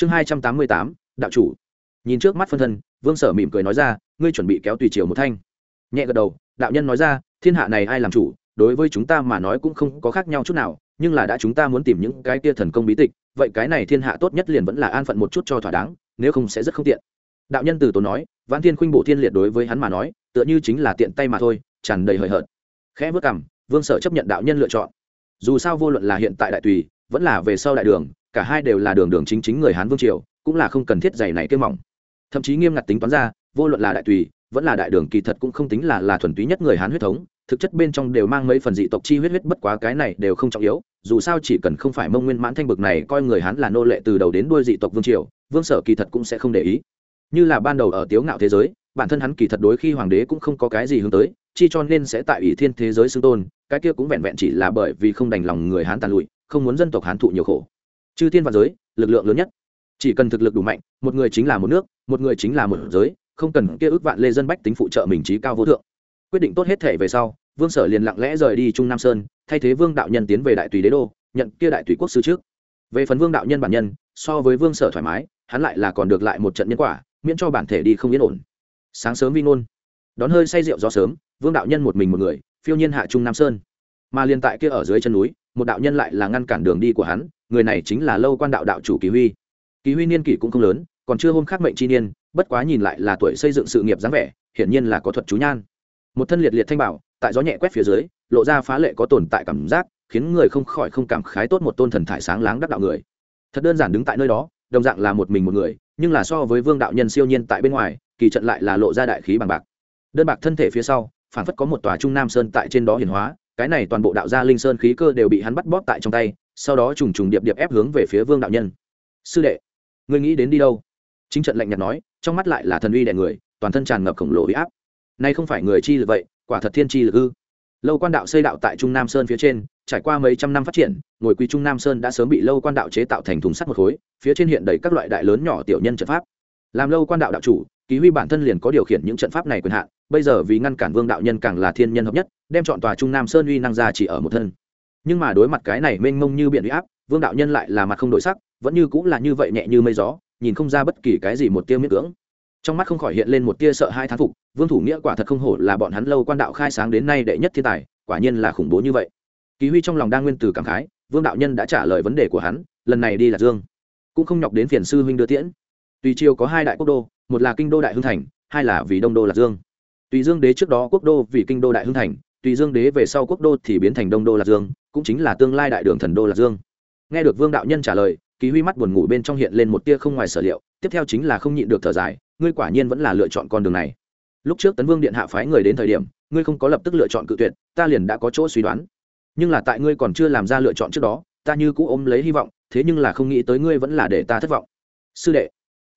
chương hai trăm tám mươi tám, đạo chủ. Nhìn trước mắt phân thân, vương sở mỉm cười nói ra, ngươi chuẩn bị kéo tùy chiều một thanh. Nhẹ gật đầu, đạo nhân nói ra, thiên hạ này ai làm chủ, đối với chúng ta mà nói cũng không có khác nhau chút nào, nhưng là đã chúng ta muốn tìm những cái kia thần công bí tịch, vậy cái này thiên hạ tốt nhất liền vẫn là an phận một chút cho thỏa đáng, nếu không sẽ rất không tiện. Đạo nhân từ tốn nói văn thiên khuynh bộ thiên liệt đối với hắn mà nói, tựa như chính là tiện tay mà thôi, tràn đầy hời hợt. Khẽ vớt cằm, vương sở chấp nhận đạo nhân lựa chọn. Dù sao vô luận là hiện tại đại tùy, vẫn là về sau đại đường cả hai đều là đường đường chính chính người hán vương triều, cũng là không cần thiết giày này kêu mỏng. Thậm chí nghiêm ngặt tính toán ra, vô luận là đại tùy, vẫn là đại đường kỳ thật cũng không tính là là thuần túy nhất người hán huyết thống, thực chất bên trong đều mang mấy phần dị tộc chi huyết huyết bất quá cái này đều không trọng yếu, dù sao chỉ cần không phải mông nguyên mãn thanh bực này coi người hán là nô lệ từ đầu đến đuôi dị tộc vương triều, vương sở kỳ thật cũng sẽ không để ý. Như là ban đầu ở tiếu ngạo thế giới, bản thân hắn kỳ thật đối khi hoàng đế cũng không có cái gì hướng tới, chi cho nên sẽ tại ủy thiên thế giới xưng tôn, cái kia cũng vẹn vẹn chỉ là bởi vì không đành lòng người hán tàn lụi, không muốn dân tộc hán thụ nhiều khổ chư thiên và giới, lực lượng lớn nhất. Chỉ cần thực lực đủ mạnh, một người chính là một nước, một người chính là một giới, không cần kia ước vạn lê dân bách tính phụ trợ mình trí cao vô thượng. Quyết định tốt hết thể về sau, vương sở liền lặng lẽ rời đi trung nam sơn, thay thế vương đạo nhân tiến về đại tùy đế đô, nhận kia đại tùy quốc sư trước. Về phần vương đạo nhân bản nhân, so với vương sở thoải mái, hắn lại là còn được lại một trận nhân quả, miễn cho bản thể đi không yên ổn. Sáng sớm vi ngôn. Đón hơi say rượu gió sớm, vương đạo nhân một mình một người, phiêu nhiên hạ trung nam sơn. Mà liền tại kia ở dưới chân núi, một đạo nhân lại là ngăn cản đường đi của hắn người này chính là lâu quan đạo đạo chủ kỳ huy. Kỳ huy niên kỷ cũng không lớn, còn chưa hôm khác mệnh chi niên, bất quá nhìn lại là tuổi xây dựng sự nghiệp dáng vẻ, hiển nhiên là có thuật chú nhan. Một thân liệt liệt thanh bảo, tại gió nhẹ quét phía dưới, lộ ra phá lệ có tồn tại cảm giác, khiến người không khỏi không cảm khái tốt một tôn thần thải sáng láng đắc đạo người. Thật đơn giản đứng tại nơi đó, đồng dạng là một mình một người, nhưng là so với vương đạo nhân siêu nhiên tại bên ngoài, kỳ trận lại là lộ ra đại khí bằng bạc. Đơn bạc thân thể phía sau phản phất có một tòa trung nam sơn tại trên đó hiển hóa, cái này toàn bộ đạo gia linh sơn khí cơ đều bị hắn bắt bóp tại trong tay sau đó trùng trùng điệp điệp ép hướng về phía vương đạo nhân. Sư đệ, ngươi nghĩ đến đi đâu? Chính trận lạnh nhạt nói, trong mắt lại là thần uy đệ người, toàn thân tràn ngập khổng lồ uy áp. Nay không phải người chi lực vậy, quả thật thiên chi lực ư? Lâu quan đạo xây đạo tại trung nam sơn phía trên, trải qua mấy trăm năm phát triển, ngồi quy trung nam sơn đã sớm bị lâu quan đạo chế tạo thành thùng sắt một khối, phía trên hiện đầy các loại đại lớn nhỏ tiểu nhân trận pháp. Làm lâu quan đạo đạo chủ, ký huy bản thân liền có điều khiển những trận pháp này quyền hạn, bây giờ vì ngăn cản vương đạo nhân càng là thiên nhân hợp nhất, đem chọn tòa trung nam sơn uy năng ra chỉ ở một thân nhưng mà đối mặt cái này mênh mông như biển uy áp, vương đạo nhân lại là mặt không đổi sắc, vẫn như cũng là như vậy nhẹ như mây gió, nhìn không ra bất kỳ cái gì một tia miễn cưỡng. Trong mắt không khỏi hiện lên một tia sợ hai thán phục, vương thủ nghĩa quả thật không hổ là bọn hắn lâu quan đạo khai sáng đến nay đệ nhất thiên tài, quả nhiên là khủng bố như vậy. Ký huy trong lòng đang nguyên từ cảm khái, vương đạo nhân đã trả lời vấn đề của hắn, lần này đi là dương. Cũng không nhọc đến phiền sư huynh đưa tiễn. Tùy triều có hai đại quốc đô, một là kinh đô đại hưng thành, hai là vì đông đô lạc dương. Tùy dương đế trước đó quốc đô vì kinh đô đại hưng thành, tùy dương đế về sau quốc đô thì biến thành đông đô lạc dương cũng chính là tương lai đại đường thần đô lạc dương. Nghe được vương đạo nhân trả lời ký huy mắt buồn ngủ bên trong hiện lên một tia không ngoài sở liệu, tiếp theo chính là không nhịn được thở dài, ngươi quả nhiên vẫn là lựa chọn con đường này. Lúc trước tấn vương điện hạ phái người đến thời điểm, ngươi không có lập tức lựa chọn cự tuyệt, ta liền đã có chỗ suy đoán. Nhưng là tại ngươi còn chưa làm ra lựa chọn trước đó, ta như cũ ôm lấy hy vọng, thế nhưng là không nghĩ tới ngươi vẫn là để ta thất vọng. Sư đệ,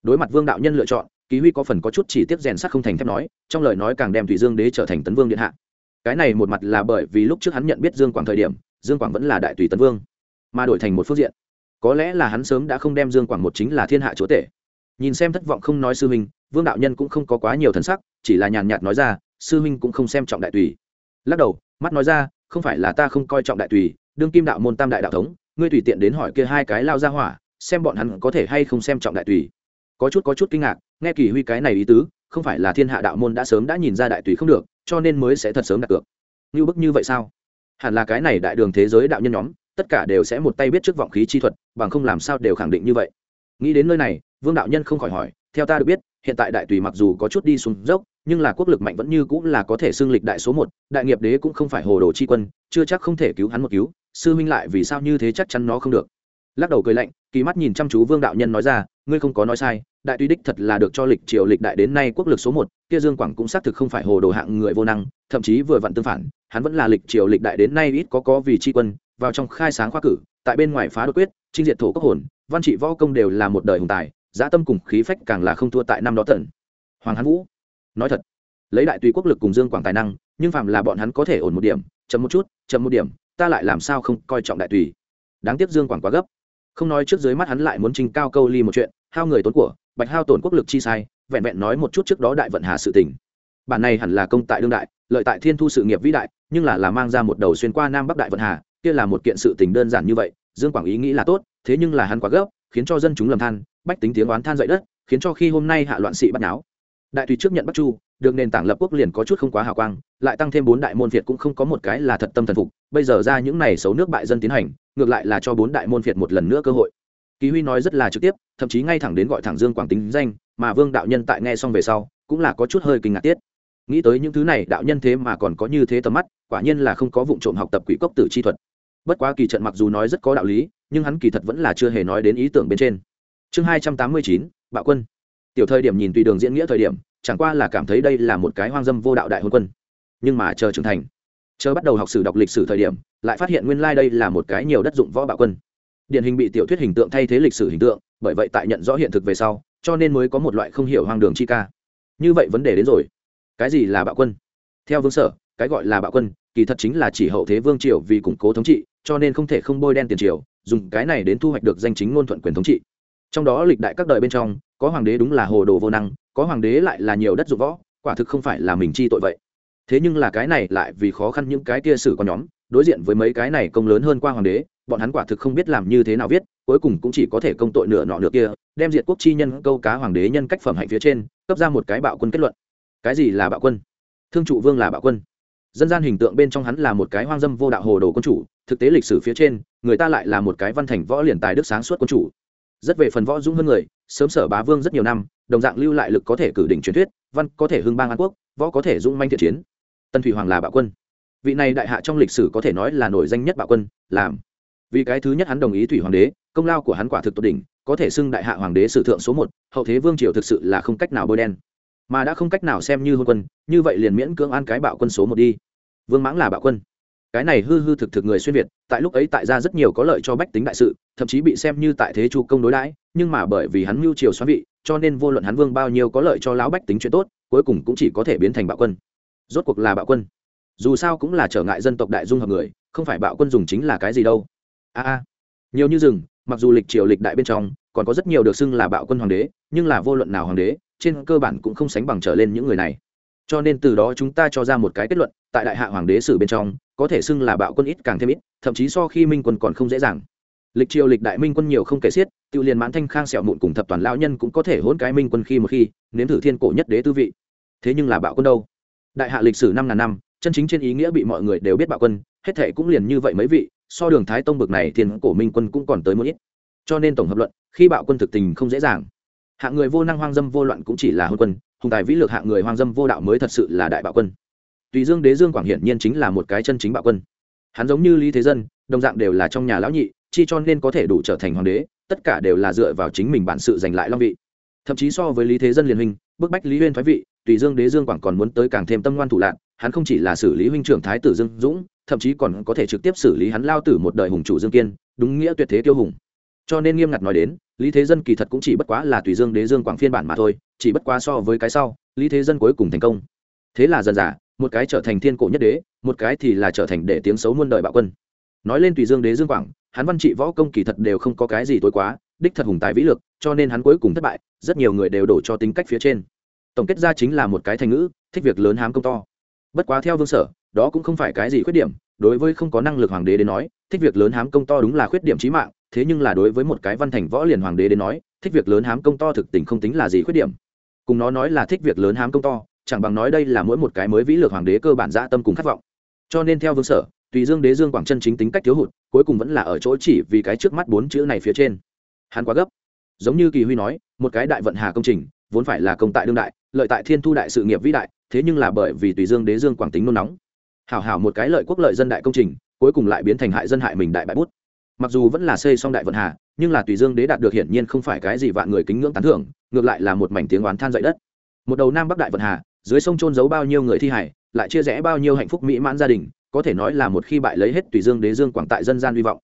đối mặt vương đạo nhân lựa chọn ký huy có phần có chút chỉ tiết rèn sắt không thành thép nói, trong lời nói càng đem thủy dương đế trở thành tấn vương điện hạ. Cái này một mặt là bởi vì lúc trước hắn nhận biết dương quảng thời điểm dương quảng vẫn là đại tùy tấn vương, mà đổi thành một phương diện. Có lẽ là hắn sớm đã không đem dương quảng một chính là thiên hạ chúa tể. Nhìn xem thất vọng không nói sư minh vương đạo nhân cũng không có quá nhiều thần sắc, chỉ là nhàn nhạt nói ra, sư minh cũng không xem trọng đại tùy. Lắc đầu, mắt nói ra, không phải là ta không coi trọng đại tùy, đương kim đạo môn tam đại đạo thống, ngươi tùy tiện đến hỏi kia hai cái lao ra hỏa, xem bọn hắn có thể hay không xem trọng đại tùy. Có chút có chút kinh ngạc, nghe kỳ huy cái này ý tứ, không phải là thiên hạ đạo môn đã sớm đã nhìn ra đại tùy không được, cho nên mới sẽ thật sớm đặt cược. Như bức như vậy sao? Hẳn là cái này đại đường thế giới đạo nhân nhóm, tất cả đều sẽ một tay biết trước vọng khí chi thuật, bằng không làm sao đều khẳng định như vậy. Nghĩ đến nơi này, vương đạo nhân không khỏi hỏi, theo ta được biết, hiện tại đại tùy mặc dù có chút đi xuống dốc, nhưng là quốc lực mạnh vẫn như cũng là có thể xưng lịch đại số một, đại nghiệp đế cũng không phải hồ đồ chi quân, chưa chắc không thể cứu hắn một cứu, sư huynh lại vì sao như thế chắc chắn nó không được. Lắc đầu cười lạnh, kỳ mắt nhìn chăm chú vương đạo nhân nói ra, ngươi không có nói sai đại tuy đích thật là được cho lịch triều lịch đại đến nay quốc lực số một, kia dương quảng cũng xác thực không phải hồ đồ hạng người vô năng, thậm chí vừa vặn tương phản, hắn vẫn là lịch triều lịch đại đến nay ít có có vì tri quân, vào trong khai sáng khoa cử, tại bên ngoài phá đột quyết trinh diệt thổ quốc hồn, văn trị võ công đều là một đời hùng tài, giá tâm cùng khí phách càng là không thua tại năm đó tận. Hoàng hán vũ, nói thật, lấy đại tùy quốc lực cùng dương quảng tài năng, nhưng phạm là bọn hắn có thể ổn một điểm, chậm một chút, chậm một điểm, ta lại làm sao không coi trọng đại tùy. Đáng tiếc dương quảng quá gấp. Không nói trước dưới mắt hắn lại muốn trình cao câu ly một chuyện, hao người tốn của bạch hao tổn quốc lực chi sai, vẹn vẹn nói một chút trước đó đại vận hà sự tình. Bản này hẳn là công tại đương đại, lợi tại thiên thu sự nghiệp vĩ đại, nhưng là là mang ra một đầu xuyên qua nam bắc đại vận hà, kia là một kiện sự tình đơn giản như vậy, dương quảng ý nghĩ là tốt, thế nhưng là hắn quá gấp, khiến cho dân chúng lầm than, bách tính tiếng oán than dậy đất, khiến cho khi hôm nay hạ loạn sĩ bắt náo. Đại tùy trước nhận bắc chu, được nền tảng lập quốc liền có chút không quá hào quang, lại tăng thêm bốn đại môn việt cũng không có một cái là thật tâm thần phục, bây giờ ra những này xấu nước bại dân tiến hành, ngược lại là cho bốn đại môn việt một lần nữa cơ hội. Kỳ huy nói rất là trực tiếp, thậm chí ngay thẳng đến gọi thẳng dương quảng tính danh, mà vương đạo nhân tại nghe xong về sau, cũng là có chút hơi kinh ngạc tiết. Nghĩ tới những thứ này, đạo nhân thế mà còn có như thế tầm mắt, quả nhiên là không có vụ trộm học tập quỷ cốc tử chi thuật. Bất quá kỳ trận mặc dù nói rất có đạo lý, nhưng hắn kỳ thật vẫn là chưa hề nói đến ý tưởng bên trên. Chương hai trăm tám mươi chín, bạo quân. Tiểu thời điểm nhìn tùy đường diễn nghĩa thời điểm, chẳng qua là cảm thấy đây là một cái hoang dâm vô đạo đại hôn quân. Nhưng mà chờ trưởng thành, chờ bắt đầu học sử đọc lịch sử thời điểm, lại phát hiện nguyên lai đây là một cái nhiều đất dụng võ bạo quân điển hình bị tiểu thuyết hình tượng thay thế lịch sử hình tượng, bởi vậy tại nhận rõ hiện thực về sau, cho nên mới có một loại không hiểu hoang đường chi ca. Như vậy vấn đề đến rồi. Cái gì là bạo quân? Theo vương sở, cái gọi là bạo quân, kỳ thật chính là chỉ hậu thế vương triều vì củng cố thống trị, cho nên không thể không bôi đen tiền triều, dùng cái này đến thu hoạch được danh chính ngôn thuận quyền thống trị. Trong đó lịch đại các đời bên trong, có hoàng đế đúng là hồ đồ vô năng, có hoàng đế lại là nhiều đất dụng võ, quả thực không phải là mình chi tội vậy. Thế nhưng là cái này lại vì khó khăn những cái kia sử có nhóm, đối diện với mấy cái này công lớn hơn qua hoàng đế bọn hắn quả thực không biết làm như thế nào viết, cuối cùng cũng chỉ có thể công tội nửa nọ nửa kia, đem diệt quốc chi nhân câu cá hoàng đế nhân cách phẩm hạnh phía trên, cấp ra một cái bạo quân kết luận. Cái gì là bạo quân? Thương trụ vương là bạo quân. Dân gian hình tượng bên trong hắn là một cái hoang dâm vô đạo hồ đồ quân chủ, thực tế lịch sử phía trên, người ta lại là một cái văn thành võ liền tài đức sáng suốt quân chủ. Rất về phần võ dũng hơn người, sớm sở bá vương rất nhiều năm, đồng dạng lưu lại lực có thể cử đỉnh truyền thuyết, văn có thể hưng bang an quốc, võ có thể dung manh thiện chiến. Tân thủy hoàng là bạo quân. Vị này đại hạ trong lịch sử có thể nói là nổi danh nhất bạo quân, làm vì cái thứ nhất hắn đồng ý thủy hoàng đế, công lao của hắn quả thực tốt đỉnh, có thể xưng đại hạ hoàng đế sử thượng số một, hậu thế vương triều thực sự là không cách nào bôi đen. Mà đã không cách nào xem như hôn quân, như vậy liền miễn cưỡng an cái bạo quân số một đi. Vương mãng là bạo quân. Cái này hư hư thực thực người xuyên việt, tại lúc ấy tại ra rất nhiều có lợi cho bách tính đại sự, thậm chí bị xem như tại thế chu công đối đãi, nhưng mà bởi vì hắn mưu triều xoắn vị, cho nên vô luận hắn vương bao nhiêu có lợi cho lão bách tính chuyện tốt, cuối cùng cũng chỉ có thể biến thành bạo quân. Rốt cuộc là bạo quân. Dù sao cũng là trở ngại dân tộc đại dung hợp người, không phải bạo quân dùng chính là cái gì đâu a a. Nhiều như rừng, mặc dù lịch triều lịch đại bên trong, còn có rất nhiều được xưng là bạo quân hoàng đế, nhưng là vô luận nào hoàng đế, trên cơ bản cũng không sánh bằng trở lên những người này. Cho nên từ đó chúng ta cho ra một cái kết luận, tại đại hạ hoàng đế sử bên trong, có thể xưng là bạo quân ít càng thêm ít, thậm chí so khi minh quân còn không dễ dàng. Lịch triều lịch đại minh quân nhiều không kể xiết, tự liền mãn thanh khang sẹo mụn cùng thập toàn lão nhân cũng có thể hôn cái minh quân khi một khi, nếm thử thiên cổ nhất đế tư vị. Thế nhưng là bạo quân đâu? Đại hạ lịch sử năm ngàn năm, chân chính trên ý nghĩa bị mọi người đều biết bạo quân hết thệ cũng liền như vậy mấy vị, so đường thái tông bực này thiên cổ minh quân cũng còn tới một ít. Cho nên tổng hợp luận, khi bạo quân thực tình không dễ dàng. Hạng người vô năng hoang dâm vô loạn cũng chỉ là hôn quân, hùng tài vĩ lược hạng người hoang dâm vô đạo mới thật sự là đại bạo quân. Tùy dương đế dương quảng hiển nhiên chính là một cái chân chính bạo quân. Hắn giống như lý thế dân, đồng dạng đều là trong nhà lão nhị, chi cho nên có thể đủ trở thành hoàng đế, tất cả đều là dựa vào chính mình bản sự giành lại long vị. Thậm chí so với lý thế dân liền huynh, bức bách lý huyên thoái vị, tùy dương đế dương quảng còn muốn tới càng thêm tâm ngoan thủ lạc hắn không chỉ là xử lý huynh trưởng thái tử dương dũng thậm chí còn có thể trực tiếp xử lý hắn lao tử một đời hùng chủ dương kiên, đúng nghĩa tuyệt thế tiêu hùng. Cho nên nghiêm ngặt nói đến, lý thế dân kỳ thật cũng chỉ bất quá là tùy dương đế dương quảng phiên bản mà thôi, chỉ bất quá so với cái sau, lý thế dân cuối cùng thành công. Thế là dần dà, một cái trở thành thiên cổ nhất đế, một cái thì là trở thành để tiếng xấu muôn đời bạo quân. Nói lên tùy dương đế dương quảng, hắn văn trị võ công kỳ thật đều không có cái gì tối quá, đích thật hùng tài vĩ lực, cho nên hắn cuối cùng thất bại, rất nhiều người đều đổ cho tính cách phía trên. Tổng kết ra chính là một cái thành ngữ, thích việc lớn hám công to. Bất quá theo vương sở đó cũng không phải cái gì khuyết điểm, đối với không có năng lực hoàng đế đến nói, thích việc lớn hám công to đúng là khuyết điểm trí mạng, thế nhưng là đối với một cái văn thành võ liền hoàng đế đến nói, thích việc lớn hám công to thực tình không tính là gì khuyết điểm. Cùng nó nói là thích việc lớn hám công to, chẳng bằng nói đây là mỗi một cái mới vĩ lược hoàng đế cơ bản dã tâm cùng khát vọng. Cho nên theo vương sở, tùy dương đế dương quảng chân chính tính cách thiếu hụt, cuối cùng vẫn là ở chỗ chỉ vì cái trước mắt bốn chữ này phía trên. Hắn quá gấp. Giống như kỳ huy nói, một cái đại vận hà công trình, vốn phải là công tại đương đại, lợi tại thiên thu đại sự nghiệp vĩ đại, thế nhưng là bởi vì tùy dương đế dương quảng tính nôn nóng hảo hảo một cái lợi quốc lợi dân đại công trình, cuối cùng lại biến thành hại dân hại mình đại bại bút. Mặc dù vẫn là xây xong đại vận hà, nhưng là tùy dương đế đạt được hiển nhiên không phải cái gì vạn người kính ngưỡng tán thưởng, ngược lại là một mảnh tiếng oán than dậy đất. Một đầu nam bắc đại vận hà, dưới sông trôn giấu bao nhiêu người thi hải lại chia rẽ bao nhiêu hạnh phúc mỹ mãn gia đình, có thể nói là một khi bại lấy hết tùy dương đế dương quảng tại dân gian hy vọng.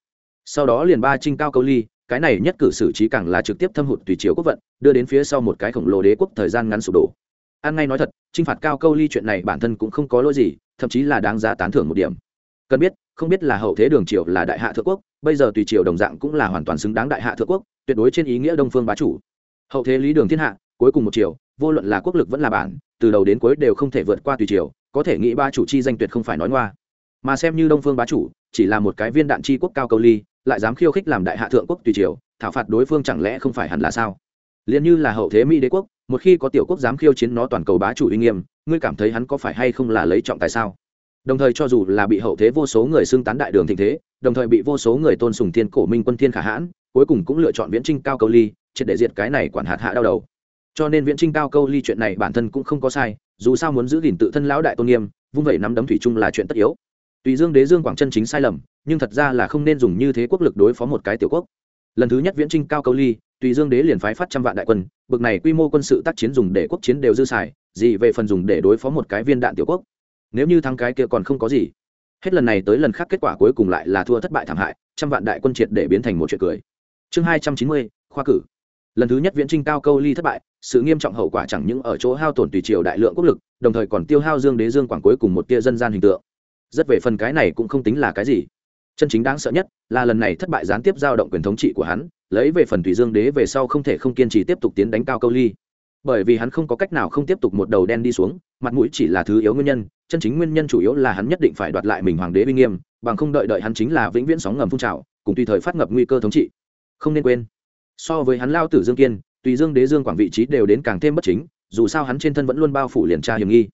Sau đó liền ba trinh cao câu ly, cái này nhất cử xử trí càng là trực tiếp thâm hụt tùy chiếu quốc vận, đưa đến phía sau một cái khổng lồ đế quốc thời gian ngắn sụp đổ an ngay nói thật t r i n h phạt cao câu ly chuyện này bản thân cũng không có lỗi gì, thậm chí là đáng giá tán thưởng một điểm. Cần biết, không biết là hậu thế đường triều là đại hạ thượng quốc, bây giờ tùy triều đồng dạng cũng là hoàn toàn xứng đáng đại hạ thượng quốc, tuyệt đối trên ý nghĩa đông phương bá chủ. Hậu thế lý đường thiên hạ, cuối cùng một triều, vô luận là quốc lực vẫn là bản, từ đầu đến cuối đều không thể vượt qua tùy triều, có thể nghĩ ba chủ chi danh tuyệt không phải nói ngoa. Mà xem như đông phương bá chủ, chỉ là một cái viên đạn chi quốc cao câu ly, lại dám khiêu khích làm đại hạ thượng quốc tùy triều, thảo phạt đối phương chẳng lẽ không phải hẳn là sao? Liền như là hậu thế mỹ đế quốc một khi có tiểu quốc dám khiêu chiến nó toàn cầu bá chủ uy nghiêm, ngươi cảm thấy hắn có phải hay không là lấy trọng tại sao? Đồng thời cho dù là bị hậu thế vô số người xưng tán đại đường thịnh thế, đồng thời bị vô số người tôn sùng thiên cổ minh quân thiên khả hãn, cuối cùng cũng lựa chọn viễn trinh cao câu ly, triệt để diệt cái này quản hạt hạ đau đầu. Cho nên viễn trinh cao câu ly chuyện này bản thân cũng không có sai, dù sao muốn giữ gìn tự thân lão đại tôn nghiêm, vung vẩy nắm đấm thủy chung là chuyện tất yếu. Tùy dương đế dương quảng chân chính sai lầm, nhưng thật ra là không nên dùng như thế quốc lực đối phó một cái tiểu quốc. Lần thứ nhất viễn trinh cao câu ly tùy dương đế liền phái phát trăm vạn đại quân, bực này quy mô quân sự tác chiến dùng để quốc chiến đều dư xài, gì về phần dùng để đối phó một cái viên đạn tiểu quốc? Nếu như thắng cái kia còn không có gì. Hết lần này tới lần khác kết quả cuối cùng lại là thua thất bại thảm hại, trăm vạn đại quân triệt để biến thành một chuyện cười. Chương hai trăm chín mươi, khoa cử. Lần thứ nhất viễn trinh cao câu ly thất bại, sự nghiêm trọng hậu quả chẳng những ở chỗ hao tổn tùy triều đại lượng quốc lực, đồng thời còn tiêu hao dương đế dương quảng cuối cùng một tia dân gian hình tượng. Rất về phần cái này cũng không tính là cái gì. Chân chính đáng sợ nhất là lần này thất bại gián tiếp giao động quyền thống trị của hắn lấy về phần thủy dương đế về sau không thể không kiên trì tiếp tục tiến đánh cao câu ly. Bởi vì hắn không có cách nào không tiếp tục một đầu đen đi xuống, mặt mũi chỉ là thứ yếu nguyên nhân, chân chính nguyên nhân chủ yếu là hắn nhất định phải đoạt lại mình hoàng đế uy nghiêm, bằng không đợi đợi hắn chính là vĩnh viễn sóng ngầm phun trào, cùng tùy thời phát ngập nguy cơ thống trị. Không nên quên. So với hắn lao tử dương kiên, tùy dương đế dương quảng vị trí đều đến càng thêm bất chính, dù sao hắn trên thân vẫn luôn bao phủ liền tra hiểm nghi.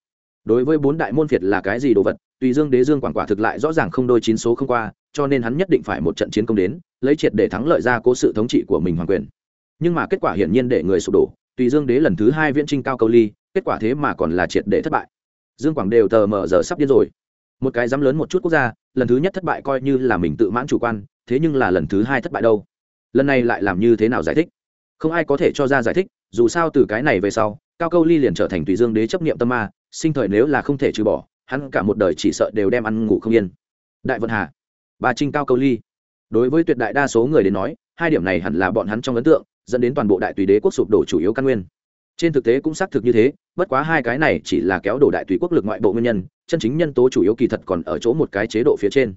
Đối với bốn đại môn phiệt là cái gì đồ vật tùy dương đế dương quảng quả thực lại rõ ràng không đôi chín số không qua, cho nên hắn nhất định phải một trận chiến công đến, lấy triệt để thắng lợi ra cố sự thống trị của mình hoàng quyền. Nhưng mà kết quả hiển nhiên để người sụp đổ, tùy dương đế lần thứ hai viễn trinh cao câu ly, kết quả thế mà còn là triệt để thất bại. Dương quảng đều tờ mờ giờ sắp điên rồi. Một cái dám lớn một chút quốc gia, lần thứ nhất thất bại coi như là mình tự mãn chủ quan, thế nhưng là lần thứ hai thất bại đâu? Lần này lại làm như thế nào giải thích? Không ai có thể cho ra giải thích, dù sao từ cái này về sau, cao câu ly liền trở thành tùy dương đế chấp nghiệm tâm ma, sinh thời nếu là không thể trừ bỏ hắn cả một đời chỉ sợ đều đem ăn ngủ không yên. Đại vận hà, bà trinh cao câu ly. Đối với tuyệt đại đa số người đến nói, hai điểm này hẳn là bọn hắn trong ấn tượng, dẫn đến toàn bộ đại tùy đế quốc sụp đổ chủ yếu căn nguyên. Trên thực tế cũng xác thực như thế, bất quá hai cái này chỉ là kéo đổ đại tùy quốc lực ngoại bộ nguyên nhân, chân chính nhân tố chủ yếu kỳ thật còn ở chỗ một cái chế độ phía trên.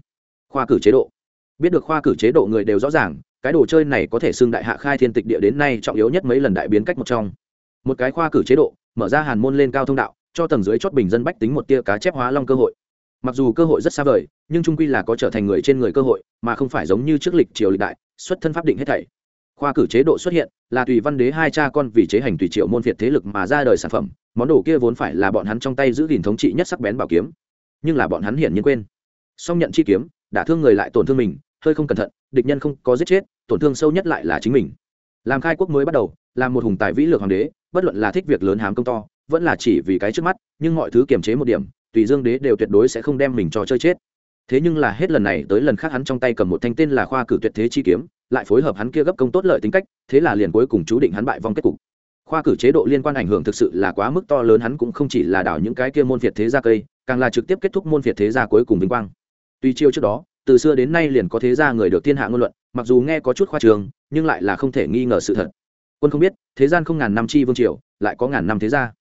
Khoa cử chế độ. Biết được khoa cử chế độ người đều rõ ràng, cái đồ chơi này có thể xưng đại hạ khai thiên tịch địa đến nay trọng yếu nhất mấy lần đại biến cách một trong. Một cái khoa cử chế độ, mở ra hàn môn lên cao thông đạo cho tầng dưới chót bình dân bách tính một tia cá chép hóa long cơ hội. Mặc dù cơ hội rất xa vời, nhưng trung quy là có trở thành người trên người cơ hội, mà không phải giống như trước lịch triều lịch đại, xuất thân pháp định hết thảy. Khoa cử chế độ xuất hiện là tùy văn đế hai cha con vì chế hành tùy triệu môn việt thế lực mà ra đời sản phẩm, món đồ kia vốn phải là bọn hắn trong tay giữ gìn thống trị nhất sắc bén bảo kiếm. Nhưng là bọn hắn hiển nhiên quên. Song nhận chi kiếm, đã thương người lại tổn thương mình, hơi không cẩn thận, địch nhân không có giết chết, tổn thương sâu nhất lại là chính mình. Làm khai quốc mới bắt đầu, làm một hùng tài vĩ lược hoàng đế, bất luận là thích việc lớn hám công to vẫn là chỉ vì cái trước mắt, nhưng mọi thứ kiềm chế một điểm, tùy dương đế đều tuyệt đối sẽ không đem mình cho chơi chết. Thế nhưng là hết lần này tới lần khác hắn trong tay cầm một thanh tên là khoa cử tuyệt thế chi kiếm, lại phối hợp hắn kia gấp công tốt lợi tính cách, thế là liền cuối cùng chú định hắn bại vong kết cục. Khoa cử chế độ liên quan ảnh hưởng thực sự là quá mức to lớn, hắn cũng không chỉ là đảo những cái kia môn phiệt thế gia cây, càng là trực tiếp kết thúc môn phiệt thế gia cuối cùng vinh quang. Tuy chiêu trước đó, từ xưa đến nay liền có thế gia người được thiên hạ ngôn luận, mặc dù nghe có chút khoa trường, nhưng lại là không thể nghi ngờ sự thật. Quân không biết, thế gian không ngàn năm chi vương triều, lại có ngàn năm thế gia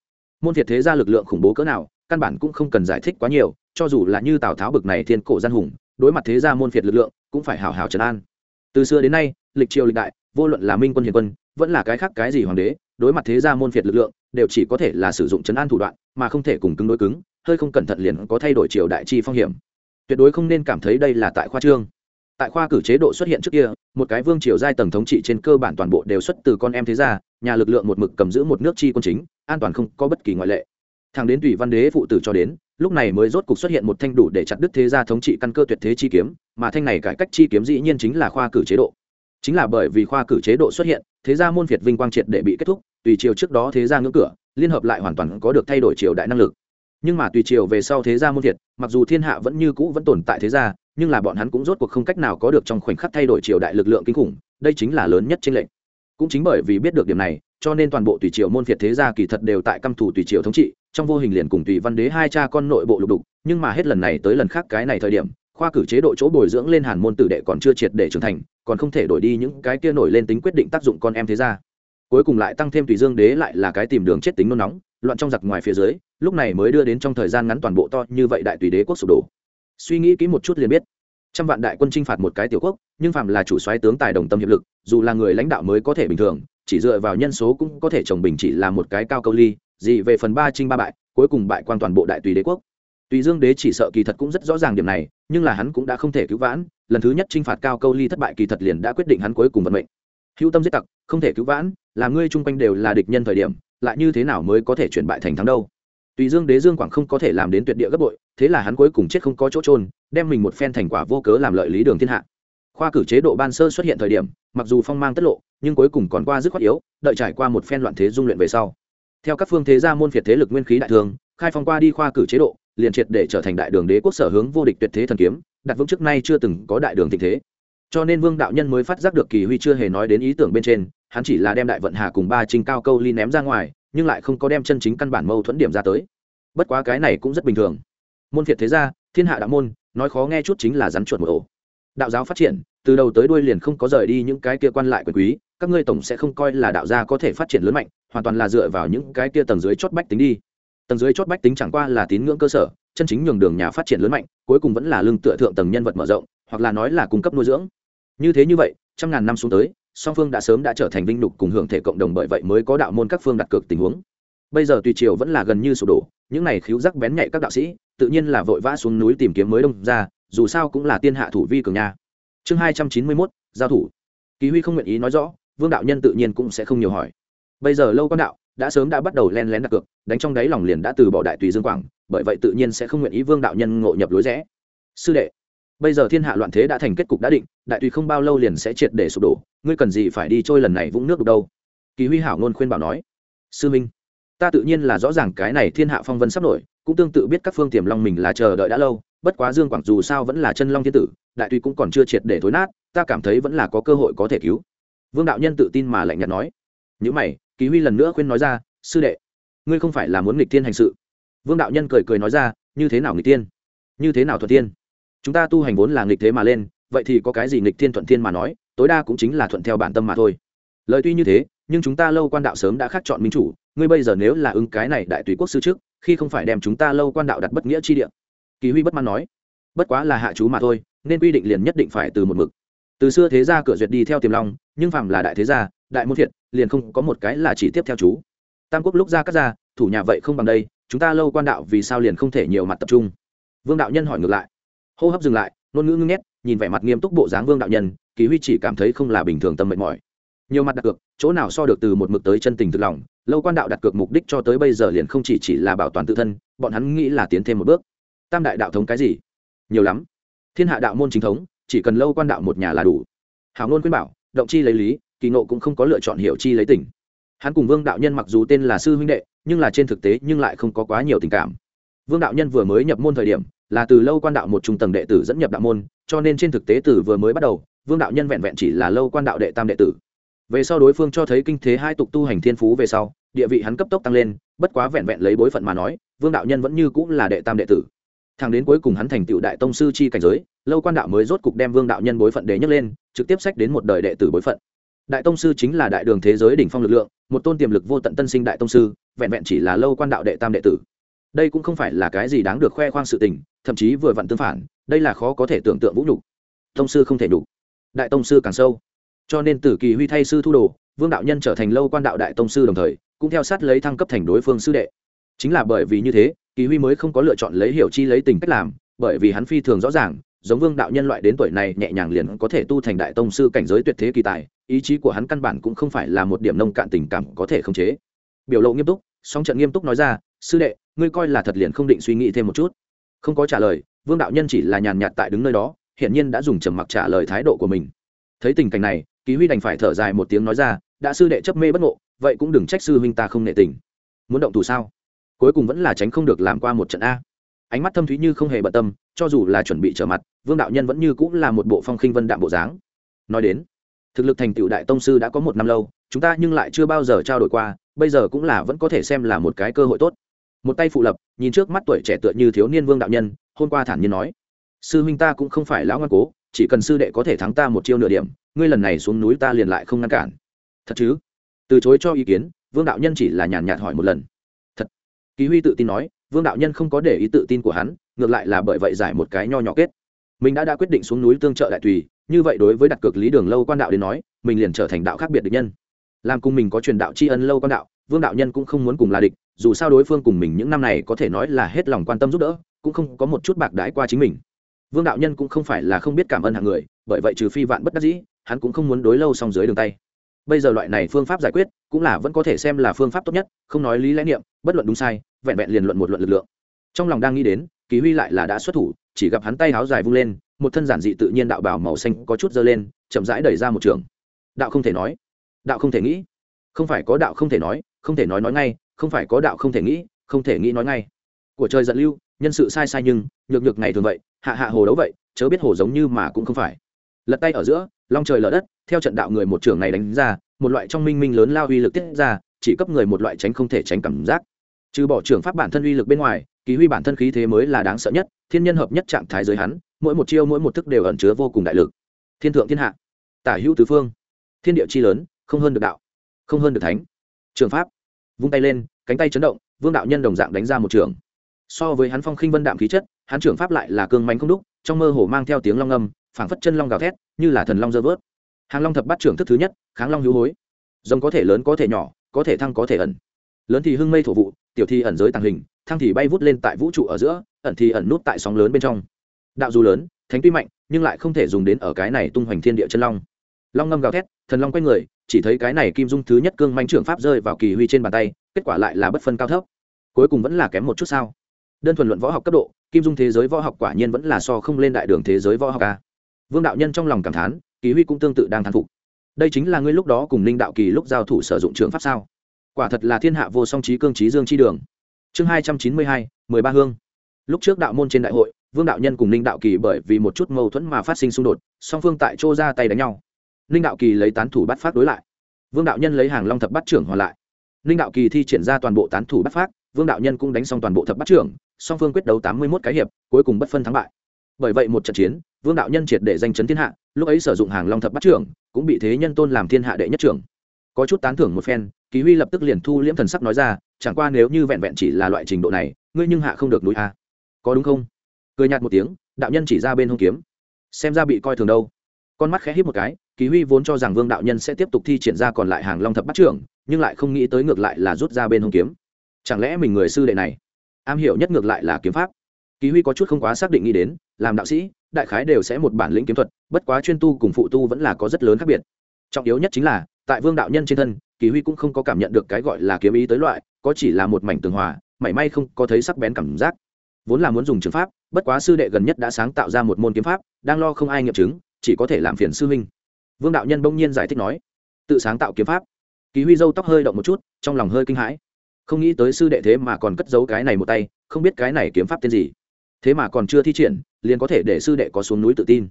môn việt thế gia lực lượng khủng bố cỡ nào, căn bản cũng không cần giải thích quá nhiều, cho dù là như tào tháo bực này thiên cổ gian hùng, đối mặt thế gia môn phiệt lực lượng, cũng phải hào hào trấn an. Từ xưa đến nay, lịch triều lịch đại, vô luận là minh quân hiền quân, vẫn là cái khác cái gì hoàng đế, đối mặt thế gia môn phiệt lực lượng, đều chỉ có thể là sử dụng trấn an thủ đoạn, mà không thể cùng cứng đối cứng, hơi không cẩn thận liền có thay đổi triều đại chi phong hiểm. Tuyệt đối không nên cảm thấy đây là tại khoa trương. Tại khoa cử chế độ xuất hiện trước kia, một cái vương triều giai tầng thống trị trên cơ bản toàn bộ đều xuất từ con em thế gia, nhà lực lượng một mực cầm giữ một nước chi quân chính an toàn không có bất kỳ ngoại lệ. Thằng đến tùy văn đế phụ tử cho đến, lúc này mới rốt cục xuất hiện một thanh đủ để chặt đứt thế gia thống trị căn cơ tuyệt thế chi kiếm, mà thanh này cải cách chi kiếm dĩ nhiên chính là khoa cử chế độ. Chính là bởi vì khoa cử chế độ xuất hiện, thế gia môn việt vinh quang triệt để bị kết thúc, tùy triều trước đó thế gia ngưỡng cửa, liên hợp lại hoàn toàn có được thay đổi triều đại năng lực. Nhưng mà tùy triều về sau thế gia môn việt mặc dù thiên hạ vẫn như cũ vẫn tồn tại thế gia, nhưng là bọn hắn cũng rốt cuộc không cách nào có được trong khoảnh khắc thay đổi triều đại lực lượng kinh khủng, đây chính là lớn nhất trên lệnh cũng chính bởi vì biết được điểm này cho nên toàn bộ tùy triều môn phiệt thế gia kỳ thật đều tại căm thủ tùy triều thống trị, trong vô hình liền cùng tùy văn đế hai cha con nội bộ lục đục, nhưng mà hết lần này tới lần khác cái này thời điểm, khoa cử chế độ chỗ bồi dưỡng lên hàn môn tử đệ còn chưa triệt để trưởng thành, còn không thể đổi đi những cái kia nổi lên tính quyết định tác dụng con em thế gia. Cuối cùng lại tăng thêm tùy dương đế lại là cái tìm đường chết tính nôn nóng, loạn trong giặc ngoài phía dưới, lúc này mới đưa đến trong thời gian ngắn toàn bộ to như vậy đại tùy đế quốc sụp đổ. Suy nghĩ kỹ một chút liền biết trăm vạn đại quân chinh phạt một cái tiểu quốc, nhưng phạm là chủ soái tướng tài đồng tâm hiệp lực, dù là người lãnh đạo mới có thể bình thường, chỉ dựa vào nhân số cũng có thể trồng bình chỉ là một cái cao câu ly, gì về phần ba trinh ba bại, cuối cùng bại quan toàn bộ đại tùy đế quốc. Tùy dương đế chỉ sợ kỳ thật cũng rất rõ ràng điểm này, nhưng là hắn cũng đã không thể cứu vãn, lần thứ nhất chinh phạt cao câu ly thất bại kỳ thật liền đã quyết định hắn cuối cùng vận mệnh. Hữu tâm giết tặc, không thể cứu vãn, là ngươi chung quanh đều là địch nhân thời điểm, lại như thế nào mới có thể chuyển bại thành thắng đâu? Tùy dương đế dương quảng không có thể làm đến tuyệt địa gấp bội, thế là hắn cuối cùng chết không có chỗ trôn đem mình một phen thành quả vô cớ làm lợi lý đường thiên hạ. Khoa cử chế độ ban sơ xuất hiện thời điểm, mặc dù phong mang tất lộ, nhưng cuối cùng còn qua dứt khoát yếu, đợi trải qua một phen loạn thế dung luyện về sau. Theo các phương thế gia môn phiệt thế lực nguyên khí đại thường, khai phong qua đi khoa cử chế độ, liền triệt để trở thành đại đường đế quốc sở hướng vô địch tuyệt thế thần kiếm, đặt vững trước nay chưa từng có đại đường thịnh thế. Cho nên vương đạo nhân mới phát giác được kỳ huy chưa hề nói đến ý tưởng bên trên, hắn chỉ là đem đại vận hà cùng ba trinh cao câu ly ném ra ngoài nhưng lại không có đem chân chính căn bản mâu thuẫn điểm ra tới. Bất quá cái này cũng rất bình thường. Môn phiệt thế gia, thiên hạ đạo môn, nói khó nghe chút chính là rắn chuột một ổ. Đạo giáo phát triển, từ đầu tới đuôi liền không có rời đi những cái kia quan lại quyền quý, các ngươi tổng sẽ không coi là đạo gia có thể phát triển lớn mạnh, hoàn toàn là dựa vào những cái kia tầng dưới chót bách tính đi. Tầng dưới chót bách tính chẳng qua là tín ngưỡng cơ sở, chân chính nhường đường nhà phát triển lớn mạnh, cuối cùng vẫn là lương tựa thượng tầng nhân vật mở rộng, hoặc là nói là cung cấp nuôi dưỡng. Như thế như vậy, trăm ngàn năm xuống tới song phương đã sớm đã trở thành vinh lục cùng hưởng thể cộng đồng bởi vậy mới có đạo môn các phương đặt cược tình huống. Bây giờ tùy triều vẫn là gần như sụp đổ, những này khiếu giác bén nhạy các đạo sĩ, tự nhiên là vội vã xuống núi tìm kiếm mới đông ra, dù sao cũng là tiên hạ thủ vi cường nha. Chương hai trăm chín mươi mốt, giao thủ. Kỳ huy không nguyện ý nói rõ, vương đạo nhân tự nhiên cũng sẽ không nhiều hỏi. Bây giờ lâu con đạo đã sớm đã bắt đầu len lén đặt cược, đánh trong đáy lòng liền đã từ bỏ đại tùy dương quảng, bởi vậy tự nhiên sẽ không nguyện ý vương đạo nhân ngộ nhập lối rẽ. Sư đệ bây giờ thiên hạ loạn thế đã thành kết cục đã định, đại tùy không bao lâu liền sẽ triệt để sụp đổ, ngươi cần gì phải đi trôi lần này vũng nước đục đâu? Kỳ huy hảo ngôn khuyên bảo nói. Sư minh, ta tự nhiên là rõ ràng cái này thiên hạ phong vân sắp nổi, cũng tương tự biết các phương tiềm long mình là chờ đợi đã lâu, bất quá dương quảng dù sao vẫn là chân long thiên tử, đại tùy cũng còn chưa triệt để thối nát, ta cảm thấy vẫn là có cơ hội có thể cứu. Vương đạo nhân tự tin mà lạnh nhạt nói. Những mày, kỳ huy lần nữa khuyên nói ra, sư đệ, ngươi không phải là muốn nghịch tiên hành sự. Vương đạo nhân cười cười nói ra, như thế nào nghịch tiên như thế nào thuật tiên chúng ta tu hành vốn là nghịch thế mà lên vậy thì có cái gì nghịch thiên thuận thiên mà nói tối đa cũng chính là thuận theo bản tâm mà thôi. Lời tuy như thế nhưng chúng ta lâu quan đạo sớm đã khắc chọn minh chủ ngươi bây giờ nếu là ứng cái này đại tùy quốc sư trước khi không phải đem chúng ta lâu quan đạo đặt bất nghĩa chi địa. Kỳ huy bất mãn nói bất quá là hạ chú mà thôi nên quy định liền nhất định phải từ một mực. Từ xưa thế gia cửa duyệt đi theo tiềm long nhưng phàm là đại thế gia đại môn thiện liền không có một cái là chỉ tiếp theo chú. Tam quốc lúc ra cắt ra, thủ nhà vậy không bằng đây chúng ta lâu quan đạo vì sao liền không thể nhiều mặt tập trung? Vương đạo nhân hỏi ngược lại hô hấp dừng lại, ngôn ngữ ngưng nét nhìn vẻ mặt nghiêm túc bộ dáng vương đạo nhân, kỳ huy chỉ cảm thấy không là bình thường tâm mệt mỏi. Nhiều mặt đặt cược, chỗ nào so được từ một mực tới chân tình thực lòng, lâu quan đạo đặt cược mục đích cho tới bây giờ liền không chỉ chỉ là bảo toàn tự thân, bọn hắn nghĩ là tiến thêm một bước. Tam đại đạo thống cái gì? Nhiều lắm. Thiên hạ đạo môn chính thống, chỉ cần lâu quan đạo một nhà là đủ. Hảo ngôn khuyên bảo, động chi lấy lý, kỳ nộ cũng không có lựa chọn hiểu chi lấy tình. Hắn cùng vương đạo nhân mặc dù tên là sư huynh đệ, nhưng là trên thực tế nhưng lại không có quá nhiều tình cảm. Vương đạo nhân vừa mới nhập môn thời điểm là từ lâu quan đạo một trung tầng đệ tử dẫn nhập đạo môn, cho nên trên thực tế từ vừa mới bắt đầu, vương đạo nhân vẹn vẹn chỉ là lâu quan đạo đệ tam đệ tử. Về sau đối phương cho thấy kinh thế hai tục tu hành thiên phú về sau, địa vị hắn cấp tốc tăng lên, bất quá vẹn vẹn lấy bối phận mà nói, vương đạo nhân vẫn như cũng là đệ tam đệ tử. Thẳng đến cuối cùng hắn thành tựu đại tông sư chi cảnh giới, lâu quan đạo mới rốt cục đem vương đạo nhân bối phận để nhấc lên, trực tiếp sách đến một đời đệ tử bối phận. Đại tông sư chính là đại đường thế giới đỉnh phong lực lượng, một tôn tiềm lực vô tận tân sinh đại tông sư, vẹn vẹn chỉ là lâu quan đạo đệ tam đệ tử. Đây cũng không phải là cái gì đáng được khoe khoang sự tình thậm chí vừa vặn tương phản, đây là khó có thể tưởng tượng vũ nhục. Tông sư không thể đủ đại tông sư càng sâu. Cho nên tử kỳ huy thay sư thu đồ, vương đạo nhân trở thành lâu quan đạo đại tông sư đồng thời, cũng theo sát lấy thăng cấp thành đối phương sư đệ. Chính là bởi vì như thế, kỳ huy mới không có lựa chọn lấy hiểu chi lấy tình cách làm, bởi vì hắn phi thường rõ ràng, giống vương đạo nhân loại đến tuổi này nhẹ nhàng liền có thể tu thành đại tông sư cảnh giới tuyệt thế kỳ tài, ý chí của hắn căn bản cũng không phải là một điểm nông cạn tình cảm có thể khống chế. Biểu lộ nghiêm túc, song trận nghiêm túc nói ra, sư đệ, ngươi coi là thật liền không định suy nghĩ thêm một chút không có trả lời, vương đạo nhân chỉ là nhàn nhạt tại đứng nơi đó, hiển nhiên đã dùng trầm mặc trả lời thái độ của mình. Thấy tình cảnh này ký huy đành phải thở dài một tiếng nói ra, đã sư đệ chấp mê bất ngộ, vậy cũng đừng trách sư huynh ta không nệ tình. Muốn động thủ sao? Cuối cùng vẫn là tránh không được làm qua một trận a. Ánh mắt thâm thúy như không hề bận tâm, cho dù là chuẩn bị trở mặt, vương đạo nhân vẫn như cũng là một bộ phong khinh vân đạm bộ dáng. Nói đến, thực lực thành tựu đại tông sư đã có một năm lâu, chúng ta nhưng lại chưa bao giờ trao đổi qua, bây giờ cũng là vẫn có thể xem là một cái cơ hội tốt một tay phụ lập, nhìn trước mắt tuổi trẻ tựa như thiếu niên vương đạo nhân, hôm qua thản nhiên nói, sư huynh ta cũng không phải lão ngoan cố, chỉ cần sư đệ có thể thắng ta một chiêu nửa điểm, ngươi lần này xuống núi ta liền lại không ngăn cản. Thật chứ? Từ chối cho ý kiến, vương đạo nhân chỉ là nhàn nhạt hỏi một lần. Thật. Ký huy tự tin nói, vương đạo nhân không có để ý tự tin của hắn, ngược lại là bởi vậy giải một cái nho nhỏ kết. Mình đã đã quyết định xuống núi tương trợ đại tùy, như vậy đối với đặt cược lý đường lâu quan đạo đến nói, mình liền trở thành đạo khác biệt địch nhân. Làm cùng mình có truyền đạo tri ân lâu quan đạo vương đạo nhân cũng không muốn cùng là địch, dù sao đối phương cùng mình những năm này có thể nói là hết lòng quan tâm giúp đỡ, cũng không có một chút bạc đãi qua chính mình. Vương đạo nhân cũng không phải là không biết cảm ơn hạng người, bởi vậy trừ phi vạn bất đắc dĩ, hắn cũng không muốn đối lâu xong dưới đường tay. Bây giờ loại này phương pháp giải quyết, cũng là vẫn có thể xem là phương pháp tốt nhất, không nói lý lẽ niệm, bất luận đúng sai, vẹn vẹn liền luận một luận lực lượng. Trong lòng đang nghĩ đến, kỳ huy lại là đã xuất thủ, chỉ gặp hắn tay áo dài vung lên, một thân giản dị tự nhiên đạo bào màu xanh có chút dơ lên, chậm rãi đẩy ra một trường. Đạo không thể nói. Đạo không thể nghĩ. Không phải có đạo không thể nói không thể nói nói ngay, không phải có đạo không thể nghĩ, không thể nghĩ nói ngay. Của trời giận lưu, nhân sự sai sai nhưng, nhược nhược ngày thường vậy, hạ hạ hồ đấu vậy, chớ biết hồ giống như mà cũng không phải. Lật tay ở giữa, long trời lở đất, theo trận đạo người một trưởng này đánh ra, một loại trong minh minh lớn lao uy lực tiết ra, chỉ cấp người một loại tránh không thể tránh cảm giác. Trừ bỏ trưởng pháp bản thân uy lực bên ngoài ký huy bản thân khí thế mới là đáng sợ nhất, thiên nhân hợp nhất trạng thái giới hắn, mỗi một chiêu mỗi một thức đều ẩn chứa vô cùng đại lực. Thiên thượng thiên hạ, tả hữu tứ phương, thiên địa chi lớn, không hơn được đạo, không hơn được thánh. Trường pháp vung tay lên, cánh tay chấn động, vương đạo nhân đồng dạng đánh ra một trường. So với hắn phong khinh vân đạm khí chất, hắn trưởng pháp lại là cương mánh không đúc, trong mơ hồ mang theo tiếng long âm, phảng phất chân long gào thét, như là thần long dơ vớt. Hàng long thập bắt trưởng thức thứ nhất, kháng long hữu hối. Rồng có thể lớn có thể nhỏ, có thể thăng có thể ẩn. Lớn thì hưng mây thổ vụ, tiểu thì ẩn giới tàng hình, thăng thì bay vút lên tại vũ trụ ở giữa, ẩn thì ẩn nút tại sóng lớn bên trong. Đạo dù lớn, thánh tuy mạnh, nhưng lại không thể dùng đến ở cái này tung hoành thiên địa chân long. Long ngâm gào thét, thần long quay người chỉ thấy cái này kim dung thứ nhất cương manh trưởng pháp rơi vào kỳ huy trên bàn tay, kết quả lại là bất phân cao thấp. Cuối cùng vẫn là kém một chút sao? Đơn thuần luận võ học cấp độ, kim dung thế giới võ học quả nhiên vẫn là so không lên đại đường thế giới võ học ca vương đạo nhân trong lòng cảm thán, kỳ huy cũng tương tự đang thán phục. Đây chính là ngươi lúc đó cùng Linh đạo kỳ lúc giao thủ sử dụng trường pháp sao? Quả thật là thiên hạ vô song trí cương trí dương chi đường. Chương hai trăm chín mươi hai, mười ba hương. Lúc trước đạo môn trên đại hội, vương đạo nhân cùng Linh đạo kỳ bởi vì một chút mâu thuẫn mà phát sinh xung đột, song phương tại chỗ ra tay đánh nhau ninh đạo kỳ lấy tán thủ bắt phát đối lại. Vương đạo nhân lấy hàng long thập bắt trưởng hoàn lại. Ninh đạo kỳ thi triển ra toàn bộ tán thủ bắt phát, vương đạo nhân cũng đánh xong toàn bộ thập bắt trưởng, song phương quyết đấu tám mươi một cái hiệp, cuối cùng bất phân thắng bại. Bởi vậy một trận chiến, vương đạo nhân triệt để danh chấn thiên hạ, lúc ấy sử dụng hàng long thập bắt trưởng, cũng bị thế nhân tôn làm thiên hạ đệ nhất trưởng. Có chút tán thưởng một phen ký huy lập tức liền thu liễm thần sắc nói ra, chẳng qua nếu như vẹn vẹn chỉ là loại trình độ này, ngươi nhưng hạ không được núi a. Có đúng không? Cười nhạt một tiếng, đạo nhân chỉ ra bên hông kiếm. Xem ra bị coi thường đâu. Con mắt khẽ hít một cái ký huy vốn cho rằng vương đạo nhân sẽ tiếp tục thi triển ra còn lại hàng long thập bắt trưởng, nhưng lại không nghĩ tới ngược lại là rút ra bên hông kiếm. Chẳng lẽ mình người sư đệ này, am hiểu nhất ngược lại là kiếm pháp? Ký huy có chút không quá xác định nghĩ đến, làm đạo sĩ, đại khái đều sẽ một bản lĩnh kiếm thuật, bất quá chuyên tu cùng phụ tu vẫn là có rất lớn khác biệt. Trọng yếu nhất chính là, tại vương đạo nhân trên thân, kỳ huy cũng không có cảm nhận được cái gọi là kiếm ý tới loại, có chỉ là một mảnh tường hòa, mảy may không có thấy sắc bén cảm giác. Vốn là muốn dùng trường pháp, bất quá sư đệ gần nhất đã sáng tạo ra một môn kiếm pháp, đang lo không ai nghiệm chứng, chỉ có thể làm phiền sư huynh vương đạo nhân bỗng nhiên giải thích nói, tự sáng tạo kiếm pháp. Kỳ huy dâu tóc hơi động một chút, trong lòng hơi kinh hãi. Không nghĩ tới sư đệ thế mà còn cất giấu cái này một tay, không biết cái này kiếm pháp tên gì. Thế mà còn chưa thi triển, liền có thể để sư đệ có xuống núi tự tin.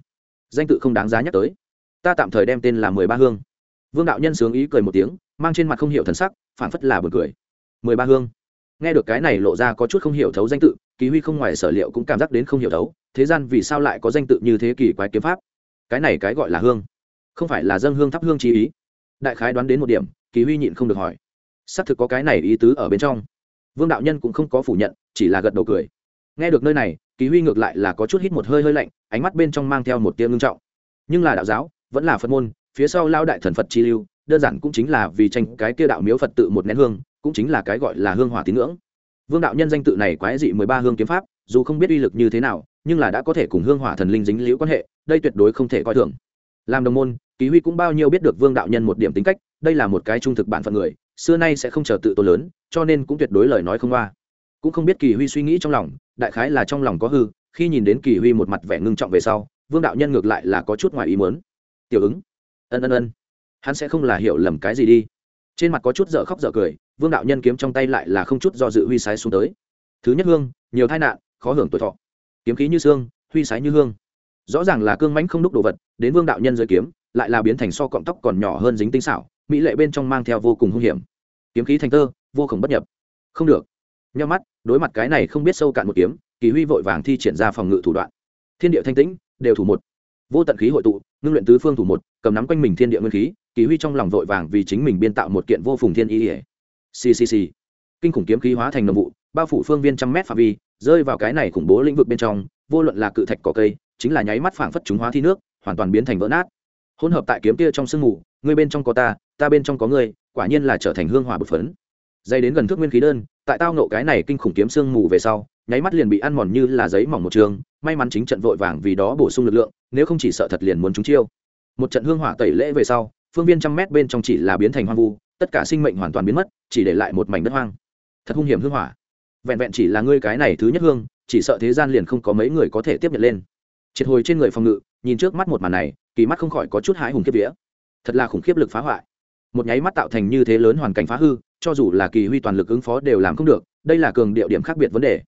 Danh tự không đáng giá nhắc tới. Ta tạm thời đem tên là mười ba hương. Vương đạo nhân sướng ý cười một tiếng, mang trên mặt không hiểu thần sắc, phản phất là b u ồ n cười. Mười ba hương. Nghe được cái này lộ ra có chút không hiểu thấu danh tự, kỳ huy không ngoài sở liệu cũng cảm giác đến không hiểu thấu, thế gian vì sao lại có danh tự như thế kỳ quái kiếm pháp? Cái này cái gọi là hương không phải là dân hương thắp hương trí ý. Đại khái đoán đến một điểm, kỳ huy nhịn không được hỏi. Xác thực có cái này ý tứ ở bên trong. Vương đạo nhân cũng không có phủ nhận, chỉ là gật đầu cười. Nghe được nơi này, kỳ huy ngược lại là có chút hít một hơi hơi lạnh, ánh mắt bên trong mang theo một tia ngưng trọng. Nhưng là đạo giáo, vẫn là phật môn, phía sau lao đại thần phật chi lưu, đơn giản cũng chính là vì tranh cái kia đạo miếu phật tự một nén hương, cũng chính là cái gọi là hương hỏa tín ngưỡng. Vương đạo nhân danh tự này quái dị mười ba hương kiếm pháp, dù không biết uy lực như thế nào, nhưng là đã có thể cùng hương hỏa thần linh dính liễu quan hệ, đây tuyệt đối không thể coi thường. Làm đồng môn ký huy cũng bao nhiêu biết được vương đạo nhân một điểm tính cách, đây là một cái trung thực bản phận người, xưa nay sẽ không chờ tự tô lớn, cho nên cũng tuyệt đối lời nói không qua cũng không biết kỳ huy suy nghĩ trong lòng, đại khái là trong lòng có hư, khi nhìn đến kỳ huy một mặt vẻ ngưng trọng về sau, vương đạo nhân ngược lại là có chút ngoài ý muốn. Tiểu ứng, ân ân ân, hắn sẽ không là hiểu lầm cái gì đi. Trên mặt có chút dở khóc dở cười, vương đạo nhân kiếm trong tay lại là không chút do dự huy sái xuống tới. Thứ nhất hương, nhiều tai nạn, khó hưởng tuổi thọ. Kiếm khí như xương, huy sái như hương. Rõ ràng là cương mãnh không đúc đồ vật, đến vương đạo nhân dưới kiếm lại là biến thành so cọng tóc còn nhỏ hơn dính tinh xảo, mỹ lệ bên trong mang theo vô cùng hung hiểm. Kiếm khí thành tơ vô cùng bất nhập. Không được. Nhau mắt, đối mặt cái này không biết sâu cạn một kiếm, kỳ huy vội vàng thi triển ra phòng ngự thủ đoạn. Thiên địa thanh tĩnh, đều thủ một. Vô tận khí hội tụ, ngưng luyện tứ phương thủ một, cầm nắm quanh mình thiên địa nguyên khí, kỳ huy trong lòng vội vàng vì chính mình biên tạo một kiện vô phùng thiên ý ỉa ccc kinh khủng kiếm khí hóa thành nồng vụ, bao phủ phương viên trăm mét phạm vi, rơi vào cái này khủng bố lĩnh vực bên trong, vô luận là cự thạch cỏ cây, chính là nháy mắt phảng phất chúng hóa thi nước, hoàn toàn biến thành vỡ nát hỗn hợp tại kiếm kia trong sương mù, ngươi bên trong có ta ta bên trong có ngươi, quả nhiên là trở thành hương hỏa bột phấn. Dây đến gần thước nguyên khí đơn, tại tao nộ cái này kinh khủng kiếm sương mù về sau, nháy mắt liền bị ăn mòn như là giấy mỏng một trường, may mắn chính trận vội vàng vì đó bổ sung lực lượng, nếu không chỉ sợ thật liền muốn trúng chiêu. Một trận hương hỏa tẩy lễ về sau, phương viên trăm mét bên trong chỉ là biến thành hoang vu, tất cả sinh mệnh hoàn toàn biến mất, chỉ để lại một mảnh đất hoang. Thật hung hiểm hương hỏa. Vẹn vẹn chỉ là ngươi cái này thứ nhất hương, chỉ sợ thế gian liền không có mấy người có thể tiếp nhận lên. Triệt hồi trên người phòng ngự nhìn trước mắt một màn này, kỳ mắt không khỏi có chút hái hùng kiếp vía. Thật là khủng khiếp lực phá hoại. Một nháy mắt tạo thành như thế lớn hoàn cảnh phá hư, cho dù là kỳ huy toàn lực ứng phó đều làm không được, đây là cường điệu điểm khác biệt vấn đề.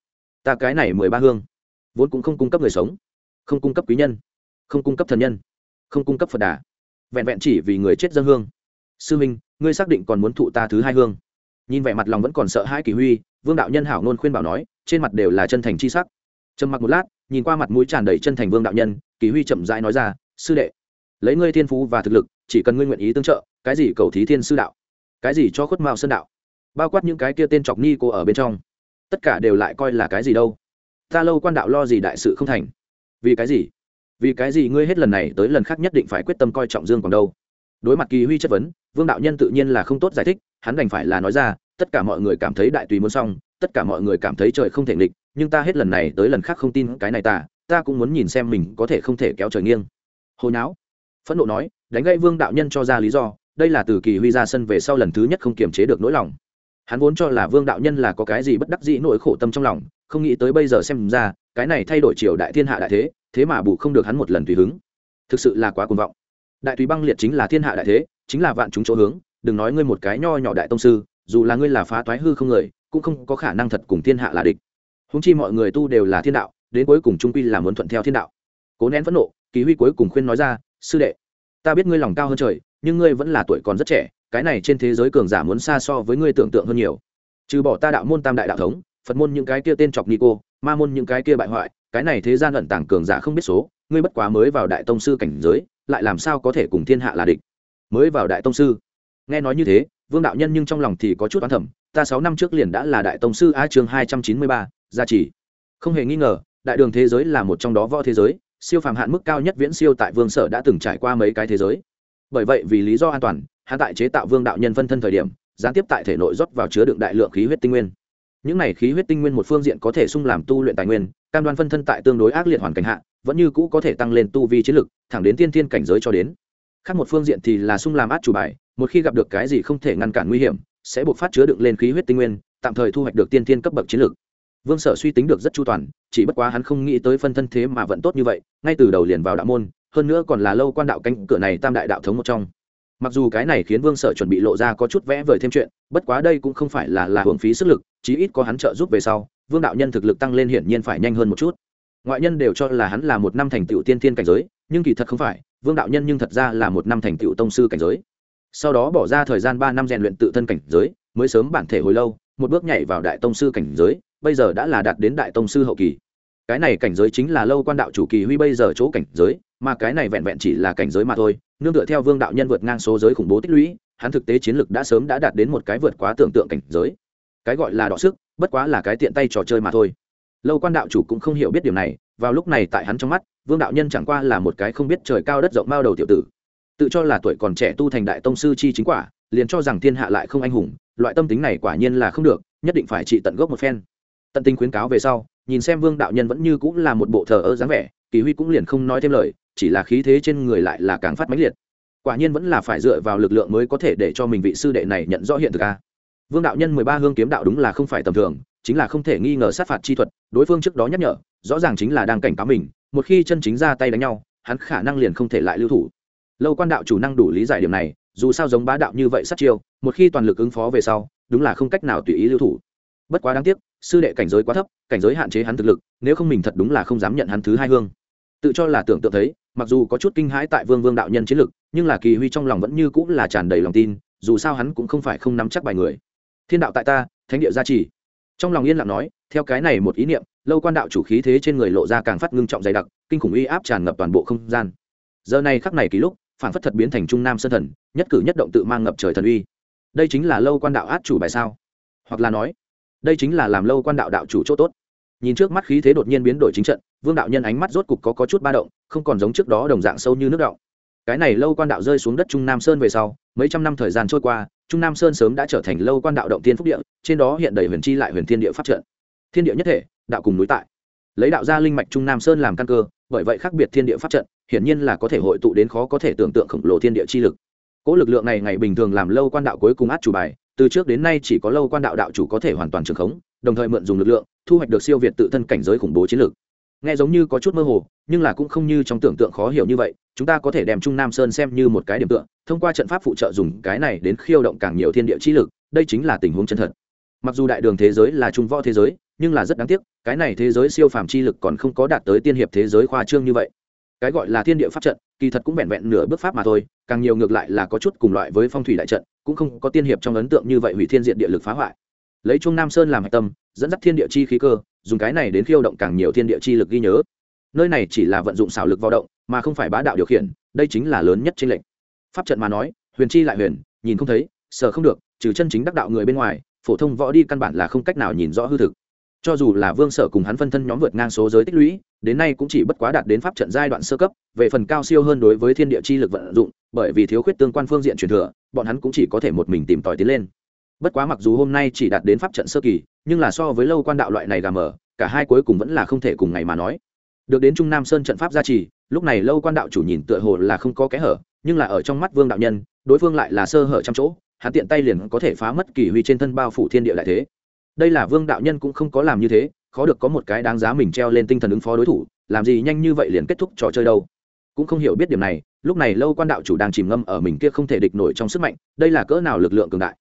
Ta cái này mười ba hương, vốn cũng không cung cấp người sống, không cung cấp quý nhân, không cung cấp thần nhân, không cung cấp phật đà. Vẹn vẹn chỉ vì người chết dân hương. Sư minh, ngươi xác định còn muốn thụ ta thứ hai hương. Nhìn vẻ mặt lòng vẫn còn sợ hãi kỳ huy, vương đạo nhân hảo nôn khuyên bảo nói, trên mặt đều là chân thành chi sắc. Trầm mặc một lát nhìn qua mặt mũi tràn đầy chân thành vương đạo nhân, kỳ huy chậm rãi nói ra, sư đệ, lấy ngươi thiên phú và thực lực, chỉ cần ngươi nguyện ý tương trợ, cái gì cầu thí thiên sư đạo? Cái gì cho khuất mao sơn đạo? Bao quát những cái kia tên chọc ni cô ở bên trong, tất cả đều lại coi là cái gì đâu? Ta lâu quan đạo lo gì đại sự không thành? Vì cái gì? Vì cái gì ngươi hết lần này tới lần khác nhất định phải quyết tâm coi trọng dương còn đâu? Đối mặt kỳ huy chất vấn, vương đạo nhân tự nhiên là không tốt giải thích, hắn đành phải là nói ra, tất cả mọi người cảm thấy đại tùy muốn xong tất cả mọi người cảm thấy trời không thể nghịch, nhưng ta hết lần này tới lần khác không tin cái này ta ta cũng muốn nhìn xem mình có thể không thể kéo trời nghiêng. Hồi não phẫn nộ nói, đánh gãy vương đạo nhân cho ra lý do, đây là từ kỳ huy ra sân về sau lần thứ nhất không kiềm chế được nỗi lòng. Hắn vốn cho là vương đạo nhân là có cái gì bất đắc dĩ nỗi khổ tâm trong lòng, không nghĩ tới bây giờ xem ra, cái này thay đổi triều đại thiên hạ đại thế thế mà bù không được hắn một lần tùy hứng. Thực sự là quá cuồng vọng. Đại tùy băng liệt chính là thiên hạ đại thế, chính là vạn chúng chỗ hướng, đừng nói ngươi một cái nho nhỏ đại tông sư, dù là ngươi là phá toái hư không người cũng không có khả năng thật cùng thiên hạ là địch. Húng chi mọi người tu đều là thiên đạo, đến cuối cùng trung quy là muốn thuận theo thiên đạo. Cố nén phẫn nộ, kỳ huy cuối cùng khuyên nói ra, sư đệ, ta biết ngươi lòng cao hơn trời, nhưng ngươi vẫn là tuổi còn rất trẻ, cái này trên thế giới cường giả muốn xa so với ngươi tưởng tượng hơn nhiều. Trừ bỏ ta đạo môn tam đại đạo thống, phật môn những cái kia tên chọc nico cô ma môn những cái kia bại hoại, cái này thế gian ẩn tàng cường giả không biết số, ngươi bất quá mới vào đại tông sư cảnh giới, lại làm sao có thể cùng thiên hạ là địch? Mới vào đại tông sư. Nghe nói như thế, vương đạo nhân nhưng trong lòng thì có chút oán thẩm ta sáu năm trước liền đã là đại tông sư a chương hai trăm chín mươi ba, gia trì. Không hề nghi ngờ, đại đường thế giới là một trong đó võ thế giới, siêu phàm hạn mức cao nhất viễn siêu tại vương sở đã từng trải qua mấy cái thế giới. Bởi vậy vì lý do an toàn hạ tại chế tạo vương đạo nhân phân thân thời điểm, gián tiếp tại thể nội rót vào chứa đựng đại lượng khí huyết tinh nguyên. Những này khí huyết tinh nguyên một phương diện có thể sung làm tu luyện tài nguyên, cam đoan phân thân tại tương đối ác liệt hoàn cảnh hạ, vẫn như cũ có thể tăng lên tu vi chiến lực, thẳng đến tiên thiên cảnh giới cho đến. Khác một phương diện thì là sung làm át chủ bài, một khi gặp được cái gì không thể ngăn cản nguy hiểm sẽ buộc phát chứa đựng lên khí huyết tinh nguyên, tạm thời thu hoạch được tiên thiên cấp bậc chiến lược. Vương sở suy tính được rất chu toàn, chỉ bất quá hắn không nghĩ tới phân thân thế mà vẫn tốt như vậy, ngay từ đầu liền vào đạo môn, hơn nữa còn là lâu quan đạo cánh cửa này tam đại đạo thống một trong. Mặc dù cái này khiến vương sở chuẩn bị lộ ra có chút vẽ vời thêm chuyện, bất quá đây cũng không phải là là hưởng phí sức lực, chí ít có hắn trợ giúp về sau, vương đạo nhân thực lực tăng lên hiển nhiên phải nhanh hơn một chút. Ngoại nhân đều cho là hắn là một năm thành tựu tiên thiên cảnh giới, nhưng kỳ thật không phải, vương đạo nhân nhưng thật ra là một năm thành tựu tông sư cảnh giới sau đó bỏ ra thời gian ba năm rèn luyện tự thân cảnh giới, mới sớm bản thể hồi lâu, một bước nhảy vào đại tông sư cảnh giới, bây giờ đã là đạt đến đại tông sư hậu kỳ. Cái này cảnh giới chính là lâu quan đạo chủ kỳ huy bây giờ chỗ cảnh giới, mà cái này vẹn vẹn chỉ là cảnh giới mà thôi, nương tựa theo vương đạo nhân vượt ngang số giới khủng bố tích lũy, hắn thực tế chiến lực đã sớm đã đạt đến một cái vượt quá tưởng tượng cảnh giới. Cái gọi là đọ sức, bất quá là cái tiện tay trò chơi mà thôi. Lâu quan đạo chủ cũng không hiểu biết điều này, vào lúc này tại hắn trong mắt, vương đạo nhân chẳng qua là một cái không biết trời cao đất rộng bao đầu tiểu tử tự cho là tuổi còn trẻ tu thành đại tông sư chi chính quả, liền cho rằng thiên hạ lại không anh hùng, loại tâm tính này quả nhiên là không được, nhất định phải trị tận gốc một phen. Tận tình khuyến cáo về sau, nhìn xem vương đạo nhân vẫn như cũng là một bộ thờ ơ dáng vẻ, kỳ huy cũng liền không nói thêm lời, chỉ là khí thế trên người lại là càng phát mãnh liệt. Quả nhiên vẫn là phải dựa vào lực lượng mới có thể để cho mình vị sư đệ này nhận rõ hiện thực a. Vương đạo nhân mười ba hương kiếm đạo đúng là không phải tầm thường, chính là không thể nghi ngờ sát phạt chi thuật, đối phương trước đó nhắc nhở, rõ ràng chính là đang cảnh cáo mình, một khi chân chính ra tay đánh nhau, hắn khả năng liền không thể lại lưu thủ lâu quan đạo chủ năng đủ lý giải điểm này, dù sao giống bá đạo như vậy sát chiêu, một khi toàn lực ứng phó về sau, đúng là không cách nào tùy ý lưu thủ. Bất quá đáng tiếc, sư đệ cảnh giới quá thấp, cảnh giới hạn chế hắn thực lực, nếu không mình thật đúng là không dám nhận hắn thứ hai hương. Tự cho là tưởng tượng thấy, mặc dù có chút kinh hãi tại vương vương đạo nhân chiến lực, nhưng là kỳ huy trong lòng vẫn như cũng là tràn đầy lòng tin, dù sao hắn cũng không phải không nắm chắc bài người. Thiên đạo tại ta, thánh địa gia trì. Trong lòng yên lặng nói, theo cái này một ý niệm, lâu quan đạo chủ khí thế trên người lộ ra càng phát ngưng trọng dày đặc, kinh khủng uy áp tràn ngập toàn bộ không gian. Giờ này khắc này ký lúc phản phất thật biến thành trung nam sơn thần nhất cử nhất động tự mang ngập trời thần uy. Đây chính là lâu quan đạo át chủ bài sao? Hoặc là nói đây chính là làm lâu quan đạo đạo chủ chỗ tốt. Nhìn trước mắt khí thế đột nhiên biến đổi chính trận vương đạo nhân ánh mắt rốt cục có, có chút ba động không còn giống trước đó đồng dạng sâu như nước động. Cái này lâu quan đạo rơi xuống đất trung nam sơn về sau mấy trăm năm thời gian trôi qua trung nam sơn sớm đã trở thành lâu quan đạo động tiên phúc địa trên đó hiện đầy huyền chi lại huyền thiên địa pháp trận. Thiên địa nhất thể đạo cùng núi tại. Lấy đạo gia linh mạch trung nam sơn làm căn cơ bởi vậy khác biệt thiên địa pháp trận, hiển nhiên là có thể hội tụ đến khó có thể tưởng tượng khổng lồ thiên địa chi lực. Cỗ lực lượng này ngày bình thường làm lâu quan đạo cuối cùng át chủ bài, từ trước đến nay chỉ có lâu quan đạo đạo chủ có thể hoàn toàn trường khống, đồng thời mượn dùng lực lượng, thu hoạch được siêu việt tự thân cảnh giới khủng bố chiến lược nghe giống như có chút mơ hồ, nhưng là cũng không như trong tưởng tượng khó hiểu như vậy, chúng ta có thể đem trung nam sơn xem như một cái điểm tựa, thông qua trận pháp phụ trợ dùng cái này đến khiêu động càng nhiều thiên địa chi lực, đây chính là tình huống chân thật. Mặc dù đại đường thế giới là trung võ thế giới nhưng là rất đáng tiếc, cái này thế giới siêu phàm chi lực còn không có đạt tới tiên hiệp thế giới khoa trương như vậy. Cái gọi là thiên địa pháp trận, kỳ thật cũng vẹn vẹn nửa bước pháp mà thôi, càng nhiều ngược lại là có chút cùng loại với phong thủy đại trận, cũng không có tiên hiệp trong ấn tượng như vậy hủy thiên diện địa lực phá hoại. Lấy trung nam sơn làm hạch tâm, dẫn dắt thiên địa chi khí cơ, dùng cái này đến khiêu động càng nhiều thiên địa chi lực ghi nhớ. Nơi này chỉ là vận dụng xảo lực vào động, mà không phải bá đạo điều khiển, đây chính là lớn nhất trên lệnh pháp trận mà nói, huyền chi lại huyền, nhìn không thấy, sợ không được, trừ chân chính đắc đạo người bên ngoài, phổ thông võ đi căn bản là không cách nào nhìn rõ hư thực cho dù là vương sở cùng hắn phân thân nhóm vượt ngang số giới tích lũy, đến nay cũng chỉ bất quá đạt đến pháp trận giai đoạn sơ cấp, về phần cao siêu hơn đối với thiên địa chi lực vận dụng, bởi vì thiếu khuyết tương quan phương diện truyền thừa, bọn hắn cũng chỉ có thể một mình tìm tòi tiến lên. Bất quá mặc dù hôm nay chỉ đạt đến pháp trận sơ kỳ, nhưng là so với lâu quan đạo loại này gà mở cả hai cuối cùng vẫn là không thể cùng ngày mà nói. Được đến trung nam sơn trận pháp gia trì, lúc này lâu quan đạo chủ nhìn tựa hồ là không có kẽ hở, nhưng là ở trong mắt vương đạo nhân, đối phương lại là sơ hở trăm chỗ, hắn tiện tay liền có thể phá mất kỳ huy trên thân bao phủ thiên địa lại thế đây là vương đạo nhân cũng không có làm như thế, khó được có một cái đáng giá mình treo lên tinh thần ứng phó đối thủ, làm gì nhanh như vậy liền kết thúc trò chơi đâu. Cũng không hiểu biết điểm này, lúc này lâu quan đạo chủ đang chìm ngâm ở mình kia không thể địch nổi trong sức mạnh, đây là cỡ nào lực lượng cường đại.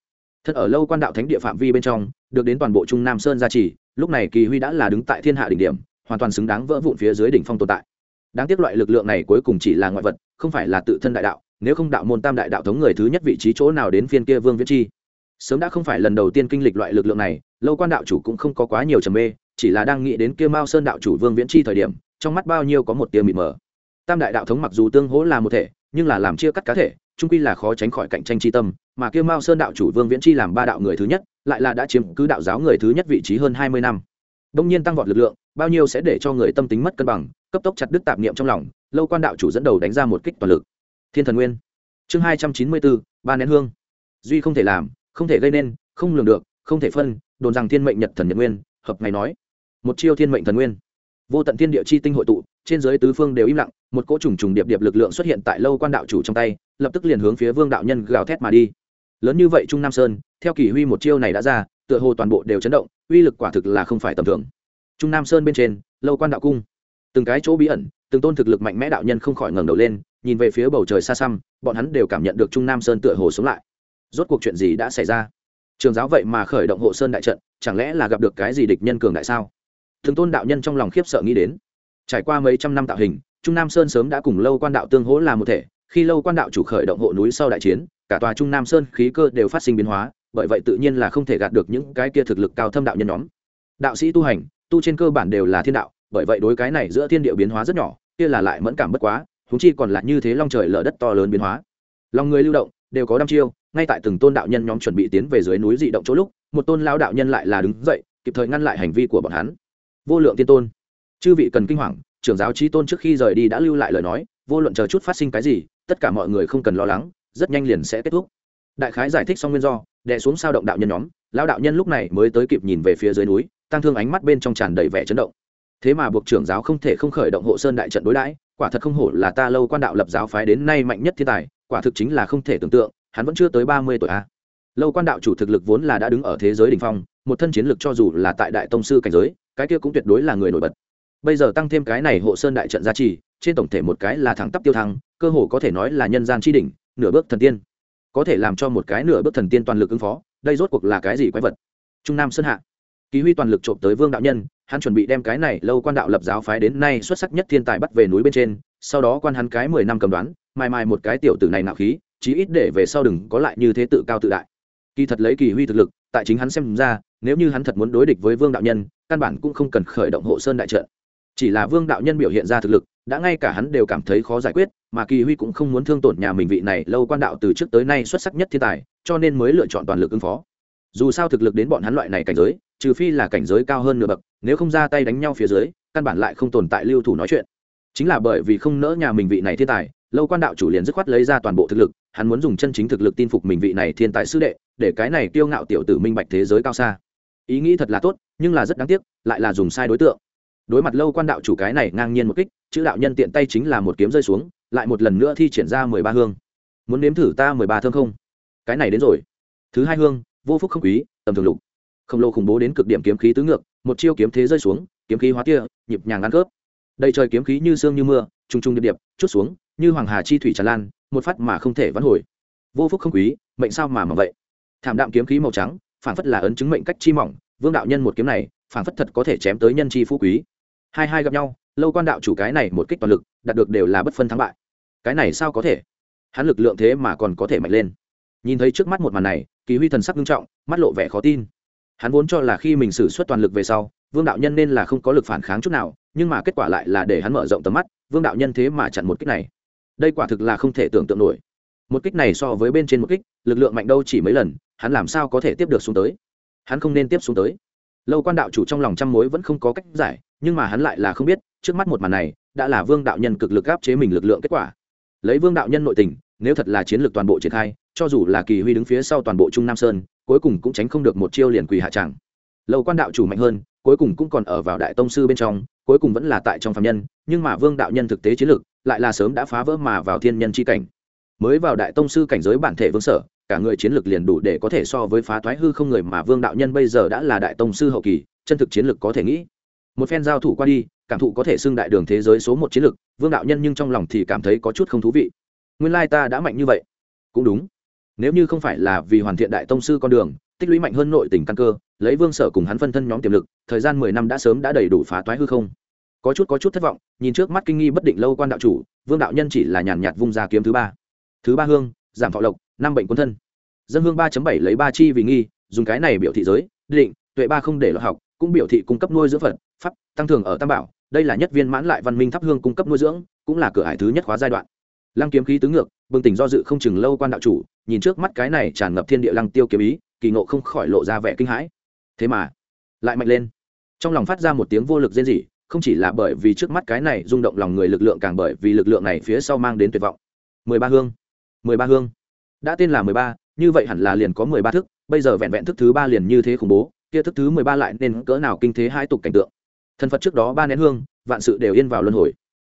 Thật ở lâu quan đạo thánh địa phạm vi bên trong, được đến toàn bộ trung nam sơn gia trì, lúc này kỳ huy đã là đứng tại thiên hạ đỉnh điểm, hoàn toàn xứng đáng vỡ vụn phía dưới đỉnh phong tồn tại. Đáng tiếc loại lực lượng này cuối cùng chỉ là ngoại vật, không phải là tự thân đại đạo, nếu không đạo môn tam đại đạo thống người thứ nhất vị trí chỗ nào đến phiên kia vương viễn chi? Sớm đã không phải lần đầu tiên kinh lịch loại lực lượng này, lâu quan đạo chủ cũng không có quá nhiều trầm mê, chỉ là đang nghĩ đến kia mao sơn đạo chủ vương viễn chi thời điểm, trong mắt bao nhiêu có một tia mịt mờ. Tam đại đạo thống mặc dù tương hỗ là một thể, nhưng là làm chia cắt cá thể trung quy là khó tránh khỏi cạnh tranh chi tâm, mà kia mao sơn đạo chủ vương viễn chi làm ba đạo người thứ nhất, lại là đã chiếm cứ đạo giáo người thứ nhất vị trí hơn hai mươi năm. Đông nhiên tăng vọt lực lượng, bao nhiêu sẽ để cho người tâm tính mất cân bằng, cấp tốc chặt đứt tạp niệm trong lòng, lâu quan đạo chủ dẫn đầu đánh ra một kích toàn lực. Thiên thần nguyên. Chương hai trăm chín mươi bốn, ba nén hương. Duy không thể làm không thể gây nên, không lường được, không thể phân, đồn rằng thiên mệnh nhật thần nhật nguyên, hợp ngày nói. Một chiêu thiên mệnh thần nguyên. Vô tận thiên địa chi tinh hội tụ, trên giới tứ phương đều im lặng, một cỗ trùng trùng điệp điệp lực lượng xuất hiện tại lâu quan đạo chủ trong tay, lập tức liền hướng phía vương đạo nhân gào thét mà đi. Lớn như vậy trung nam sơn, theo kỷ huy một chiêu này đã ra, tựa hồ toàn bộ đều chấn động, uy lực quả thực là không phải tầm thường. Trung nam sơn bên trên, lâu quan đạo cung. Từng cái chỗ bí ẩn, từng tôn thực lực mạnh mẽ đạo nhân không khỏi ngẩng đầu lên, nhìn về phía bầu trời xa xăm, bọn hắn đều cảm nhận được trung nam sơn tựa hồ sống lại rốt cuộc chuyện gì đã xảy ra? Trường giáo vậy mà khởi động hộ sơn đại trận, chẳng lẽ là gặp được cái gì địch nhân cường đại sao? Thường tôn đạo nhân trong lòng khiếp sợ nghĩ đến. Trải qua mấy trăm năm tạo hình, trung nam sơn sớm đã cùng lâu quan đạo tương hỗ là một thể. Khi lâu quan đạo chủ khởi động hộ núi sau đại chiến, cả tòa trung nam sơn khí cơ đều phát sinh biến hóa, bởi vậy tự nhiên là không thể gạt được những cái kia thực lực cao thâm đạo nhân nhóm. Đạo sĩ tu hành, tu trên cơ bản đều là thiên đạo, bởi vậy đối cái này giữa thiên địa biến hóa rất nhỏ, kia là lại mẫn cảm bất quá húng chi còn là như thế long trời lở đất to lớn biến hóa. Lòng người lưu động, đều có đăm chiêu ngay tại từng tôn đạo nhân nhóm chuẩn bị tiến về dưới núi dị động chỗ lúc, một tôn lao đạo nhân lại là đứng dậy, kịp thời ngăn lại hành vi của bọn hắn. Vô lượng tiên tôn. Chư vị cần kinh hoàng, trưởng giáo trí tôn trước khi rời đi đã lưu lại lời nói, vô luận chờ chút phát sinh cái gì, tất cả mọi người không cần lo lắng, rất nhanh liền sẽ kết thúc. Đại khái giải thích xong nguyên do, đè xuống sao động đạo nhân nhóm lao đạo nhân lúc này mới tới kịp nhìn về phía dưới núi tăng thương ánh mắt bên trong tràn đầy vẻ chấn động. Thế mà buộc trưởng giáo không thể không khởi động hộ sơn đại trận đối đãi, quả thật không hổ là ta lâu quan đạo lập giáo phái đến nay mạnh nhất thiên tài, quả thực chính là không thể tưởng tượng hắn vẫn chưa tới ba mươi tuổi a lâu quan đạo chủ thực lực vốn là đã đứng ở thế giới đ ỉ n h phong, một thân chiến lực cho dù là tại đại tông sư cảnh giới, cái kia cũng tuyệt đối là người nổi bật. Bây giờ tăng thêm cái này hộ sơn đại trận gia trì, trên tổng thể một cái là thẳng tắp tiêu thăng, cơ hồ có thể nói là nhân gian tri đỉnh, nửa bước thần tiên. Có thể làm cho một cái nửa bước thần tiên toàn lực ứng phó, đây rốt cuộc là cái gì quái vật? Trung nam sơn hạ. Ký huy toàn lực trộm tới vương đạo nhân, hắn chuẩn bị đem cái này lâu quan đạo lập giáo phái đến nay xuất sắc nhất thiên tài bắt về núi bên trên, sau đó quan hắn cái mười năm cầm đoán mai mai một cái tiểu tử này nạo khí chí ít để về sau đừng có lại như thế tự cao tự đại. Kỳ thật lấy kỳ huy thực lực, tại chính hắn xem ra, nếu như hắn thật muốn đối địch với vương đạo nhân, căn bản cũng không cần khởi động hộ sơn đại trận. Chỉ là vương đạo nhân biểu hiện ra thực lực, đã ngay cả hắn đều cảm thấy khó giải quyết, mà kỳ huy cũng không muốn thương tổn nhà mình vị này lâu quan đạo từ trước tới nay xuất sắc nhất thiên tài, cho nên mới lựa chọn toàn lực ứng phó. Dù sao thực lực đến bọn hắn loại này cảnh giới, trừ phi là cảnh giới cao hơn nửa bậc, nếu không ra tay đánh nhau phía dưới, căn bản lại không tồn tại lưu thủ nói chuyện. Chính là bởi vì không nỡ nhà mình vị này thiên tài lâu quan đạo chủ liền dứt khoát lấy ra toàn bộ thực lực, hắn muốn dùng chân chính thực lực tin phục mình vị này thiên tài sư đệ, để cái này kiêu ngạo tiểu tử minh bạch thế giới cao xa. Ý nghĩ thật là tốt, nhưng là rất đáng tiếc, lại là dùng sai đối tượng. Đối mặt lâu quan đạo chủ cái này ngang nhiên một kích, chữ đạo nhân tiện tay chính là một kiếm rơi xuống, lại một lần nữa thi triển ra mười ba hương. Muốn nếm thử ta mười ba thơm không? Cái này đến rồi. Thứ hai hương, vô phúc không quý, tầm thường lục. Khổng lồ khủng bố đến cực điểm kiếm khí tứ ngược, một chiêu kiếm thế rơi xuống, kiếm khí hóa tia, nhịp nhàng ngăn cướp đầy trời kiếm khí như sương như mưa, trùng trùng điệp điệp, chút xuống như hoàng hà chi thủy tràn lan, một phát mà không thể vãn hồi. Vô phúc không quý, mệnh sao mà mà vậy? Thảm đạm kiếm khí màu trắng phản phất là ấn chứng mệnh cách chi mỏng, vương đạo nhân một kiếm này phản phất thật có thể chém tới nhân chi phú quý. Hai hai gặp nhau, lâu quan đạo chủ cái này một kích toàn lực, đạt được đều là bất phân thắng bại. Cái này sao có thể? Hắn lực lượng thế mà còn có thể mạnh lên. Nhìn thấy trước mắt một màn này, kỳ huy thần sắc nghiêm trọng, mắt lộ vẻ khó tin. Hắn vốn cho là khi mình xử suất toàn lực về sau, vương đạo nhân nên là không có lực phản kháng chút nào, nhưng mà kết quả lại là để hắn mở rộng tầm mắt, vương đạo nhân thế mà chặn một kích này đây quả thực là không thể tưởng tượng nổi. Một kích này so với bên trên một kích, lực lượng mạnh đâu chỉ mấy lần, hắn làm sao có thể tiếp được xuống tới? Hắn không nên tiếp xuống tới. Lâu quan đạo chủ trong lòng trăm mối vẫn không có cách giải, nhưng mà hắn lại là không biết, trước mắt một màn này, đã là vương đạo nhân cực lực áp chế mình lực lượng kết quả. Lấy vương đạo nhân nội tình, nếu thật là chiến lược toàn bộ triển khai, cho dù là kỳ huy đứng phía sau toàn bộ trung nam sơn, cuối cùng cũng tránh không được một chiêu liền quỳ hạ tràng lâu quan đạo chủ mạnh hơn, cuối cùng cũng còn ở vào đại tông sư bên trong, cuối cùng vẫn là tại trong phạm nhân, nhưng mà vương đạo nhân thực tế chiến lược lại là sớm đã phá vỡ mà vào thiên nhân c h i cảnh. Mới vào đại tông sư cảnh giới bản thể vương sở, cả người chiến lược liền đủ để có thể so với phá thoái hư không người mà vương đạo nhân bây giờ đã là đại tông sư hậu kỳ, chân thực chiến lược có thể nghĩ. Một phen giao thủ qua đi, cảm thụ có thể xưng đại đường thế giới số một chiến lược vương đạo nhân nhưng trong lòng thì cảm thấy có chút không thú vị. Nguyên lai ta đã mạnh như vậy. Cũng đúng. Nếu như không phải là vì hoàn thiện đại tông sư con đường, tích lũy mạnh hơn nội tình căn cơ, lấy vương sở cùng hắn phân thân nhóm tiềm lực, thời gian mười năm đã sớm đã đầy đủ phá toái hư không có chút có chút thất vọng, nhìn trước mắt kinh nghi bất định lâu quan đạo chủ, vương đạo nhân chỉ là nhàn nhạt vung ra kiếm thứ ba. Thứ ba hương, giảm thọ lộc, năm bệnh quân thân. Dân hương ba bảy lấy ba chi vì nghi, dùng cái này biểu thị giới, định, tuệ ba không để lọt học, cũng biểu thị cung cấp nuôi dưỡng phật, pháp, tăng thường ở tam bảo, đây là nhất viên mãn lại văn minh thắp hương cung cấp nuôi dưỡng, cũng là cửa hải thứ nhất khóa giai đoạn. Lăng kiếm khí tứ ngược, bừng tỉnh do dự không chừng lâu quan đạo chủ, nhìn trước mắt cái này tràn ngập thiên địa lăng tiêu kiếm ý, kỳ ngộ không khỏi lộ ra vẻ kinh hãi. Thế mà, lại mạnh lên. Trong lòng phát ra một tiếng vô lực rên rỉ không chỉ là bởi vì trước mắt cái này rung động lòng người lực lượng càng bởi vì lực lượng này phía sau mang đến tuyệt vọng. Mười ba hương. Mười ba hương. Đã tên là mười ba, như vậy hẳn là liền có mười ba thức, bây giờ vẹn vẹn thức thứ ba liền như thế khủng bố, kia thức thứ mười ba lại nên cỡ nào kinh thế hai tục cảnh tượng. Thần phật trước đó ba nén hương, vạn sự đều yên vào luân hồi.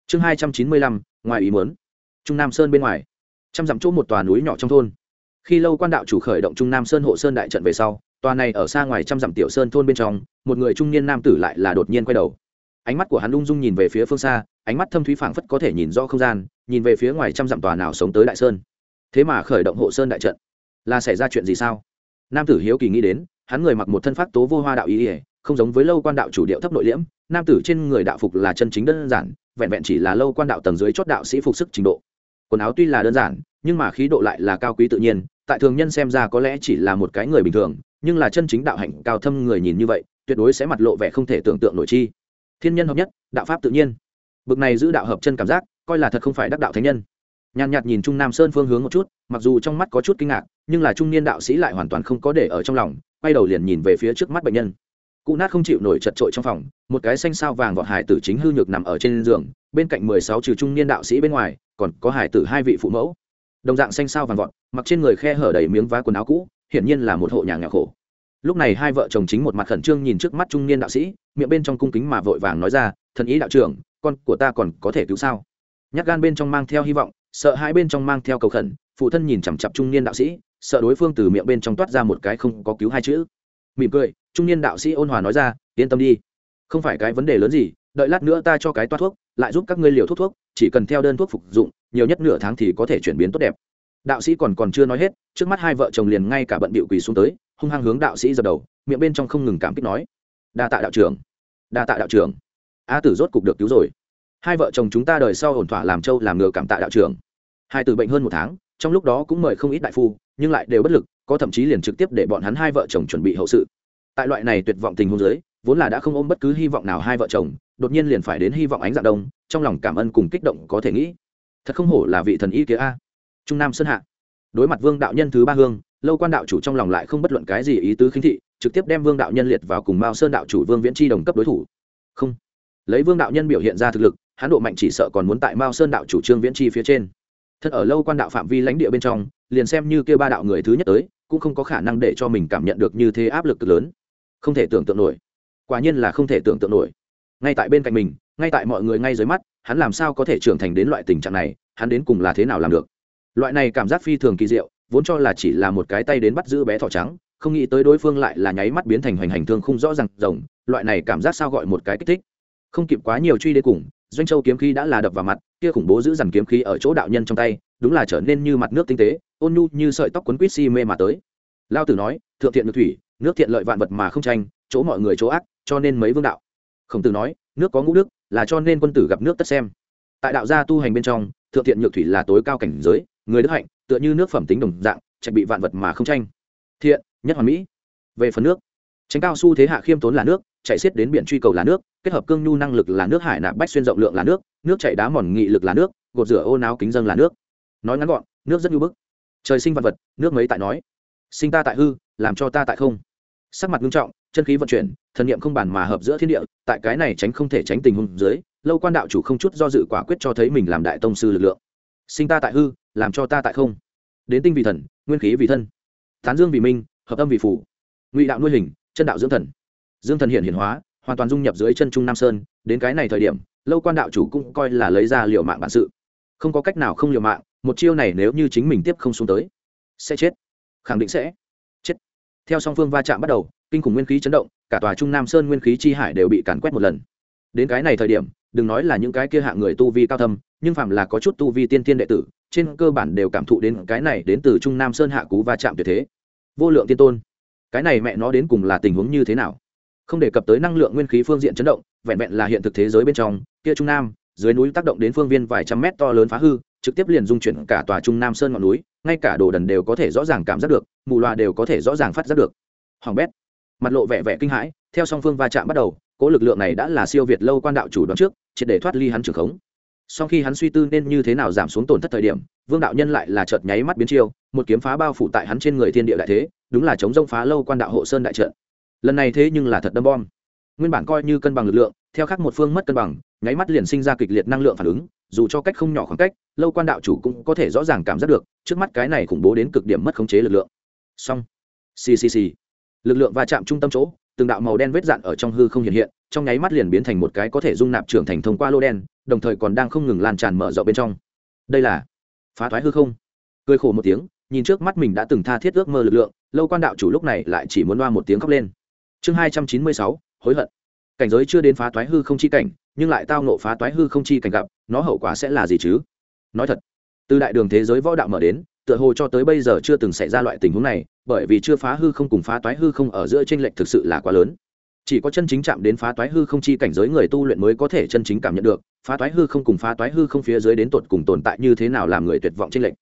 Chương hai trăm chín mươi lăm, ngoài ý muốn. Trung nam sơn bên ngoài. Trăm dặm chỗ một tòa núi nhỏ trong thôn. Khi lâu quan đạo chủ khởi động trung nam sơn hộ sơn đại trận về sau, tòa này ở xa ngoài trăm dặm tiểu sơn thôn bên trong, một người trung niên nam tử lại là đột nhiên quay đầu ánh mắt của hắn ung dung nhìn về phía phương xa, ánh mắt thâm thúy phảng phất có thể nhìn rõ không gian, nhìn về phía ngoài trăm dặm tòa nào sống tới đại sơn. Thế mà khởi động hộ sơn đại trận, là xảy ra chuyện gì sao? Nam tử hiếu kỳ nghĩ đến, hắn người mặc một thân pháp tố vô hoa đạo ý ỉa không giống với lâu quan đạo chủ điệu thấp nội liễm, nam tử trên người đạo phục là chân chính đơn giản, vẹn vẹn chỉ là lâu quan đạo tầng dưới chót đạo sĩ phục sức trình độ. Quần áo tuy là đơn giản, nhưng mà khí độ lại là cao quý tự nhiên, tại thường nhân xem ra có lẽ chỉ là một cái người bình thường, nhưng là chân chính đạo hạnh cao thâm người nhìn như vậy, tuyệt đối sẽ mặt lộ vẻ không thể tưởng tượng nổi chi thiên nhân hợp nhất, đạo pháp tự nhiên. Bực này giữ đạo hợp chân cảm giác, coi là thật không phải đắc đạo thánh nhân. Nhàn nhạt nhìn trung nam sơn phương hướng một chút, mặc dù trong mắt có chút kinh ngạc, nhưng là trung niên đạo sĩ lại hoàn toàn không có để ở trong lòng, quay đầu liền nhìn về phía trước mắt bệnh nhân. Cụ nát không chịu nổi chật trội trong phòng, một cái xanh sao vàng vọt hải tử chính hư nhược nằm ở trên giường, bên cạnh mười sáu trừ trung niên đạo sĩ bên ngoài, còn có hải tử hai vị phụ mẫu. Đồng dạng xanh sao vàng vọt, mặc trên người khe hở đầy miếng vá quần áo cũ, hiển nhiên là một hộ nhà nghèo khổ lúc này hai vợ chồng chính một mặt khẩn trương nhìn trước mắt trung niên đạo sĩ, miệng bên trong cung kính mà vội vàng nói ra, thần ý đạo trưởng, con của ta còn có thể cứu sao? Nhát gan bên trong mang theo hy vọng, sợ hai bên trong mang theo cầu khẩn, phụ thân nhìn chằm chặp trung niên đạo sĩ, sợ đối phương từ miệng bên trong toát ra một cái không có cứu hai chữ. Mỉm cười, trung niên đạo sĩ ôn hòa nói ra, yên tâm đi, không phải cái vấn đề lớn gì, đợi lát nữa ta cho cái toát thuốc, lại giúp các ngươi liều thuốc thuốc, chỉ cần theo đơn thuốc phục dụng, nhiều nhất nửa tháng thì có thể chuyển biến tốt đẹp đạo sĩ còn còn chưa nói hết, trước mắt hai vợ chồng liền ngay cả bận bịu quỳ xuống tới, hung hăng hướng đạo sĩ dập đầu, miệng bên trong không ngừng cảm kích nói, đa tạ đạo trưởng, đa tạ đạo trưởng. A tử rốt cục được cứu rồi. Hai vợ chồng chúng ta đời sau ổn thỏa làm trâu, làm ngựa cảm tạ đạo trưởng. Hai tử bệnh hơn một tháng, trong lúc đó cũng mời không ít đại phu, nhưng lại đều bất lực, có thậm chí liền trực tiếp để bọn hắn hai vợ chồng chuẩn bị hậu sự. Tại loại này tuyệt vọng tình huống giới vốn là đã không ôm bất cứ hy vọng nào hai vợ chồng, đột nhiên liền phải đến hy vọng ánh dạng đông, trong lòng cảm ơn cùng kích động có thể nghĩ. Thật không hổ là vị thần y kia a trung nam sơn hạ. Đối mặt vương đạo nhân thứ ba hương, lâu quan đạo chủ trong lòng lại không bất luận cái gì ý tứ khinh thị, trực tiếp đem vương đạo nhân liệt vào cùng mao sơn đạo chủ vương viễn tri đồng cấp đối thủ. Không. Lấy vương đạo nhân biểu hiện ra thực lực hãn độ mạnh chỉ sợ còn muốn tại mao sơn đạo chủ trương viễn tri phía trên. Thật ở lâu quan đạo phạm vi lãnh địa bên trong, liền xem như kêu ba đạo người thứ nhất tới, cũng không có khả năng để cho mình cảm nhận được như thế áp lực cực lớn. Không thể tưởng tượng nổi. Quả nhiên là không thể tưởng tượng nổi. Ngay tại bên cạnh mình, ngay tại mọi người ngay dưới mắt, hắn làm sao có thể trưởng thành đến loại tình trạng này, hắn đến cùng là thế nào làm được? Loại này cảm giác phi thường kỳ diệu, vốn cho là chỉ là một cái tay đến bắt giữ bé thỏ trắng, không nghĩ tới đối phương lại là nháy mắt biến thành hoành hành thương không rõ ràng rồng, loại này cảm giác sao gọi một cái kích thích. Không kịp quá nhiều truy đến cùng, doanh châu kiếm khí đã là đập vào mặt, kia khủng bố giữ dằn kiếm khí ở chỗ đạo nhân trong tay, đúng là trở nên như mặt nước tinh tế, ôn nhu như sợi tóc quấn quýt si mê mà tới. Lao tử nói, thượng thiện nước thủy, nước thiện lợi vạn vật mà không tranh, chỗ mọi người chỗ ác, cho nên mấy vương đạo. Khổng tử nói, nước có ngũ đức, là cho nên quân tử gặp nước tất xem. Tại đạo gia tu hành bên trong, thượng thiện nhược thủy là tối cao cảnh giới người đức hạnh, tựa như nước phẩm tính đồng dạng, trạch bị vạn vật mà không tranh. Thiện, nhất hoàn mỹ. Về phần nước, tránh cao su thế hạ khiêm tốn là nước, chạy xiết đến biển truy cầu là nước, kết hợp cương nhu năng lực là nước hải nạp bách xuyên rộng lượng là nước nước chạy đá mòn nghị lực là nước, gột rửa ô náo kính dân là nước. Nói ngắn gọn, nước rất nhu bức. Trời sinh vật vật, nước mấy tại nói. Sinh ta tại hư, làm cho ta tại không. Sắc mặt nghiêm trọng, chân khí vận chuyển, thần niệm không bàn mà hợp giữa thiên địa, tại cái này tránh không thể tránh tình huống dưới, lâu quan đạo chủ không chút do dự quả quyết cho thấy mình làm đại tông sư lực lượng sinh ta tại hư, làm cho ta tại không. Đến tinh vì thần, nguyên khí vì thân. Tán dương vì minh, hợp âm vì phủ. Ngụy đạo nuôi hình, chân đạo dưỡng thần. Dương thần hiện hiển hóa, hoàn toàn dung nhập dưới chân trung nam sơn, đến cái này thời điểm, lâu quan đạo chủ cũng coi là lấy ra liều mạng bản sự. Không có cách nào không liều mạng, một chiêu này nếu như chính mình tiếp không xuống tới, sẽ chết. Khẳng định sẽ chết. Theo song phương va chạm bắt đầu, kinh khủng nguyên khí chấn động, cả tòa trung nam sơn nguyên khí chi hải đều bị càn quét một lần. Đến cái này thời điểm, đừng nói là những cái kia hạ người tu vi cao thâm nhưng phạm là có chút tu vi tiên tiên đệ tử, trên cơ bản đều cảm thụ đến cái này đến từ trung nam sơn hạ cú va chạm tuyệt thế. Vô lượng tiên tôn, cái này mẹ nó đến cùng là tình huống như thế nào? Không đề cập tới năng lượng nguyên khí phương diện chấn động, vẹn vẹn là hiện thực thế giới bên trong, kia trung nam, dưới núi tác động đến phương viên vài trăm mét to lớn phá hư, trực tiếp liền dung chuyển cả tòa trung nam sơn ngọn núi, ngay cả đồ đần đều có thể rõ ràng cảm giác được, mù loà đều có thể rõ ràng phát giác được. Hoàng bét, mặt lộ vẻ vẻ kinh hãi, theo song phương va chạm bắt đầu cỗ lực lượng này đã là siêu việt lâu quan đạo chủ đoán trước, triệt để thoát ly hắn trường khống sau khi hắn suy tư nên như thế nào giảm xuống tổn thất thời điểm, vương đạo nhân lại là chợt nháy mắt biến chiêu, một kiếm phá bao phủ tại hắn trên người thiên địa đại thế, đúng là chống rông phá lâu quan đạo hộ sơn đại trận. Lần này thế nhưng là thật đâm bom. Nguyên bản coi như cân bằng lực lượng, theo khác một phương mất cân bằng, nháy mắt liền sinh ra kịch liệt năng lượng phản ứng, dù cho cách không nhỏ khoảng cách, lâu quan đạo chủ cũng có thể rõ ràng cảm giác được, trước mắt cái này khủng bố đến cực điểm mất khống chế lực lượng. Song ccc lực lượng va chạm trung tâm chỗ, từng đạo màu đen vết dạn ở trong hư không hiện hiện, trong nháy mắt liền biến thành một cái có thể dung nạp trưởng thành thông qua lô đen đồng thời còn đang không ngừng lan tràn mở rộng bên trong. Đây là phá thoái hư không. Cười khổ một tiếng, nhìn trước mắt mình đã từng tha thiết ước mơ lực lượng, lâu quan đạo chủ lúc này lại chỉ muốn loa một tiếng khóc lên. Chương hai trăm chín mươi sáu, hối hận. Cảnh giới chưa đến phá toái hư không chi cảnh, nhưng lại tao nộ phá toái hư không chi cảnh gặp, nó hậu quả sẽ là gì chứ? Nói thật, từ đại đường thế giới võ đạo mở đến, tựa hồ cho tới bây giờ chưa từng xảy ra loại tình huống này, bởi vì chưa phá hư không cùng phá toái hư không ở giữa tranh lệch thực sự là quá lớn chỉ có chân chính chạm đến phá toái hư không chi cảnh giới người tu luyện mới có thể chân chính cảm nhận được, phá toái hư không cùng phá toái hư không phía dưới đến tột cùng tồn tại như thế nào làm người tuyệt vọng trên lệnh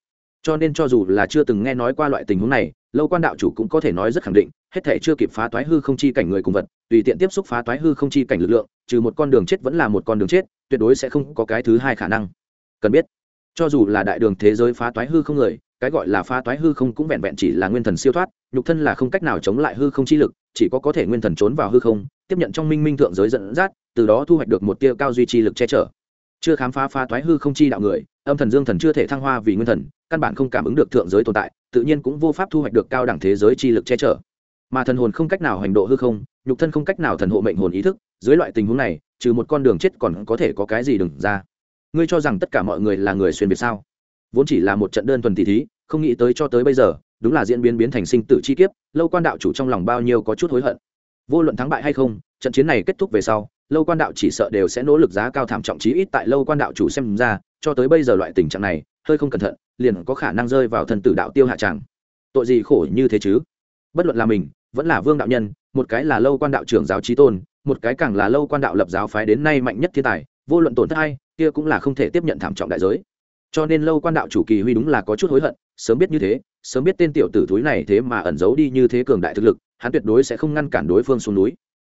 cho nên cho dù là chưa từng nghe nói qua loại tình huống này, lâu quan đạo chủ cũng có thể nói rất khẳng định, hết thể chưa kịp phá toái hư không chi cảnh người cùng vật, tùy tiện tiếp xúc phá toái hư không chi cảnh lực lượng, trừ một con đường chết vẫn là một con đường chết, tuyệt đối sẽ không có cái thứ hai khả năng. Cần biết, cho dù là đại đường thế giới phá toái hư không người, cái gọi là phá toái hư không cũng vẹn vẹn chỉ là nguyên thần siêu thoát, nhục thân là không cách nào chống lại hư không chi lực chỉ có có thể nguyên thần trốn vào hư không, tiếp nhận trong minh minh thượng giới dẫn dắt, từ đó thu hoạch được một tia cao duy trì lực che chở. Chưa khám phá phá toái hư không chi đạo người, âm thần dương thần chưa thể thăng hoa vì nguyên thần, căn bản không cảm ứng được thượng giới tồn tại, tự nhiên cũng vô pháp thu hoạch được cao đẳng thế giới chi lực che chở. Mà thần hồn không cách nào hành độ hư không, nhục thân không cách nào thần hộ mệnh hồn ý thức, dưới loại tình huống này, trừ một con đường chết còn có thể có cái gì đừng ra. Ngươi cho rằng tất cả mọi người là người xuyên việt sao? Vốn chỉ là một trận đơn thuần tỷ thí, không nghĩ tới cho tới bây giờ đúng là diễn biến biến thành sinh tử chi kiếp, lâu quan đạo chủ trong lòng bao nhiêu có chút hối hận. Vô luận thắng bại hay không, trận chiến này kết thúc về sau, lâu quan đạo chỉ sợ đều sẽ nỗ lực giá cao thảm trọng chí ít tại lâu quan đạo chủ xem ra, cho tới bây giờ loại tình trạng này, hơi không cẩn thận, liền có khả năng rơi vào thần tử đạo tiêu hạ tràng. Tội gì khổ như thế chứ? Bất luận là mình, vẫn là vương đạo nhân, một cái là lâu quan đạo trưởng giáo trí tôn, một cái càng là lâu quan đạo lập giáo phái đến nay mạnh nhất thiên tài, vô luận tổn thất hay, kia cũng là không thể tiếp nhận thảm trọng đại giới. Cho nên lâu quan đạo chủ kỳ huy đúng là có chút hối hận, sớm biết như thế sớm biết tên tiểu tử thúi này thế mà ẩn giấu đi như thế cường đại thực lực, hắn tuyệt đối sẽ không ngăn cản đối phương xuống núi.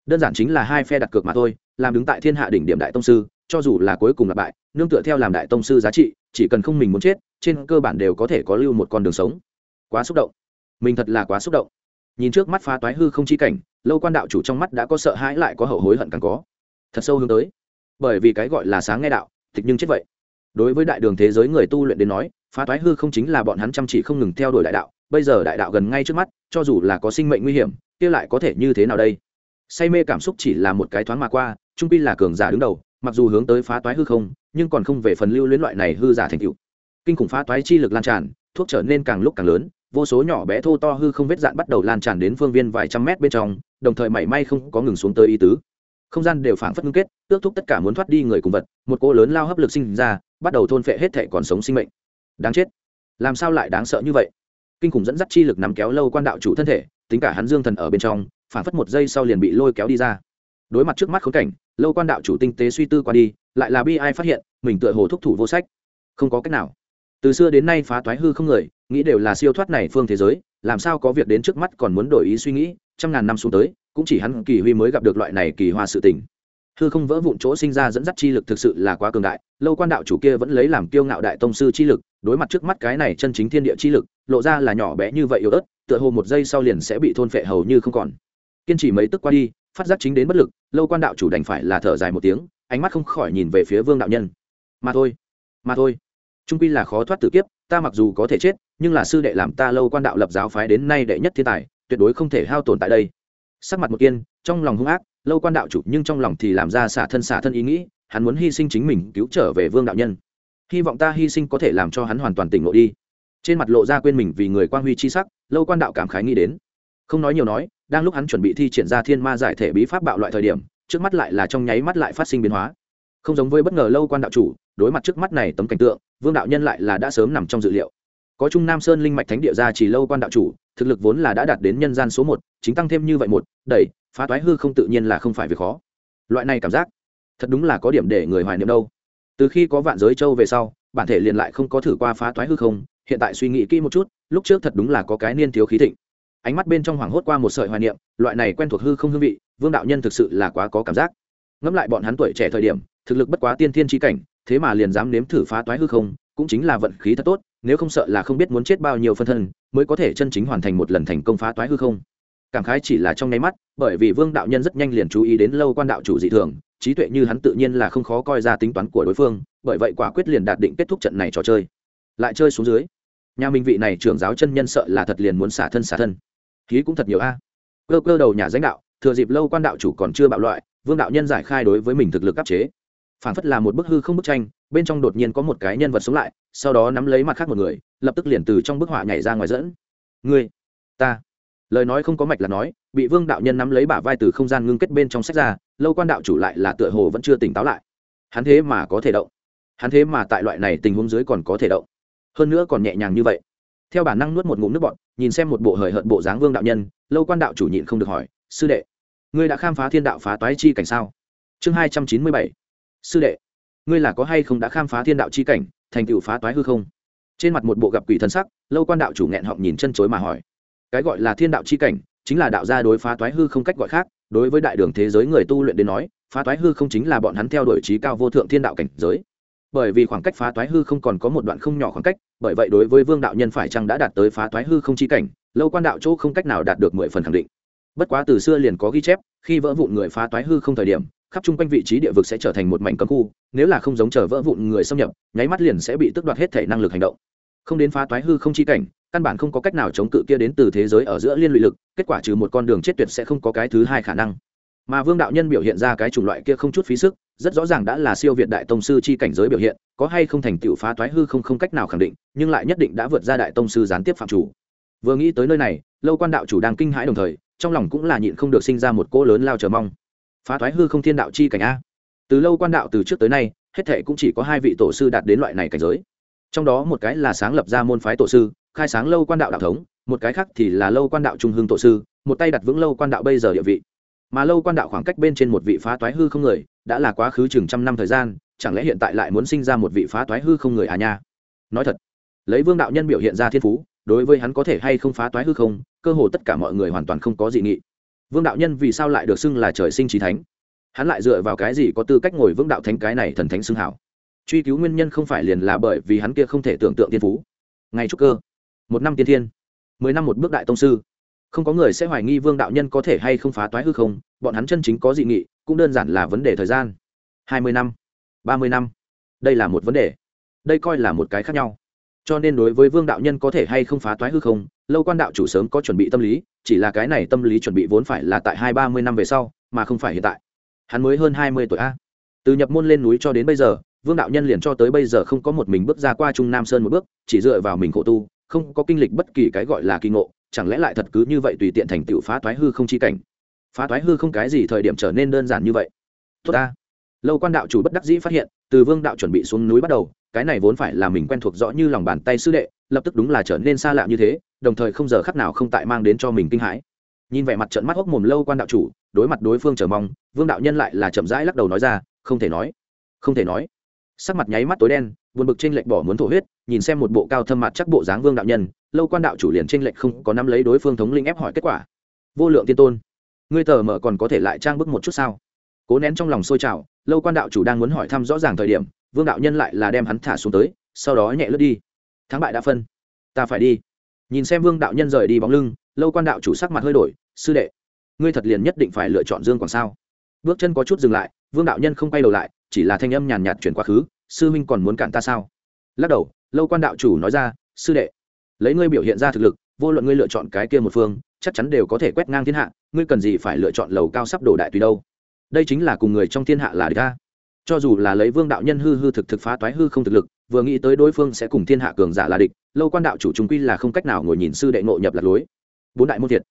Đơn giản chính là hai phe đặt cược mà thôi, làm đứng tại thiên hạ đỉnh điểm đại tông sư, cho dù là cuối cùng là bại, nương tựa theo làm đại tông sư giá trị, chỉ cần không mình muốn chết, trên cơ bản đều có thể có lưu một con đường sống. Quá xúc động. Mình thật là quá xúc động. Nhìn trước mắt phá toái hư không chi cảnh, lâu quan đạo chủ trong mắt đã có sợ hãi lại có hậu hối hận càng có. Thật sâu hướng tới. Bởi vì cái gọi là sáng nghe đạo, tịch nhưng chết vậy. Đối với đại đường thế giới người tu luyện đến nói phá toái hư không chính là bọn hắn chăm chỉ không ngừng theo đuổi đại đạo, bây giờ đại đạo gần ngay trước mắt, cho dù là có sinh mệnh nguy hiểm, kia lại có thể như thế nào đây? Say mê cảm xúc chỉ là một cái thoáng mà qua, trung pin là cường giả đứng đầu, mặc dù hướng tới phá toái hư không, nhưng còn không về phần lưu luyến loại này hư giả thành tựu. kinh khủng phá toái chi lực lan tràn, thuốc trở nên càng lúc càng lớn, vô số nhỏ bé thô to hư không vết dạn bắt đầu lan tràn đến phương viên vài trăm mét bên trong, đồng thời mảy may không có ngừng xuống tới ý tứ. Không gian đều phảng phất ngưng kết ước thúc tất cả muốn thoát đi người cùng vật, một cô lớn lao hấp lực sinh ra, bắt đầu thôn phệ hết thể còn sống sinh mệnh đáng chết. Làm sao lại đáng sợ như vậy? Kinh khủng dẫn dắt chi lực nắm kéo lâu quan đạo chủ thân thể, tính cả hắn dương thần ở bên trong, phản phất một giây sau liền bị lôi kéo đi ra. Đối mặt trước mắt khốn cảnh, lâu quan đạo chủ tinh tế suy tư qua đi, lại là bi ai phát hiện, mình tựa hồ thúc thủ vô sách. Không có cách nào. Từ xưa đến nay phá toái hư không người, nghĩ đều là siêu thoát này phương thế giới, làm sao có việc đến trước mắt còn muốn đổi ý suy nghĩ, trăm ngàn năm xuống tới, cũng chỉ hắn kỳ huy mới gặp được loại này kỳ hoa sự tình hư không vỡ vụn chỗ sinh ra dẫn dắt chi lực thực sự là quá cường đại, lâu quan đạo chủ kia vẫn lấy làm kiêu ngạo đại tông sư chi lực, đối mặt trước mắt cái này chân chính thiên địa chi lực, lộ ra là nhỏ bé như vậy yếu ớt, tựa hồ một giây sau liền sẽ bị thôn phệ hầu như không còn. Kiên trì mấy tức qua đi, phát giác chính đến bất lực, lâu quan đạo chủ đành phải là thở dài một tiếng, ánh mắt không khỏi nhìn về phía vương đạo nhân. Mà thôi mà thôi. Trung quy là khó thoát tử kiếp, ta mặc dù có thể chết, nhưng là sư đệ làm ta lâu quan đạo lập giáo phái đến nay đệ nhất thiên tài, tuyệt đối không thể hao tồn tại đây. Sắc mặt một kiên, trong lòng hung ác lâu quan đạo chủ nhưng trong lòng thì làm ra xả thân xả thân ý nghĩ, hắn muốn hy sinh chính mình, cứu trở về vương đạo nhân. Hy vọng ta hy sinh có thể làm cho hắn hoàn toàn tỉnh ngộ đi. Trên mặt lộ ra quên mình vì người quan huy chi sắc, lâu quan đạo cảm khái nghĩ đến. Không nói nhiều nói, đang lúc hắn chuẩn bị thi triển ra thiên ma giải thể bí pháp bạo loại thời điểm, trước mắt lại là trong nháy mắt lại phát sinh biến hóa. Không giống với bất ngờ lâu quan đạo chủ, đối mặt trước mắt này tấm cảnh tượng, vương đạo nhân lại là đã sớm nằm trong dự liệu. Có trung nam sơn linh mạch thánh địa ra chỉ lâu quan đạo chủ, thực lực vốn là đã đạt đến nhân gian số một, chính tăng thêm như vậy một, đẩy phá toái hư không tự nhiên là không phải việc khó. Loại này cảm giác, thật đúng là có điểm để người hoài niệm đâu. Từ khi có vạn giới châu về sau, bản thể liền lại không có thử qua phá toái hư không, hiện tại suy nghĩ kỹ một chút, lúc trước thật đúng là có cái niên thiếu khí thịnh. Ánh mắt bên trong hoảng hốt qua một sợi hoài niệm, loại này quen thuộc hư không hương vị, vương đạo nhân thực sự là quá có cảm giác. Ngẫm lại bọn hắn tuổi trẻ thời điểm, thực lực bất quá tiên thiên tri cảnh, thế mà liền dám nếm thử phá toái hư không, cũng chính là vận khí thật tốt, nếu không sợ là không biết muốn chết bao nhiêu phân thân, mới có thể chân chính hoàn thành một lần thành công phá toái hư không cảm khái chỉ là trong nháy mắt bởi vì vương đạo nhân rất nhanh liền chú ý đến lâu quan đạo chủ dị thường trí tuệ như hắn tự nhiên là không khó coi ra tính toán của đối phương bởi vậy quả quyết liền đạt định kết thúc trận này trò chơi. Lại chơi xuống dưới nhà minh vị này trưởng giáo chân nhân sợ là thật liền muốn xả thân xả thân. Khí cũng thật nhiều a. Cơ cơ đầu nhà danh đạo thừa dịp lâu quan đạo chủ còn chưa bạo loại vương đạo nhân giải khai đối với mình thực lực áp chế. Phản phất là một bức hư không bức tranh bên trong đột nhiên có một cái nhân vật sống lại sau đó nắm lấy mặt khác một người lập tức liền từ trong bức họa nhảy ra ngoài dẫn. Người, ta lời nói không có mạch là nói, bị vương đạo nhân nắm lấy bả vai từ không gian ngưng kết bên trong sách ra, lâu quan đạo chủ lại là tựa hồ vẫn chưa tỉnh táo lại. Hắn thế mà có thể động. Hắn thế mà tại loại này tình huống dưới còn có thể động. Hơn nữa còn nhẹ nhàng như vậy. Theo bản năng nuốt một ngụm nước bọt, nhìn xem một bộ hời hợt bộ dáng vương đạo nhân, lâu quan đạo chủ nhịn không được hỏi, sư đệ, ngươi đã khám phá thiên đạo phá toái chi cảnh sao? Chương hai trăm chín mươi bảy. Sư đệ, ngươi là có hay không đã khám phá thiên đạo chi cảnh, thành tựu phá toái hư không? Trên mặt một bộ gặp quỷ thân sắc, lâu quan đạo chủ nghẹn họng nhìn chân chối mà hỏi cái gọi là thiên đạo chi cảnh, chính là đạo gia đối phá toái hư không cách gọi khác. Đối với đại đường thế giới người tu luyện đến nói, phá toái hư không chính là bọn hắn theo đuổi trí cao vô thượng thiên đạo cảnh giới. Bởi vì khoảng cách phá toái hư không còn có một đoạn không nhỏ khoảng cách, bởi vậy đối với vương đạo nhân phải chăng đã đạt tới phá toái hư không chi cảnh, lâu quan đạo chỗ không cách nào đạt được mười phần khẳng định. Bất quá từ xưa liền có ghi chép, khi vỡ vụn người phá toái hư không thời điểm, khắp chung quanh vị trí địa vực sẽ trở thành một mảnh cấm khu, nếu là không giống chờ vỡ vụn người xâm nhập, nháy mắt liền sẽ bị tước đoạt hết thể năng lực hành động. Không đến phá toái hư không chi cảnh căn bản không có cách nào chống cự kia đến từ thế giới ở giữa liên lụy lực, kết quả trừ một con đường chết tuyệt sẽ không có cái thứ hai khả năng. Mà vương đạo nhân biểu hiện ra cái chủng loại kia không chút phí sức, rất rõ ràng đã là siêu việt đại tông sư chi cảnh giới biểu hiện, có hay không thành tựu phá thoái hư không không cách nào khẳng định, nhưng lại nhất định đã vượt ra đại tông sư gián tiếp phạm chủ. Vừa nghĩ tới nơi này, lâu quan đạo chủ đang kinh hãi đồng thời, trong lòng cũng là nhịn không được sinh ra một cỗ lớn lao chờ mong. Phá thoái hư không thiên đạo chi cảnh a? Từ lâu quan đạo từ trước tới nay, hết thệ cũng chỉ có hai vị tổ sư đạt đến loại này cảnh giới. Trong đó một cái là sáng lập ra môn phái tổ sư khai sáng lâu quan đạo đạo thống, một cái khác thì là lâu quan đạo trung hương tổ sư, một tay đặt vững lâu quan đạo bây giờ địa vị. Mà lâu quan đạo khoảng cách bên trên một vị phá toái hư không người, đã là quá khứ chừng trăm năm thời gian, chẳng lẽ hiện tại lại muốn sinh ra một vị phá toái hư không người à nha? Nói thật, lấy vương đạo nhân biểu hiện ra thiên phú, đối với hắn có thể hay không phá toái hư không, cơ hồ tất cả mọi người hoàn toàn không có dị nghị. Vương đạo nhân vì sao lại được xưng là trời sinh trí thánh? Hắn lại dựa vào cái gì có tư cách ngồi vương đạo thánh cái này thần thánh xưng hảo? Truy cứu nguyên nhân không phải liền là bởi vì hắn kia không thể tưởng tượng thiên phú. Ngay trúc cơ một năm tiên thiên, mười năm một bước đại tông sư. Không có người sẽ hoài nghi vương đạo nhân có thể hay không phá toái hư không, bọn hắn chân chính có dị nghị, cũng đơn giản là vấn đề thời gian. Hai mươi năm, ba mươi năm, đây là một vấn đề. Đây coi là một cái khác nhau. Cho nên đối với vương đạo nhân có thể hay không phá toái hư không, lâu quan đạo chủ sớm có chuẩn bị tâm lý, chỉ là cái này tâm lý chuẩn bị vốn phải là tại hai ba mươi năm về sau, mà không phải hiện tại. Hắn mới hơn hai mươi tuổi a. Từ nhập môn lên núi cho đến bây giờ, vương đạo nhân liền cho tới bây giờ không có một mình bước ra qua trung nam sơn một bước, chỉ dựa vào mình khổ tu không có kinh lịch bất kỳ cái gọi là kỳ ngộ, chẳng lẽ lại thật cứ như vậy tùy tiện thành tựu phá toái hư không chi cảnh? Phá toái hư không cái gì thời điểm trở nên đơn giản như vậy? Tốt ta. Lâu quan đạo chủ bất đắc dĩ phát hiện, từ vương đạo chuẩn bị xuống núi bắt đầu, cái này vốn phải là mình quen thuộc rõ như lòng bàn tay sư đệ, lập tức đúng là trở nên xa lạ như thế, đồng thời không giờ khắc nào không tại mang đến cho mình kinh hãi. Nhìn vẻ mặt trận mắt hốc mồm lâu quan đạo chủ, đối mặt đối phương chờ mong, vương đạo nhân lại là chậm rãi lắc đầu nói ra, không thể nói, không thể nói. Sắc mặt nháy mắt tối đen buồn bực trên lệch bỏ muốn thổ huyết, nhìn xem một bộ cao thâm mặt chắc bộ dáng vương đạo nhân, lâu quan đạo chủ liền trên lệch không có nắm lấy đối phương thống linh ép hỏi kết quả. Vô lượng tiên tôn, ngươi tờ mở còn có thể lại trang bức một chút sao? Cố nén trong lòng sôi trào, lâu quan đạo chủ đang muốn hỏi thăm rõ ràng thời điểm, vương đạo nhân lại là đem hắn thả xuống tới, sau đó nhẹ lướt đi. Thắng bại đã phân, ta phải đi. Nhìn xem vương đạo nhân rời đi bóng lưng, lâu quan đạo chủ sắc mặt hơi đổi, sư đệ, ngươi thật liền nhất định phải lựa chọn dương còn sao? Bước chân có chút dừng lại, vương đạo nhân không quay đầu lại, chỉ là thanh âm nhàn nhạt chuyển quá khứ sư huynh còn muốn cản ta sao? Lắc đầu, lâu quan đạo chủ nói ra, sư đệ, lấy ngươi biểu hiện ra thực lực, vô luận ngươi lựa chọn cái kia một phương, chắc chắn đều có thể quét ngang thiên hạ, ngươi cần gì phải lựa chọn lầu cao sắp đổ đại tùy đâu? Đây chính là cùng người trong thiên hạ là địch ta. Cho dù là lấy vương đạo nhân hư hư thực thực phá toái hư không thực lực, vừa nghĩ tới đối phương sẽ cùng thiên hạ cường giả là địch, lâu quan đạo chủ chúng quy là không cách nào ngồi nhìn sư đệ ngộ nhập lạc lối. Bốn đại môn thiệt,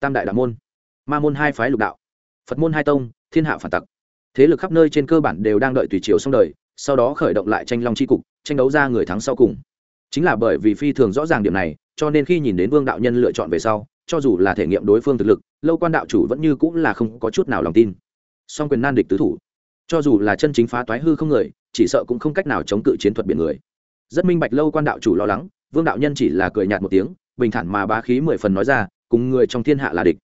tam đại đạo môn, ma môn hai phái lục đạo, phật môn hai tông, thiên hạ phản tặc. Thế lực khắp nơi trên cơ bản đều đang đợi tùy chiều xong đời sau đó khởi động lại tranh long c h i cục, tranh đấu ra người thắng sau cùng. Chính là bởi vì phi thường rõ ràng điểm này, cho nên khi nhìn đến vương đạo nhân lựa chọn về sau, cho dù là thể nghiệm đối phương thực lực, lâu quan đạo chủ vẫn như cũng là không có chút nào lòng tin. Song quyền nan địch tứ thủ. Cho dù là chân chính phá toái hư không người, chỉ sợ cũng không cách nào chống cự chiến thuật biển người. Rất minh bạch lâu quan đạo chủ lo lắng, vương đạo nhân chỉ là cười nhạt một tiếng, bình thản mà bá khí mười phần nói ra, cùng người trong thiên hạ là địch.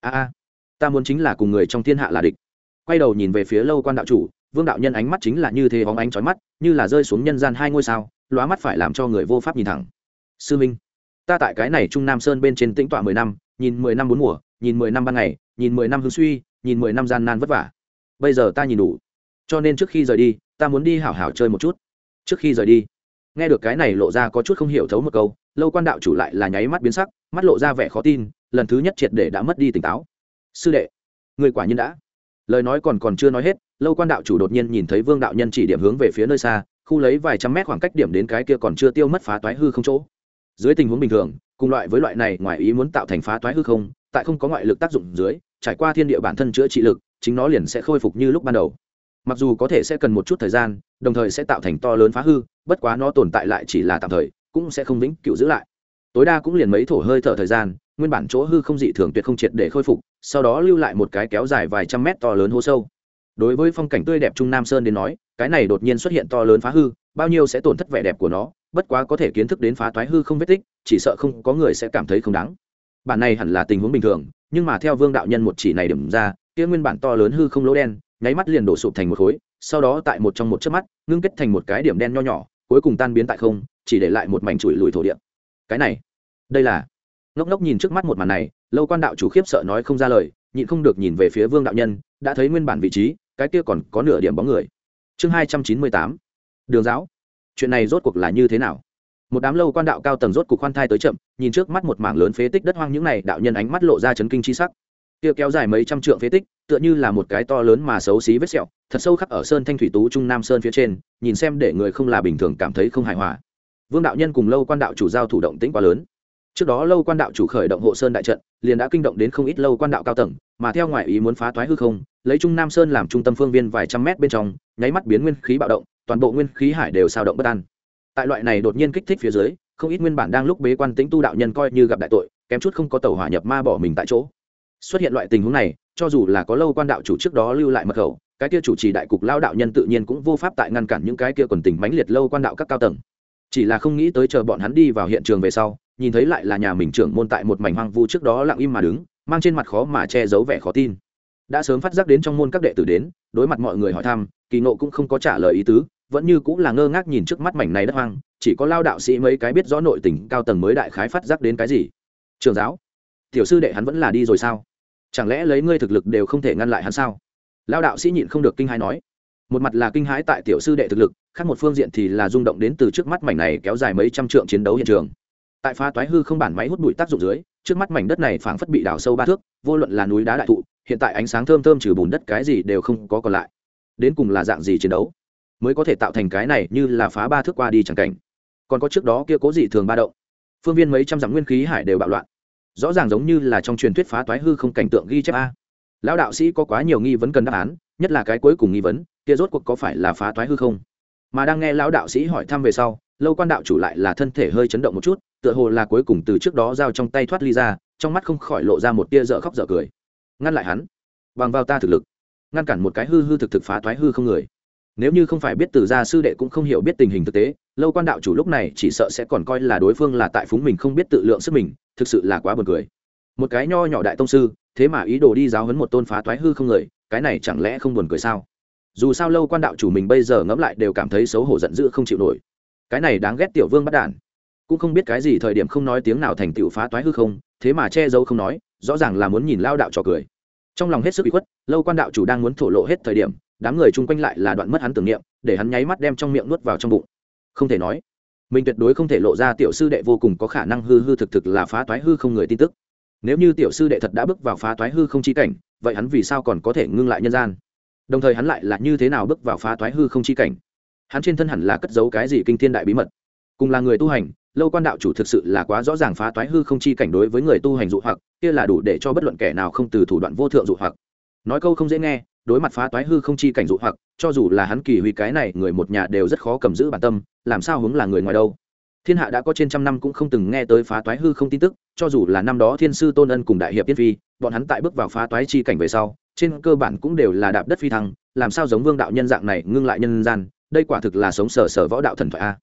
A a, ta muốn chính là cùng người trong thiên hạ là địch. Quay đầu nhìn về phía lâu quan đạo chủ vương đạo nhân ánh mắt chính là như thế bóng ánh trói mắt, như là rơi xuống nhân gian hai ngôi sao, lóa mắt phải làm cho người vô pháp nhìn thẳng. Sư minh, ta tại cái này trung nam sơn bên trên tĩnh tọa mười năm, nhìn mười năm bốn mùa, nhìn mười năm ban ngày, nhìn mười năm hương suy, nhìn mười năm gian nan vất vả. Bây giờ ta nhìn đủ. Cho nên trước khi rời đi, ta muốn đi hảo hảo chơi một chút. Trước khi rời đi, nghe được cái này lộ ra có chút không hiểu thấu một câu, lâu quan đạo chủ lại là nháy mắt biến sắc, mắt lộ ra vẻ khó tin, lần thứ nhất triệt để đã mất đi tỉnh táo. Sư đệ, người quả nhiên đã lời nói còn còn chưa nói hết, lâu quan đạo chủ đột nhiên nhìn thấy vương đạo nhân chỉ điểm hướng về phía nơi xa, khu lấy vài trăm mét khoảng cách điểm đến cái kia còn chưa tiêu mất phá toái hư không chỗ. Dưới tình huống bình thường, cùng loại với loại này ngoài ý muốn tạo thành phá toái hư không, tại không có ngoại lực tác dụng dưới, trải qua thiên địa bản thân chữa trị lực, chính nó liền sẽ khôi phục như lúc ban đầu. Mặc dù có thể sẽ cần một chút thời gian, đồng thời sẽ tạo thành to lớn phá hư, bất quá nó tồn tại lại chỉ là tạm thời, cũng sẽ không vĩnh cựu giữ lại. Tối đa cũng liền mấy thổ hơi thở thời gian nguyên bản chỗ hư không dị thường tuyệt không triệt để khôi phục, sau đó lưu lại một cái kéo dài vài trăm mét to lớn hố sâu. Đối với phong cảnh tươi đẹp trung nam sơn đến nói, cái này đột nhiên xuất hiện to lớn phá hư, bao nhiêu sẽ tổn thất vẻ đẹp của nó, bất quá có thể kiến thức đến phá toái hư không vết tích, chỉ sợ không có người sẽ cảm thấy không đáng. Bản này hẳn là tình huống bình thường, nhưng mà theo vương đạo nhân một chỉ này điểm ra, kia nguyên bản to lớn hư không lỗ đen, nháy mắt liền đổ sụp thành một khối, sau đó tại một trong một chớp mắt, ngưng kết thành một cái điểm đen nho nhỏ, cuối cùng tan biến tại không, chỉ để lại một mảnh chùi lùi thổ địa. Cái này, đây là ngốc ngốc nhìn trước mắt một màn này, lâu quan đạo chủ khiếp sợ nói không ra lời, nhịn không được nhìn về phía vương đạo nhân, đã thấy nguyên bản vị trí, cái kia còn có nửa điểm bóng người. Chương hai trăm chín mươi tám. Đường giáo. Chuyện này rốt cuộc là như thế nào? Một đám lâu quan đạo cao tầng rốt cuộc khoan thai tới chậm, nhìn trước mắt một mảng lớn phế tích đất hoang những này, đạo nhân ánh mắt lộ ra chấn kinh chi sắc. Kia kéo dài mấy trăm trượng phế tích, tựa như là một cái to lớn mà xấu xí vết sẹo, thật sâu khắc ở sơn thanh thủy tú trung nam sơn phía trên, nhìn xem để người không là bình thường cảm thấy không hài hòa. Vương đạo nhân cùng lâu quan đạo chủ giao thủ động tĩnh quá lớn trước đó lâu quan đạo chủ khởi động hộ sơn đại trận, liền đã kinh động đến không ít lâu quan đạo cao tầng, mà theo ngoại ý muốn phá thoái hư không, lấy trung nam sơn làm trung tâm phương viên vài trăm mét bên trong, nháy mắt biến nguyên khí bạo động, toàn bộ nguyên khí hải đều sao động bất an. Tại loại này đột nhiên kích thích phía dưới, không ít nguyên bản đang lúc bế quan tĩnh tu đạo nhân coi như gặp đại tội, kém chút không có tàu hỏa nhập ma bỏ mình tại chỗ. Xuất hiện loại tình huống này, cho dù là có lâu quan đạo chủ trước đó lưu lại mật khẩu, cái kia chủ trì đại cục lao đạo nhân tự nhiên cũng vô pháp tại ngăn cản những cái kia quần tình mãnh liệt lâu quan đạo các cao tầng. Chỉ là không nghĩ tới chờ bọn hắn đi vào hiện trường về sau nhìn thấy lại là nhà mình trưởng môn tại một mảnh hoang vu trước đó lặng im mà đứng, mang trên mặt khó mà che giấu vẻ khó tin. Đã sớm phát giác đến trong môn các đệ tử đến, đối mặt mọi người hỏi thăm, kỳ nộ cũng không có trả lời ý tứ, vẫn như cũng là ngơ ngác nhìn trước mắt mảnh này đất hoang, chỉ có lao đạo sĩ mấy cái biết rõ nội tình cao tầng mới đại khái phát giác đến cái gì. Trường giáo, tiểu sư đệ hắn vẫn là đi rồi sao? Chẳng lẽ lấy ngươi thực lực đều không thể ngăn lại hắn sao? Lao đạo sĩ nhịn không được kinh hãi nói. Một mặt là kinh hãi tại tiểu sư đệ thực lực, khác một phương diện thì là rung động đến từ trước mắt mảnh này kéo dài mấy trăm trượng chiến đấu hiện trường tại phá toái hư không bản máy hút bụi tác dụng dưới, trước mắt mảnh đất này phảng phất bị đào sâu ba thước, vô luận là núi đá đại thụ, hiện tại ánh sáng thơm thơm trừ bùn đất cái gì đều không có còn lại. Đến cùng là dạng gì chiến đấu mới có thể tạo thành cái này như là phá ba thước qua đi chẳng cảnh? Còn có trước đó kia cố dị thường ba động, phương viên mấy trăm dặm nguyên khí hải đều bạo loạn. Rõ ràng giống như là trong truyền thuyết phá toái hư không cảnh tượng ghi chép a. Lão đạo sĩ có quá nhiều nghi vấn cần đáp án, nhất là cái cuối cùng nghi vấn, kia rốt cuộc có phải là phá toái hư không? Mà đang nghe lão đạo sĩ hỏi thăm về sau, lâu quan đạo chủ lại là thân thể hơi chấn động một chút tựa hồ là cuối cùng từ trước đó giao trong tay thoát ly ra, trong mắt không khỏi lộ ra một tia dở khóc dở cười. Ngăn lại hắn. Bằng vào ta thực lực. Ngăn cản một cái hư hư thực thực phá thoái hư không người. Nếu như không phải biết từ gia sư đệ cũng không hiểu biết tình hình thực tế, lâu quan đạo chủ lúc này chỉ sợ sẽ còn coi là đối phương là tại phúng mình không biết tự lượng sức mình, thực sự là quá buồn cười. Một cái nho nhỏ đại tông sư, thế mà ý đồ đi giáo hấn một tôn phá thoái hư không người, cái này chẳng lẽ không buồn cười sao? Dù sao lâu quan đạo chủ mình bây giờ ngẫm lại đều cảm thấy xấu hổ giận dữ không chịu nổi. Cái này đáng ghét tiểu vương bắt đản cũng không biết cái gì thời điểm không nói tiếng nào thành tựu phá toái hư không, thế mà che giấu không nói, rõ ràng là muốn nhìn lao đạo trò cười. Trong lòng hết sức bị khuất, lâu quan đạo chủ đang muốn thổ lộ hết thời điểm, đám người chung quanh lại là đoạn mất hắn tưởng niệm, để hắn nháy mắt đem trong miệng nuốt vào trong bụng. Không thể nói, mình tuyệt đối không thể lộ ra tiểu sư đệ vô cùng có khả năng hư hư thực thực là phá toái hư không người tin tức. Nếu như tiểu sư đệ thật đã bước vào phá toái hư không chi cảnh, vậy hắn vì sao còn có thể ngưng lại nhân gian? Đồng thời hắn lại là như thế nào bước vào phá toái hư không chi cảnh? Hắn trên thân hẳn là cất giấu cái gì kinh thiên đại bí mật? Cùng là người tu hành lâu quan đạo chủ thực sự là quá rõ ràng phá toái hư không chi cảnh đối với người tu hành dụ hoặc, kia là đủ để cho bất luận kẻ nào không từ thủ đoạn vô thượng dụ hoặc. Nói câu không dễ nghe, đối mặt phá toái hư không chi cảnh dụ hoặc, cho dù là hắn kỳ huy cái này, người một nhà đều rất khó cầm giữ bản tâm, làm sao hướng là người ngoài đâu. Thiên hạ đã có trên trăm năm cũng không từng nghe tới phá toái hư không tin tức, cho dù là năm đó thiên sư tôn ân cùng đại hiệp tiên phi, bọn hắn tại bước vào phá toái chi cảnh về sau, trên cơ bản cũng đều là đạp đất phi thăng, làm sao giống vương đạo nhân dạng này ngưng lại nhân gian, đây quả thực là sống sở sở võ đạo thần thoại a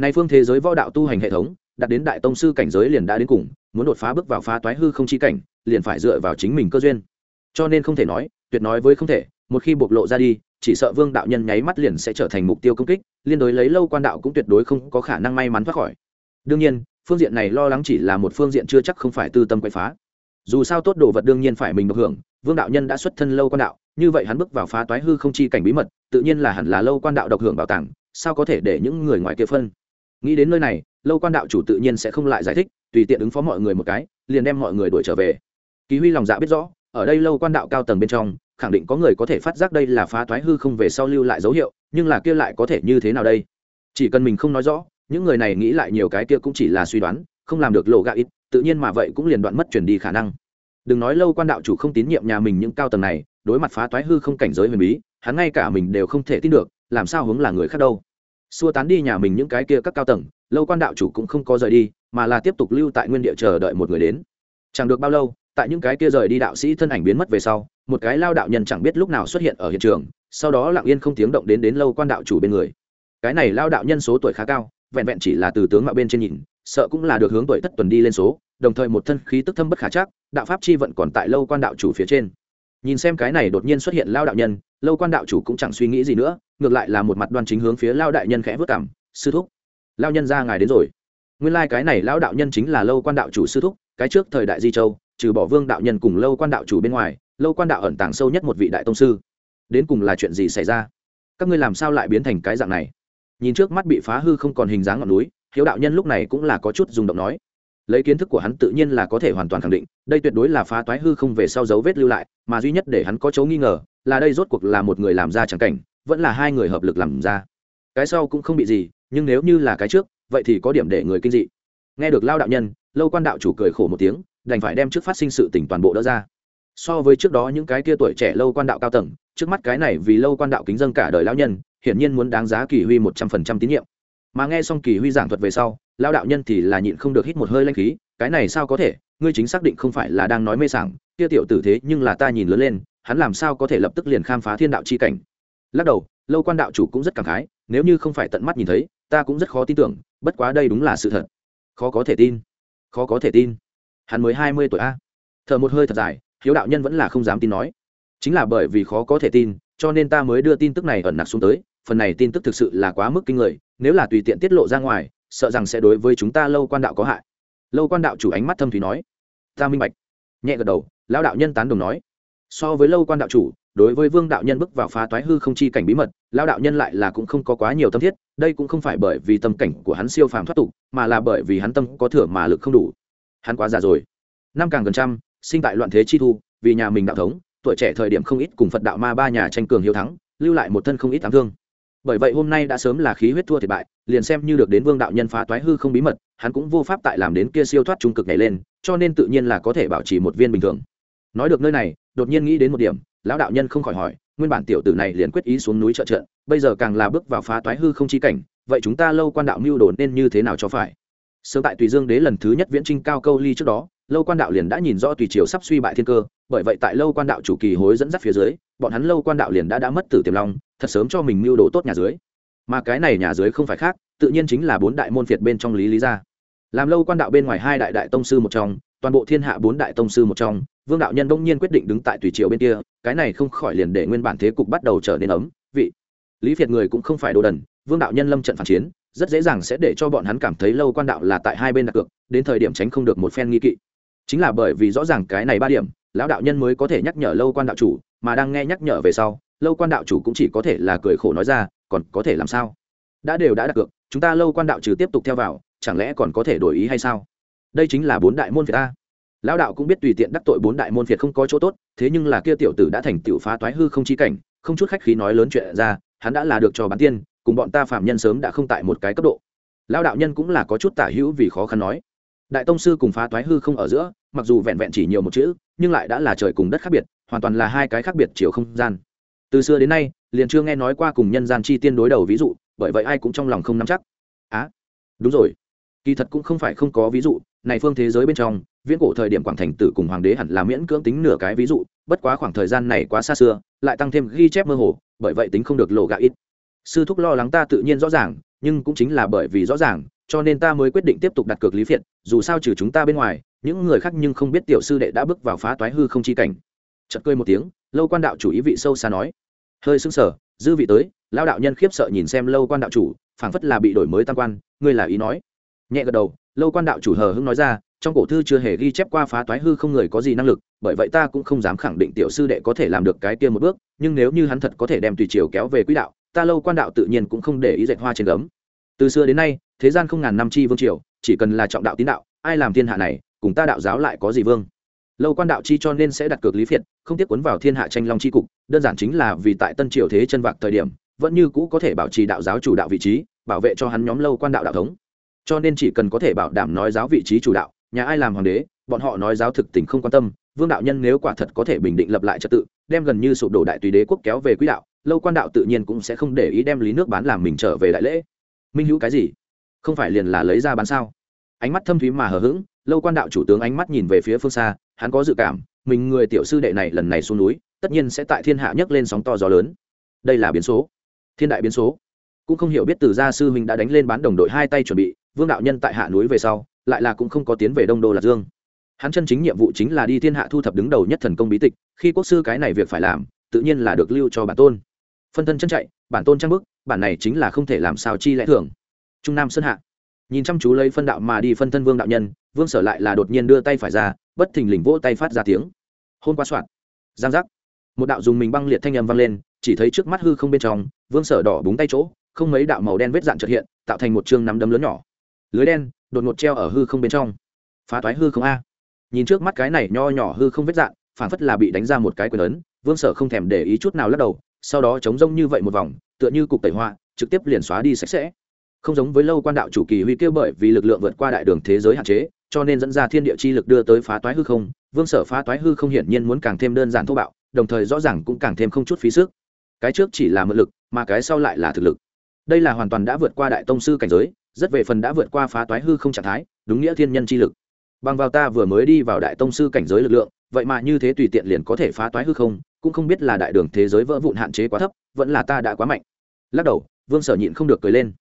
nay phương thế giới võ đạo tu hành hệ thống đạt đến đại tông sư cảnh giới liền đã đến cùng, muốn đột phá bước vào phá toái hư không chi cảnh, liền phải dựa vào chính mình cơ duyên. Cho nên không thể nói, tuyệt nói với không thể, một khi bộc lộ ra đi, chỉ sợ vương đạo nhân nháy mắt liền sẽ trở thành mục tiêu công kích, liên đối lấy lâu quan đạo cũng tuyệt đối không có khả năng may mắn thoát khỏi. Đương nhiên, phương diện này lo lắng chỉ là một phương diện chưa chắc không phải tư tâm quậy phá. Dù sao tốt đồ vật đương nhiên phải mình được hưởng, vương đạo nhân đã xuất thân lâu quan đạo, như vậy hắn bước vào phá toái hư không chi cảnh bí mật, tự nhiên là hẳn là lâu quan đạo độc hưởng bảo tàng, sao có thể để những người ngoài kia phân? Nghĩ đến nơi này, lâu quan đạo chủ tự nhiên sẽ không lại giải thích, tùy tiện ứng phó mọi người một cái, liền đem mọi người đuổi trở về. Ký huy lòng dạ biết rõ, ở đây lâu quan đạo cao tầng bên trong, khẳng định có người có thể phát giác đây là phá toái hư không về sau lưu lại dấu hiệu, nhưng là kia lại có thể như thế nào đây? Chỉ cần mình không nói rõ, những người này nghĩ lại nhiều cái kia cũng chỉ là suy đoán, không làm được lộ gạ ít, tự nhiên mà vậy cũng liền đoạn mất chuyển đi khả năng. Đừng nói lâu quan đạo chủ không tín nhiệm nhà mình những cao tầng này, đối mặt phá toái hư không cảnh giới huyền bí, hắn ngay cả mình đều không thể tin được, làm sao hướng là người khác đâu? Xua tán đi nhà mình những cái kia các cao tầng, lâu quan đạo chủ cũng không có rời đi, mà là tiếp tục lưu tại nguyên địa chờ đợi một người đến. Chẳng được bao lâu, tại những cái kia rời đi đạo sĩ thân ảnh biến mất về sau, một cái lao đạo nhân chẳng biết lúc nào xuất hiện ở hiện trường, sau đó lặng yên không tiếng động đến đến lâu quan đạo chủ bên người. Cái này lao đạo nhân số tuổi khá cao, vẹn vẹn chỉ là từ tướng mạo bên trên nhìn, sợ cũng là được hướng tuổi thất tuần đi lên số, đồng thời một thân khí tức thâm bất khả chắc, đạo pháp chi vận còn tại lâu quan đạo chủ phía trên. Nhìn xem cái này đột nhiên xuất hiện lao đạo nhân, lâu quan đạo chủ cũng chẳng suy nghĩ gì nữa ngược lại là một mặt đoan chính hướng phía lao đại nhân khẽ vất cảm, sư thúc, lao nhân ra ngài đến rồi. Nguyên lai、like、cái này lao đạo nhân chính là lâu quan đạo chủ sư thúc, cái trước thời đại di châu, trừ bỏ vương đạo nhân cùng lâu quan đạo chủ bên ngoài, lâu quan đạo ẩn tàng sâu nhất một vị đại tông sư. Đến cùng là chuyện gì xảy ra? Các ngươi làm sao lại biến thành cái dạng này? Nhìn trước mắt bị phá hư không còn hình dáng ngọn núi, hiếu đạo nhân lúc này cũng là có chút dùng động nói. Lấy kiến thức của hắn tự nhiên là có thể hoàn toàn khẳng định, đây tuyệt đối là phá toái hư không về sau dấu vết lưu lại, mà duy nhất để hắn có chỗ nghi ngờ, là đây rốt cuộc là một người làm ra chẳng cảnh vẫn là hai người hợp lực làm ra. Cái sau cũng không bị gì, nhưng nếu như là cái trước, vậy thì có điểm để người kinh dị. Nghe được lao đạo nhân, lâu quan đạo chủ cười khổ một tiếng, đành phải đem trước phát sinh sự tỉnh toàn bộ đỡ ra. So với trước đó những cái kia tuổi trẻ lâu quan đạo cao tầng, trước mắt cái này vì lâu quan đạo kính dân cả đời lão nhân, hiển nhiên muốn đáng giá kỳ huy một trăm phần trăm tín nhiệm. Mà nghe xong kỳ huy giảng thuật về sau, lao đạo nhân thì là nhịn không được hít một hơi lanh khí, cái này sao có thể, ngươi chính xác định không phải là đang nói mê sảng, kia tiểu tử thế nhưng là ta nhìn lớn lên, hắn làm sao có thể lập tức liền khám phá thiên đạo chi cảnh lắc đầu, lâu quan đạo chủ cũng rất cảm khái, nếu như không phải tận mắt nhìn thấy, ta cũng rất khó tin tưởng, bất quá đây đúng là sự thật. Khó có thể tin. Khó có thể tin. Hắn mới hai mươi tuổi a. Thở một hơi thật dài, hiếu đạo nhân vẫn là không dám tin nói. Chính là bởi vì khó có thể tin, cho nên ta mới đưa tin tức này ẩn nặc xuống tới. Phần này tin tức thực sự là quá mức kinh người, nếu là tùy tiện tiết lộ ra ngoài, sợ rằng sẽ đối với chúng ta lâu quan đạo có hại. Lâu quan đạo chủ ánh mắt thâm thủy nói. Ta minh bạch. Nhẹ gật đầu, lão đạo nhân tán đồng nói so với lâu quan đạo chủ, đối với vương đạo nhân bước vào phá toái hư không chi cảnh bí mật lao đạo nhân lại là cũng không có quá nhiều tâm thiết, đây cũng không phải bởi vì tâm cảnh của hắn siêu phàm thoát tục, mà là bởi vì hắn tâm có thừa mà lực không đủ. Hắn quá già rồi. Năm càng gần trăm, sinh tại loạn thế chi thu, vì nhà mình đạo thống, tuổi trẻ thời điểm không ít cùng phật đạo ma ba nhà tranh cường hiếu thắng, lưu lại một thân không ít tám thương. Bởi vậy hôm nay đã sớm là khí huyết thua thiệt bại, liền xem như được đến vương đạo nhân phá toái hư không bí mật, hắn cũng vô pháp tại làm đến kia siêu thoát trung cực nhảy lên, cho nên tự nhiên là có thể bảo trì một viên bình thường nói được nơi này, đột nhiên nghĩ đến một điểm, lão đạo nhân không khỏi hỏi, nguyên bản tiểu tử này liền quyết ý xuống núi trợ trận, bây giờ càng là bước vào phá toái hư không chi cảnh, vậy chúng ta lâu quan đạo mưu đồ nên như thế nào cho phải? Sớm tại tùy dương đế lần thứ nhất viễn trinh cao câu ly trước đó, lâu quan đạo liền đã nhìn rõ tùy triều sắp suy bại thiên cơ, bởi vậy tại lâu quan đạo chủ kỳ hối dẫn dắt phía dưới, bọn hắn lâu quan đạo liền đã đã mất tử tiềm long, thật sớm cho mình mưu đồ tốt nhà dưới. Mà cái này nhà dưới không phải khác, tự nhiên chính là bốn đại môn phiệt bên trong lý lý gia. Làm lâu quan đạo bên ngoài hai đại đại tông sư một trong toàn bộ thiên hạ bốn đại tông sư một trong, vương đạo nhân đông nhiên quyết định đứng tại tùy triều bên kia, cái này không khỏi liền để nguyên bản thế cục bắt đầu trở nên ấm, vị. Lý phiệt người cũng không phải đồ đần, vương đạo nhân lâm trận phản chiến, rất dễ dàng sẽ để cho bọn hắn cảm thấy lâu quan đạo là tại hai bên đặt cược, đến thời điểm tránh không được một phen nghi kỵ. Chính là bởi vì rõ ràng cái này ba điểm, lão đạo nhân mới có thể nhắc nhở lâu quan đạo chủ, mà đang nghe nhắc nhở về sau, lâu quan đạo chủ cũng chỉ có thể là cười khổ nói ra, còn có thể làm sao? Đã đều đã đặt cược, chúng ta lâu quan đạo trừ tiếp tục theo vào, chẳng lẽ còn có thể đổi ý hay sao? Đây chính là bốn đại môn phiệt ta. Lão đạo cũng biết tùy tiện đắc tội bốn đại môn phiệt không có chỗ tốt thế nhưng là kia tiểu tử đã thành tiểu phá toái hư không chi cảnh không chút khách khí nói lớn chuyện ra hắn đã là được cho bán tiên cùng bọn ta phạm nhân sớm đã không tại một cái cấp độ. Lão đạo nhân cũng là có chút tả hữu vì khó khăn nói. Đại tông sư cùng phá toái hư không ở giữa mặc dù vẹn vẹn chỉ nhiều một chữ nhưng lại đã là trời cùng đất khác biệt hoàn toàn là hai cái khác biệt chiều không gian. Từ xưa đến nay liền chưa nghe nói qua cùng nhân gian chi tiên đối đầu ví dụ bởi vậy ai cũng trong lòng không nắm chắc. Á à, đúng rồi kỳ thật cũng không phải không có ví dụ, này phương thế giới bên trong, viễn cổ thời điểm quảng thành tử cùng hoàng đế hẳn là miễn cưỡng tính nửa cái ví dụ, bất quá khoảng thời gian này quá xa xưa, lại tăng thêm ghi chép mơ hồ, bởi vậy tính không được lộ gạ ít. Sư thúc lo lắng ta tự nhiên rõ ràng, nhưng cũng chính là bởi vì rõ ràng, cho nên ta mới quyết định tiếp tục đặt cược lý phiệt, dù sao trừ chúng ta bên ngoài, những người khác nhưng không biết tiểu sư đệ đã bước vào phá toái hư không chi cảnh. Chật cười một tiếng, lâu quan đạo chủ ý vị sâu xa nói. Hơi sững sờ, dư vị tới lao đạo nhân khiếp sợ nhìn xem lâu quan đạo chủ, phảng phất là bị đổi mới tam quan, ngươi là ý nói nhẹ gật đầu, lâu quan đạo chủ hờ hững nói ra, trong cổ thư chưa hề ghi chép qua phá toái hư không người có gì năng lực, bởi vậy ta cũng không dám khẳng định tiểu sư đệ có thể làm được cái kia một bước, nhưng nếu như hắn thật có thể đem tùy chiều kéo về quỹ đạo, ta lâu quan đạo tự nhiên cũng không để ý dạy hoa trên gấm. Từ xưa đến nay, thế gian không ngàn năm chi vương triều, chỉ cần là trọng đạo tín đạo, ai làm thiên hạ này, cùng ta đạo giáo lại có gì vương? Lâu quan đạo chi cho nên sẽ đặt cược lý phiệt, không tiếc cuốn vào thiên hạ tranh long chi cục, đơn giản chính là vì tại tân triều thế chân vạc thời điểm, vẫn như cũ có thể bảo trì đạo giáo chủ đạo vị trí, bảo vệ cho hắn nhóm lâu quan đạo đạo thống cho nên chỉ cần có thể bảo đảm nói giáo vị trí chủ đạo, nhà ai làm hoàng đế, bọn họ nói giáo thực tình không quan tâm, vương đạo nhân nếu quả thật có thể bình định lập lại trật tự, đem gần như sụp đổ đại tùy đế quốc kéo về quỹ đạo, lâu quan đạo tự nhiên cũng sẽ không để ý đem lý nước bán làm mình trở về đại lễ. Minh hữu cái gì? Không phải liền là lấy ra bán sao? Ánh mắt thâm thúy mà hờ hững, lâu quan đạo chủ tướng ánh mắt nhìn về phía phương xa, hắn có dự cảm, mình người tiểu sư đệ này lần này xuống núi, tất nhiên sẽ tại thiên hạ nhấc lên sóng to gió lớn. Đây là biến số. Thiên đại biến số. Cũng không hiểu biết từ gia sư huynh đã đánh lên bán đồng đội hai tay chuẩn bị vương đạo nhân tại hạ núi về sau, lại là cũng không có tiến về đông đô lạc dương. Hắn chân chính nhiệm vụ chính là đi thiên hạ thu thập đứng đầu nhất thần công bí tịch, khi quốc sư cái này việc phải làm, tự nhiên là được lưu cho bản tôn. Phân thân chân chạy, bản tôn trang bức, bản này chính là không thể làm sao chi lẽ thường. Trung nam sơn hạ. Nhìn chăm chú lấy phân đạo mà đi phân thân vương đạo nhân, vương sở lại là đột nhiên đưa tay phải ra, bất thình lình vỗ tay phát ra tiếng. Hôn qua soạn. Giang giác. Một đạo dùng mình băng liệt thanh âm vang lên, chỉ thấy trước mắt hư không bên trong, vương sở đỏ búng tay chỗ, không mấy đạo màu đen vết dạn trợt hiện, tạo thành một chương nắm đấm lớn nhỏ lưới đen, đột ngột treo ở hư không bên trong. Phá toái hư không a. Nhìn trước mắt cái này nho nhỏ hư không vết dạn phản phất là bị đánh ra một cái quyền ấn, vương sở không thèm để ý chút nào lắc đầu, sau đó chống rông như vậy một vòng, tựa như cục tẩy hoa, trực tiếp liền xóa đi sạch sẽ. Không giống với lâu quan đạo chủ kỳ huy kêu bởi vì lực lượng vượt qua đại đường thế giới hạn chế, cho nên dẫn ra thiên địa chi lực đưa tới phá toái hư không, vương sở phá toái hư không hiển nhiên muốn càng thêm đơn giản thô bạo, đồng thời rõ ràng cũng càng thêm không chút phí sức. Cái trước chỉ là mượn lực, mà cái sau lại là thực lực. Đây là hoàn toàn đã vượt qua đại tông sư cảnh giới rất về phần đã vượt qua phá toái hư không trạng thái, đúng nghĩa thiên nhân chi lực. Bằng vào ta vừa mới đi vào đại tông sư cảnh giới lực lượng, vậy mà như thế tùy tiện liền có thể phá toái hư không, cũng không biết là đại đường thế giới vỡ vụn hạn chế quá thấp, vẫn là ta đã quá mạnh. Lắc đầu, vương sở nhịn không được cười lên.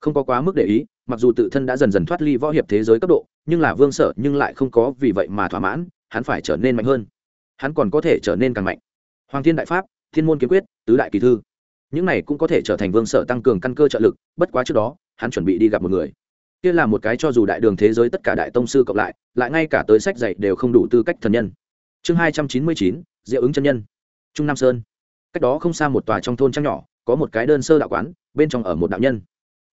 Không có quá mức để ý, mặc dù tự thân đã dần dần thoát ly võ hiệp thế giới cấp độ, nhưng là vương sở nhưng lại không có vì vậy mà thỏa mãn, hắn phải trở nên mạnh hơn. Hắn còn có thể trở nên càng mạnh. Hoàng thiên đại pháp, thiên môn kiếm quyết, tứ đại kỳ thư. Những này cũng có thể trở thành vương sở tăng cường căn cơ trợ lực, bất quá trước đó hắn chuẩn bị đi gặp một người. Kia là một cái cho dù đại đường thế giới tất cả đại tông sư cộng lại lại ngay cả tới sách dạy đều không đủ tư cách thần nhân. Chương hai trăm chín mươi chín, diệu ứng chân nhân. Trung nam sơn. Cách đó không xa một tòa trong thôn trăng nhỏ, có một cái đơn sơ đạo quán, bên trong ở một đạo nhân.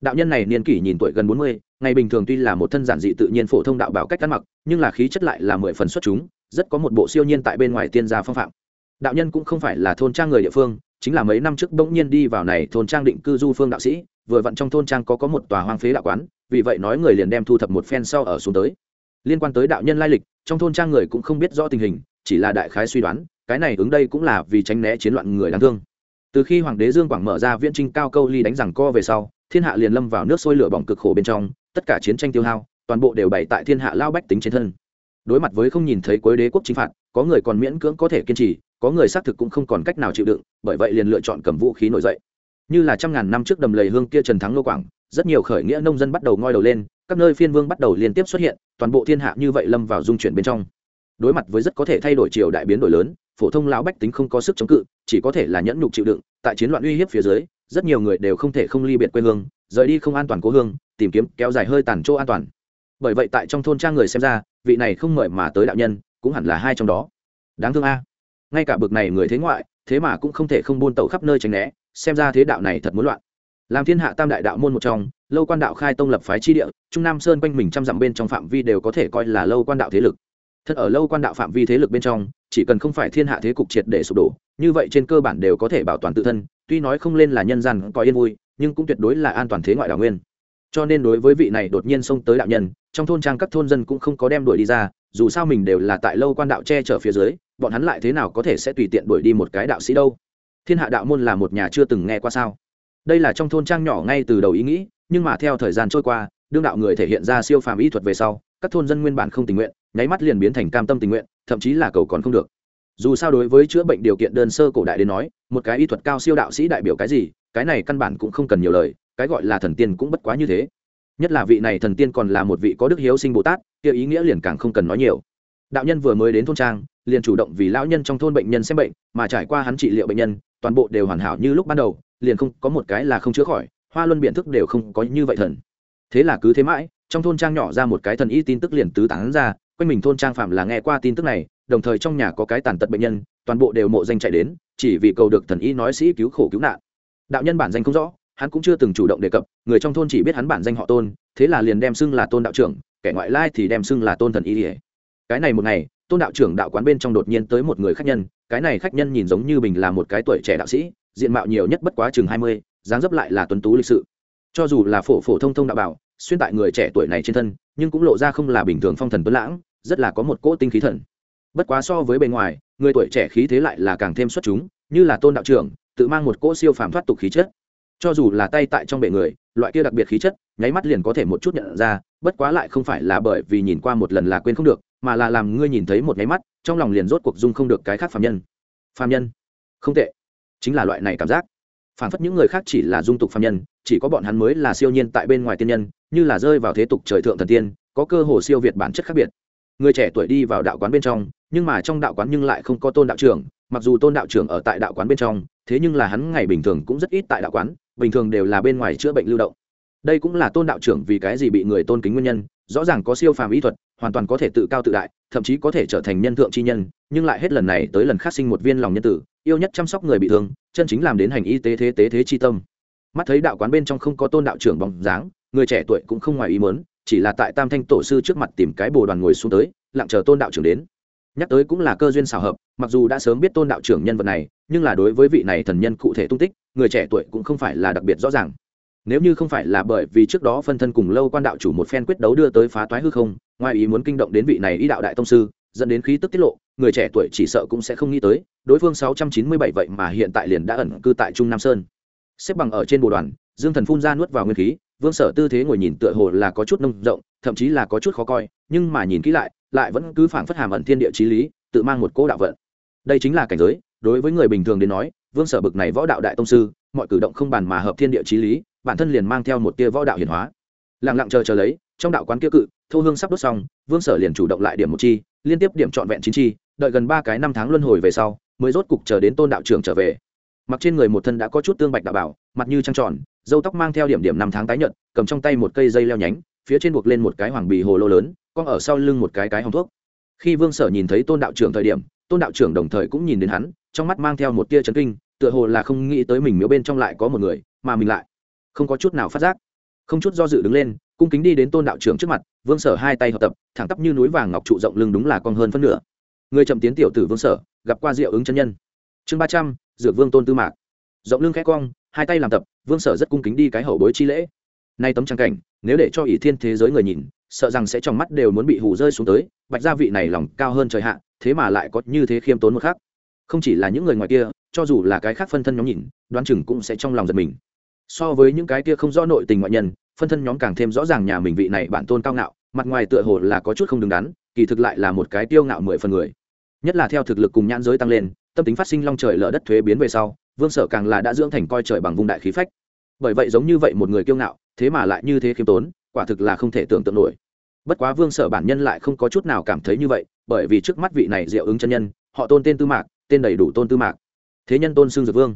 Đạo nhân này niên kỷ nhìn tuổi gần bốn mươi, ngày bình thường tuy là một thân giản dị tự nhiên phổ thông đạo bảo cách ăn mặc, nhưng là khí chất lại là mười phần xuất chúng, rất có một bộ siêu nhiên tại bên ngoài tiên gia phong phạm. Đạo nhân cũng không phải là thôn trang người địa phương, chính là mấy năm trước bỗng nhiên đi vào này thôn trang định cư du phương đạo sĩ vừa vặn trong thôn trang có có một tòa hoang phế đạo quán, vì vậy nói người liền đem thu thập một phen sau ở xuống tới. Liên quan tới đạo nhân lai lịch, trong thôn trang người cũng không biết rõ tình hình, chỉ là đại khái suy đoán, cái này ứng đây cũng là vì tránh né chiến loạn người đáng thương. Từ khi hoàng đế dương quảng mở ra viễn trinh cao câu ly đánh rằng co về sau, thiên hạ liền lâm vào nước sôi lửa bỏng cực khổ bên trong, tất cả chiến tranh tiêu hao, toàn bộ đều bày tại thiên hạ lao bách tính trên thân. Đối mặt với không nhìn thấy cuối đế quốc chính phạt, có người còn miễn cưỡng có thể kiên trì, có người xác thực cũng không còn cách nào chịu đựng, bởi vậy liền lựa chọn cầm vũ khí nổi dậy như là trăm ngàn năm trước đầm lầy hương kia trần thắng nô quảng, rất nhiều khởi nghĩa nông dân bắt đầu ngoi đầu lên, các nơi phiên vương bắt đầu liên tiếp xuất hiện, toàn bộ thiên hạ như vậy lâm vào dung chuyển bên trong. Đối mặt với rất có thể thay đổi chiều đại biến đổi lớn, phổ thông lão bách tính không có sức chống cự, chỉ có thể là nhẫn nhục chịu đựng, tại chiến loạn uy hiếp phía dưới, rất nhiều người đều không thể không ly biệt quê hương, rời đi không an toàn cố hương, tìm kiếm kéo dài hơi tàn chỗ an toàn. Bởi vậy tại trong thôn trang người xem ra, vị này không mời mà tới đạo nhân, cũng hẳn là hai trong đó. Đáng thương a. Ngay cả bực này người thế ngoại thế mà cũng không thể không buôn tẩu khắp nơi tránh né, xem ra thế đạo này thật muốn loạn. Làm thiên hạ tam đại đạo môn một trong, lâu quan đạo khai tông lập phái chi địa, trung nam sơn quanh mình trăm dặm bên trong phạm vi đều có thể coi là lâu quan đạo thế lực. Thật ở lâu quan đạo phạm vi thế lực bên trong, chỉ cần không phải thiên hạ thế cục triệt để sụp đổ, như vậy trên cơ bản đều có thể bảo toàn tự thân, tuy nói không lên là nhân gian có yên vui, nhưng cũng tuyệt đối là an toàn thế ngoại đạo nguyên. Cho nên đối với vị này đột nhiên xông tới đạo nhân, trong thôn trang các thôn dân cũng không có đem đuổi đi ra dù sao mình đều là tại lâu quan đạo che chở phía dưới, bọn hắn lại thế nào có thể sẽ tùy tiện đuổi đi một cái đạo sĩ đâu? Thiên hạ đạo môn là một nhà chưa từng nghe qua sao? Đây là trong thôn trang nhỏ ngay từ đầu ý nghĩ, nhưng mà theo thời gian trôi qua, đương đạo người thể hiện ra siêu phàm ý thuật về sau, các thôn dân nguyên bản không tình nguyện, nháy mắt liền biến thành cam tâm tình nguyện, thậm chí là cầu còn không được. Dù sao đối với chữa bệnh điều kiện đơn sơ cổ đại đến nói, một cái y thuật cao siêu đạo sĩ đại biểu cái gì, cái này căn bản cũng không cần nhiều lời, cái gọi là thần tiên cũng bất quá như thế nhất là vị này thần tiên còn là một vị có đức hiếu sinh bồ tát, kia ý nghĩa liền càng không cần nói nhiều. Đạo nhân vừa mới đến thôn trang, liền chủ động vì lão nhân trong thôn bệnh nhân xem bệnh, mà trải qua hắn trị liệu bệnh nhân, toàn bộ đều hoàn hảo như lúc ban đầu, liền không có một cái là không chữa khỏi, hoa luân biện thức đều không có như vậy thần. Thế là cứ thế mãi, trong thôn trang nhỏ ra một cái thần y tin tức liền tứ tán ra, quanh mình thôn trang phạm là nghe qua tin tức này, đồng thời trong nhà có cái tàn tật bệnh nhân, toàn bộ đều mộ danh chạy đến, chỉ vì cầu được thần y nói sĩ cứu khổ cứu nạn. Đạo nhân bản danh không rõ, hắn cũng chưa từng chủ động đề cập người trong thôn chỉ biết hắn bản danh họ tôn, thế là liền đem xưng là tôn đạo trưởng, kẻ ngoại lai thì đem xưng là tôn thần y cái này một ngày, tôn đạo trưởng đạo quán bên trong đột nhiên tới một người khách nhân, cái này khách nhân nhìn giống như bình là một cái tuổi trẻ đạo sĩ, diện mạo nhiều nhất bất quá chừng hai mươi, dáng dấp lại là tuấn tú lịch sự. Cho dù là phổ phổ thông thông đạo bảo, xuyên tại người trẻ tuổi này trên thân, nhưng cũng lộ ra không là bình thường phong thần tuấn lãng, rất là có một cỗ tinh khí thần. Bất quá so với bề ngoài, người tuổi trẻ khí thế lại là càng thêm xuất chúng, như là tôn đạo trưởng, tự mang một cỗ siêu phàm thoát tục khí chất. Cho dù là tay tại trong bệ người loại kia đặc biệt khí chất, nháy mắt liền có thể một chút nhận ra, bất quá lại không phải là bởi vì nhìn qua một lần là quên không được, mà là làm ngươi nhìn thấy một nháy mắt, trong lòng liền rốt cuộc dung không được cái khác phạm nhân. Phạm nhân? Không tệ. Chính là loại này cảm giác. Phản phất những người khác chỉ là dung tục phạm nhân, chỉ có bọn hắn mới là siêu nhiên tại bên ngoài tiên nhân, như là rơi vào thế tục trời thượng thần tiên, có cơ hồ siêu việt bản chất khác biệt. Người trẻ tuổi đi vào đạo quán bên trong, nhưng mà trong đạo quán nhưng lại không có tôn đạo trưởng, mặc dù tôn đạo trưởng ở tại đạo quán bên trong, thế nhưng là hắn ngày bình thường cũng rất ít tại đạo quán bình thường đều là bên ngoài chữa bệnh lưu động. Đây cũng là tôn đạo trưởng vì cái gì bị người tôn kính nguyên nhân, rõ ràng có siêu phàm ý thuật, hoàn toàn có thể tự cao tự đại, thậm chí có thể trở thành nhân thượng chi nhân, nhưng lại hết lần này tới lần khác sinh một viên lòng nhân tử, yêu nhất chăm sóc người bị thương, chân chính làm đến hành y tế thế tế thế chi tâm. Mắt thấy đạo quán bên trong không có tôn đạo trưởng bóng dáng, người trẻ tuổi cũng không ngoài ý mớn chỉ là tại tam thanh tổ sư trước mặt tìm cái bồ đoàn ngồi xuống tới, lặng chờ tôn đạo trưởng đến. Nhắc tới cũng là cơ duyên xào hợp, mặc dù đã sớm biết tôn đạo trưởng nhân vật này, nhưng là đối với vị này thần nhân cụ thể tung tích người trẻ tuổi cũng không phải là đặc biệt rõ ràng. Nếu như không phải là bởi vì trước đó phân thân cùng lâu quan đạo chủ một phen quyết đấu đưa tới phá toái hư không, ngoài ý muốn kinh động đến vị này ý đạo đại tông sư, dẫn đến khí tức tiết lộ, người trẻ tuổi chỉ sợ cũng sẽ không nghĩ tới, đối phương sáu trăm chín mươi bảy vậy mà hiện tại liền đã ẩn cư tại trung nam sơn. Xếp bằng ở trên bồ đoàn, dương thần phun ra nuốt vào nguyên khí, vương sở tư thế ngồi nhìn tựa hồ là có chút nông rộng, thậm chí là có chút khó coi, nhưng mà nhìn kỹ lại lại vẫn cứ phảng phất hàm ẩn thiên địa trí lý, tự mang một cỗ đạo vận. Đây chính là cảnh giới đối với người bình thường đến nói, vương sở bực này võ đạo đại tông sư, mọi cử động không bàn mà hợp thiên địa trí lý, bản thân liền mang theo một tia võ đạo hiển hóa. Lặng lặng chờ chờ lấy, trong đạo quán kia cự, thô hương sắp đốt xong, vương sở liền chủ động lại điểm một chi, liên tiếp điểm trọn vẹn chín chi, đợi gần ba cái năm tháng luân hồi về sau, mới rốt cục chờ đến tôn đạo trưởng trở về. Mặc trên người một thân đã có chút tương bạch đạo bảo, mặt như trăng tròn dâu tóc mang theo điểm điểm năm tháng tái nhợt, cầm trong tay một cây dây leo nhánh, phía trên buộc lên một cái hoàng bì hồ lô lớn con ở sau lưng một cái cái hòng thuốc. Khi vương sở nhìn thấy tôn đạo trưởng thời điểm tôn đạo trưởng đồng thời cũng nhìn đến hắn, trong mắt mang theo một tia chấn kinh, tựa hồ là không nghĩ tới mình miếu bên trong lại có một người, mà mình lại không có chút nào phát giác. Không chút do dự đứng lên, cung kính đi đến tôn đạo trưởng trước mặt, vương sở hai tay hợp tập, thẳng tắp như núi vàng ngọc trụ rộng lưng đúng là con hơn phân nửa. Người chậm tiến tiểu tử vương sở, gặp qua diệu ứng chân nhân. Chương ba trăm, dược vương tôn tư mạc. Rộng lưng khẽ cong, hai tay làm tập, vương sở rất cung kính đi cái hậu bối chi lễ. Nay tấm trang cảnh, nếu để cho ỷ thiên thế giới người nhìn, sợ rằng sẽ trong mắt đều muốn bị hù rơi xuống tới, bạch gia vị này lòng cao hơn trời hạ thế mà lại có như thế khiêm tốn một khác. Không chỉ là những người ngoài kia, cho dù là cái khác phân thân nhóm nhìn, đoán chừng cũng sẽ trong lòng giật mình. So với những cái kia không rõ nội tình ngoại nhân, phân thân nhóm càng thêm rõ ràng nhà mình vị này bản tôn cao ngạo, mặt ngoài tựa hồ là có chút không đứng đắn, kỳ thực lại là một cái tiêu ngạo mười phần người. Nhất là theo thực lực cùng nhãn giới tăng lên, tâm tính phát sinh long trời lở đất thuế biến về sau, vương sở càng là đã dưỡng thành coi trời bằng vùng đại khí phách. Bởi vậy giống như vậy một người kiêu ngạo, thế mà lại như thế khiêm tốn, quả thực là không thể tưởng tượng nổi bất quá vương sở bản nhân lại không có chút nào cảm thấy như vậy, bởi vì trước mắt vị này diệu ứng chân nhân, họ tôn tên tư mạc, tên đầy đủ tôn tư mạc. Thế nhân tôn xương dược vương.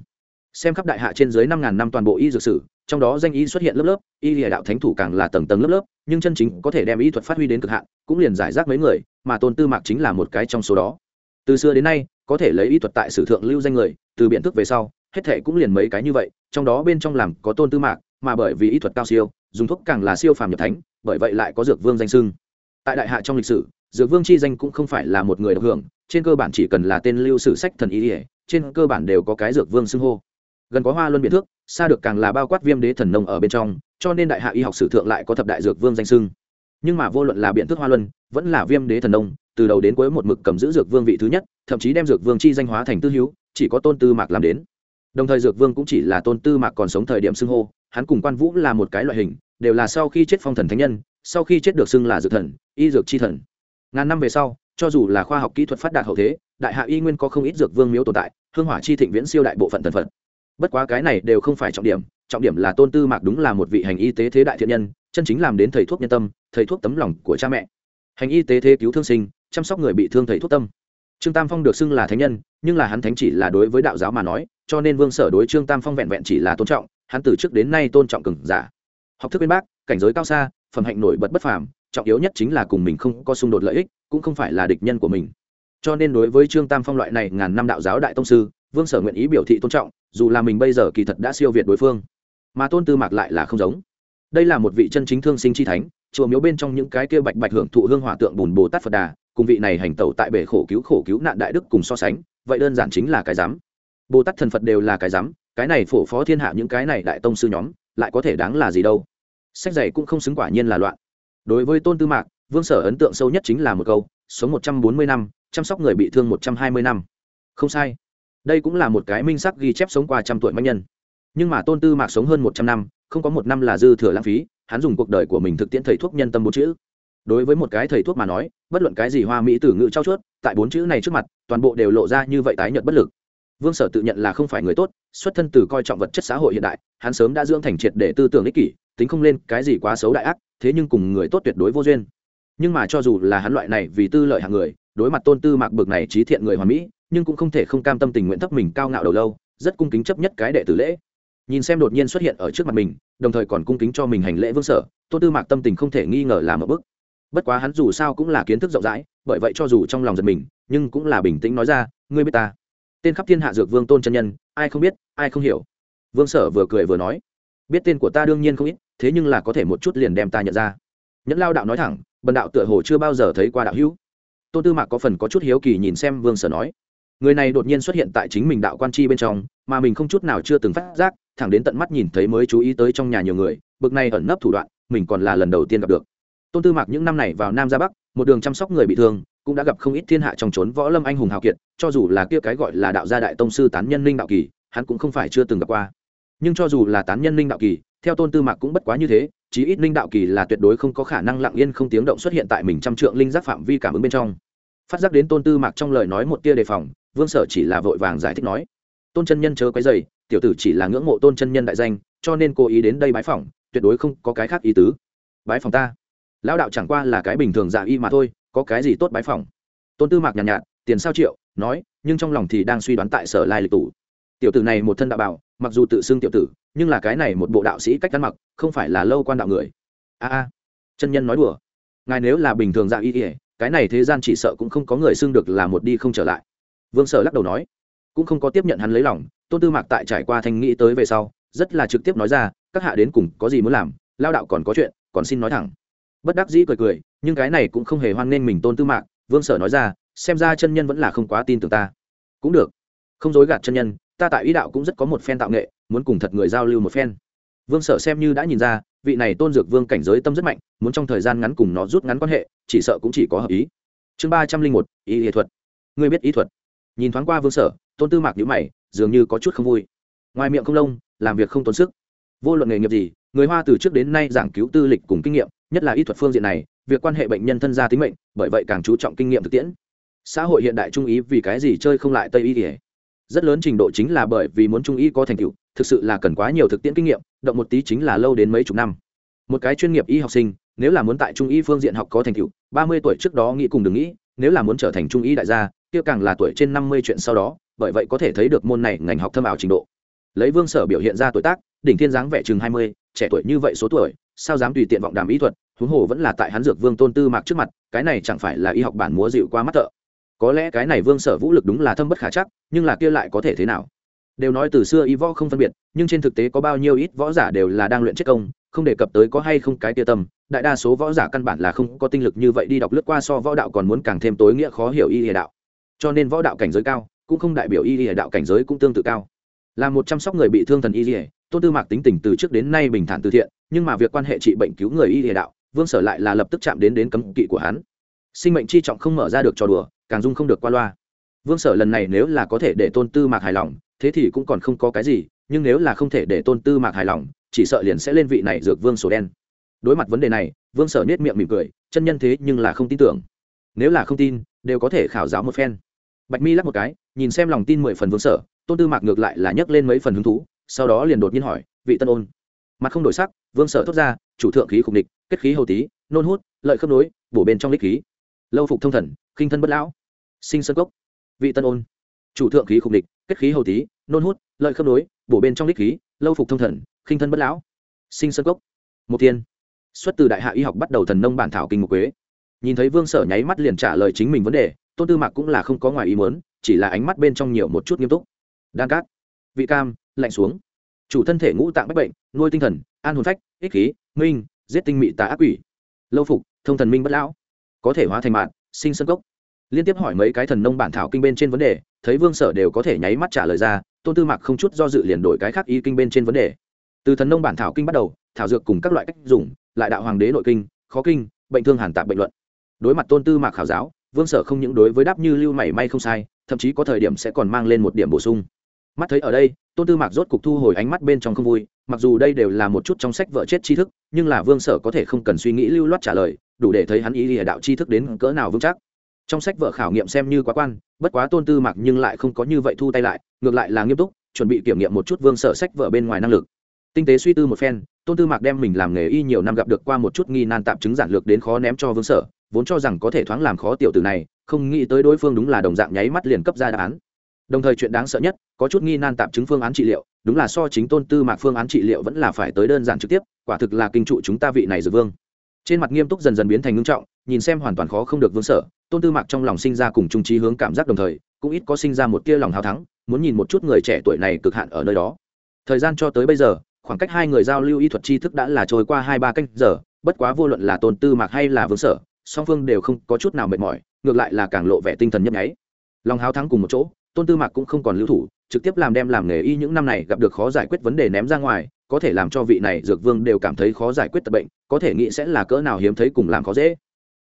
Xem khắp đại hạ trên dưới năm ngàn năm toàn bộ y dược sử, trong đó danh y xuất hiện lớp lớp, y lìa đạo thánh thủ càng là tầng tầng lớp lớp, nhưng chân chính có thể đem y thuật phát huy đến cực hạn, cũng liền giải rác mấy người, mà tôn tư mạc chính là một cái trong số đó. Từ xưa đến nay, có thể lấy y thuật tại sử thượng lưu danh người, từ biện thức về sau, hết thể cũng liền mấy cái như vậy, trong đó bên trong làm có tôn tư mạc mà bởi vì y thuật cao siêu, dùng thuốc càng là siêu phàm nhập thánh, bởi vậy lại có dược vương danh sưng tại đại hạ trong lịch sử, dược vương chi danh cũng không phải là một người được hưởng, trên cơ bản chỉ cần là tên lưu sử sách thần ý ỉa trên cơ bản đều có cái dược vương xưng hô. Gần có hoa luân biện thước, xa được càng là bao quát viêm đế thần nông ở bên trong, cho nên đại hạ y học sử thượng lại có thập đại dược vương danh sưng nhưng mà vô luận là biện thước hoa luân, vẫn là viêm đế thần nông, từ đầu đến cuối một mực cầm giữ dược vương vị thứ nhất, thậm chí đem dược vương chi danh hóa thành tư hữu, chỉ có tôn tư mạc làm đến. Đồng thời dược vương cũng chỉ là tôn tư mạc còn sống thời điểm xưng hô hắn cùng quan vũ là một cái loại hình, đều là sau khi chết phong thần thánh nhân, sau khi chết được xưng là dược thần, y dược chi thần. Ngàn năm về sau, cho dù là khoa học kỹ thuật phát đạt hậu thế, đại hạ y nguyên có không ít dược vương miếu tồn tại, hương hỏa chi thịnh viễn siêu đại bộ phận thần phật. Bất quá cái này đều không phải trọng điểm trọng điểm là tôn tư mạc đúng là một vị hành y tế thế đại thiện nhân, chân chính làm đến thầy thuốc nhân tâm, thầy thuốc tấm lòng của cha mẹ. Hành y tế thế cứu thương sinh, chăm sóc người bị thương thầy thuốc tâm. Trương tam phong được xưng là thánh nhân, nhưng là hắn thánh chỉ là đối với đạo giáo mà nói, cho nên vương sở đối trương tam phong vẹn vẹn chỉ là tôn trọng hắn từ trước đến nay tôn trọng cường giả. Học thức bên bác cảnh giới cao xa, phẩm hạnh nổi bật bất phàm, trọng yếu nhất chính là cùng mình không có xung đột lợi ích, cũng không phải là địch nhân của mình. Cho nên đối với trương tam phong loại này ngàn năm đạo giáo đại tông sư, vương sở nguyện ý biểu thị tôn trọng, dù là mình bây giờ kỳ thật đã siêu việt đối phương. Mà tôn tư mạc lại là không giống. Đây là một vị chân chính thương sinh chi thánh, chùa miếu bên trong những cái kia bạch bạch hưởng thụ hương hỏa tượng bùn bồ tát phật đà, cùng vị này hành tẩu tại bể khổ cứu khổ cứu nạn đại đức cùng so sánh, vậy đơn giản chính là cái dám bồ tát thần phật đều là cái dám cái này phổ phó thiên hạ những cái này đại tông sư nhóm, lại có thể đáng là gì đâu. Sách dày cũng không xứng quả nhiên là loạn. Đối với tôn tư mạc, vương sở ấn tượng sâu nhất chính là một câu, sống một trăm bốn mươi năm, chăm sóc người bị thương một trăm hai mươi năm. Không sai. Đây cũng là một cái minh sắc ghi chép sống qua trăm tuổi mạnh nhân. Nhưng mà tôn tư mạc sống hơn một trăm năm, không có một năm là dư thừa lãng phí, hắn dùng cuộc đời của mình thực tiễn thầy thuốc nhân tâm bốn chữ. Đối với một cái thầy thuốc mà nói, bất luận cái gì hoa mỹ từ ngữ trao chuốt, tại bốn chữ này trước mặt, toàn bộ đều lộ ra như vậy tái nhợt bất lực vương sở tự nhận là không phải người tốt, xuất thân từ coi trọng vật chất xã hội hiện đại, hắn sớm đã dưỡng thành triệt để tư tưởng ích kỷ, tính không lên cái gì quá xấu đại ác, thế nhưng cùng người tốt tuyệt đối vô duyên. Nhưng mà cho dù là hắn loại này vì tư lợi hàng người, đối mặt tôn tư mạc bực này trí thiện người hoàn mỹ, nhưng cũng không thể không cam tâm tình nguyện thấp mình cao ngạo đầu lâu, rất cung kính chấp nhất cái đệ tử lễ. Nhìn xem đột nhiên xuất hiện ở trước mặt mình, đồng thời còn cung kính cho mình hành lễ vương sở, tôn tư mạc tâm tình không thể nghi ngờ là một bức bất quá hắn dù sao cũng là kiến thức rộng rãi, bởi vậy cho dù trong lòng giật mình, nhưng cũng là bình tĩnh nói ra, ngươi biết ta? Tên khắp thiên hạ dược vương tôn chân nhân, ai không biết, ai không hiểu. Vương sở vừa cười vừa nói, biết tên của ta đương nhiên không ít, thế nhưng là có thể một chút liền đem ta nhận ra. Nhẫn lao đạo nói thẳng, bần đạo tựa hồ chưa bao giờ thấy qua đạo hữu. Tôn tư mạc có phần có chút hiếu kỳ nhìn xem vương sở nói, người này đột nhiên xuất hiện tại chính mình đạo quan chi bên trong, mà mình không chút nào chưa từng phát giác, thẳng đến tận mắt nhìn thấy mới chú ý tới trong nhà nhiều người, bực này ẩn nấp thủ đoạn, mình còn là lần đầu tiên gặp được. Tôn tư mạc những năm này vào nam ra bắc, một đường chăm sóc người bị thương cũng đã gặp không ít thiên hạ trong trốn võ lâm anh hùng hào kiệt, cho dù là kia cái gọi là đạo gia đại tông sư tán nhân linh đạo kỳ, hắn cũng không phải chưa từng gặp qua. Nhưng cho dù là tán nhân linh đạo kỳ, theo tôn tư mạc cũng bất quá như thế, chí ít linh đạo kỳ là tuyệt đối không có khả năng lặng yên không tiếng động xuất hiện tại mình trăm trượng linh giác phạm vi cảm ứng bên trong. Phát giác đến tôn tư mạc trong lời nói một tia đề phòng, vương sở chỉ là vội vàng giải thích nói, tôn chân nhân chớ quấy dày tiểu tử chỉ là ngưỡng mộ tôn chân nhân đại danh, cho nên cố ý đến đây bái phỏng, tuyệt đối không có cái khác ý tứ. Bái phòng ta lão đạo chẳng qua là cái bình thường dạ y mà thôi có cái gì tốt bái phòng? Tôn tư mạc nhàn nhạt, nhạt tiền sao triệu nói nhưng trong lòng thì đang suy đoán tại sở lai lịch tủ tiểu tử này một thân đạo bảo mặc dù tự xưng tiểu tử nhưng là cái này một bộ đạo sĩ cách ăn mặc không phải là lâu quan đạo người. A a chân nhân nói đùa. Ngài nếu là bình thường dạ y ỉa cái này thế gian chỉ sợ cũng không có người xưng được là một đi không trở lại. Vương sở lắc đầu nói cũng không có tiếp nhận hắn lấy lòng tôn tư mạc tại trải qua thanh nghĩ tới về sau rất là trực tiếp nói ra các hạ đến cùng có gì muốn làm lao đạo còn có chuyện còn xin nói thẳng bất đắc dĩ cười cười, nhưng cái này cũng không hề hoan nghênh mình tôn tư mạc, vương sở nói ra, xem ra chân nhân vẫn là không quá tin tưởng ta. Cũng được, không dối gạt chân nhân, ta tại ý đạo cũng rất có một phen tạo nghệ, muốn cùng thật người giao lưu một phen. Vương sở xem như đã nhìn ra, vị này tôn dược vương cảnh giới tâm rất mạnh, muốn trong thời gian ngắn cùng nó rút ngắn quan hệ, chỉ sợ cũng chỉ có hợp ý. Chương ba trăm linh một, ý nghệ thuật. Ngươi biết ý thuật. Nhìn thoáng qua vương sở, tôn tư mạc nhữ mày, dường như có chút không vui. Ngoài miệng không lông, làm việc không tốn sức. Vô luận nghề nghiệp gì, người hoa từ trước đến nay giảng cứu tư lịch cùng kinh nghiệm nhất là y thuật phương diện này, việc quan hệ bệnh nhân thân gia tính mệnh, bởi vậy càng chú trọng kinh nghiệm thực tiễn. Xã hội hiện đại trung ý vì cái gì chơi không lại tây y kể rất lớn trình độ chính là bởi vì muốn trung y có thành tựu, thực sự là cần quá nhiều thực tiễn kinh nghiệm, động một tí chính là lâu đến mấy chục năm. Một cái chuyên nghiệp y học sinh, nếu là muốn tại trung y phương diện học có thành tựu, ba mươi tuổi trước đó nghĩ cùng đừng nghĩ, nếu là muốn trở thành trung y đại gia, kia càng là tuổi trên năm mươi chuyện sau đó, bởi vậy có thể thấy được môn này ngành học thâm ảo trình độ. Lấy vương sở biểu hiện ra tuổi tác, đỉnh thiên dáng vẻ chừng hai mươi, trẻ tuổi như vậy số tuổi sao dám tùy tiện vọng đàm ý thuật, huống hồ vẫn là tại hắn dược vương tôn tư mạc trước mặt, cái này chẳng phải là y học bản múa dịu qua mắt thợ. Có lẽ cái này vương sở vũ lực đúng là thâm bất khả chắc, nhưng là kia lại có thể thế nào? Đều nói từ xưa y võ không phân biệt, nhưng trên thực tế có bao nhiêu ít võ giả đều là đang luyện chết công, không đề cập tới có hay không cái tia tâm, đại đa số võ giả căn bản là không có tinh lực như vậy đi đọc lướt qua so võ đạo còn muốn càng thêm tối nghĩa khó hiểu y địa đạo. Cho nên võ đạo cảnh giới cao, cũng không đại biểu y địa đạo cảnh giới cũng tương tự cao. Là một chăm sóc người bị thương thần y địa tôn tư mạc tính tình từ trước đến nay bình thản từ thiện, nhưng mà việc quan hệ trị bệnh cứu người y địa đạo, vương sở lại là lập tức chạm đến đến cấm kỵ của hắn. Sinh mệnh chi trọng không mở ra được trò đùa, càng dung không được qua loa. Vương sở lần này nếu là có thể để tôn tư mạc hài lòng, thế thì cũng còn không có cái gì, nhưng nếu là không thể để tôn tư mạc hài lòng, chỉ sợ liền sẽ lên vị này dược vương sổ đen. Đối mặt vấn đề này, vương sở nết miệng mỉm cười, chân nhân thế nhưng là không tin tưởng. Nếu là không tin, đều có thể khảo giáo một phen. Bạch mi lắc một cái, nhìn xem lòng tin mười phần vương sở, tôn tư mạc ngược lại là nhấc lên mấy phần hứng thú sau đó liền đột nhiên hỏi, vị tân ôn? Mặt không đổi sắc, vương sở thốt ra, chủ thượng khí khục địch, kết khí hầu tí, nôn hút, lợi khớp nối, bổ bên trong lít khí. Lâu phục thông thần, khinh thân bất lão. Sinh sân cốc. Vị tân ôn. Chủ thượng khí khục địch, kết khí hầu tí, nôn hút, lợi khớp nối, bổ bên trong lít khí, lâu phục thông thần, khinh thân bất lão. Sinh sân cốc. Một thiên. Xuất từ đại hạ y học bắt đầu thần nông bản thảo kinh mục quế. Nhìn thấy vương sở nháy mắt liền trả lời chính mình vấn đề, tôn tư mạc cũng là không có ngoài ý muốn, chỉ là ánh mắt bên trong nhiều một chút nghiêm túc. Đan cát. Vị cam lạnh xuống. Chủ thân thể ngũ tạng bách bệnh, nuôi tinh thần, an hồn phách, ích khí, minh, giết tinh mị tà ác quỷ. Lâu phục, thông thần minh bất lão. Có thể hóa thành mạng sinh sân gốc liên tiếp hỏi mấy cái thần nông bản thảo kinh bên trên vấn đề, thấy vương sở đều có thể nháy mắt trả lời ra, tôn tư mạc không chút do dự liền đổi cái khác ý kinh bên trên vấn đề. Từ thần nông bản thảo kinh bắt đầu, thảo dược cùng các loại cách dùng, lại đạo hoàng đế nội kinh, khó kinh, bệnh thương hàn tạp bệnh luận. Đối mặt tôn tư mạc khảo giáo, vương sở không những đối với đáp như lưu mảy may không sai, thậm chí có thời điểm sẽ còn mang lên một điểm bổ sung. Mắt thấy ở đây tôn tư mạc rốt cục thu hồi ánh mắt bên trong không vui, mặc dù đây đều là một chút trong sách vợ chết tri thức, nhưng là vương sở có thể không cần suy nghĩ lưu loát trả lời, đủ để thấy hắn ý lìa đạo tri thức đến cỡ nào vững chắc. Trong sách vợ khảo nghiệm xem như quá quan, bất quá tôn tư mạc nhưng lại không có như vậy thu tay lại, ngược lại là nghiêm túc, chuẩn bị kiểm nghiệm một chút vương sở sách vợ bên ngoài năng lực. Tinh tế suy tư một phen, tôn tư mạc đem mình làm nghề y nhiều năm gặp được qua một chút nghi nan tạm chứng giản lược đến khó ném cho vương sở, vốn cho rằng có thể thoáng làm khó tiểu tử này, không nghĩ tới đối phương đúng là đồng dạng nháy mắt liền cấp ra đáp án đồng thời chuyện đáng sợ nhất, có chút nghi nan tạm chứng phương án trị liệu, đúng là so chính tôn tư mạc phương án trị liệu vẫn là phải tới đơn giản trực tiếp, quả thực là kinh trụ chúng ta vị này dược vương. Trên mặt nghiêm túc dần dần biến thành ngưng trọng, nhìn xem hoàn toàn khó không được vương sở, tôn tư mạc trong lòng sinh ra cùng trung trí hướng cảm giác đồng thời, cũng ít có sinh ra một tia lòng hào thắng, muốn nhìn một chút người trẻ tuổi này cực hạn ở nơi đó. Thời gian cho tới bây giờ, khoảng cách hai người giao lưu y thuật tri thức đã là trôi qua hai ba canh giờ, bất quá vô luận là tôn tư mạc hay là vương sở, song phương đều không có chút nào mệt mỏi, ngược lại là càng lộ vẻ tinh thần nhấp nháy. Lòng háo thắng cùng một chỗ tôn tư mạc cũng không còn lưu thủ, trực tiếp làm đem làm nghề y những năm này gặp được khó giải quyết vấn đề ném ra ngoài, có thể làm cho vị này dược vương đều cảm thấy khó giải quyết tập bệnh, có thể nghĩ sẽ là cỡ nào hiếm thấy cùng làm khó dễ.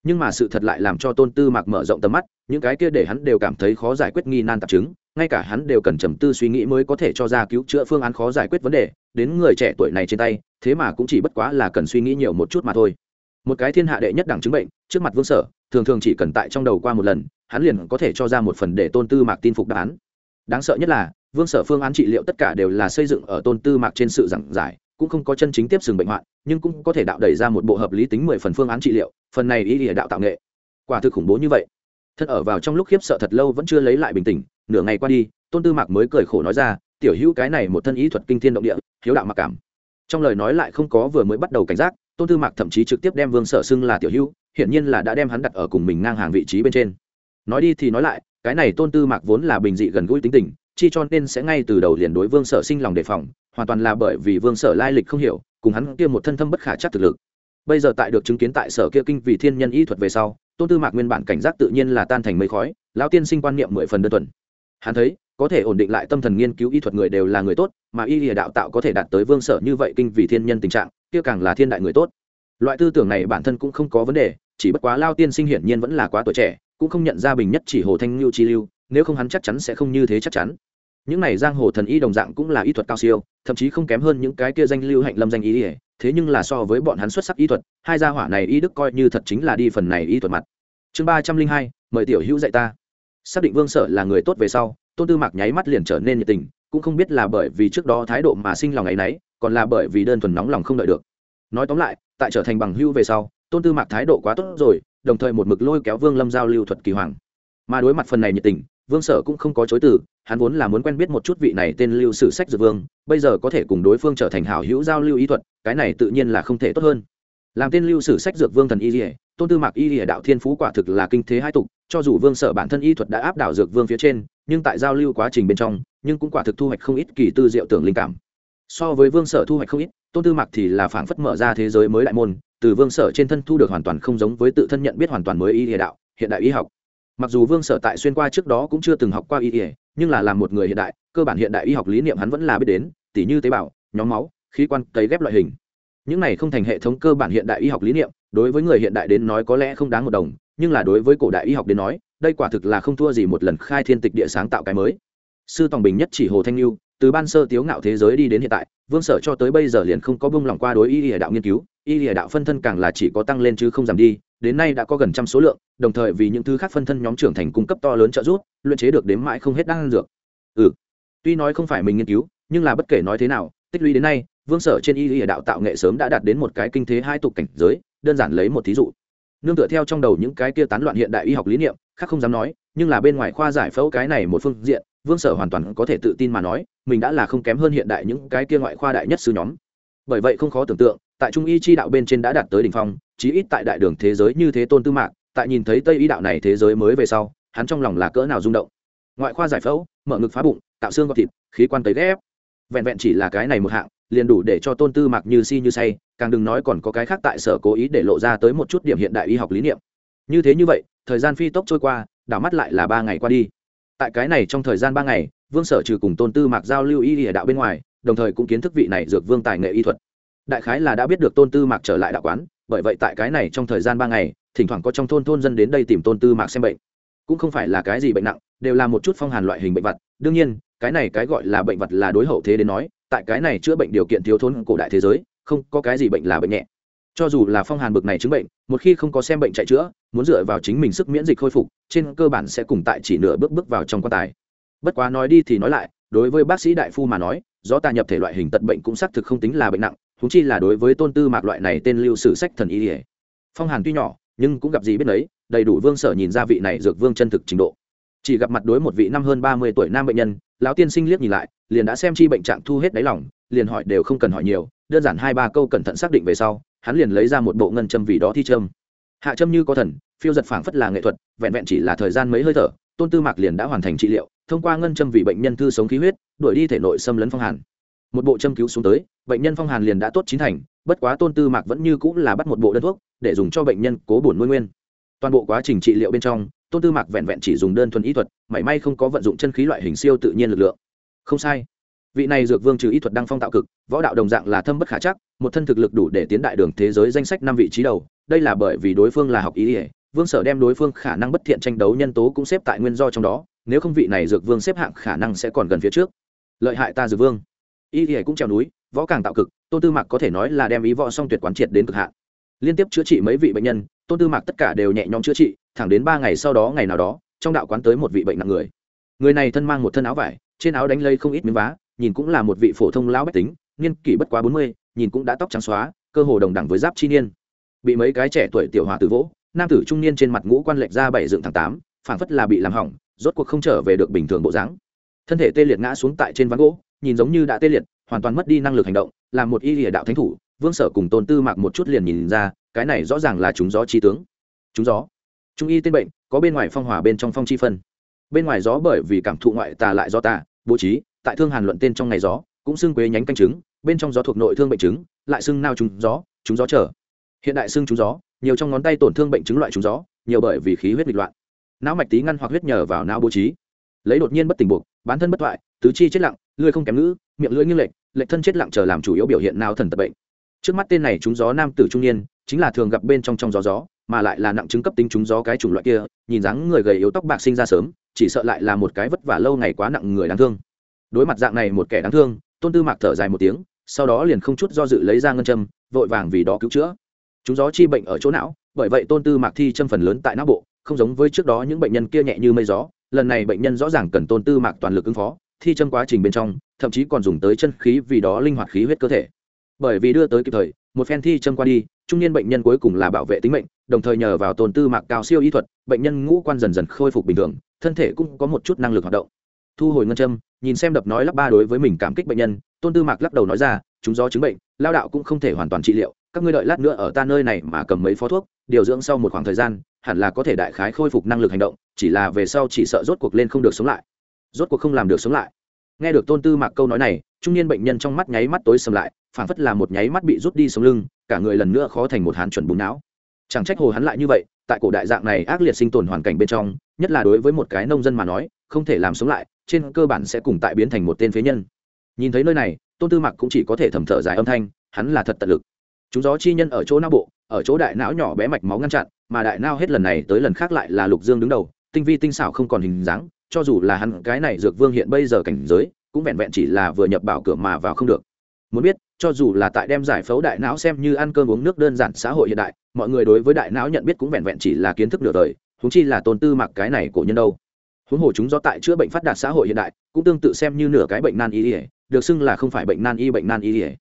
Nhưng mà sự thật lại làm cho tôn tư mạc mở rộng tầm mắt, những cái kia để hắn đều cảm thấy khó giải quyết nghi nan tạp chứng, ngay cả hắn đều cần trầm tư suy nghĩ mới có thể cho ra cứu chữa phương án khó giải quyết vấn đề, đến người trẻ tuổi này trên tay, thế mà cũng chỉ bất quá là cần suy nghĩ nhiều một chút mà thôi. Một cái thiên hạ đệ nhất đẳng chứng bệnh, trước mặt vương sở, thường thường chỉ cần tại trong đầu qua một lần hắn liền có thể cho ra một phần để tôn tư mạc tin phục đáp án. Đáng sợ nhất là, vương sở phương án trị liệu tất cả đều là xây dựng ở tôn tư mạc trên sự giảng giải, cũng không có chân chính tiếp sừng bệnh hoạn, nhưng cũng có thể đạo đẩy ra một bộ hợp lý tính mười phần phương án trị liệu, phần này ý nghĩa đạo tạo nghệ. Quả thực khủng bố như vậy. Thân ở vào trong lúc khiếp sợ thật lâu vẫn chưa lấy lại bình tĩnh, nửa ngày qua đi, tôn tư mạc mới cười khổ nói ra, tiểu hữu, cái này một thân ý thuật kinh thiên động địa, hiếu đạo mặc cảm. Trong lời nói lại không có vừa mới bắt đầu cảnh giác, tôn tư mạc thậm chí trực tiếp đem vương sở xưng là tiểu hữu, hiển nhiên là đã đem hắn đặt ở cùng mình ngang hàng vị trí bên trên nói đi thì nói lại, cái này tôn tư mạc vốn là bình dị gần gũi tính tình, chi cho nên sẽ ngay từ đầu liền đối vương sở sinh lòng đề phòng, hoàn toàn là bởi vì vương sở lai lịch không hiểu, cùng hắn kia một thân thâm bất khả chắc thực lực. Bây giờ tại được chứng kiến tại sở kia kinh vì thiên nhân y thuật về sau, tôn tư mạc nguyên bản cảnh giác tự nhiên là tan thành mây khói, lão tiên sinh quan niệm mười phần đơn thuần. Hắn thấy, có thể ổn định lại tâm thần nghiên cứu y thuật người đều là người tốt, mà y lìa đạo tạo có thể đạt tới vương sở như vậy kinh vì thiên nhân tình trạng, kia càng là thiên đại người tốt. Loại tư tưởng này bản thân cũng không có vấn đề, chỉ bất quá lao tiên sinh hiển nhiên vẫn là quá tuổi trẻ cũng không nhận ra bình nhất chỉ hồ thanh lưu chi lưu, nếu không hắn chắc chắn sẽ không như thế chắc chắn. Những này giang hồ thần y đồng dạng cũng là y thuật cao siêu, thậm chí không kém hơn những cái kia danh lưu hạnh lâm danh y ỉa thế nhưng là so với bọn hắn xuất sắc y thuật, hai gia hỏa này y đức coi như thật chính là đi phần này y thuật mặt. Chương ba trăm linh hai, mời tiểu hữu dạy ta. Xác định vương sở là người tốt về sau, tôn tư mạc nháy mắt liền trở nên nhiệt tình, cũng không biết là bởi vì trước đó thái độ mà sinh lòng ấ y n ấ y còn là bởi vì đơn thuần nóng lòng không đợi được. Nói tóm lại, tại trở thành bằng hưu về sau, tôn tư mạc thái độ quá tốt rồi đồng thời một mực lôi kéo vương lâm giao lưu thuật kỳ hoàng. Mà đối mặt phần này nhiệt tình, vương sở cũng không có chối từ, hắn vốn là muốn quen biết một chút vị này tên lưu sử sách dược vương, bây giờ có thể cùng đối phương trở thành hảo hữu giao lưu ý thuật, cái này tự nhiên là không thể tốt hơn. Làm tên lưu sử sách dược vương thần y lìa, tôn tư mạc y lìa đạo thiên phú quả thực là kinh thế hai tục, cho dù vương sở bản thân y thuật đã áp đảo dược vương phía trên, nhưng tại giao lưu quá trình bên trong, nhưng cũng quả thực thu hoạch không ít kỳ tư diệu tưởng linh cảm. So với vương sở thu hoạch không ít, tôn tư mạc thì là phảng phất mở ra thế giới mới đại môn từ vương sở trên thân thu được hoàn toàn không giống với tự thân nhận biết hoàn toàn mới y địa đạo, hiện đại y học. Mặc dù vương sở tại xuyên qua trước đó cũng chưa từng học qua y địa nhưng là làm một người hiện đại, cơ bản hiện đại y học lý niệm hắn vẫn là biết đến, tỉ như tế bào, nhóm máu, khí quan, cấy ghép loại hình. Những này không thành hệ thống cơ bản hiện đại y học lý niệm, đối với người hiện đại đến nói có lẽ không đáng một đồng, nhưng là đối với cổ đại y học đến nói, đây quả thực là không thua gì một lần khai thiên tịch địa sáng tạo cái mới. Sư tòng bình nhất chỉ hồ thanh lưu từ ban sơ tiếu ngạo thế giới đi đến hiện tại, vương sở cho tới bây giờ liền không có bông lòng qua đối y lìa đạo nghiên cứu, y lìa đạo phân thân càng là chỉ có tăng lên chứ không giảm đi, đến nay đã có gần trăm số lượng, đồng thời vì những thứ khác phân thân nhóm trưởng thành cung cấp to lớn trợ giúp, luyện chế được đếm mãi không hết đan dược. Ừ tuy nói không phải mình nghiên cứu, nhưng là bất kể nói thế nào, tích lũy đến nay, vương sở trên y lìa đạo tạo nghệ sớm đã đạt đến một cái kinh thế hai tục cảnh giới, đơn giản lấy một thí dụ. Nương tựa theo trong đầu những cái kia tán loạn hiện đại y học lý niệm, khác không dám nói, nhưng là bên ngoài khoa giải phẫu cái này một phương diện vương sở hoàn toàn có thể tự tin mà nói, mình đã là không kém hơn hiện đại những cái kia ngoại khoa đại nhất sư nhóm. Bởi vậy không khó tưởng tượng, tại trung y chi đạo bên trên đã đạt tới đỉnh phong, chí ít tại đại đường thế giới như thế tôn tư mạc, tại nhìn thấy tây y đạo này thế giới mới về sau, hắn trong lòng là cỡ nào rung động. Ngoại khoa giải phẫu, mở ngực phá bụng, tạo xương gọt thịt, khí quan tấy ghép. Vẹn vẹn chỉ là cái này một hạng, liền đủ để cho tôn tư mạc như si như say, càng đừng nói còn có cái khác tại sở cố ý để lộ ra tới một chút điểm hiện đại y học lý niệm. Như thế như vậy, thời gian phi tốc trôi qua, đảo mắt lại là ba ngày qua đi tại cái này trong thời gian ba ngày, vương sở trừ cùng tôn tư mạc giao lưu y địa đạo bên ngoài, đồng thời cũng kiến thức vị này dược vương tài nghệ y thuật. Đại khái là đã biết được tôn tư mạc trở lại đạo quán, bởi vậy tại cái này trong thời gian ba ngày, thỉnh thoảng có trong thôn thôn dân đến đây tìm tôn tư mạc xem bệnh. Cũng không phải là cái gì bệnh nặng, đều là một chút phong hàn loại hình bệnh vật. Đương nhiên, cái này cái gọi là bệnh vật là đối hậu thế đến nói, tại cái này chữa bệnh điều kiện thiếu thốn cổ đại thế giới, không có cái gì bệnh là bệnh nhẹ cho dù là phong hàn bực này chứng bệnh, một khi không có xem bệnh chạy chữa, muốn dựa vào chính mình sức miễn dịch khôi phục, trên cơ bản sẽ cùng tại chỉ nửa bước bước vào trong quan tài. Bất quá nói đi thì nói lại, đối với bác sĩ đại phu mà nói do ta nhập thể loại hình tật bệnh cũng xác thực không tính là bệnh nặng thúng chi là đối với tôn tư mạc loại này tên lưu sử sách thần y ỉa phong hàn tuy nhỏ, nhưng cũng gặp gì biết đấy đầy đủ vương sở nhìn ra vị này dược vương chân thực trình độ. Chỉ gặp mặt đối một vị năm hơn ba mươi tuổi nam bệnh nhân, lão tiên sinh liếc nhìn lại, liền đã xem chi bệnh trạng thu hết đáy lòng, liền hỏi đều không cần hỏi nhiều đơn giản hai ba câu cẩn thận xác định về sau, hắn liền lấy ra một bộ ngân châm vì đó thi châm. Hạ châm như có thần, phiêu giật phảng phất là nghệ thuật, vẹn vẹn chỉ là thời gian mấy hơi thở, tôn tư mạc liền đã hoàn thành trị liệu, thông qua ngân châm vì bệnh nhân thư sống khí huyết, đuổi đi thể nội xâm lấn phong hàn. Một bộ châm cứu xuống tới, bệnh nhân phong hàn liền đã tốt chín thành, bất quá tôn tư mạc vẫn như cũng là bắt một bộ đơn thuốc, để dùng cho bệnh nhân cố bổn nuôi nguyên. Toàn bộ quá trình trị liệu bên trong, tôn tư mạc vẹn vẹn chỉ dùng đơn thuần ý thuật, mảy may không có vận dụng chân khí loại hình siêu tự nhiên lực lượng. Không sai vị này dược vương trừ ý thuật đăng phong tạo cực, võ đạo đồng dạng là thâm bất khả chắc, một thân thực lực đủ để tiến đại đường thế giới danh sách năm vị trí đầu. Đây là bởi vì đối phương là học ý ỉa vương sở đem đối phương khả năng bất thiện tranh đấu nhân tố cũng xếp tại nguyên do trong đó, nếu không vị này dược vương xếp hạng khả năng sẽ còn gần phía trước. Lợi hại ta dược vương. Ý ỉa cũng trèo núi, võ càng tạo cực, tôn tư mạc có thể nói là đem ý võ song tuyệt quán triệt đến cực hạn. Liên tiếp chữa trị mấy vị bệnh nhân, tôn tư mạc tất cả đều nhẹ nhõm chữa trị, thẳng đến ba ngày sau đó, ngày nào đó, trong đạo quán tới một vị bệnh nặng người. Người này thân mang một thân áo vải, trên áo đánh lây không ít miếng vá nhìn cũng là một vị phổ thông lão bách tính, niên kỷ bất quá bốn mươi, nhìn cũng đã tóc trắng xóa, cơ hồ đồng đẳng với giáp chi niên. Bị mấy cái trẻ tuổi tiểu hòa tử vỗ, nam tử trung niên trên mặt ngũ quan lệch ra bảy dựng tháng tám, phảng phất là bị làm hỏng, rốt cuộc không trở về được bình thường bộ dáng. Thân thể tê liệt ngã xuống tại trên ván gỗ, nhìn giống như đã tê liệt, hoàn toàn mất đi năng lực hành động là một y lìa đạo thánh thủ, vương sở cùng tôn tư mạc một chút liền nhìn ra, cái này rõ ràng là chúng gió chi tướng. Chúng gió. Trung y tên bệnh, có bên ngoài phong hỏa bên trong phong chi phân. Bên ngoài gió bởi vì cảm thụ ngoại tà lại do tà, bố trí tại thương hàn luận tên trong ngày gió, cũng xưng quế nhánh canh trứng, bên trong gió thuộc nội thương bệnh trứng, lại xưng nao trúng gió trúng gió trở. Hiện đại xưng trúng gió, nhiều trong ngón tay tổn thương bệnh trứng loại trúng gió, nhiều bởi vì khí huyết nghịch loạn. Não mạch tí ngăn hoặc huyết nhờ vào não bố trí. Lấy đột nhiên bất tỉnh buộc, bán thân bất thoại tứ chi chết lặng, lưỡi không kém ngữ, miệng lưỡi nghiêng lệch lệch thân chết lặng chờ làm chủ yếu biểu hiện nào thần tật bệnh. Trước mắt tên này trúng gió nam tử trung niên, chính là thường gặp bên trong trong gió gió, mà lại là nặng chứng cấp tính trúng gió cái chủng loại kia, nhìn dáng người gầy yếu tóc bạc sinh ra sớm, chỉ sợ lại là một cái vất vả lâu ngày quá nặng người đáng thương đối mặt dạng này một kẻ đáng thương, tôn tư mạc thở dài một tiếng, sau đó liền không chút do dự lấy ra ngân châm, vội vàng vì đó cứu chữa. Chúng gió chi bệnh ở chỗ não, bởi vậy tôn tư mạc thi châm phần lớn tại não bộ, không giống với trước đó những bệnh nhân kia nhẹ như mây gió, lần này bệnh nhân rõ ràng cần tôn tư mạc toàn lực ứng phó, thi châm quá trình bên trong, thậm chí còn dùng tới chân khí vì đó linh hoạt khí huyết cơ thể. Bởi vì đưa tới kịp thời, một phen thi châm qua đi, trung niên bệnh nhân cuối cùng là bảo vệ tính mệnh, đồng thời nhờ vào tôn tư mạc cao siêu y thuật, bệnh nhân ngũ quan dần dần khôi phục bình thường, thân thể cũng có một chút năng lực hoạt động thu hồi ngân châm, nhìn xem đập nói lắp ba đối với mình cảm kích bệnh nhân, tôn tư mạc lắc đầu nói ra, chúng do chứng bệnh, lao đạo cũng không thể hoàn toàn trị liệu, các ngươi đợi lát nữa ở ta nơi này mà cầm mấy phó thuốc, điều dưỡng sau một khoảng thời gian, hẳn là có thể đại khái khôi phục năng lực hành động, chỉ là về sau chỉ sợ rốt cuộc lên không được sống lại. Rốt cuộc không làm được sống lại. Nghe được tôn tư mạc câu nói này, trung niên bệnh nhân trong mắt nháy mắt tối sầm lại, phảng phất là một nháy mắt bị rút đi sống lưng, cả người lần nữa khó thành một hán chuẩn bùn não. Chẳng trách hồ hắn lại như vậy, tại cổ đại dạng này ác liệt sinh tồn hoàn cảnh bên trong, nhất là đối với một cái nông dân mà nói, không thể làm sống lại trên cơ bản sẽ cùng tại biến thành một tên phế nhân. Nhìn thấy nơi này, tôn tư mặc cũng chỉ có thể thầm thở dài âm thanh, hắn là thật tận lực. Chúng gió chi nhân ở chỗ não bộ, ở chỗ đại não nhỏ bé mạch máu ngăn chặn, mà đại não hết lần này tới lần khác lại là lục dương đứng đầu, tinh vi tinh xảo không còn hình dáng, cho dù là hắn cái này dược vương hiện bây giờ cảnh giới, cũng vẹn vẹn chỉ là vừa nhập bảo cửa mà vào không được. Muốn biết, cho dù là tại đem giải phẫu đại não xem như ăn cơm uống nước đơn giản xã hội hiện đại, mọi người đối với đại não nhận biết cũng vẹn vẹn chỉ là kiến thức nửa đời húng chi là tôn tư mặc cái này cổ nhân đâu huống hồ chúng do tại chữa bệnh phát đạt xã hội hiện đại, cũng tương tự xem như nửa cái bệnh nan y ỉa được xưng là không phải bệnh nan y, bệnh nan y ỉa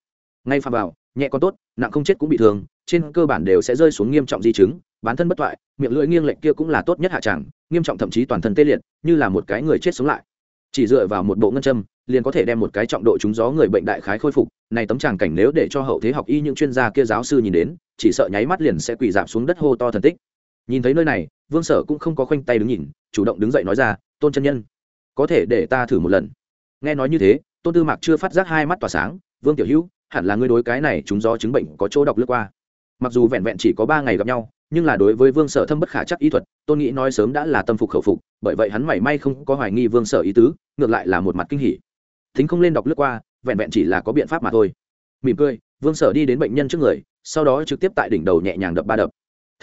ngay pha vào, nhẹ còn tốt, nặng không chết cũng bị thương, trên cơ bản đều sẽ rơi xuống nghiêm trọng di chứng bản thân bất toại miệng lưỡi nghiêng lệch kia cũng là tốt nhất hạ tràng, nghiêm trọng thậm chí toàn thân tê liệt, như là một cái người chết sống lại. Chỉ dựa vào một bộ ngân châm, liền có thể đem một cái trọng độ trúng gió người bệnh đại khái khôi phục, này tấm tràng cảnh nếu để cho hậu thế học y những chuyên gia kia giáo sư nhìn đến, chỉ sợ nháy mắt liền sẽ quỳ giảm xuống đất hô to thần tích nhìn thấy nơi này, vương sở cũng không có khoanh tay đứng nhìn, chủ động đứng dậy nói ra, tôn chân nhân, có thể để ta thử một lần. Nghe nói như thế, tôn tư mạc chưa phát giác hai mắt tỏa sáng, vương tiểu hữu, hẳn là ngươi đối cái này chúng do chứng bệnh có chỗ đọc lướt qua. Mặc dù vẹn vẹn chỉ có ba ngày gặp nhau, nhưng là đối với vương sở thâm bất khả chắc ý thuật, tôn nghĩ nói sớm đã là tâm phục khẩu phục, bởi vậy hắn mảy may không có hoài nghi vương sở ý tứ, ngược lại là một mặt kinh hỉ. Thính không lên đọc lướt qua, vẹn vẹn chỉ là có biện pháp mà thôi. Mỉm cười, vương sở đi đến bệnh nhân trước người, sau đó trực tiếp tại đỉnh đầu nhẹ nhàng đập ba đập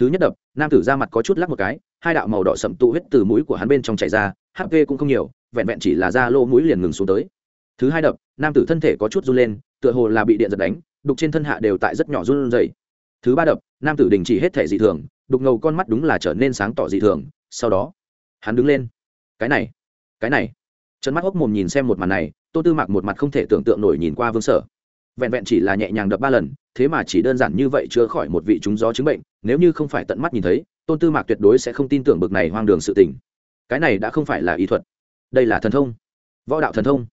thứ nhất đập, nam tử ra mặt có chút lắc một cái, hai đạo màu đỏ sậm tụ huyết từ mũi của hắn bên trong chảy ra, hp cũng không nhiều, vẹn vẹn chỉ là da lô mũi liền ngừng xuống tới. Thứ hai đập, nam tử thân thể có chút run lên, tựa hồ là bị điện giật đánh, đục trên thân hạ đều tại rất nhỏ run dày thứ ba đập, nam tử đình chỉ hết thể dị thường, đục ngầu con mắt đúng là trở nên sáng tỏ dị thường, sau đó, hắn đứng lên. Cái này cái này. Chân mắt hốc mồm nhìn xem một màn này, tô tư mặc một mặt không thể tưởng tượng nổi nhìn qua vương sở. Vẹn vẹn chỉ là nhẹ nhàng đập ba lần thế mà chỉ đơn giản như vậy chữa khỏi một vị trúng gió chứng bệnh, nếu như không phải tận mắt nhìn thấy, tôn tư mạc tuyệt đối sẽ không tin tưởng bực này hoang đường sự tình. Cái này đã không phải là ý thuật. Đây là thần thông. Võ đạo thần thông.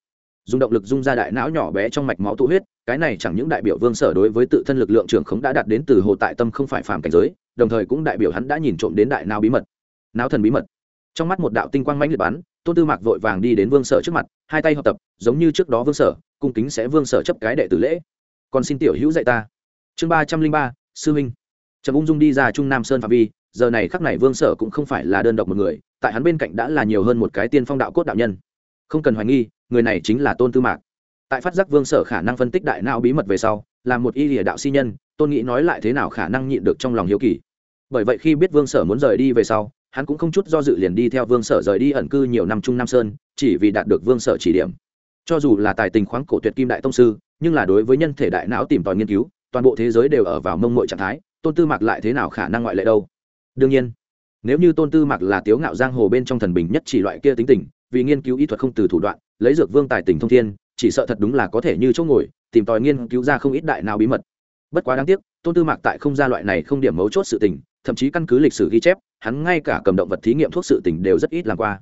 Dùng động lực dung ra đại não nhỏ bé trong mạch máu tụ huyết, cái này chẳng những đại biểu vương sở đối với tự thân lực lượng trưởng khống đã đạt đến từ hồ tại tâm không phải phàm cảnh giới, đồng thời cũng đại biểu hắn đã nhìn trộm đến đại não bí mật. Não thần bí mật. Trong mắt một đạo tinh quang mãnh liệt bắn, tôn tư mạc vội vàng đi đến vương sở trước mặt, hai tay học tập, giống như trước đó vương sở, cung kính sẽ vương sở chấp cái đệ tử lễ còn xin tiểu hữu dạy ta. Chương ba trăm linh ba, sư huynh. Trầm ung dung đi ra trung nam sơn phạm vi, giờ này khắc này vương sở cũng không phải là đơn độc một người, tại hắn bên cạnh đã là nhiều hơn một cái tiên phong đạo cốt đạo nhân. Không cần hoài nghi, người này chính là tôn tư mạc. Tại phát giác vương sở khả năng phân tích đại não bí mật về sau, là một y lìa đạo si nhân, tôn nghĩ nói lại thế nào khả năng nhịn được trong lòng hiếu kỳ. Bởi vậy khi biết vương sở muốn rời đi về sau, hắn cũng không chút do dự liền đi theo vương sở rời đi ẩn cư nhiều năm trung nam sơn, chỉ vì đạt được vương sở chỉ điểm cho dù là tài tình khoáng cổ tuyệt kim đại tông sư, nhưng là đối với nhân thể đại não tìm tòi nghiên cứu, toàn bộ thế giới đều ở vào mông mội trạng thái, tôn tư mạc lại thế nào khả năng ngoại lệ đâu? Đương nhiên, nếu như tôn tư mạc là tiếu ngạo giang hồ bên trong thần bình nhất chỉ loại kia tính tình, vì nghiên cứu y thuật không từ thủ đoạn, lấy dược vương tài tình thông thiên, chỉ sợ thật đúng là có thể như chỗ ngồi, tìm tòi nghiên cứu ra không ít đại nào bí mật. Bất quá đáng tiếc, tôn tư mạc tại không gia loại này không điểm mấu chốt sự tình, thậm chí căn cứ lịch sử ghi chép, hắn ngay cả cầm động vật thí nghiệm thuốc sự tình đều rất ít làm qua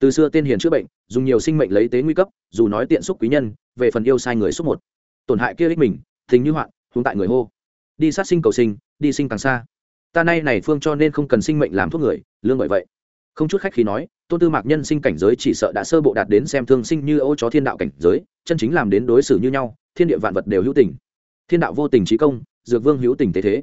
từ xưa tên hiền chữa bệnh, dùng nhiều sinh mệnh lấy tế nguy cấp, dù nói tiện xúc quý nhân, về phần yêu sai người xúc một. Tổn hại kia ích mình thình như hoạn hướng tại người hô. Đi sát sinh cầu sinh, đi sinh càng xa. Ta nay này phương cho nên không cần sinh mệnh làm thuốc người, lương bởi vậy. Không chút khách khi nói, tôn tư mạc nhân sinh cảnh giới chỉ sợ đã sơ bộ đạt đến xem thương sinh như ô chó thiên đạo cảnh giới, chân chính làm đến đối xử như nhau, thiên địa vạn vật đều hữu tình. Thiên đạo vô tình trí công, dược vương hữu tình thế thế.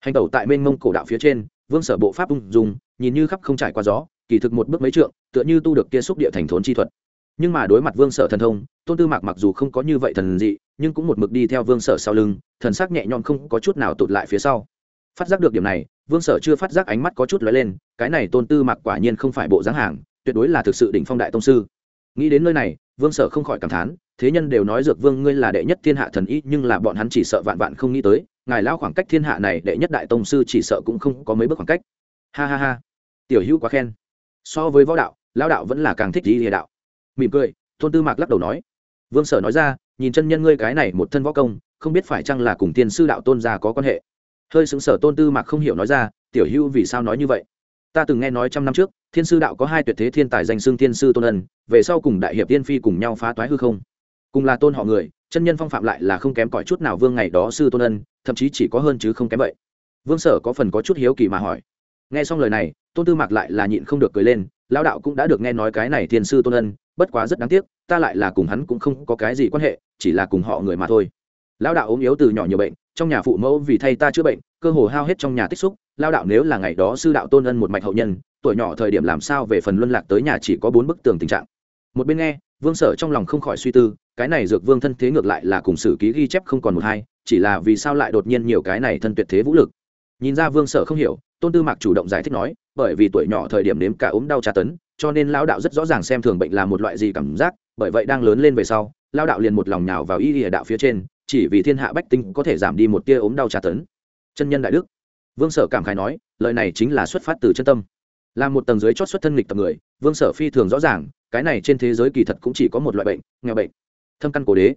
Hành tẩu tại mênh mông cổ đạo phía trên, vương sở bộ pháp ung dùng nhìn như khắp không trải qua gió kỳ thực một bước mấy trượng, tựa như tu được kia xúc địa thành thốn chi thuật. Nhưng mà đối mặt vương sở thần thông, tôn tư mạc mặc dù không có như vậy thần dị, nhưng cũng một mực đi theo vương sở sau lưng, thần sắc nhẹ nhõm không có chút nào tụt lại phía sau. Phát giác được điểm này, vương sở chưa phát giác ánh mắt có chút lóe lên, cái này tôn tư mạc quả nhiên không phải bộ dáng hàng, tuyệt đối là thực sự đỉnh phong đại tông sư. Nghĩ đến nơi này, vương sở không khỏi cảm thán, thế nhân đều nói dược vương ngươi là đệ nhất thiên hạ thần ý nhưng là bọn hắn chỉ sợ vạn vạn không nghĩ tới, ngài lão khoảng cách thiên hạ này đệ nhất đại tông sư chỉ sợ cũng không có mấy bước khoảng cách. Ha ha ha. Tiểu hữu quá khen so với võ đạo lao đạo vẫn là càng thích đi địa đạo. Mỉm cười, tôn tư mạc lắc đầu nói. Vương sở nói ra, nhìn chân nhân ngươi cái này một thân võ công, không biết phải chăng là cùng tiên sư đạo tôn gia có quan hệ. Hơi xứng sở tôn tư mạc không hiểu nói ra, tiểu hữu vì sao nói như vậy? Ta từng nghe nói trăm năm trước, thiên sư đạo có hai tuyệt thế thiên tài danh xưng thiên sư tôn ân, về sau cùng đại hiệp tiên phi cùng nhau phá toái hư không. Cùng là tôn họ người, chân nhân phong phạm lại là không kém cỏi chút nào vương ngày đó sư tôn ân, thậm chí chỉ có hơn chứ không kém vậy. Vương sở có phần có chút hiếu kỳ mà hỏi. Nghe xong lời này tôn tư mạc lại là nhịn không được cười lên lao đạo cũng đã được nghe nói cái này thiên sư tôn ân, bất quá rất đáng tiếc, ta lại là cùng hắn cũng không có cái gì quan hệ, chỉ là cùng họ người mà thôi. Lao đạo ốm yếu từ nhỏ nhiều bệnh, trong nhà phụ mẫu vì thay ta chữa bệnh, cơ hồ hao hết trong nhà tích xúc lao đạo nếu là ngày đó sư đạo tôn ân một mạch hậu nhân, tuổi nhỏ thời điểm làm sao về phần luân lạc tới nhà chỉ có bốn bức tường tình trạng. Một bên nghe, vương sở trong lòng không khỏi suy tư, cái này dược vương thân thế ngược lại là cùng sử ký ghi chép không còn một hai, chỉ là vì sao lại đột nhiên nhiều cái này thân tuyệt thế vũ lực. Nhìn ra vương sở không hiểu, tôn tư mạc chủ động giải thích nói bởi vì tuổi nhỏ thời điểm nếm cả ốm đau tra tấn, cho nên lao đạo rất rõ ràng xem thường bệnh là một loại gì cảm giác, bởi vậy đang lớn lên về sau lao đạo liền một lòng nhào vào y địa đạo phía trên, chỉ vì thiên hạ bách tinh có thể giảm đi một tia ốm đau tra tấn. Chân nhân đại đức. Vương sở cảm khái nói, lời này chính là xuất phát từ chân tâm. Là một tầng dưới chót xuất thân nghịch tập người, vương sở phi thường rõ ràng, cái này trên thế giới kỳ thật cũng chỉ có một loại bệnh, nghèo bệnh. Thâm căn cổ đế.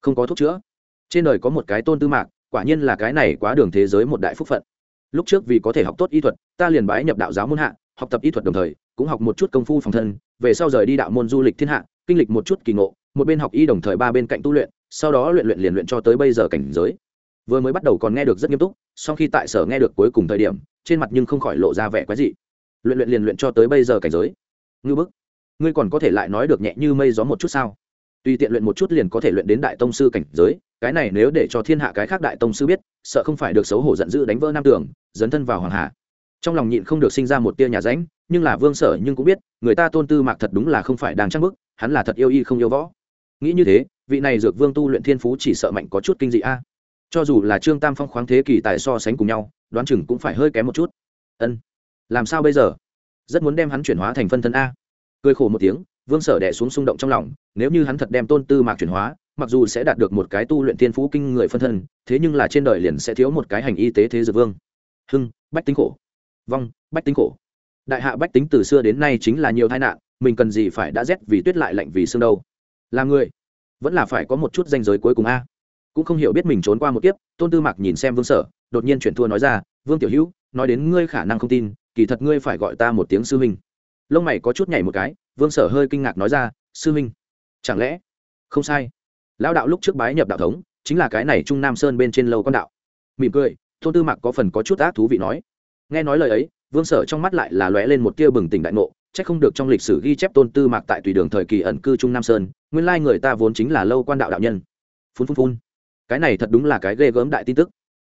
Không có thuốc chữa. Trên đời có một cái tôn tư mạc, quả nhiên là cái này quá đường thế giới một đại phúc phận. Lúc trước vì có thể học tốt y thuật ta liền bái nhập đạo giáo môn hạ, học tập y thuật đồng thời, cũng học một chút công phu phòng thân, về sau rời đi đạo môn du lịch thiên hạ, kinh lịch một chút kỳ ngộ, một bên học y đồng thời ba bên cạnh tu luyện, sau đó luyện luyện liền luyện cho tới bây giờ cảnh giới. Vừa mới bắt đầu còn nghe được rất nghiêm túc, sau khi tại sở nghe được cuối cùng thời điểm, trên mặt nhưng không khỏi lộ ra vẻ quái dị. Luyện luyện liền luyện cho tới bây giờ cảnh giới. Ngư bức, ngươi còn có thể lại nói được nhẹ như mây gió một chút sao? Tùy tiện luyện một chút liền có thể luyện đến đại tông sư cảnh giới, cái này nếu để cho thiên hạ cái khác đại tông sư biết, sợ không phải được xấu hổ giận dữ đánh vỡ nam tường, dấn thân vào hoàng hà trong lòng nhịn không được sinh ra một tia nhà ránh, nhưng là vương sở nhưng cũng biết, người ta tôn tư mạc thật đúng là không phải đang trang bức, hắn là thật yêu y không yêu võ. Nghĩ như thế, vị này dược vương tu luyện thiên phú chỉ sợ mạnh có chút kinh dị a. Cho dù là trương tam phong khoáng thế kỷ tài so sánh cùng nhau, đoán chừng cũng phải hơi kém một chút. Ân, làm sao bây giờ? Rất muốn đem hắn chuyển hóa thành phân thân a. Cười khổ một tiếng, vương sở đẻ xuống xung động trong lòng, nếu như hắn thật đem tôn tư mạc chuyển hóa, mặc dù sẽ đạt được một cái tu luyện thiên phú kinh người phân thân, thế nhưng là trên đời liền sẽ thiếu một cái hành y tế thế dược vương. Hưng, bách tính khổ vong, bách tính khổ. Đại hạ bách tính từ xưa đến nay chính là nhiều tai nạn, mình cần gì phải đã rét vì tuyết lại lạnh vì xương đâu. Là người, vẫn là phải có một chút danh giới cuối cùng a. Cũng không hiểu biết mình trốn qua một kiếp, tôn tư mạc nhìn xem vương sở, đột nhiên chuyển thua nói ra, vương tiểu hữu, nói đến ngươi khả năng không tin, kỳ thật ngươi phải gọi ta một tiếng sư huynh. Lông mày có chút nhảy một cái, vương sở hơi kinh ngạc nói ra, sư huynh, chẳng lẽ không sai? Lão đạo lúc trước bái nhập đạo thống, chính là cái này trung nam sơn bên trên lâu con đạo. Mỉm cười, tôn tư mạc có phần có chút ác thú vị nói nghe nói lời ấy, vương sở trong mắt lại là lóe lên một tia bừng tỉnh đại ngộ c h ắ c không được trong lịch sử ghi chép tôn tư mạc tại tùy đường thời kỳ ẩn cư trung nam sơn, nguyên lai người ta vốn chính là lâu quan đạo đạo nhân. Phun phun phun. Cái này thật đúng là cái ghê gớm đại tin tức.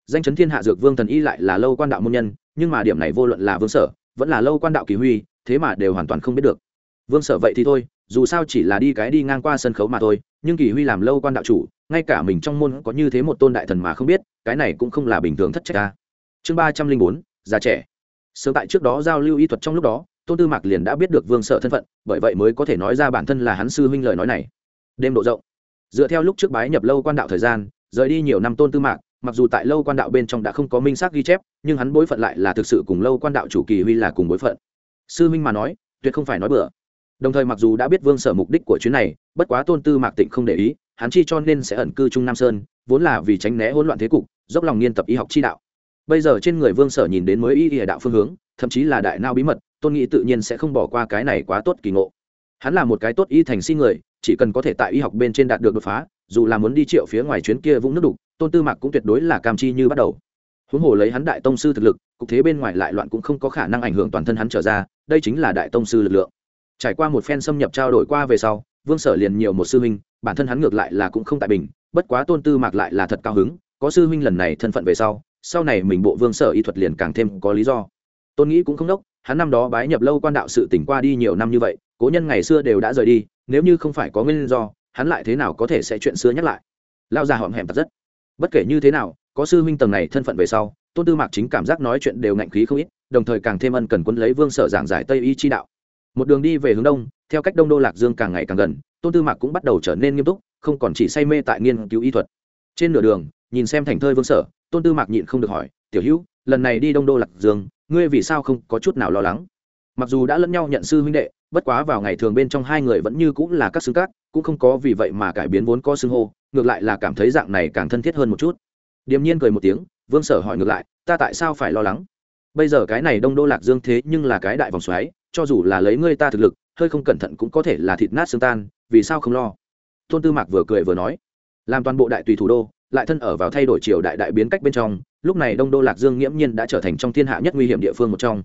Danh chấn thiên hạ dược vương thần y lại là lâu quan đạo môn nhân, nhưng mà điểm này vô luận là vương sở, vẫn là lâu quan đạo kỳ huy, thế mà đều hoàn toàn không biết được. Vương sở vậy thì thôi, dù sao chỉ là đi cái đi ngang qua sân khấu mà thôi, nhưng kỳ huy làm lâu quan đạo chủ, ngay cả mình trong môn có như thế một tôn đại thần mà không biết, cái này cũng không là bình thường thất trách ta. Chương ba trăm linh bốn già trẻ. Sớm tại trước đó giao lưu y thuật trong lúc đó, tôn tư mạc liền đã biết được vương sở thân phận, bởi vậy mới có thể nói ra bản thân là hắn sư huynh lời nói này. Đêm độ rộng. Dựa theo lúc trước bái nhập lâu quan đạo thời gian, rời đi nhiều năm tôn tư mạc, mặc dù tại lâu quan đạo bên trong đã không có minh xác ghi chép, nhưng hắn bối phận lại là thực sự cùng lâu quan đạo chủ kỳ huy là cùng bối phận. Sư minh mà nói, tuyệt không phải nói bừa. Đồng thời mặc dù đã biết vương sở mục đích của chuyến này, bất quá tôn tư mạc tịnh không để ý, hắn chi cho nên sẽ ẩn cư trung nam sơn, vốn là vì tránh né hỗn loạn thế cục, dốc lòng nghiên tập y học chi đạo bây giờ trên người vương sở nhìn đến mới y ỉa đạo phương hướng, thậm chí là đại nao bí mật, tôn nghĩ tự nhiên sẽ không bỏ qua cái này quá tốt kỳ ngộ. Hắn là một cái tốt y thành sinh người, chỉ cần có thể tại y học bên trên đạt được đột phá, dù là muốn đi triệu phía ngoài chuyến kia vũng nước đục, tôn tư mạc cũng tuyệt đối là cam chi như bắt đầu. Huống hồ lấy hắn đại tông sư thực lực, cục thế bên ngoài lại loạn cũng không có khả năng ảnh hưởng toàn thân hắn trở ra, đây chính là đại tông sư lực lượng. Trải qua một phen xâm nhập trao đổi qua về sau, vương sở liền nhiều một sư huynh, bản thân hắn ngược lại là cũng không tại bình, bất quá tôn tư mạc lại là thật cao hứng, có sư huynh lần này thân phận về sau sau này mình bộ vương sở y thuật liền càng thêm có lý do. Tôn nghĩ cũng không đốc, hắn năm đó bái nhập lâu quan đạo sự tỉnh qua đi nhiều năm như vậy, cố nhân ngày xưa đều đã rời đi, nếu như không phải có nguyên do, hắn lại thế nào có thể sẽ chuyện xưa nhắc lại? Lao già họm hẹm tật rất. Bất kể như thế nào, có sư huynh tầng này thân phận về sau, tôn tư mạc chính cảm giác nói chuyện đều ngạnh khí không ít, đồng thời càng thêm ân cần quân lấy vương sở giảng giải tây y chi đạo. Một đường đi về hướng đông, theo cách đông đô lạc dương càng ngày càng gần, tôn tư mạc cũng bắt đầu trở nên nghiêm túc, không còn chỉ say mê tại nghiên cứu y thuật. Trên nửa đường, nhìn xem thành thơi vương sở tôn tư mạc nhịn không được hỏi, tiểu hữu, lần này đi đông đô lạc dương, ngươi vì sao không có chút nào lo lắng? Mặc dù đã lẫn nhau nhận sư huynh đệ, bất quá vào ngày thường bên trong hai người vẫn như cũng là các xương cát, cũng không có vì vậy mà cải biến vốn có xương hô, ngược lại là cảm thấy dạng này càng thân thiết hơn một chút. Điềm nhiên cười một tiếng, vương sở hỏi ngược lại, ta tại sao phải lo lắng? Bây giờ cái này đông đô lạc dương thế nhưng là cái đại vòng xoáy, cho dù là lấy ngươi ta thực lực, hơi không cẩn thận cũng có thể là thịt nát xương tan, vì sao không lo? Tôn tư mạc vừa cười vừa nói, làm toàn bộ đại tùy thủ đô lại thân ở vào thay đổi triều đại đại biến cách bên trong, lúc này đông đô lạc dương nghiễm nhiên đã trở thành trong thiên hạ nhất nguy hiểm địa phương một trong.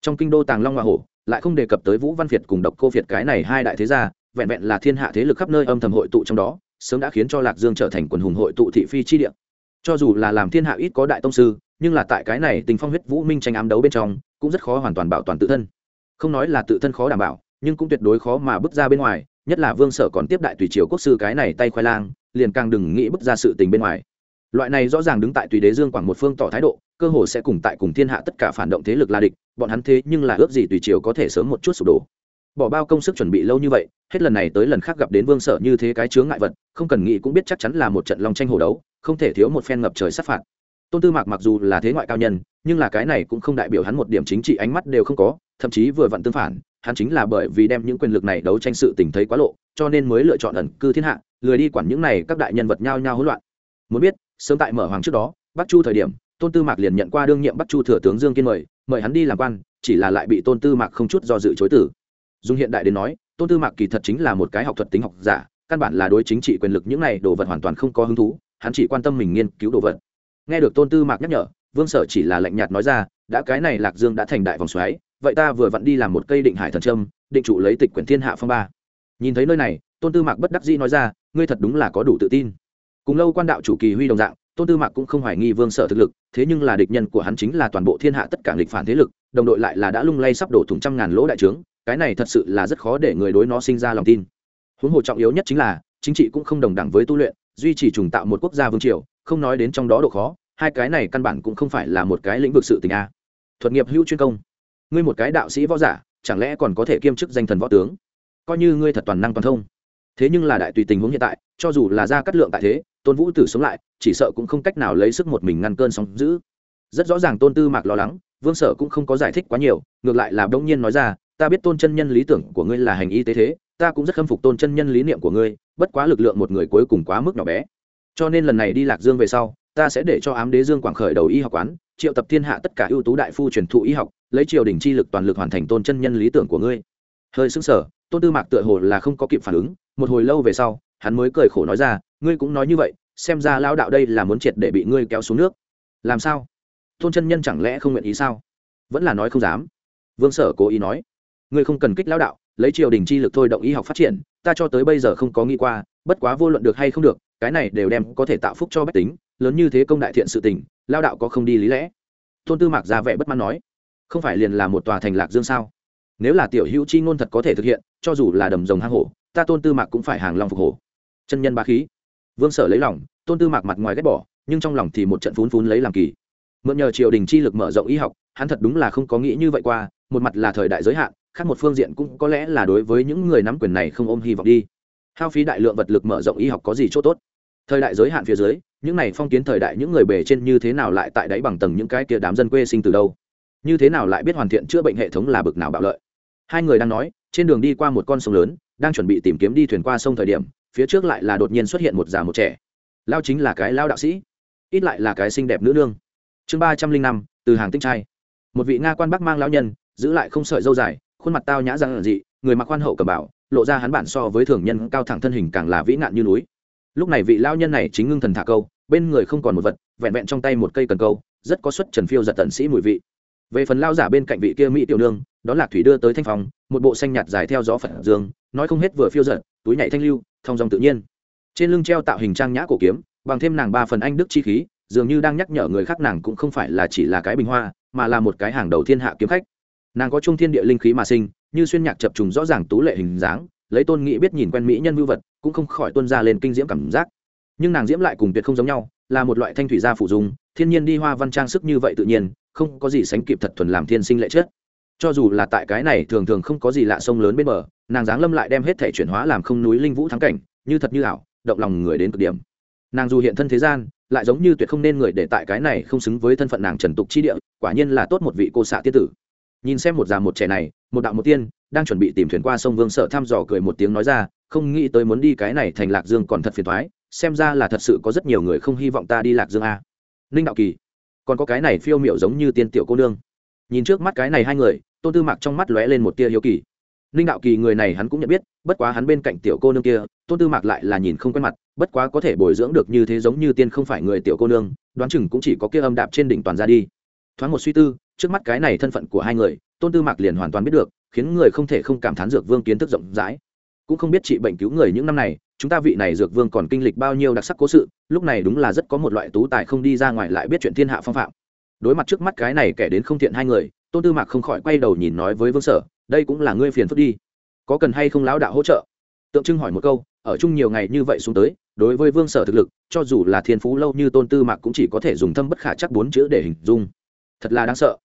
Trong kinh đô tàng long hoa hổ, lại không đề cập tới vũ văn việt cùng độc cô việt cái này hai đại thế gia, vẹn vẹn là thiên hạ thế lực khắp nơi âm thầm hội tụ trong đó, sớm đã khiến cho lạc dương trở thành quần hùng hội tụ thị phi chi địa. Cho dù là làm thiên hạ ít có đại tông sư, nhưng là tại cái này tình phong huyết vũ minh tranh ám đấu bên trong, cũng rất khó hoàn toàn bảo toàn tự thân. Không nói là tự thân khó đảm bảo, nhưng cũng tuyệt đối khó mà bước ra bên ngoài, nhất là vương sở còn tiếp đại tùy triều quốc sư cái này tay khoai lang liền càng đừng nghĩ bước ra sự tình bên ngoài. Loại này rõ ràng đứng tại tùy đế dương quảng một phương tỏ thái độ, cơ hồ sẽ cùng tại cùng thiên hạ tất cả phản động thế lực là địch, bọn hắn thế nhưng là ước gì tùy triều có thể sớm một chút sụp đổ. Bỏ bao công sức chuẩn bị lâu như vậy, hết lần này tới lần khác gặp đến vương sở như thế cái chướng ngại vật, không cần nghĩ cũng biết chắc chắn là một trận long tranh hồ đấu, không thể thiếu một phen ngập trời sát phạt. Tôn tư mạc mặc dù là thế ngoại cao nhân, nhưng là cái này cũng không đại biểu hắn một điểm chính trị ánh mắt đều không có, thậm chí vừa vặn tương phản hắn chính là bởi vì đem những quyền lực này đấu tranh sự tình thấy quá lộ, cho nên mới lựa chọn ẩn cư thiên hạ, lười đi quản những này các đại nhân vật nhao nhao hỗn loạn. Muốn biết, sớm tại mở hoàng trước đó, bắc chu thời điểm, tôn tư mạc liền nhận qua đương nhiệm bắc chu thừa tướng dương kiên mời mời hắn đi làm quan, chỉ là lại bị tôn tư mạc không chút do dự chối tử. Dùng hiện đại đến nói, tôn tư mạc kỳ thật chính là một cái học thuật tính học giả, căn bản là đối chính trị quyền lực những này đồ vật hoàn toàn không có hứng thú, hắn chỉ quan tâm mình nghiên cứu đồ vật. Nghe được tôn tư mạc nhắc nhở, vương sở chỉ là lạnh nhạt nói ra, đã cái này lạc dương đã thành đại vòng xoáy vậy ta vừa vặn đi làm một cây định hải thần trâm định trụ lấy tịch quyển thiên hạ phong ba. Nhìn thấy nơi này, tôn tư mạc bất đắc dĩ nói ra, ngươi thật đúng là có đủ tự tin. Cùng lâu quan đạo chủ kỳ huy đồng dạng, tôn tư mạc cũng không hoài nghi vương sở thực lực, thế nhưng là địch nhân của hắn chính là toàn bộ thiên hạ tất cả nghịch phản thế lực, đồng đội lại là đã lung lay sắp đổ thủng trăm ngàn lỗ đại trướng, cái này thật sự là rất khó để người đối nó sinh ra lòng tin. Huống hồ trọng yếu nhất chính là, chính trị cũng không đồng đẳng với tu luyện, duy trì trùng tạo một quốc gia vương triều, không nói đến trong đó độ khó, hai cái này căn bản cũng không phải là một cái lĩnh vực sự tình a. Thuật nghiệp hữu chuyên công ngươi một cái đạo sĩ võ giả, chẳng lẽ còn có thể kiêm chức danh thần võ tướng? Coi như ngươi thật toàn năng toàn thông. Thế nhưng là đại tùy tình huống hiện tại, cho dù là ra cắt lượng tại thế, tôn vũ tử sống lại, chỉ sợ cũng không cách nào lấy sức một mình ngăn cơn sóng giữ rất rõ ràng tôn tư mạc lo lắng, vương sở cũng không có giải thích quá nhiều, ngược lại là đông nhiên nói ra, ta biết tôn chân nhân lý tưởng của ngươi là hành y tế thế, ta cũng rất khâm phục tôn chân nhân lý niệm của ngươi, bất quá lực lượng một người cuối cùng quá mức nhỏ bé. Cho nên lần này đi lạc dương về sau, ta sẽ để cho ám đế dương quảng khởi đầu y học quán, triệu tập thiên hạ tất cả ưu tú đại phu truyền thụ y học lấy triều đình chi lực toàn lực hoàn thành tôn chân nhân lý tưởng của ngươi. Hơi xứng sở tôn tư mạc tựa hồ là không có kịp phản ứng, một hồi lâu về sau, hắn mới cười khổ nói ra, ngươi cũng nói như vậy, xem ra lao đạo đây là muốn triệt để bị ngươi kéo xuống nước. Làm sao? Tôn chân nhân chẳng lẽ không nguyện ý sao? Vẫn là nói không dám. Vương sở cố ý nói. Ngươi không cần kích lao đạo, lấy triều đình chi lực thôi động y học phát triển, ta cho tới bây giờ không có nghĩ qua, bất quá vô luận được hay không được, cái này đều đem có thể tạo phúc cho bách tính, lớn như thế công đại thiện sự tình lao đạo có không đi lý lẽ? Tôn tư mạc ra vẻ bất mãn nói không phải liền là một tòa thành lạc dương sao? Nếu là tiểu hữu chi ngôn thật có thể thực hiện, cho dù là đầm rồng hang hổ, ta tôn tư mạc cũng phải hàng long phục hổ. Chân nhân ba khí. Vương sở lấy lòng, tôn tư mạc mặt ngoài ghét bỏ, nhưng trong lòng thì một trận phún phún lấy làm kỳ. Mượn nhờ triều đình chi lực mở rộng y học, hắn thật đúng là không có nghĩ như vậy qua, một mặt là thời đại giới hạn, khác một phương diện cũng có lẽ là đối với những người nắm quyền này không ôm hy vọng đi. Hao phí đại lượng vật lực mở rộng y học có gì chỗ tốt? Thời đại giới hạn phía dưới, những này phong kiến thời đại những người bề trên như thế nào lại tại đáy bằng tầng những cái kia đám dân quê sinh từ đâu? Như thế nào lại biết hoàn thiện chữa bệnh hệ thống là bực nào bạo lợi? Hai người đang nói, trên đường đi qua một con sông lớn, đang chuẩn bị tìm kiếm đi thuyền qua sông thời điểm, phía trước lại là đột nhiên xuất hiện một già một trẻ. Lao chính là cái lao đạo sĩ, ít lại là cái xinh đẹp nữ nương. Chương ba trăm linh năm, từ hàng tinh trai. Một vị nga quan bắc mang lão nhân, giữ lại không sợi dâu dài, khuôn mặt tao nhã răng dị, người mặc khoan hậu cầm bảo lộ ra hắn bản so với thường nhân cao thẳng thân hình càng là vĩ nạn như núi. Lúc này vị lao nhân này chính ngưng thần thả câu, bên người không còn một vật, vẹn vẹn trong tay một cây cần câu, rất có xuất trần phiêu giật tận sĩ mùi vị về phần lao giả bên cạnh vị kia mỹ tiểu nương, đó là thủy đưa tới thanh phòng một bộ xanh nhạt dài theo gió phật dương, nói không hết vừa phiêu giật túi nhảy thanh lưu, thông dòng tự nhiên. Trên lưng treo tạo hình trang nhã cổ kiếm, bằng thêm nàng ba phần anh đức chi khí, dường như đang nhắc nhở người khác nàng cũng không phải là chỉ là cái bình hoa, mà là một cái hàng đầu thiên hạ kiếm khách. Nàng có trung thiên địa linh khí mà sinh, như xuyên nhạc chập trùng rõ ràng tú lệ hình dáng, lấy tôn nghĩ biết nhìn quen mỹ nhân vưu vật, cũng không khỏi tuân ra lên kinh diễm cảm giác. Nhưng nàng diễm lại cùng tuyệt không giống nhau, là một loại thanh thủy gia phụ dùng thiên nhiên đi hoa văn trang sức như vậy tự nhiên không có gì sánh kịp thật thuần làm thiên sinh lệ chết cho dù là tại cái này thường thường không có gì lạ sông lớn bên bờ, nàng giáng lâm lại đem hết thể chuyển hóa làm không núi linh vũ thắng cảnh, như thật như ảo, động lòng người đến cực điểm. Nàng dù hiện thân thế gian, lại giống như tuyệt không nên người để tại cái này không xứng với thân phận nàng trần tục chi địa, quả nhiên là tốt một vị cô xạ tiết tử. Nhìn xem một già một trẻ này, một đạo một tiên, đang chuẩn bị tìm thuyền qua sông vương sợ thăm dò cười một tiếng nói ra, không nghĩ tới muốn đi cái này thành lạc dương còn thật phiền thoái xem ra là thật sự có rất nhiều người không hy vọng ta đi lạc dương a. Ninh đạo kỳ còn có cái này phiêu miệu giống như tiên tiểu cô nương. Nhìn trước mắt cái này hai người, tôn tư mạc trong mắt lóe lên một tia hiếu kỳ. Ninh đạo kỳ người này hắn cũng nhận biết, bất quá hắn bên cạnh tiểu cô nương kia, tôn tư mạc lại là nhìn không quen mặt, bất quá có thể bồi dưỡng được như thế giống như tiên không phải người tiểu cô nương, đoán chừng cũng chỉ có kia âm đạp trên đỉnh toàn ra đi. Thoáng một suy tư, trước mắt cái này thân phận của hai người, tôn tư mạc liền hoàn toàn biết được, khiến người không thể không cảm thán dược vương kiến thức rộng rãi cũng không biết trị bệnh cứu người những năm này, chúng ta vị này dược vương còn kinh lịch bao nhiêu đặc sắc cố sự, lúc này đúng là rất có một loại tú tài không đi ra ngoài lại biết chuyện thiên hạ phong phạm. Đối mặt trước mắt cái này kẻ đến không thiện hai người, tôn tư mạc không khỏi quay đầu nhìn nói với vương sở, đây cũng là ngươi phiền phức đi. Có cần hay không lão đạo hỗ trợ? Tượng trưng hỏi một câu, ở chung nhiều ngày như vậy xuống tới, đối với vương sở thực lực, cho dù là thiên phú lâu như tôn tư mạc cũng chỉ có thể dùng thâm bất khả chắc bốn chữ để hình dung. Thật là đáng sợ.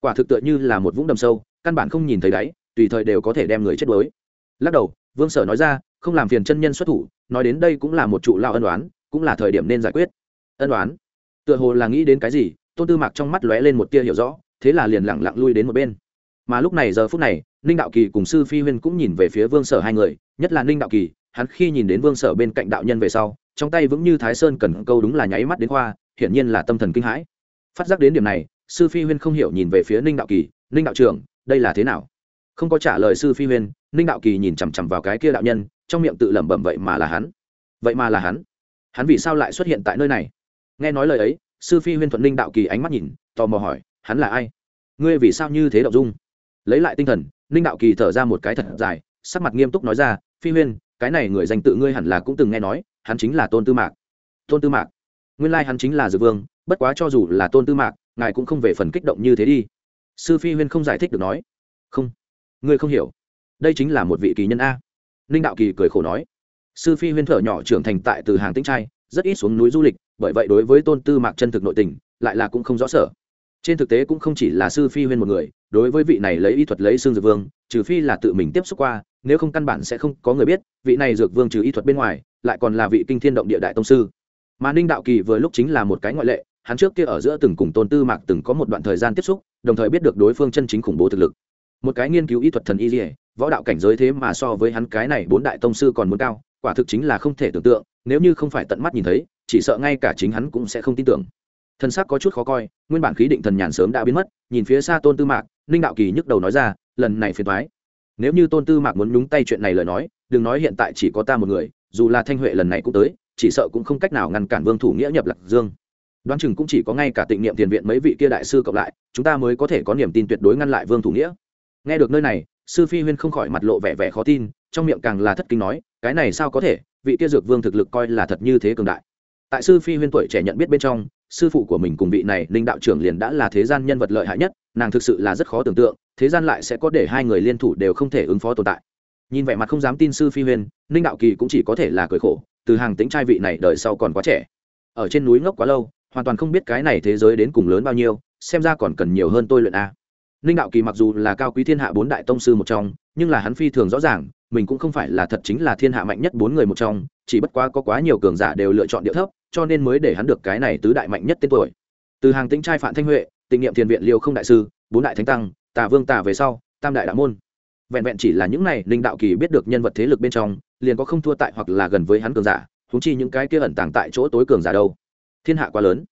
Quả thực tựa như là một vũng đầm sâu, căn bản không nhìn thấy đáy, tùy thời đều có thể đem người chết đuối. Lắc đầu vương sở nói ra, không làm phiền chân nhân xuất thủ, nói đến đây cũng là một trụ lao ân đoán cũng là thời điểm nên giải quyết. Ân đoán tựa hồ là nghĩ đến cái gì, tôn tư mạc trong mắt lóe lên một tia hiểu rõ, thế là liền lẳng lặng lui đến một bên. Mà lúc này giờ phút này, ninh đạo kỳ cùng sư phi huyên cũng nhìn về phía vương sở hai người, nhất là ninh đạo kỳ, hắn khi nhìn đến vương sở bên cạnh đạo nhân về sau, trong tay vững như thái sơn cần câu đúng là nháy mắt đến khoa hiển nhiên là tâm thần kinh hãi. Phát giác đến điểm này, sư phi huyên không hiểu nhìn về phía ninh đạo kỳ, ninh đạo trưởng, đây là thế nào? Không có trả lời sư phi huyên ninh đạo kỳ nhìn chằm chằm vào cái kia đạo nhân, trong miệng tự lẩm bẩm, vậy mà là hắn. Vậy mà là hắn. Hắn vì sao lại xuất hiện tại nơi này? Nghe nói lời ấy, sư phi huyên thuận ninh đạo kỳ ánh mắt nhìn, tò mò hỏi, hắn là ai? Ngươi vì sao như thế đậu dung? Lấy lại tinh thần, ninh đạo kỳ thở ra một cái thật dài, sắc mặt nghiêm túc nói ra, phi huyên, cái này người danh tự ngươi hẳn là cũng từng nghe nói, hắn chính là tôn tư mạc. Tôn tư mạc? Nguyên lai hắn chính là dược vương, bất quá cho dù là tôn tư mạc, ngài cũng không về phần kích động như thế đi. Sư phi huyên không giải thích được nói, không, ngươi không hiểu đây chính là một vị kỳ nhân a. Ninh đạo kỳ cười khổ nói, sư phi huyên thở nhỏ trưởng thành tại từ hàng tĩnh trai, rất ít xuống núi du lịch, bởi vậy đối với tôn tư mạc chân thực nội tình, lại là cũng không rõ sở. Trên thực tế cũng không chỉ là sư phi huyên một người, đối với vị này lấy y thuật lấy xương dược vương, trừ phi là tự mình tiếp xúc qua, nếu không căn bản sẽ không có người biết, vị này dược vương trừ y thuật bên ngoài, lại còn là vị kinh thiên động địa đại tông sư. Mà ninh đạo kỳ vừa lúc chính là một cái ngoại lệ, hắn trước kia ở giữa từng cùng tôn tư mạc từng có một đoạn thời gian tiếp xúc, đồng thời biết được đối phương chân chính khủng bố thực lực một cái nghiên cứu y thuật thần y dỉa võ đạo cảnh giới thế mà so với hắn cái này bốn đại tông sư còn muốn cao, quả thực chính là không thể tưởng tượng, nếu như không phải tận mắt nhìn thấy, chỉ sợ ngay cả chính hắn cũng sẽ không tin tưởng. Thân xác có chút khó coi, nguyên bản khí định thần nhàn sớm đã biến mất, nhìn phía xa tôn tư mạc, ninh đạo kỳ nhức đầu nói ra, lần này phiền thoái nếu như tôn tư mạc muốn nhúng tay chuyện này lời nói, đừng nói hiện tại chỉ có ta một người, dù là thanh huệ lần này cũng tới, chỉ sợ cũng không cách nào ngăn cản vương thủ nghĩa nhập lạc dương. Đoán chừng cũng chỉ có ngay cả tịnh niệm tiền viện mấy vị kia đại sư cộng lại, chúng ta mới có thể có niềm tin tuyệt đối ngăn lại vương thủ nghĩa nghe được nơi này, sư phi huyên không khỏi mặt lộ vẻ vẻ khó tin, trong miệng càng là thất kinh nói, cái này sao có thể, vị kia dược vương thực lực coi là thật như thế cường đại. Tại sư phi huyên tuổi trẻ nhận biết bên trong, sư phụ của mình cùng vị này linh đạo trưởng liền đã là thế gian nhân vật lợi hại nhất, nàng thực sự là rất khó tưởng tượng, thế gian lại sẽ có để hai người liên thủ đều không thể ứng phó tồn tại. Nhìn vẻ mặt không dám tin sư phi huyên linh đạo kỳ cũng chỉ có thể là cười khổ, từ hàng tính trai vị này đời sau còn quá trẻ. Ở trên núi ngốc quá lâu, hoàn toàn không biết cái này thế giới đến cùng lớn bao nhiêu, xem ra còn cần nhiều hơn tôi luyện a ninh đạo kỳ mặc dù là cao quý thiên hạ bốn đại tông sư một trong, nhưng là hắn phi thường rõ ràng, mình cũng không phải là thật chính là thiên hạ mạnh nhất bốn người một trong, chỉ bất quá có quá nhiều cường giả đều lựa chọn địa thấp, cho nên mới để hắn được cái này tứ đại mạnh nhất tên tuổi. Từ hàng tĩnh trai phạm thanh huệ tình niệm thiền viện liêu không đại sư, bốn đại thánh tăng, tà vương tà về sau, tam đại đạo môn. Vẹn vẹn chỉ là những này linh đạo kỳ biết được nhân vật thế lực bên trong, liền có không thua tại hoặc là gần với hắn cường giả húng chi những cái kia ẩn tàng tại chỗ tối cường giả đâu. Thiên hạ quá lớn.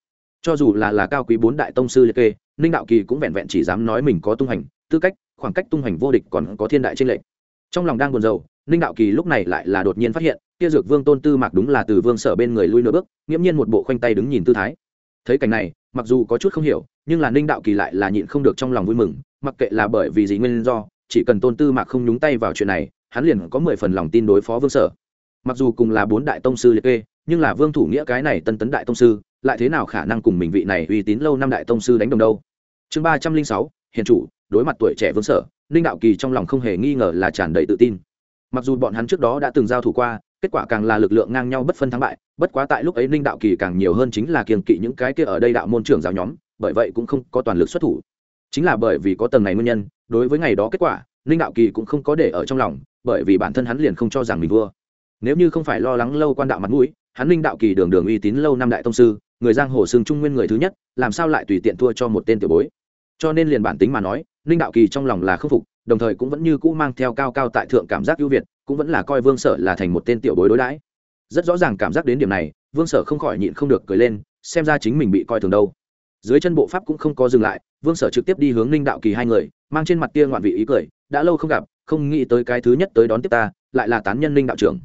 Cho dù là là cao quý bốn đại tông sư liệt kê ninh đạo kỳ cũng vẹn vẹn chỉ dám nói mình có tung hành, tư cách, khoảng cách tung hành vô địch còn có thiên đại tranh lệch. Trong lòng đang buồn rầu, ninh đạo kỳ lúc này lại là đột nhiên phát hiện, kia dược vương tôn tư mạc đúng là từ vương sở bên người lui nửa bước, nghiễm nhiên một bộ khoanh tay đứng nhìn tư thái. Thấy cảnh này, mặc dù có chút không hiểu, nhưng là ninh đạo kỳ lại là nhịn không được trong lòng vui mừng, mặc kệ là bởi vì gì nguyên do, chỉ cần tôn tư mạc không nhúng tay vào chuyện này, hắn liền có mười phần lòng tin đối phó vương sở. Mặc dù cùng là bốn đại tông sư liệt kê, nhưng là vương thủ nghĩa cái này tân tấn đại tông sư, lại thế nào khả năng cùng mình vị này uy tín lâu năm đại tông sư đánh đồng đâu? Chương ba trăm linh sáu, hiền chủ, đối mặt tuổi trẻ vương sở, ninh đạo kỳ trong lòng không hề nghi ngờ là tràn đầy tự tin. Mặc dù bọn hắn trước đó đã từng giao thủ qua, kết quả càng là lực lượng ngang nhau bất phân thắng bại, bất quá tại lúc ấy ninh đạo kỳ càng nhiều hơn chính là kiềng kỵ những cái kia ở đây đạo môn trưởng giáo nhóm, bởi vậy cũng không có toàn lực xuất thủ. Chính là bởi vì có tầng này nguyên nhân, đối với ngày đó kết quả, ninh đạo kỳ cũng không có để ở trong lòng, bởi vì bản thân hắn liền không cho rằng mình vua nếu như không phải lo lắng lâu quan đạo mặt mũi, hắn ninh đạo kỳ đường đường uy tín lâu năm đại tông sư, người giang hồ xương trung nguyên người thứ nhất, làm sao lại tùy tiện thua cho một tên tiểu bối? Cho nên liền bản tính mà nói, ninh đạo kỳ trong lòng là khâm phục, đồng thời cũng vẫn như cũ mang theo cao cao tại thượng cảm giác ưu việt, cũng vẫn là coi vương sở là thành một tên tiểu bối đối đãi. Rất rõ ràng cảm giác đến điểm này, vương sở không khỏi nhịn không được cười lên, xem ra chính mình bị coi thường đâu. Dưới chân bộ pháp cũng không có dừng lại, vương sở trực tiếp đi hướng ninh đạo kỳ hai người, mang trên mặt tia ngoạn vị ý cười, đã lâu không gặp, không nghĩ tới cái thứ nhất tới đón tiếp ta, lại là tán nhân ninh đạo trưởng.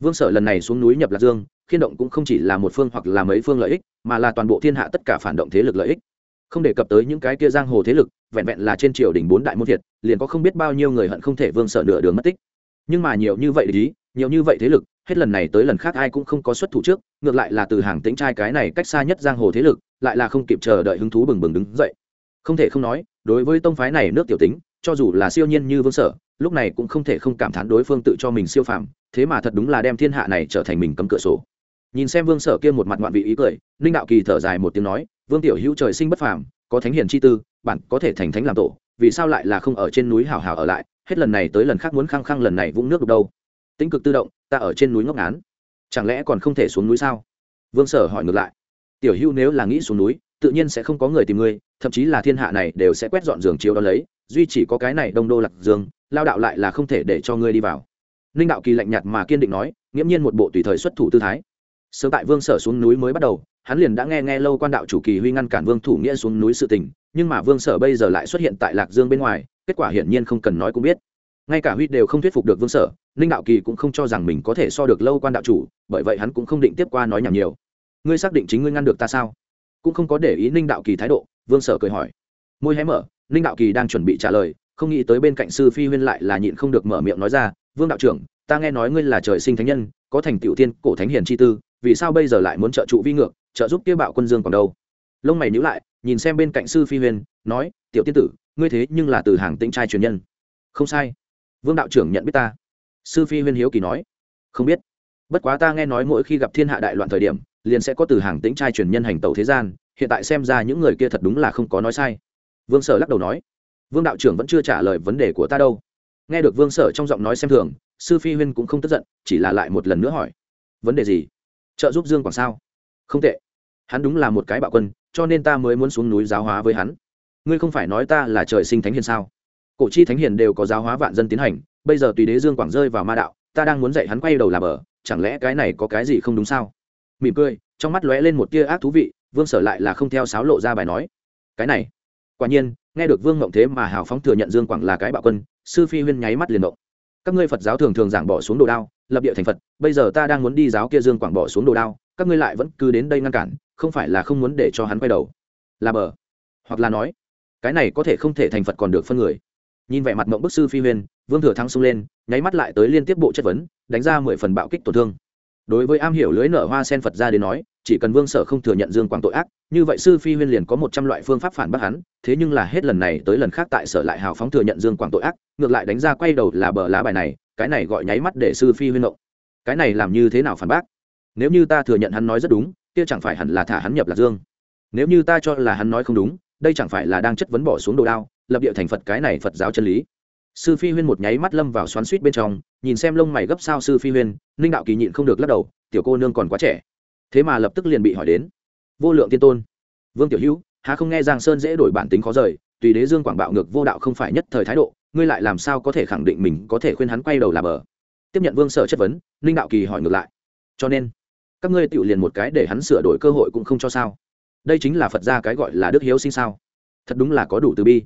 Vương sở lần này xuống núi nhập lạc dương, khiên động cũng không chỉ là một phương hoặc là mấy phương lợi ích, mà là toàn bộ thiên hạ tất cả phản động thế lực lợi ích không đề cập tới những cái kia giang hồ thế lực vẹn vẹn là trên triều đình bốn đại môn thiệt liền có không biết bao nhiêu người hận không thể vương sở nửa đường mất tích. Nhưng mà nhiều như vậy lý, nhiều như vậy thế lực hết lần này tới lần khác ai cũng không có xuất thủ trước ngược lại là từ hàng tính trai cái này cách xa nhất giang hồ thế lực lại là không kịp chờ đợi hứng thú bừng bừng đứng dậy. Không thể không nói đối với tông phái này nước tiểu tính cho dù là siêu nhiên như vương sở lúc này cũng không thể không cảm thán đối phương tự cho mình siêu phàm thế mà thật đúng là đem thiên hạ này trở thành mình cấm cửa sổ. Nhìn xem vương sở kia một mặt ngoạn vị ý cười ninh đạo kỳ thở dài một tiếng nói vương tiểu hữu trời sinh bất phàm, có thánh hiền chi tư bản có thể thành thánh làm tổ, vì sao lại là không ở trên núi hào hào ở lại? Hết lần này tới lần khác muốn khăng khăng lần này vũng nước đục đâu? Tính cực tự động, ta ở trên núi ngốc ngán. Chẳng lẽ còn không thể xuống núi sao? Vương sở hỏi ngược lại. Tiểu hữu nếu là nghĩ xuống núi, tự nhiên sẽ không có người tìm ngươi, thậm chí là thiên hạ này đều sẽ quét dọn giường chiếu đó lấy, duy chỉ có cái này đông đô lạc dương, lao đạo lại là không thể để cho ngươi đi vào. Ninh đạo kỳ lạnh nhạt mà kiên định nói, nghiễm nhiên một bộ tùy thời xuất thủ tư thái. Sớm tại vương sở xuống núi mới bắt đầu hắn liền đã nghe nghe lâu quan đạo chủ kỳ huy ngăn cản vương thủ nghĩa xuống núi sự tình, nhưng mà vương sở bây giờ lại xuất hiện tại lạc dương bên ngoài, kết quả hiển nhiên không cần nói cũng biết. Ngay cả huy đều không thuyết phục được vương sở, ninh đạo kỳ cũng không cho rằng mình có thể so được lâu quan đạo chủ, bởi vậy hắn cũng không định tiếp qua nói nhảm nhiều. Ngươi xác định chính ngươi ngăn được ta sao? Cũng không có để ý ninh đạo kỳ thái độ, vương sở cười hỏi. Môi hé mở, ninh đạo kỳ đang chuẩn bị trả lời, không nghĩ tới bên cạnh sư phi huyên lại là nhịn không được mở miệng nói ra, vương đạo trưởng, ta nghe nói ngươi là trời sinh thánh nhân, có thành tiểu tiên cổ thánh hiền chi tư, vì sao bây giờ lại muốn trợ trụ vi ngược trợ giúp kia bạo quân dương còn đâu. Lông mày nhữ lại, nhìn xem bên cạnh sư phi huyên nói, tiểu tiên tử, ngươi thế nhưng là từ hàng tĩnh trai truyền nhân. Không sai. Vương đạo trưởng nhận biết ta. Sư phi huyên hiếu kỳ nói. Không biết. Bất quá ta nghe nói mỗi khi gặp thiên hạ đại loạn thời điểm, liền sẽ có từ hàng tĩnh trai truyền nhân hành tàu thế gian, hiện tại xem ra những người kia thật đúng là không có nói sai. Vương sở lắc đầu nói. Vương đạo trưởng vẫn chưa trả lời vấn đề của ta đâu. Nghe được vương sở trong giọng nói xem thường, sư phi huyên cũng không tức giận, chỉ là lại một lần nữa hỏi. Vấn đề gì? Trợ giúp dương quảng sao? Không tệ. Hắn đúng là một cái bạo quân, cho nên ta mới muốn xuống núi giáo hóa với hắn. Ngươi không phải nói ta là trời sinh thánh hiền sao? Cổ chi thánh hiền đều có giáo hóa vạn dân tiến hành, bây giờ tùy đế dương quảng rơi vào ma đạo, ta đang muốn dạy hắn quay đầu là bờ, chẳng lẽ cái này có cái gì không đúng sao? Mỉm cười, trong mắt lóe lên một tia ác thú vị, vương sở lại là không theo sáo lộ ra bài nói. Cái này, quả nhiên, nghe được vương ngộng thế mà hào phóng thừa nhận dương quảng là cái bạo quân, sư phi huyên nháy mắt liền động. Các ngươi phật giáo thường thường giảng bỏ xuống đồ đao, lập địa thành phật, bây giờ ta đang muốn đi giáo kia dương quảng bỏ xuống đồ đao các ngươi lại vẫn cứ đến đây ngăn cản, không phải là không muốn để cho hắn quay đầu. Là bờ. Hoặc là nói, cái này có thể không thể thành phật còn được phân người. Nhìn vẻ mặt mộng bức sư phi huyên vương thừa thắng xông lên, nháy mắt lại tới liên tiếp bộ chất vấn, đánh ra mười phần bạo kích tổn thương. Đối với am hiểu lưới nở hoa sen phật ra đến nói, chỉ cần vương sở không thừa nhận dương quang tội ác, như vậy sư phi huyên liền có một trăm loại phương pháp phản bác hắn, thế nhưng là hết lần này tới lần khác tại sở lại hào phóng thừa nhận dương quang tội ác, ngược lại đánh ra quay đầu là bờ lá bài này, cái này gọi nháy mắt để sư phi huyên ngộng cái này làm như thế nào phản bác? Nếu như ta thừa nhận hắn nói rất đúng, kia chẳng phải hẳn là thả hắn nhập lạc dương. Nếu như ta cho là hắn nói không đúng, đây chẳng phải là đang chất vấn bỏ xuống đồ đao, lập địa thành phật cái này phật giáo chân lý. Sư phi huyên một nháy mắt lâm vào xoắn suýt bên trong, nhìn xem lông mày gấp sao sư phi huyên, ninh đạo kỳ nhịn không được lắc đầu, tiểu cô nương còn quá trẻ. Thế mà lập tức liền bị hỏi đến, vô lượng tiên tôn, vương tiểu hữu, há không nghe giang sơn dễ đổi bản tính khó rời, tùy đế dương quảng bạo ngược vô đạo không phải nhất thời thái độ, ngươi lại làm sao có thể khẳng định mình có thể khuyên hắn quay đầu làm bờ? Tiếp nhận vương sở chất vấn, ninh đạo kỳ hỏi ngược lại, cho nên các ngươi tự liền một cái để hắn sửa đổi cơ hội cũng không cho sao? Đây chính là phật gia cái gọi là đức hiếu sinh sao? Thật đúng là có đủ từ bi.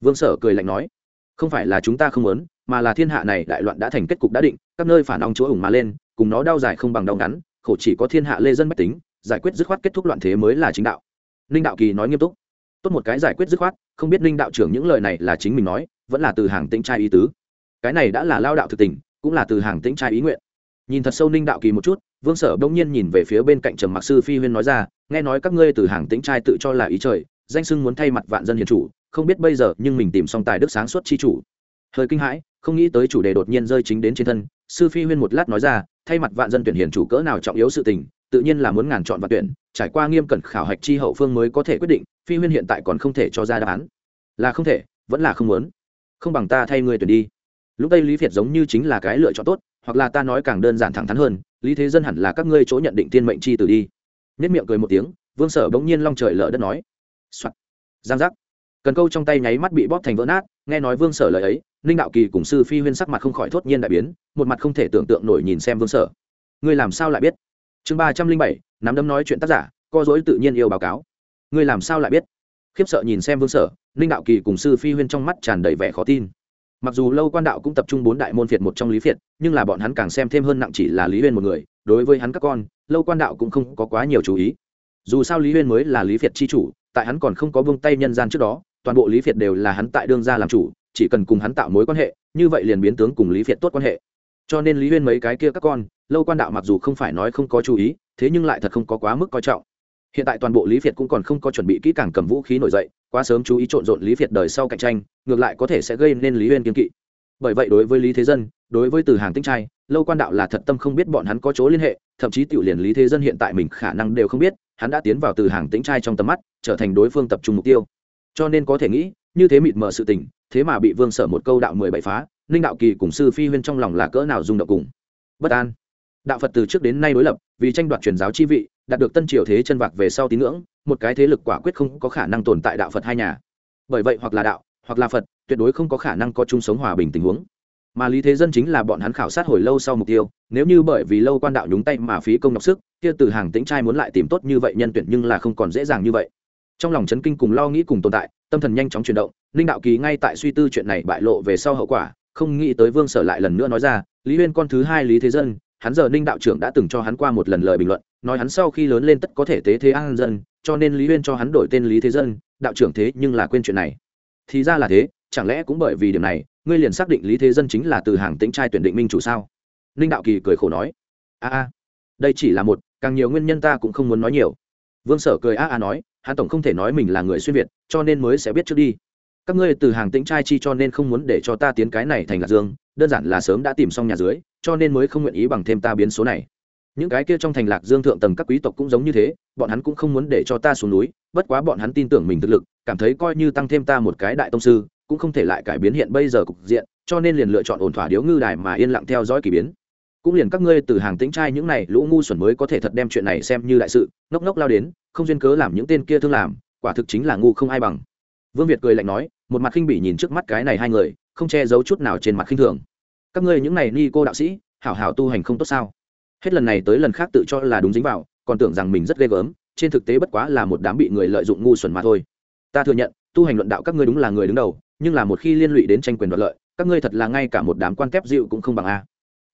Vương sở cười lạnh nói, không phải là chúng ta không muốn, mà là thiên hạ này đại loạn đã thành kết cục đã định, các nơi phản ong chúa ủng mà lên, cùng nó đau dài không bằng đau ngắn, khổ chỉ có thiên hạ lê dân bách tính, giải quyết dứt khoát kết thúc loạn thế mới là chính đạo. Ninh đạo kỳ nói nghiêm túc, tốt một cái giải quyết dứt khoát, không biết ninh đạo trưởng những lời này là chính mình nói, vẫn là từ hàng tĩnh trai ý tứ. Cái này đã là lao đạo thực tình, cũng là từ hàng tĩnh trai ý nguyện nhìn thật sâu ninh đạo kỳ một chút, vương sở bỗng nhiên nhìn về phía bên cạnh trầm mặc sư phi huyên nói ra, nghe nói các ngươi từ hàng tĩnh trai tự cho là ý trời, danh sưng muốn thay mặt vạn dân hiền chủ, không biết bây giờ nhưng mình tìm xong tài đức sáng suốt chi chủ. Hơi kinh hãi, không nghĩ tới chủ đề đột nhiên rơi chính đến trên thân, sư phi huyên một lát nói ra, thay mặt vạn dân tuyển hiển chủ cỡ nào trọng yếu sự tình, tự nhiên là muốn ngàn chọn và tuyển, trải qua nghiêm cẩn khảo hạch chi hậu phương mới có thể quyết định, phi huyên hiện tại còn không thể cho ra đáp án. Là không thể, vẫn là không muốn. Không bằng ta thay người tuyển đi lúc đây lý việt giống như chính là cái lựa chọn tốt, hoặc là ta nói càng đơn giản thẳng thắn hơn, lý thế dân hẳn là các ngươi chỗ nhận định tiên mệnh chi tử đi. Nết miệng cười một tiếng, vương sở bỗng nhiên long trời lở đất nói、Soạn. giang giác. Cần câu trong tay nháy mắt bị bóp thành vỡ nát, nghe nói vương sở lời ấy, ninh đạo kỳ cùng sư phi huyên sắc mặt không khỏi thốt nhiên đại biến, một mặt không thể tưởng tượng nổi nhìn xem vương sở. Ngươi làm sao lại biết? Chương ba trăm linh bảy, nắm đấm nói chuyện tác giả, co dối tự nhiên yêu báo cáo. Ngươi làm sao lại biết? Khiếp sợ nhìn xem vương sở, ninh đạo kỳ cùng sư phi huyên trong mắt tràn đầy vẻ khó tin mặc dù lâu quan đạo cũng tập trung bốn đại môn phiệt một trong lý phiệt, nhưng là bọn hắn càng xem thêm hơn nặng chỉ là lý huyên một người, đối với hắn các con, lâu quan đạo cũng không có quá nhiều chú ý. Dù sao lý huyên mới là lý phiệt c h i chủ, tại hắn còn không có vương tay nhân gian trước đó, toàn bộ lý phiệt đều là hắn tại đương gia làm chủ, chỉ cần cùng hắn tạo mối quan hệ, như vậy liền biến tướng cùng lý phiệt tốt quan hệ. Cho nên lý huyên mấy cái kia các con, lâu quan đạo mặc dù không phải nói không có chú ý, thế nhưng lại thật không có quá mức coi trọng hiện tại toàn bộ lý việt cũng còn không có chuẩn bị kỹ càng cầm vũ khí nổi dậy, quá sớm chú ý trộn rộn lý việt đời sau cạnh tranh, ngược lại có thể sẽ gây nên lý huyên kiên kỵ. Bởi vậy đối với lý thế dân, đối với từ hàng tinh trai, lâu quan đạo là thật tâm không biết bọn hắn có chỗ liên hệ, thậm chí tiểu liền lý thế dân hiện tại mình khả năng đều không biết, hắn đã tiến vào từ hàng tĩnh trai trong tầm mắt, trở thành đối phương tập trung mục tiêu. Cho nên có thể nghĩ, như thế mịt mờ sự tình, thế mà bị vương sở một câu đạo mười bảy phá, ninh đạo kỳ cùng sư phi huyên trong lòng là cỡ nào rung động cùng. Bất an. Đạo phật từ trước đến nay đối lập, vì tranh đoạt truyền giáo chi vị đạt được tân triều thế chân vạc về sau tín ngưỡng, một cái thế lực quả quyết không có khả năng tồn tại đạo phật hai nhà. Bởi vậy hoặc là đạo, hoặc là phật, tuyệt đối không có khả năng có chung sống hòa bình tình huống. Mà lý thế dân chính là bọn hắn khảo sát hồi lâu sau mục tiêu, nếu như bởi vì lâu quan đạo nhúng tay mà phí công nhọc sức, kia từ hàng tĩnh trai muốn lại tìm tốt như vậy nhân tuyển nhưng là không còn dễ dàng như vậy. Trong lòng chấn kinh cùng lo nghĩ cùng tồn tại, tâm thần nhanh chóng chuyển động, linh đạo kỳ ngay tại suy tư chuyện này bại lộ về sau hậu quả, không nghĩ tới vương sở lại lần nữa nói ra, lý huyên con thứ hai lý thế dân hắn giờ ninh đạo trưởng đã từng cho hắn qua một lần lời bình luận, nói hắn sau khi lớn lên tất có thể tế thế an dân, cho nên lý huyên cho hắn đổi tên lý thế dân, đạo trưởng thế nhưng là quên chuyện này. Thì ra là thế, chẳng lẽ cũng bởi vì điểm này, ngươi liền xác định lý thế dân chính là từ hàng tĩnh trai tuyển định minh chủ sao? Ninh đạo kỳ cười khổ nói. A a, đây chỉ là một, càng nhiều nguyên nhân ta cũng không muốn nói nhiều. Vương sở cười a a nói, hắn tổng không thể nói mình là người xuyên việt, cho nên mới sẽ biết trước đi các ngươi từ hàng tĩnh trai chi cho nên không muốn để cho ta tiến cái này thành lạc dương, đơn giản là sớm đã tìm xong nhà dưới, cho nên mới không nguyện ý bằng thêm ta biến số này. Những cái kia trong thành lạc dương thượng tầng các quý tộc cũng giống như thế, bọn hắn cũng không muốn để cho ta xuống núi, bất quá bọn hắn tin tưởng mình thực lực, cảm thấy coi như tăng thêm ta một cái đại tông sư, cũng không thể lại cải biến hiện bây giờ cục diện, cho nên liền lựa chọn ổn thỏa điếu ngư đài mà yên lặng theo dõi k ỳ biến. Cũng liền các ngươi từ hàng tính trai những này lũ ngu xuẩn mới có thể thật đem chuyện này xem như đại sự, ngốc ngốc lao đến, không duyên cớ làm những tên kia thương làm, quả thực chính là ngu không ai bằng vương việt cười lạnh nói, một mặt khinh bỉ nhìn trước mắt cái này hai người, không che giấu chút nào trên mặt khinh thường. Các ngươi những này ni cô đạo sĩ, hảo hảo tu hành không tốt sao? Hết lần này tới lần khác tự cho là đúng dính vào, còn tưởng rằng mình rất ghê gớm, trên thực tế bất quá là một đám bị người lợi dụng ngu xuẩn mà thôi. Ta thừa nhận, tu hành luận đạo các ngươi đúng là người đứng đầu, nhưng là một khi liên lụy đến tranh quyền đoạt lợi, các ngươi thật là ngay cả một đám quan kép dịu cũng không bằng a.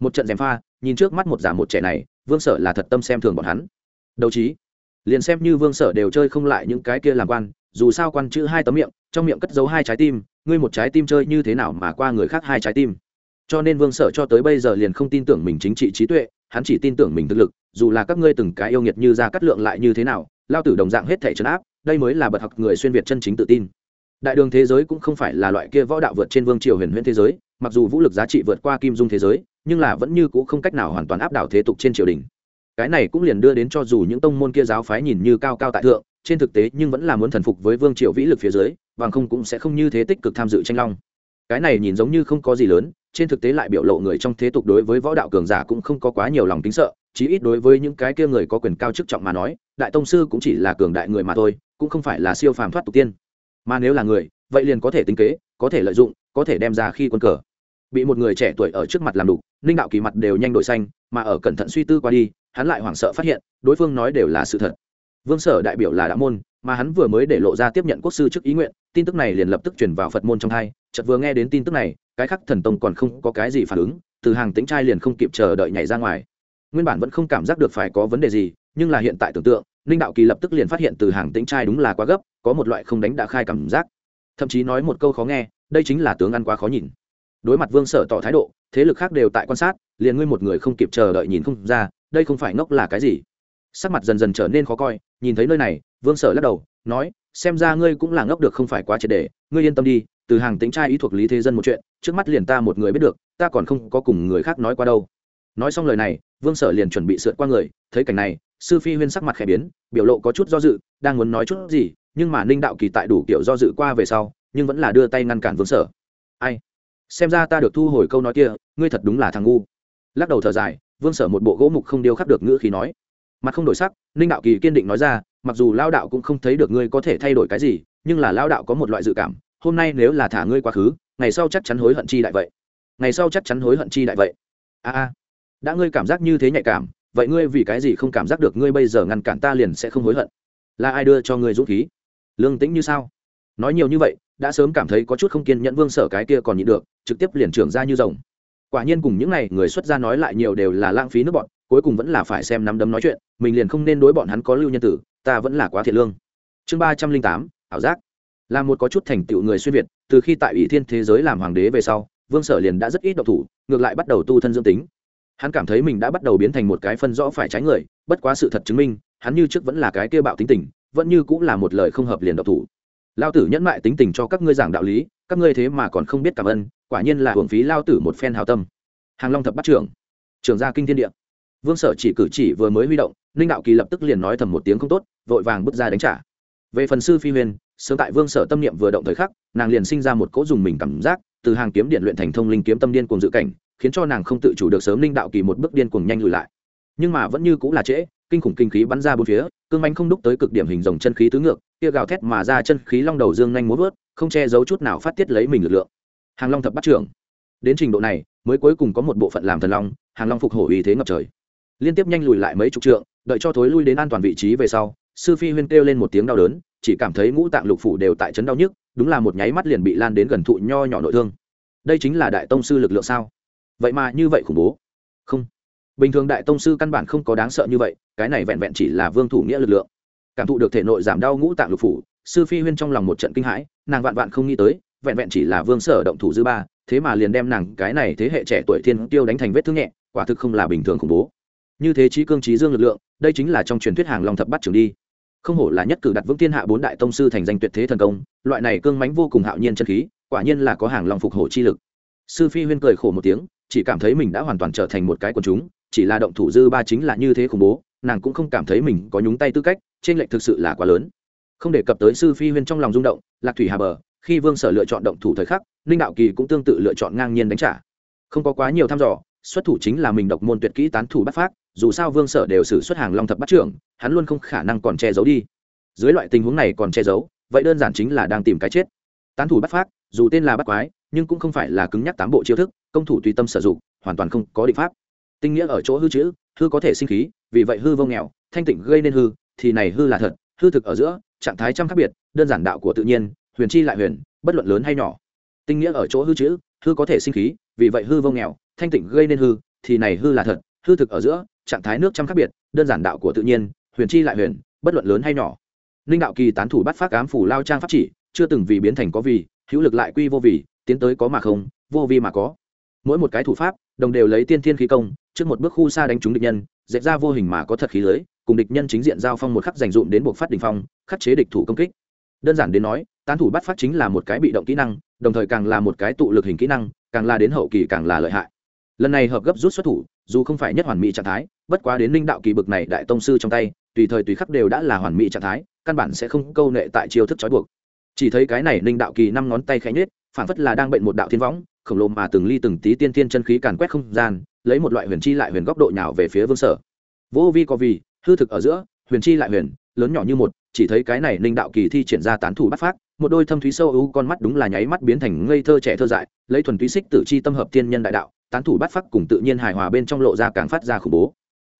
Một trận gièm pha, nhìn trước mắt một già một trẻ này, vương sở là thật tâm xem thường bọn hắn. Đầu trí. Liền xem như vương sở đều chơi không lại những cái kia làm quan dù sao quan chữ hai tấm miệng, trong miệng cất giấu hai trái tim, ngươi một trái tim chơi như thế nào mà qua người khác hai trái tim? Cho nên vương sở cho tới bây giờ liền không tin tưởng mình chính trị trí tuệ, hắn chỉ tin tưởng mình thực lực, dù là các ngươi từng cái yêu nghiệt như ra cắt lượng lại như thế nào, lao tử đồng dạng hết thể trấn áp, đây mới là bậc học người xuyên việt chân chính tự tin. Đại đường thế giới cũng không phải là loại kia võ đạo vượt trên vương triều huyền huyễn thế giới, mặc dù vũ lực giá trị vượt qua kim dung thế giới, nhưng là vẫn như c ũ không cách nào hoàn toàn áp đảo thế tục trên triều đình. Cái này cũng liền đưa đến cho dù những tông môn kia giáo phái nhìn như cao cao tại thượng trên thực tế nhưng vẫn là muốn thần phục với vương triều vĩ lực phía dưới, bằng không cũng sẽ không như thế tích cực tham dự tranh long. Cái này nhìn giống như không có gì lớn, trên thực tế lại biểu lộ người trong thế tục đối với võ đạo cường giả cũng không có quá nhiều lòng tính sợ, chí ít đối với những cái kia người có quyền cao chức trọng mà nói, đại tông sư cũng chỉ là cường đại người mà thôi, cũng không phải là siêu phàm thoát tục tiên. Mà nếu là người, vậy liền có thể tính kế, có thể lợi dụng, có thể đem ra khi quân cờ. Bị một người trẻ tuổi ở trước mặt làm đục, ninh đạo kỳ mặt đều nhanh đổi xanh, mà ở cẩn thận suy tư qua đi, hắn lại hoảng sợ phát hiện, đối phương nói đều là sự thật vương sở đại biểu là đạo môn, mà hắn vừa mới để lộ ra tiếp nhận quốc sư trước ý nguyện, tin tức này liền lập tức chuyển vào phật môn trong hai. Chợt vừa nghe đến tin tức này, cái khắc thần tông còn không có cái gì phản ứng, từ hàng tính trai liền không kịp chờ đợi nhảy ra ngoài. Nguyên bản vẫn không cảm giác được phải có vấn đề gì, nhưng là hiện tại tưởng tượng, ninh đạo kỳ lập tức liền phát hiện từ hàng tính trai đúng là quá gấp, có một loại không đánh đã khai cảm giác. Thậm chí nói một câu khó nghe, đây chính là tướng ăn quá khó nhìn. Đối mặt vương sở tỏ thái độ, thế lực khác đều tại quan sát, liền ngươi một người không kịp chờ đợi nhìn không ra, đây không phải ngốc là cái gì? Sắc mặt dần dần trở nên khó coi nhìn thấy nơi này vương sở lắc đầu nói xem ra ngươi cũng là ngốc được không phải quá triệt để, ngươi yên tâm đi từ hàng tính trai ý thuộc lý thế dân một chuyện trước mắt liền ta một người biết được ta còn không có cùng người khác nói qua đâu. Nói xong lời này vương sở liền chuẩn bị sượt qua người thấy cảnh này sư phi huyên sắc mặt khẽ biến biểu lộ có chút do dự đang muốn nói chút gì nhưng mà ninh đạo kỳ tại đủ kiểu do dự qua về sau nhưng vẫn là đưa tay ngăn cản vương sở. Ai? Xem ra ta được thu hồi câu nói kia ngươi thật đúng là thằng ngu. Lắc đầu thở dài vương sở một bộ gỗ mục không điêu khắc được ngữ khí nói mặt không đổi sắc, ninh đạo kỳ kiên định nói ra, mặc dù lao đạo cũng không thấy được ngươi có thể thay đổi cái gì, nhưng là lao đạo có một loại dự cảm, hôm nay nếu là thả ngươi quá khứ, ngày sau chắc chắn hối hận chi đại vậy. Ngày sau chắc chắn hối hận chi đại vậy. A a, đã ngươi cảm giác như thế nhạy cảm, vậy ngươi vì cái gì không cảm giác được ngươi bây giờ ngăn cản ta liền sẽ không hối hận? Là ai đưa cho ngươi dũng khí? Lương tĩnh như sao? Nói nhiều như vậy, đã sớm cảm thấy có chút không kiên nhẫn vương sở cái kia còn nhịn được, trực tiếp liền trưởng ra như rồng quả nhiên cùng những n à y người xuất gia nói lại nhiều đều là lãng phí nước bọn, cuối cùng vẫn là phải xem nắm đấm nói chuyện, mình liền không nên đối bọn hắn có lưu nhân tử, ta vẫn là quá thiệt lương. Chương ba trăm linh tám, ảo giác. Là một có chút thành tựu người xuyên việt, từ khi tại ủy thiên thế giới làm hoàng đế về sau, vương sở liền đã rất ít độc thủ, ngược lại bắt đầu tu thân dương tính. Hắn cảm thấy mình đã bắt đầu biến thành một cái phân rõ phải trái người, bất quá sự thật chứng minh, hắn như trước vẫn là cái kia bạo tính tình, vẫn như cũng là một lời không hợp liền độc thủ. Lao tử nhẫn mại tính tình cho các ngươi giảng đạo lý, các ngươi thế mà còn không biết cảm ơn quả nhiên là hưởng phí lao tử một phen hào tâm. Hàng long thập bắt trưởng trưởng gia kinh thiên địa. Vương sở chỉ cử chỉ vừa mới huy động, ninh đạo kỳ lập tức liền nói thầm một tiếng không tốt, vội vàng bước ra đánh trả. Về phần sư phi huyền, sớm tại vương sở tâm niệm vừa động thời khắc, nàng liền sinh ra một cỗ dùng mình cảm giác, từ hàng kiếm điện luyện thành thông linh kiếm tâm điên cùng dự cảnh, khiến cho nàng không tự chủ được sớm ninh đạo kỳ một bước điên cuồng nhanh lùi lại. Nhưng mà vẫn như cũng là trễ, kinh khủng kinh khí bắn ra bốn phía, cương bánh không đúc tới cực điểm hình dòng chân khí tứ ngược, kia gào thét mà ra chân khí long đầu dương nhanh muốn vớt, không che giấu chút nào phát tiết lấy mình lực lượng hàng long thập bắt trưởng. Đến trình độ này, mới cuối cùng có một bộ phận làm thần long, hàng long phục hổ uy thế ngập trời. Liên tiếp nhanh lùi lại mấy chục trượng, đợi cho thối lui đến an toàn vị trí về sau, sư phi huyên kêu lên một tiếng đau đớn, chỉ cảm thấy ngũ tạng lục phủ đều tại chấn đau nhức, đúng là một nháy mắt liền bị lan đến gần thụ nho nhỏ nội thương. Đây chính là đại tông sư lực lượng sao? Vậy mà như vậy khủng bố. Không. Bình thường đại tông sư căn bản không có đáng sợ như vậy, cái này vẹn vẹn chỉ là vương thủ nghĩa lực lượng. Cảm thụ được thể nội giảm đau ngũ tạng lục phủ, sư phi huyên trong lòng một trận kinh hãi, nàng vạn vạn không nghĩ tới vẹn vẹn chỉ là vương sở động thủ dư ba, thế mà liền đem nàng cái này thế hệ trẻ tuổi thiên tiêu đánh thành vết thương nhẹ, quả thực không là bình thường khủng bố. Như thế trí cương trí dương lực lượng, đây chính là trong truyền thuyết hàng long thập bắt trường đi. Không hổ là nhất cử đặt vững thiên hạ bốn đại tông sư thành danh tuyệt thế thần công, loại này cương mánh vô cùng hạo nhiên chân khí, quả nhiên là có hàng long phục hổ chi lực. Sư phi huyên cười khổ một tiếng, chỉ cảm thấy mình đã hoàn toàn trở thành một cái quần chúng, chỉ là động thủ dư ba chính là như thế khủng bố, nàng cũng không cảm thấy mình có nhúng tay tư cách trên lệnh thực sự là quá lớn. Không đề cập tới sư phi huyên trong lòng rung động, lạc thủy hà bờ khi vương sở lựa chọn động thủ thời khắc, ninh đạo kỳ cũng tương tự lựa chọn ngang nhiên đánh trả. Không có quá nhiều thăm dò, xuất thủ chính là mình độc môn tuyệt kỹ tán thủ bắt phát dù sao vương sở đều xử xuất hàng long thập bắt trưởng, hắn luôn không khả năng còn che giấu đi. Dưới loại tình huống này còn che giấu, vậy đơn giản chính là đang tìm cái chết. Tán thủ bắt phát dù tên là bắt quái, nhưng cũng không phải là cứng nhắc tám bộ chiêu thức, công thủ tùy tâm sử dụng, hoàn toàn không có định pháp. Tinh nghĩa ở chỗ hư chữ, hư có thể sinh khí, vì vậy hư vô nghèo, thanh tịnh gây nên hư, thì này hư là thật, hư thực ở giữa, trạng thái trăm khác biệt, đơn giản đạo của tự nhiên huyền chi lại huyền, bất luận lớn hay nhỏ. Tinh nghĩa ở chỗ hư chữ, hư có thể sinh khí, vì vậy hư vô nghèo, thanh tịnh gây nên hư, thì này hư là thật, hư thực ở giữa, trạng thái nước trăm khác biệt, đơn giản đạo của tự nhiên, huyền chi lại huyền, bất luận lớn hay nhỏ. Ninh đạo kỳ tán thủ bắt phát cám phủ lao trang pháp chỉ, chưa từng vì biến thành có vì, hữu lực lại quy vô vì, tiến tới có mà không, vô vi mà có. Mỗi một cái thủ pháp, đồng đều lấy tiên thiên khí công, trước một bước khu xa đánh trúng địch nhân dẹp ra vô hình mà có thật khí lưới, cùng địch nhân chính diện giao phong một khắc dành dụm đến buộc phát đỉnh phong, khắc chế địch thủ công kích. Đơn giản đến nói tán thủ bắt phát chính là một cái bị động kỹ năng, đồng thời càng là một cái tụ lực hình kỹ năng, càng là đến hậu kỳ càng là lợi hại. Lần này hợp gấp rút xuất thủ, dù không phải nhất hoàn mỹ trạng thái, bất quá đến linh đạo kỳ bực này đại tông sư trong tay, tùy thời tùy khắc đều đã là hoàn mỹ trạng thái, căn bản sẽ không câu nệ tại chiêu thức trói buộc. Chỉ thấy cái này linh đạo kỳ năm ngón tay khẽ nhết phản phất là đang bệnh một đạo thiên võng, khổng lồ mà từng ly từng tí tiên thiên chân khí càn quét không gian, lấy một loại huyền chi lại huyền góc độ nhào về phía vương sở. Vô vi có vì hư thực ở giữa, huyền chi lại huyền, lớn nhỏ như một, chỉ thấy cái này linh đạo kỳ thi triển ra tán thủ bắt phát một đôi thâm thúy sâu ưu con mắt đúng là nháy mắt biến thành ngây thơ trẻ thơ dại, lấy thuần túy xích tử chi tâm hợp tiên nhân đại đạo, tán thủ bắt phát cùng tự nhiên hài hòa bên trong lộ ra càng phát ra khủng bố.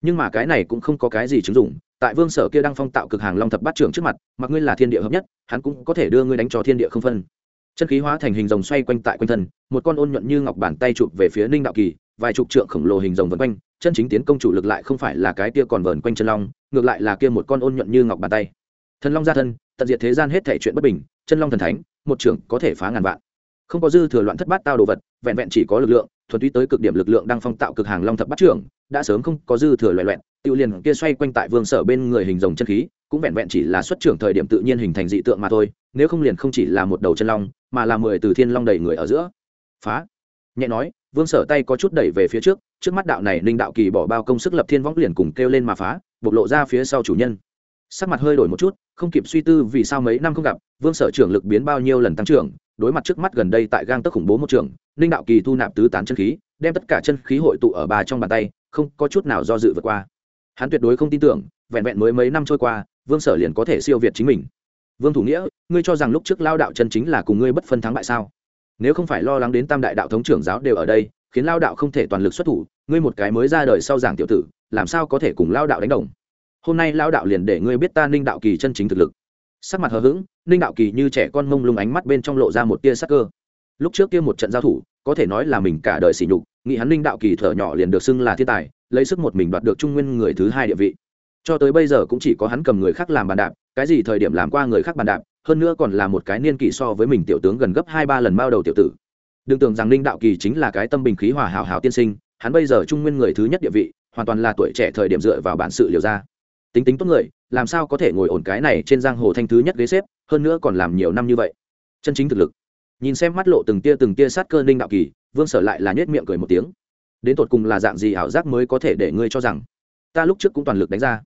Nhưng mà cái này cũng không có cái gì chứng dụng, tại vương sở kia đang phong tạo cực hàng long thập bát trưởng trước mặt, mặc ngươi là thiên địa hợp nhất, hắn cũng có thể đưa ngươi đánh cho thiên địa không phân. Chân khí hóa thành hình rồng xoay quanh tại quanh thân, một con ôn nhuận như ngọc bàn tay chụp về phía ninh đạo kỳ, vài chục trượng khổng lồ hình rồng vần quanh, chân chính tiến công chủ lực lại không phải là cái kia còn vờn quanh chân long, ngược lại là kia một con ôn nhuận như ngọc bàn tay. Thần long gia thân, tận diệt thế gian hết thể chuyện bất bình chân long thần thánh, một trưởng có thể phá ngàn vạn. Không có dư thừa loạn thất bát tao đồ vật, vẹn vẹn chỉ có lực lượng, thuần túy tới cực điểm lực lượng đang phong tạo cực hàng long thập bát trưởng, đã sớm không có dư thừa loại loẹn tiêu liền kia xoay quanh tại vương sở bên người hình rồng chân khí, cũng vẹn vẹn chỉ là xuất trưởng thời điểm tự nhiên hình thành dị tượng mà thôi, nếu không liền không chỉ là một đầu chân long, mà là mười từ thiên long đầy người ở giữa. Phá. Nhẹ nói, vương sở tay có chút đẩy về phía trước trước mắt đạo này Linh đạo kỳ bỏ bao công sức lập thiên võng liền cùng kêu lên mà phá, bộc lộ ra phía sau chủ nhân. Sắc mặt hơi đổi một chút, không kịp suy tư vì sao mấy năm không gặp vương sở trưởng lực biến bao nhiêu lần tăng trưởng, đối mặt trước mắt gần đây tại gang tức khủng bố một trường, ninh đạo kỳ thu nạp tứ tán chân khí, đem tất cả chân khí hội tụ ở bà trong bàn tay, không có chút nào do dự vượt qua. Hắn tuyệt đối không tin tưởng, vẹn vẹn mới mấy năm trôi qua, vương sở liền có thể siêu việt chính mình. Vương thủ nghĩa, ngươi cho rằng lúc trước lao đạo chân chính là cùng ngươi bất phân thắng bại sao? Nếu không phải lo lắng đến tam đại đạo thống trưởng giáo đều ở đây, khiến lao đạo không thể toàn lực xuất thủ, ngươi một cái mới ra đời sau giảng tiểu tử, làm sao có thể cùng lao đạo đánh đồng? Hôm nay lao đạo liền để ngươi biết ta ninh đạo kỳ chân chính thực lực sắc mặt hờ hững, ninh đạo kỳ như trẻ con mông lung ánh mắt bên trong lộ ra một tia sắc cơ. Lúc trước kia một trận giao thủ, có thể nói là mình cả đời sỉ nhục, nghĩ hắn ninh đạo kỳ thở nhỏ liền được xưng là thiên tài, lấy sức một mình đoạt được trung nguyên người thứ hai địa vị. Cho tới bây giờ cũng chỉ có hắn cầm người khác làm bàn đạp, cái gì thời điểm làm qua người khác bàn đạp, hơn nữa còn là một cái niên kỷ so với mình tiểu tướng gần gấp hai ba lần bao đầu tiểu tử. Đừng tưởng rằng ninh đạo kỳ chính là cái tâm bình khí hòa hảo hảo tiên sinh, hắn bây giờ trung nguyên người thứ nhất địa vị, hoàn toàn là tuổi trẻ thời điểm dựa vào bản sự liều ra. Tính tính tốt người làm sao có thể ngồi ổn cái này trên giang hồ thanh thứ nhất ghế xếp, hơn nữa còn làm nhiều năm như vậy. Chân chính thực lực. Nhìn xem mắt lộ từng tia từng tia sát cơ ninh đạo kỳ, vương sở lại là nhét miệng cười một tiếng. Đến tột cùng là dạng gì ảo giác mới có thể để ngươi cho rằng? Ta lúc trước cũng toàn lực đánh ra.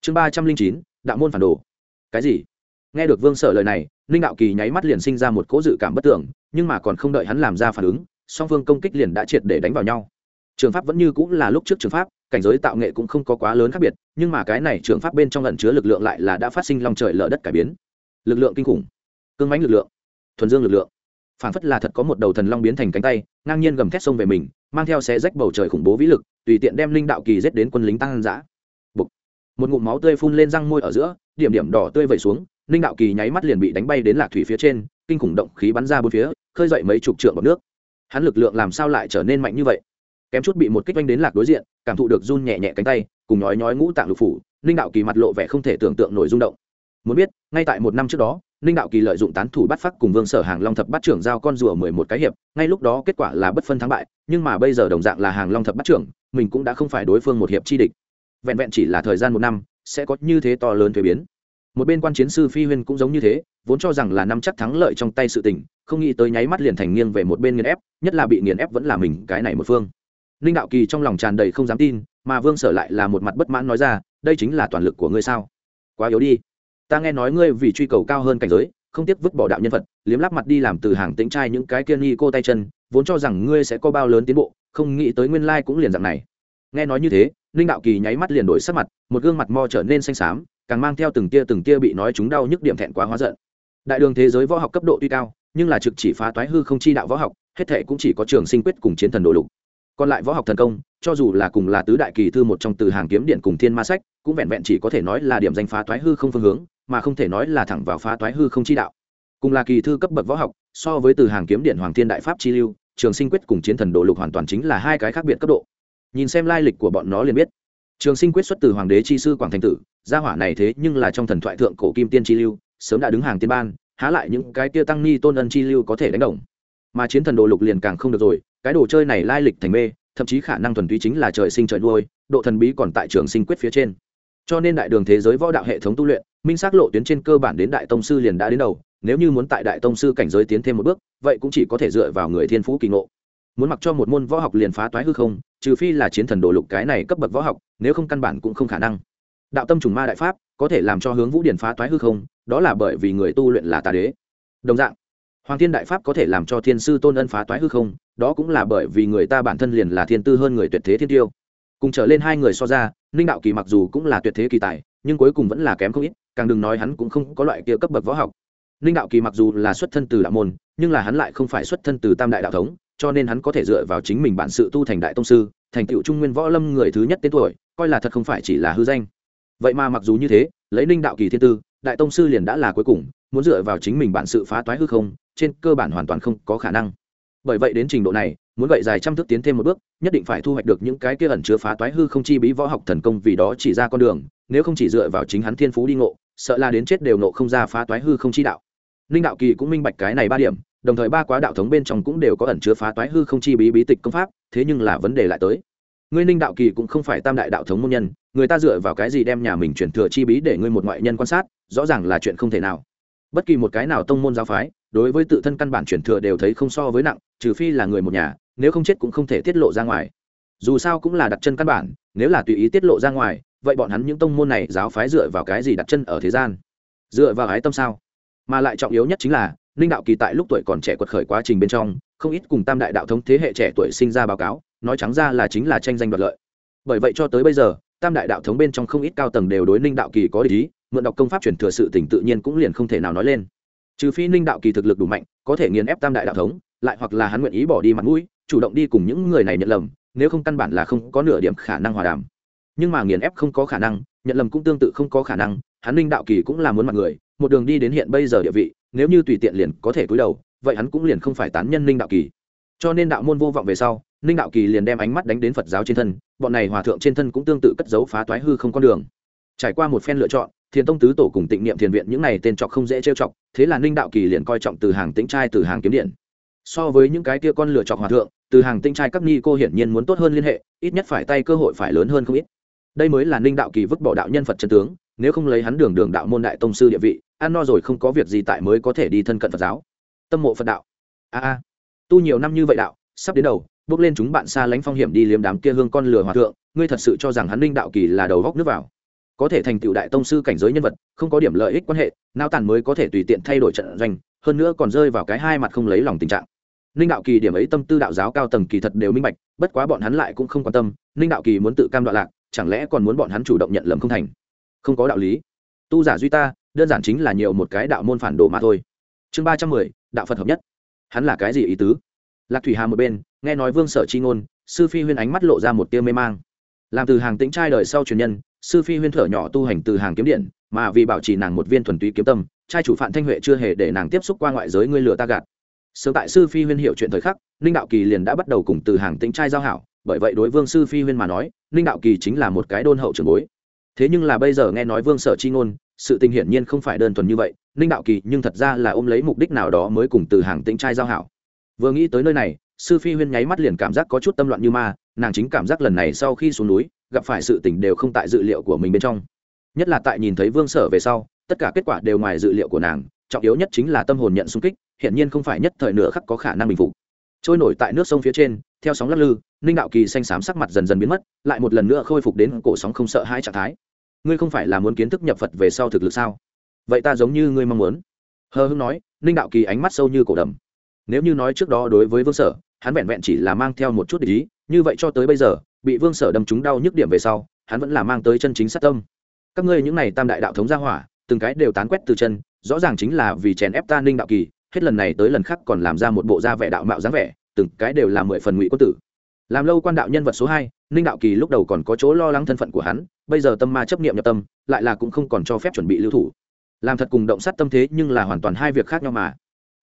Chương ba trăm linh chín, đạo môn phản đồ. Cái gì? Nghe được vương sở lời này, ninh đạo kỳ nháy mắt liền sinh ra một cỗ dự cảm bất tưởng, nhưng mà còn không đợi hắn làm ra phản ứng, song phương công kích liền đã triệt để đánh vào nhau. Trường pháp vẫn như cũng là lúc trước trường pháp cảnh giới tạo nghệ cũng không có quá lớn khác biệt, nhưng mà cái này trường pháp bên trong lẩn chứa lực lượng lại là đã phát sinh long trời lở đất cải biến. Lực lượng kinh khủng, cương mãnh lực lượng, thuần dương lực lượng. Phản phất là thật có một đầu thần long biến thành cánh tay, ngang nhiên gầm thét sông về mình, mang theo xe rách bầu trời khủng bố vĩ lực, tùy tiện đem linh đạo kỳ giết đến quân lính tăng giã Bục. một ngụm máu tươi phun lên răng môi ở giữa, điểm điểm đỏ tươi vẩy xuống, linh đạo kỳ nháy mắt liền bị đánh bay đến lạc thủy phía trên, kinh khủng động khí bắn ra bốn phía, khơi dậy mấy chục trượng bọc nước. Hắn lực lượng làm sao lại trở nên mạnh như vậy? Kém chút bị một kích vanh đến lạc đối diện, cảm thụ được run nhẹ nhẹ cánh tay, cùng nhói nhói ngũ tạng lục phủ, Ninh đạo kỳ mặt lộ vẻ không thể tưởng tượng nổi rung động. Muốn biết, ngay tại một năm trước đó, ninh đạo kỳ lợi dụng tán thủ bắt phát cùng vương sở hàng long thập bắt trưởng giao con rùa mười một cái hiệp, ngay lúc đó kết quả là bất phân thắng bại, nhưng mà bây giờ đồng dạng là hàng long thập bắt trưởng, mình cũng đã không phải đối phương một hiệp chi địch. Vẹn vẹn chỉ là thời gian một năm, sẽ có như thế to lớn thuế biến. Một bên quan chiến sư phi huyên cũng giống như thế, vốn cho rằng là năm chắc thắng lợi trong tay sự tình, không nghĩ tới nháy mắt liền thành nghiêng về một bên nghiền ép, nhất là bị nghiền ép vẫn là mình, cái này một phương ninh đạo kỳ trong lòng tràn đầy không dám tin, mà vương sở lại là một mặt bất mãn nói ra, đây chính là toàn lực của ngươi sao? Quá yếu đi. Ta nghe nói ngươi vì truy cầu cao hơn cảnh giới, không tiếc vứt bỏ đạo nhân vật liếm lắp mặt đi làm từ hàng tĩnh trai những cái kiên nghi cô tay chân, vốn cho rằng ngươi sẽ có bao lớn tiến bộ, không nghĩ tới nguyên lai cũng liền dạng này. Nghe nói như thế ninh đạo kỳ nháy mắt liền đổi sắc mặt, một gương mặt mo trở nên xanh xám, càng mang theo từng tia từng tia bị nói chúng đau nhức điểm thẹn quá hóa giận. Đại đường thế giới võ học cấp độ tuy cao, nhưng là trực chỉ phá toái hư không chi đạo võ học, hết thệ cũng chỉ có trường sinh quyết cùng chiến thần đồ lục còn lại võ học thần công, cho dù là cùng là tứ đại kỳ thư một trong từ hàng kiếm điện cùng thiên ma sách, cũng vẹn vẹn chỉ có thể nói là điểm danh phá toái hư không phương hướng, mà không thể nói là thẳng vào phá toái hư không chi đạo. Cùng là kỳ thư cấp bậc võ học, so với từ hàng kiếm điện hoàng thiên đại pháp chi lưu, trường sinh quyết cùng chiến thần đồ lục hoàn toàn chính là hai cái khác biệt cấp độ. Nhìn xem lai lịch của bọn nó liền biết. Trường sinh quyết xuất từ hoàng đế chi sư quảng thành tử, gia hỏa này thế nhưng là trong thần thoại thượng cổ kim tiên chi lưu, sớm đã đứng hàng tiên ban, há lại những cái tia tăng ni tôn ân chi lưu có thể đánh đồng. Mà chiến thần đồ lục liền càng không được rồi cái đồ chơi này lai lịch thành mê, thậm chí khả năng thuần túy chính là trời sinh trời nuôi, độ thần bí còn tại trường sinh quyết phía trên. Cho nên đại đường thế giới võ đạo hệ thống tu luyện, minh xác lộ tuyến trên cơ bản đến đại tông sư liền đã đến đầu, nếu như muốn tại đại tông sư cảnh giới tiến thêm một bước, vậy cũng chỉ có thể dựa vào người thiên phú kỳ ngộ. Muốn mặc cho một môn võ học liền phá toái hư không, trừ phi là chiến thần đồ lục cái này cấp bậc võ học, nếu không căn bản cũng không khả năng. Đạo tâm trùng ma đại pháp, có thể làm cho hướng vũ điển phá toái hư không, đó là bởi vì người tu luyện là tà đế. Đồng dạng hoàng thiên đại pháp có thể làm cho thiên sư tôn ân phá toái hư không, đó cũng là bởi vì người ta bản thân liền là thiên tư hơn người tuyệt thế thiên tiêu. Cùng trở lên hai người so ra, ninh đạo kỳ mặc dù cũng là tuyệt thế kỳ tài, nhưng cuối cùng vẫn là kém không ít, càng đừng nói hắn cũng không có loại kia cấp bậc võ học. Ninh đạo kỳ mặc dù là xuất thân từ đạo môn, nhưng là hắn lại không phải xuất thân từ tam đại đạo thống, cho nên hắn có thể dựa vào chính mình bản sự tu thành đại tông sư, thành tựu trung nguyên võ lâm người thứ nhất tên tuổi, coi là thật không phải chỉ là hư danh. Vậy mà mặc dù như thế, lấy ninh đạo kỳ thiên tư, đại tông sư liền đã là cuối cùng, muốn dựa vào chính mình bản sự phá toái hư không trên cơ bản hoàn toàn không có khả năng. Bởi vậy đến trình độ này, muốn gậy dài trăm thước tiến thêm một bước, nhất định phải thu hoạch được những cái kia ẩn chứa phá toái hư không chi bí võ học thần công vì đó chỉ ra con đường, nếu không chỉ dựa vào chính hắn thiên phú đi ngộ, sợ là đến chết đều ngộ không ra phá toái hư không chi đạo. Ninh đạo kỳ cũng minh bạch cái này ba điểm, đồng thời ba quá đạo thống bên trong cũng đều có ẩn chứa phá toái hư không chi bí bí tịch công pháp, thế nhưng là vấn đề lại tới. Ngươi ninh đạo kỳ cũng không phải tam đại đạo thống môn nhân, người ta dựa vào cái gì đem nhà mình chuyển thừa chi bí để ngươi một ngoại nhân quan sát, rõ ràng là chuyện không thể nào. Bất kỳ một cái nào tông môn giáo phái đối với tự thân căn bản chuyển thừa đều thấy không so với nặng trừ phi là người một nhà nếu không chết cũng không thể tiết lộ ra ngoài. Dù sao cũng là đặt chân căn bản nếu là tùy ý tiết lộ ra ngoài vậy bọn hắn những tông môn này giáo phái dựa vào cái gì đặt chân ở thế gian? Dựa vào ái tâm sao? Mà lại trọng yếu nhất chính là ninh đạo kỳ tại lúc tuổi còn trẻ quật khởi quá trình bên trong không ít cùng tam đại đạo thống thế hệ trẻ tuổi sinh ra báo cáo nói trắng ra là chính là tranh danh đoạt lợi. Bởi vậy cho tới bây giờ tam đại đạo thống bên trong không ít cao tầng đều đối ninh đạo kỳ có ý, mượn đọc công pháp chuyển thừa sự tỉnh tự nhiên cũng liền không thể nào nói lên trừ phi ninh đạo kỳ thực lực đủ mạnh, có thể nghiền ép tam đại đạo thống, lại hoặc là hắn nguyện ý bỏ đi mặt mũi, chủ động đi cùng những người này nhận lầm, nếu không căn bản là không có nửa điểm khả năng hòa đàm. Nhưng mà nghiền ép không có khả năng, nhận lầm cũng tương tự không có khả năng, hắn ninh đạo kỳ cũng là muốn mặt người, một đường đi đến hiện bây giờ địa vị, nếu như tùy tiện liền có thể cúi đầu, vậy hắn cũng liền không phải tán nhân ninh đạo kỳ. Cho nên đạo môn vô vọng về sau, ninh đạo kỳ liền đem ánh mắt đánh đến phật giáo trên thân, bọn này hòa thượng trên thân cũng tương tự cất dấu phá toái hư không con đường. Trải qua một phen lựa chọn thiền tông tứ tổ cùng tịnh niệm thiền viện những này tên trọc không dễ trêu chọc, thế là ninh đạo kỳ liền coi trọng từ hàng tĩnh trai, từ hàng kiếm điện. So với những cái kia con lựa chọc hòa thượng, từ hàng tinh trai các ni cô hiển nhiên muốn tốt hơn liên hệ, ít nhất phải tay cơ hội phải lớn hơn không ít. Đây mới là ninh đạo kỳ vứt bỏ đạo nhân phật chân tướng, nếu không lấy hắn đường đường đạo môn đại tông sư địa vị, ăn no rồi không có việc gì tại mới có thể đi thân cận phật giáo. Tâm mộ phật đạo. A a. Tu nhiều năm như vậy đạo, sắp đến đầu, bước lên chúng bạn xa lánh phong hiểm đi liếm đám kia hương con lừa hòa thượng, ngươi thật sự cho rằng hắn ninh đạo kỳ là đầu góc nước vào? Có thể thành tựu đại tông sư cảnh giới nhân vật, không có điểm lợi ích quan hệ, nao tàn mới có thể tùy tiện thay đổi trận doanh, hơn nữa còn rơi vào cái hai mặt không lấy lòng tình trạng. Ninh đạo kỳ điểm ấy tâm tư đạo giáo cao tầng kỳ thật đều minh bạch, bất quá bọn hắn lại cũng không quan tâm, ninh đạo kỳ muốn tự cam đoạn lạc, chẳng lẽ còn muốn bọn hắn chủ động nhận lầm không thành? Không có đạo lý. Tu giả duy ta, đơn giản chính là nhiều một cái đạo môn phản đồ mà thôi. Chương ba trăm mười, đạo phật hợp nhất. Hắn là cái gì ý tứ? Lạc thủy hà một bên, nghe nói vương sở chi ngôn, sư phi huyên ánh mắt lộ ra một tia mê mang. Làm từ hàng tĩnh trai đời sau truyền nhân sư phi huyên thở nhỏ tu hành từ hàng kiếm điện, mà vì bảo trì nàng một viên thuần túy kiếm tâm, trai chủ phạm thanh huệ chưa hề để nàng tiếp xúc qua ngoại giới ngươi lừa ta gạt. Sớm tại sư phi huyên hiểu chuyện thời khắc, ninh đạo kỳ liền đã bắt đầu cùng từ hàng tính trai giao hảo, bởi vậy đối vương sư phi huyên mà nói, ninh đạo kỳ chính là một cái đôn hậu trường bối. Thế nhưng là bây giờ nghe nói vương sở chi ngôn, sự tình hiển nhiên không phải đơn thuần như vậy, ninh đạo kỳ nhưng thật ra là ôm lấy mục đích nào đó mới cùng từ hàng tĩnh trai giao hảo. Vừa nghĩ tới nơi này, sư phi huyên nháy mắt liền cảm giác có chút tâm loạn như ma, nàng chính cảm giác lần này sau khi xuống núi gặp phải sự tình đều không tại dự liệu của mình bên trong. Nhất là tại nhìn thấy vương sở về sau, tất cả kết quả đều ngoài dự liệu của nàng, trọng yếu nhất chính là tâm hồn nhận xung kích hiện nhiên không phải nhất thời nửa khắc có khả năng bình phục. Trôi nổi tại nước sông phía trên, theo sóng lắc lư, ninh đạo kỳ xanh xám sắc mặt dần dần biến mất, lại một lần nữa khôi phục đến cổ sóng không sợ hai trạng thái. Ngươi không phải là muốn kiến thức nhập phật về sau thực lực sao? Vậy ta giống như ngươi mong muốn. Hờ hưng nói, ninh đạo kỳ ánh mắt sâu như cổ đầm. Nếu như nói trước đó đối với vương sở, hắn vẹn vẹn chỉ là mang theo một chút ý như vậy cho tới bây giờ, bị vương sở đâm chúng đau nhức điểm về sau, hắn vẫn là mang tới chân chính sát tâm. Các ngươi những này tam đại đạo thống gia hỏa, từng cái đều tán quét từ chân, rõ ràng chính là vì chèn ép ta ninh đạo kỳ, hết lần này tới lần khác còn làm ra một bộ da vẻ đạo mạo dáng vẻ, từng cái đều là mười phần ngụy quân tử. Làm lâu quan đạo nhân vật số hai, ninh đạo kỳ lúc đầu còn có chỗ lo lắng thân phận của hắn, bây giờ tâm ma chấp niệm nhập tâm, lại là cũng không còn cho phép chuẩn bị lưu thủ. Làm thật cùng động sát tâm thế nhưng là hoàn toàn hai việc khác nhau mà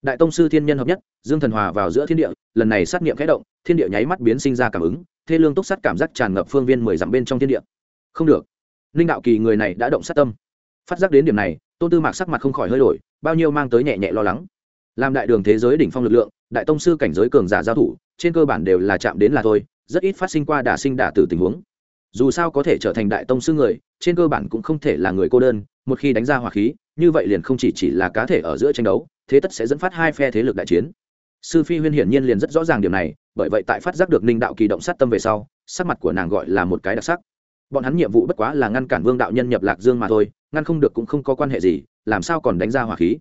đại tông sư thiên nhân hợp nhất, dương thần hòa vào giữa thiên địa, lần này sát niệm khẽ động, thiên địa nháy mắt biến sinh ra cảm ứng, thê lương túc sát cảm giác tràn ngập phương viên mười dặm bên trong thiên địa. Không được. Ninh đạo kỳ người này đã động sát tâm. Phát giác đến điểm này, tôn tư mạc sắc mặt không khỏi hơi đổi, bao nhiêu mang tới nhẹ nhẹ lo lắng. Làm đại đường thế giới đỉnh phong lực lượng, đại tông sư cảnh giới cường giả giao thủ, trên cơ bản đều là chạm đến là thôi, rất ít phát sinh qua đả sinh đả tử tình huống. Dù sao có thể trở thành đại tông sư người, trên cơ bản cũng không thể là người cô đơn một khi đánh ra hỏa khí, như vậy liền không chỉ chỉ là cá thể ở giữa tranh đấu, thế tất sẽ dẫn phát hai phe thế lực đại chiến. Sư phi huyên hiển nhiên liền rất rõ ràng điểm này, bởi vậy tại phát giác được ninh đạo kỳ động sát tâm về sau, sắc mặt của nàng gọi là một cái đặc sắc. Bọn hắn nhiệm vụ bất quá là ngăn cản vương đạo nhân nhập lạc dương mà thôi, ngăn không được cũng không có quan hệ gì, làm sao còn đánh ra hỏa khí?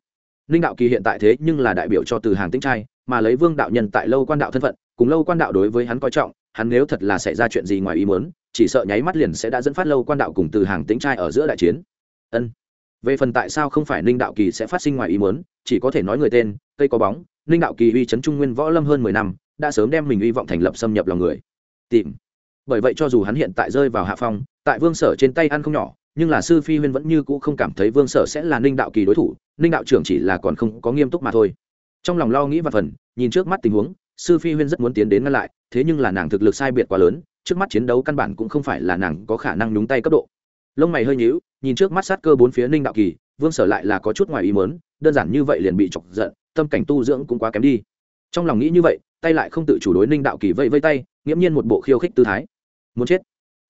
Ninh đạo kỳ hiện tại thế nhưng là đại biểu cho từ hàng tĩnh trai, mà lấy vương đạo nhân tại lâu quan đạo thân phận, cùng lâu quan đạo đối với hắn coi trọng, hắn nếu thật là xảy ra chuyện gì ngoài ý muốn, chỉ sợ nháy mắt liền sẽ đã dẫn phát lâu quan đạo cùng từ hàng tĩnh trai ở giữa đại chiến ân. Về phần tại sao không phải ninh đạo kỳ sẽ phát sinh ngoài ý muốn, chỉ có thể nói người tên, cây có bóng, ninh đạo kỳ uy chấn trung nguyên võ lâm hơn mười năm, đã sớm đem mình hy vọng thành lập xâm nhập lòng người. Tìm. Bởi vậy cho dù hắn hiện tại rơi vào hạ phong, tại vương sở trên tay ăn không nhỏ, nhưng là sư phi huyên vẫn như cũ không cảm thấy vương sở sẽ là ninh đạo kỳ đối thủ, ninh đạo trưởng chỉ là còn không có nghiêm túc mà thôi. Trong lòng lo nghĩ và phần, nhìn trước mắt tình huống, sư phi huyên rất muốn tiến đến ngăn lại, thế nhưng là nàng thực lực sai biệt quá lớn, trước mắt chiến đấu căn bản cũng không phải là nàng có khả năng nhúng tay cấp độ lông mày hơi nhíu, nhìn trước mắt sát cơ bốn phía ninh đạo kỳ, vương sở lại là có chút ngoài ý mớn đơn giản như vậy liền bị chọc giận, tâm cảnh tu dưỡng cũng quá kém đi. Trong lòng nghĩ như vậy, tay lại không tự chủ đối ninh đạo kỳ vây vây tay, nghiễm nhiên một bộ khiêu khích tư thái. Muốn chết.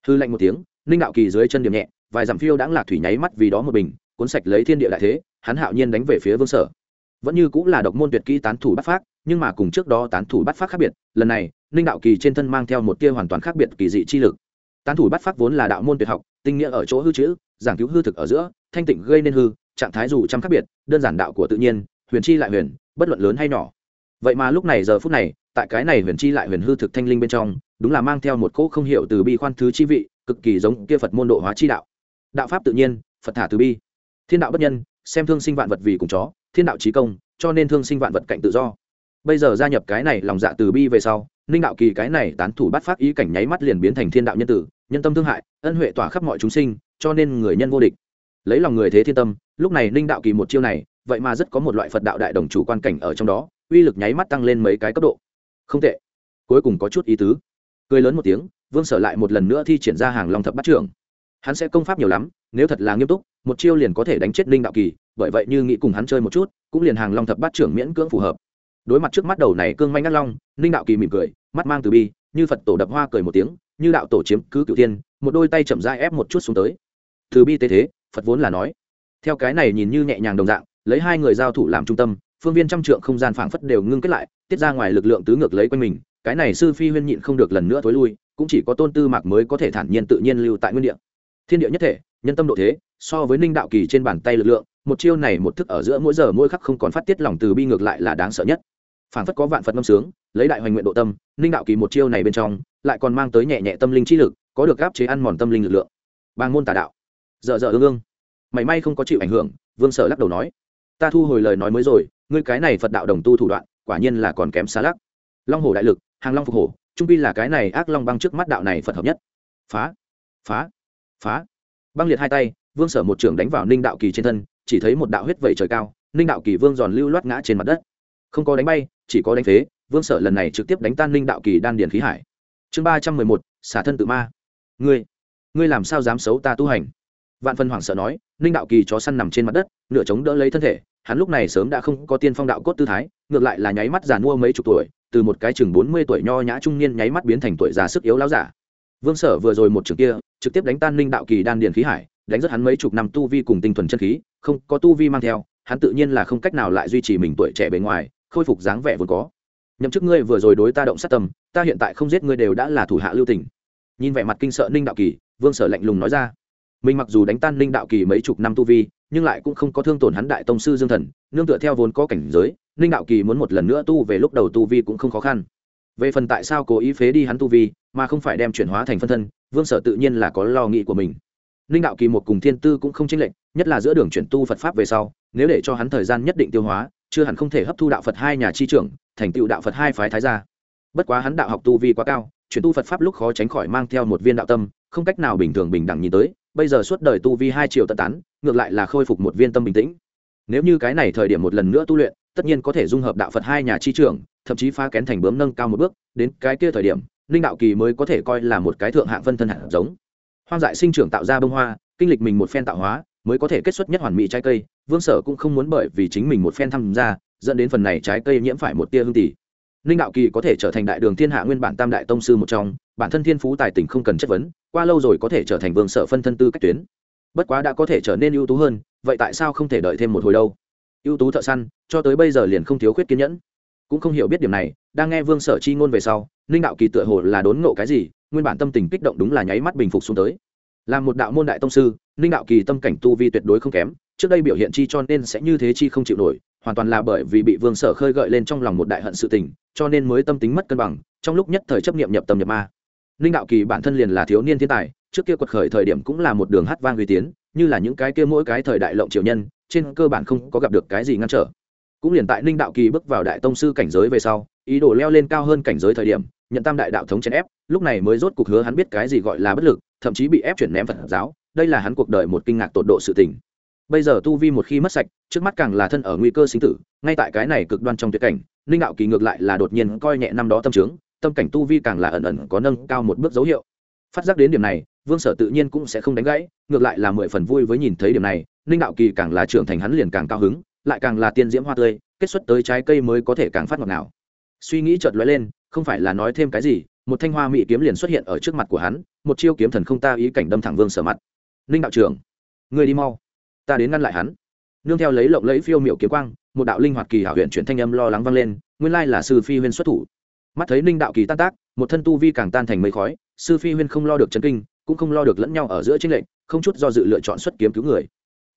Hư lạnh một tiếng, ninh đạo kỳ dưới chân điểm nhẹ, vài dặm phiêu đãng lạc thủy nháy mắt vì đó một bình, cuốn sạch lấy thiên địa đại thế, hắn hạo nhiên đánh về phía vương sở. Vẫn như cũng là độc môn tuyệt kỹ tán thủ bắt phát nhưng mà cùng trước đó tán thủ bắt phát khác biệt, lần này, ninh đạo kỳ trên thân mang theo một tia hoàn toàn khác biệt kỳ dị chi lực tán thủ bắt pháp vốn là đạo môn tuyệt học, tinh nghĩa ở chỗ hư chữ, giảng cứu hư thực ở giữa, thanh tịnh gây nên hư, trạng thái dù trăm khác biệt, đơn giản đạo của tự nhiên, huyền chi lại huyền, bất luận lớn hay nhỏ. Vậy mà lúc này giờ phút này, tại cái này huyền chi lại huyền hư thực thanh linh bên trong, đúng là mang theo một cỗ không hiểu từ bi khoan thứ chi vị, cực kỳ giống kia phật môn độ hóa chi đạo. Đạo pháp tự nhiên, phật thả từ bi. Thiên đạo bất nhân, xem thương sinh vạn vật vì cùng chó, thiên đạo trí công, cho nên thương sinh vạn vật cạnh tự do. Bây giờ gia nhập cái này lòng dạ từ bi về sau ninh đạo kỳ cái này tán thủ bắt phát ý cảnh nháy mắt liền biến thành thiên đạo nhân tử, nhân tâm thương hại, ân huệ tỏa khắp mọi chúng sinh, cho nên người nhân vô địch. Lấy lòng người thế thiên tâm, lúc này ninh đạo kỳ một chiêu này, vậy mà rất có một loại phật đạo đại đồng chủ quan cảnh ở trong đó, uy lực nháy mắt tăng lên mấy cái cấp độ. Không tệ. Cuối cùng có chút ý tứ. Cười lớn một tiếng, vương sở lại một lần nữa thi triển ra hàng long thập bắt trưởng. Hắn sẽ công pháp nhiều lắm, nếu thật là nghiêm túc, một chiêu liền có thể đánh chết ninh đạo kỳ, bởi vậy như nghĩ cùng hắn chơi một chút, cũng liền hàng long thập bát trưởng miễn cưỡng phù hợp. Đối mặt trước mắt đầu này cương manh ngắt long, ninh đạo kỳ mỉm cười mắt mang từ bi, như phật tổ đập hoa cười một tiếng, như đạo tổ chiếm cứ cựu tiên một đôi tay chậm dai ép một chút xuống tới. Từ bi tế thế, phật vốn là nói. Theo cái này nhìn như nhẹ nhàng đồng dạng, lấy hai người giao thủ làm trung tâm, phương viên trăm trượng không gian phảng phất đều ngưng kết lại, tiết ra ngoài lực lượng tứ ngược lấy quanh mình, cái này sư phi huyên nhịn không được lần nữa thối lui, cũng chỉ có tôn tư mạc mới có thể thản nhiên tự nhiên lưu tại nguyên địa. Thiên địa nhất thể, nhân tâm độ thế, so với ninh đạo kỳ trên bàn tay lực lượng, một chiêu này một thức ở giữa mỗi giờ mỗi khắc không còn phát tiết lòng từ bi ngược lại là đáng sợ nhất phản phất có vạn phật ngâm sướng, lấy đại hoành nguyện độ tâm, ninh đạo kỳ một chiêu này bên trong, lại còn mang tới nhẹ nhẹ tâm linh trí lực, có được áp chế ăn mòn tâm linh lực lượng. Bàng môn tà đạo. Dợ dợ ương ương. Mảy may không có chịu ảnh hưởng, vương sở lắc đầu nói, ta thu hồi lời nói mới rồi, ngươi cái này phật đạo đồng tu thủ đoạn, quả nhiên là còn kém xa lắc. Long hồ đại lực, hàng long phục hổ, trung pi là cái này ác long băng trước mắt đạo này phật hợp nhất. Phá phá phá. Băng liệt hai tay, vương sở một trưởng đánh vào ninh đạo kỳ trên thân, chỉ thấy một đạo huyết vẩy trời cao, ninh đạo kỳ vương giòn lưu loát ngã trên mặt đất không có đánh bay, chỉ có đánh phế, vương sở lần này trực tiếp đánh tan Linh đạo kỳ đan điền khí hải. Chương ba trăm mười một, xả thân tự ma. Ngươi ngươi làm sao dám xấu ta tu hành? Vạn phân hoảng sợ nói ninh đạo kỳ chó săn nằm trên mặt đất, nửa chống đỡ lấy thân thể, hắn lúc này sớm đã không có tiên phong đạo cốt tư thái, ngược lại là nháy mắt già mua mấy chục tuổi, từ một cái chừng bốn mươi tuổi nho nhã trung niên nháy mắt biến thành tuổi già sức yếu láo giả. Vương sở vừa rồi một trường kia, trực tiếp đánh tan ninh đạo kỳ đan điền khí hải, đánh rất hắn mấy chục năm tu vi cùng tinh thuần chân khí, không có tu vi mang theo, hắn tự nhiên là không cách nào lại duy trì mình tuổi trẻ bề ngoài khôi phục dáng vẻ vốn có. Nhậm chức ngươi vừa rồi đối ta động sát tâm, ta hiện tại không giết ngươi đều đã là thủ hạ lưu tình. Nhìn vẻ mặt kinh sợ ninh đạo kỳ, vương sở lạnh lùng nói ra. Mình mặc dù đánh tan ninh đạo kỳ mấy chục năm tu vi, nhưng lại cũng không có thương tổn hắn đại tông sư dương thần, nương tựa theo vốn có cảnh giới, ninh đạo kỳ muốn một lần nữa tu về lúc đầu tu vi cũng không khó khăn. Về phần tại sao cố ý phế đi hắn tu vi, mà không phải đem chuyển hóa thành phân thân, vương sở tự nhiên là có lo nghĩ của mình. Ninh đạo kỳ một cùng thiên tư cũng không chênh lệch, nhất là giữa đường chuyển tu phật pháp về sau, nếu để cho hắn thời gian nhất định tiêu hóa chưa hẳn không thể hấp thu đạo phật hai nhà chi trưởng, thành tựu đạo phật hai phái thái gia. Bất quá hắn đạo học tu vi quá cao, chuyển tu phật pháp lúc khó tránh khỏi mang theo một viên đạo tâm, không cách nào bình thường bình đẳng nhìn tới, bây giờ suốt đời tu vi hai triệu tận tán, ngược lại là khôi phục một viên tâm bình tĩnh. Nếu như cái này thời điểm một lần nữa tu luyện, tất nhiên có thể dung hợp đạo phật hai nhà chi trưởng, thậm chí phá kén thành bướm nâng cao một bước, đến cái kia thời điểm, linh đạo kỳ mới có thể coi là một cái thượng hạng phân thân hạt giống. Hoang dại sinh trưởng tạo ra bông hoa, kinh lịch mình một phen tạo hóa mới có thể kết xuất nhất hoàn mỹ trái cây, vương sở cũng không muốn bởi vì chính mình một phen tham gia, dẫn đến phần này trái cây nhiễm phải một tia hương tỷ ninh đạo kỳ có thể trở thành đại đường thiên hạ nguyên bản tam đại tông sư một trong, bản thân thiên phú tài tình không cần chất vấn, qua lâu rồi có thể trở thành vương sở phân thân tư cách tuyến. Bất quá đã có thể trở nên ưu tú hơn, vậy tại sao không thể đợi thêm một hồi đâu? Ưu tú thợ săn, cho tới bây giờ liền không thiếu khuyết kiên nhẫn. Cũng không hiểu biết điểm này, đang nghe vương sở chi ngôn về sau, ninh đạo kỳ tựa hồ là đốn ngộ cái gì, nguyên bản tâm tình kích động đúng là nháy mắt bình phục xuống tới là một đạo môn đại tông sư, ninh đạo kỳ tâm cảnh tu vi tuyệt đối không kém, trước đây biểu hiện chi cho nên sẽ như thế chi không chịu nổi, hoàn toàn là bởi vì bị vương sở khơi gợi lên trong lòng một đại hận sự tình, cho nên mới tâm tính mất cân bằng, trong lúc nhất thời chấp nghiệm nhập tâm nhập ma. Ninh đạo kỳ bản thân liền là thiếu niên thiên tài, trước kia quật khởi thời điểm cũng là một đường hát vang uy tiến như là những cái kia mỗi cái thời đại lộng triều nhân, trên cơ bản không có gặp được cái gì ngăn trở. Cũng liền tại ninh đạo kỳ bước vào đại tông sư cảnh giới về sau, ý đồ leo lên cao hơn cảnh giới thời điểm nhận tam đại đạo thống chèn ép, lúc này mới rốt cuộc hứa hắn biết cái gì gọi là bất lực, thậm chí bị ép chuyển ném phật giáo. Đây là hắn cuộc đời một kinh ngạc tột độ sự tình. Bây giờ tu vi một khi mất sạch, trước mắt càng là thân ở nguy cơ sinh tử, ngay tại cái này cực đoan trong tuyệt cảnh, ninh đạo kỳ ngược lại là đột nhiên coi nhẹ năm đó tâm trướng, tâm cảnh tu vi càng là ẩn ẩn có nâng cao một bước dấu hiệu. Phát giác đến điểm này, vương sở tự nhiên cũng sẽ không đánh gãy, ngược lại là mười phần vui với nhìn thấy điểm này, ninh đạo kỳ càng là trưởng thành hắn liền càng cao hứng, lại càng là tiên diễm hoa tươi, kết xuất tới trái cây mới có thể càng phát ngọt nào suy nghĩ chợt lóe lên không phải là nói thêm cái gì, một thanh hoa mỹ kiếm liền xuất hiện ở trước mặt của hắn, một chiêu kiếm thần không ta ý cảnh đâm thẳng vương sở mặt. Ninh đạo trưởng, người đi mau, ta đến ngăn lại hắn. Nương theo lấy lộng lấy phiêu miệu kiếm quang, một đạo linh hoạt kỳ hảo huyện chuyển thanh âm lo lắng vang lên, nguyên lai là sư phi huyên xuất thủ. Mắt thấy ninh đạo kỳ tan tác, một thân tu vi càng tan thành mây khói, sư phi huyên không lo được chấn kinh, cũng không lo được lẫn nhau ở giữa tranh lệnh không chút do dự lựa chọn xuất kiếm cứu người.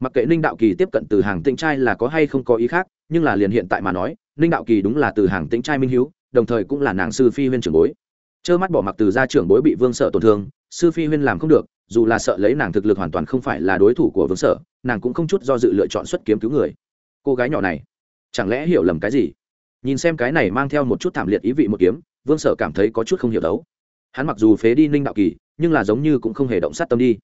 Mặc kệ ninh đạo kỳ tiếp cận từ hàng tĩnh trai là có hay không có ý khác, nhưng là liền hiện tại mà nói, ninh đạo kỳ đúng là từ hàng tĩnh trai minh hiếu đồng thời cũng là nàng sư phi huyên trưởng bối. Trơ mắt bỏ mặc từ gia trưởng bối bị vương sở tổn thương, sư phi huyên làm không được, dù là sợ lấy nàng thực lực hoàn toàn không phải là đối thủ của vương sở nàng cũng không chút do dự lựa chọn xuất kiếm cứu người. Cô gái nhỏ này, chẳng lẽ hiểu lầm cái gì? Nhìn xem cái này mang theo một chút thảm liệt ý vị một kiếm, vương sở cảm thấy có chút không hiểu đấu. Hắn mặc dù phế đi ninh đạo kỳ, nhưng là giống như cũng không hề động sát tâm đi.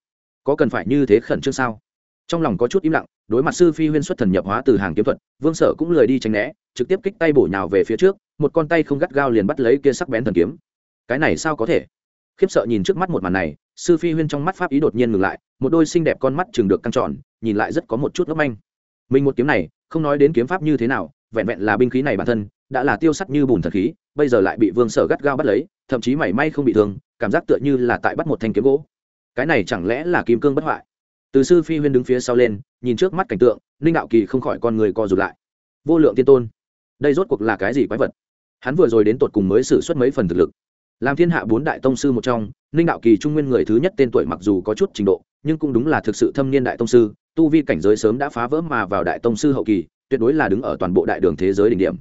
Có cần phải như thế khẩn trương sao? Trong lòng có chút im lặng đối mặt sư phi huyên xuất thần nhập hóa từ hàng kiếm thuật, vương sở cũng lười đi tránh né, trực tiếp kích tay bổ nhào về phía trước, một con tay không gắt gao liền bắt lấy kia sắc bén thần kiếm. Cái này sao có thể? Khiếp sợ nhìn trước mắt một màn này, sư phi huyên trong mắt pháp ý đột nhiên ngừng lại, một đôi xinh đẹp con mắt chừng được căng tròn, nhìn lại rất có một chút ngốc manh. Mình một kiếm này, không nói đến kiếm pháp như thế nào, vẹn vẹn là binh khí này bản thân, đã là tiêu sắt như bùn thần khí, bây giờ lại bị vương sở gắt gao bắt lấy, thậm chí mảy may không bị thương, cảm giác tựa như là tại bắt một thanh kiếm gỗ. Cái này chẳng lẽ là kim cương bất hoại? Từ sư phi huyên đứng phía sau lên, nhìn trước mắt cảnh tượng, ninh đạo kỳ không khỏi con người co rụt lại. Vô lượng tiên tôn, đây rốt cuộc là cái gì quái vật? Hắn vừa rồi đến tột cùng mới xử suất mấy phần thực lực. Làm thiên hạ bốn đại tông sư một trong, ninh đạo kỳ trung nguyên người thứ nhất tên tuổi mặc dù có chút trình độ, nhưng cũng đúng là thực sự thâm niên đại tông sư, tu vi cảnh giới sớm đã phá vỡ mà vào đại tông sư hậu kỳ, tuyệt đối là đứng ở toàn bộ đại đường thế giới đỉnh điểm.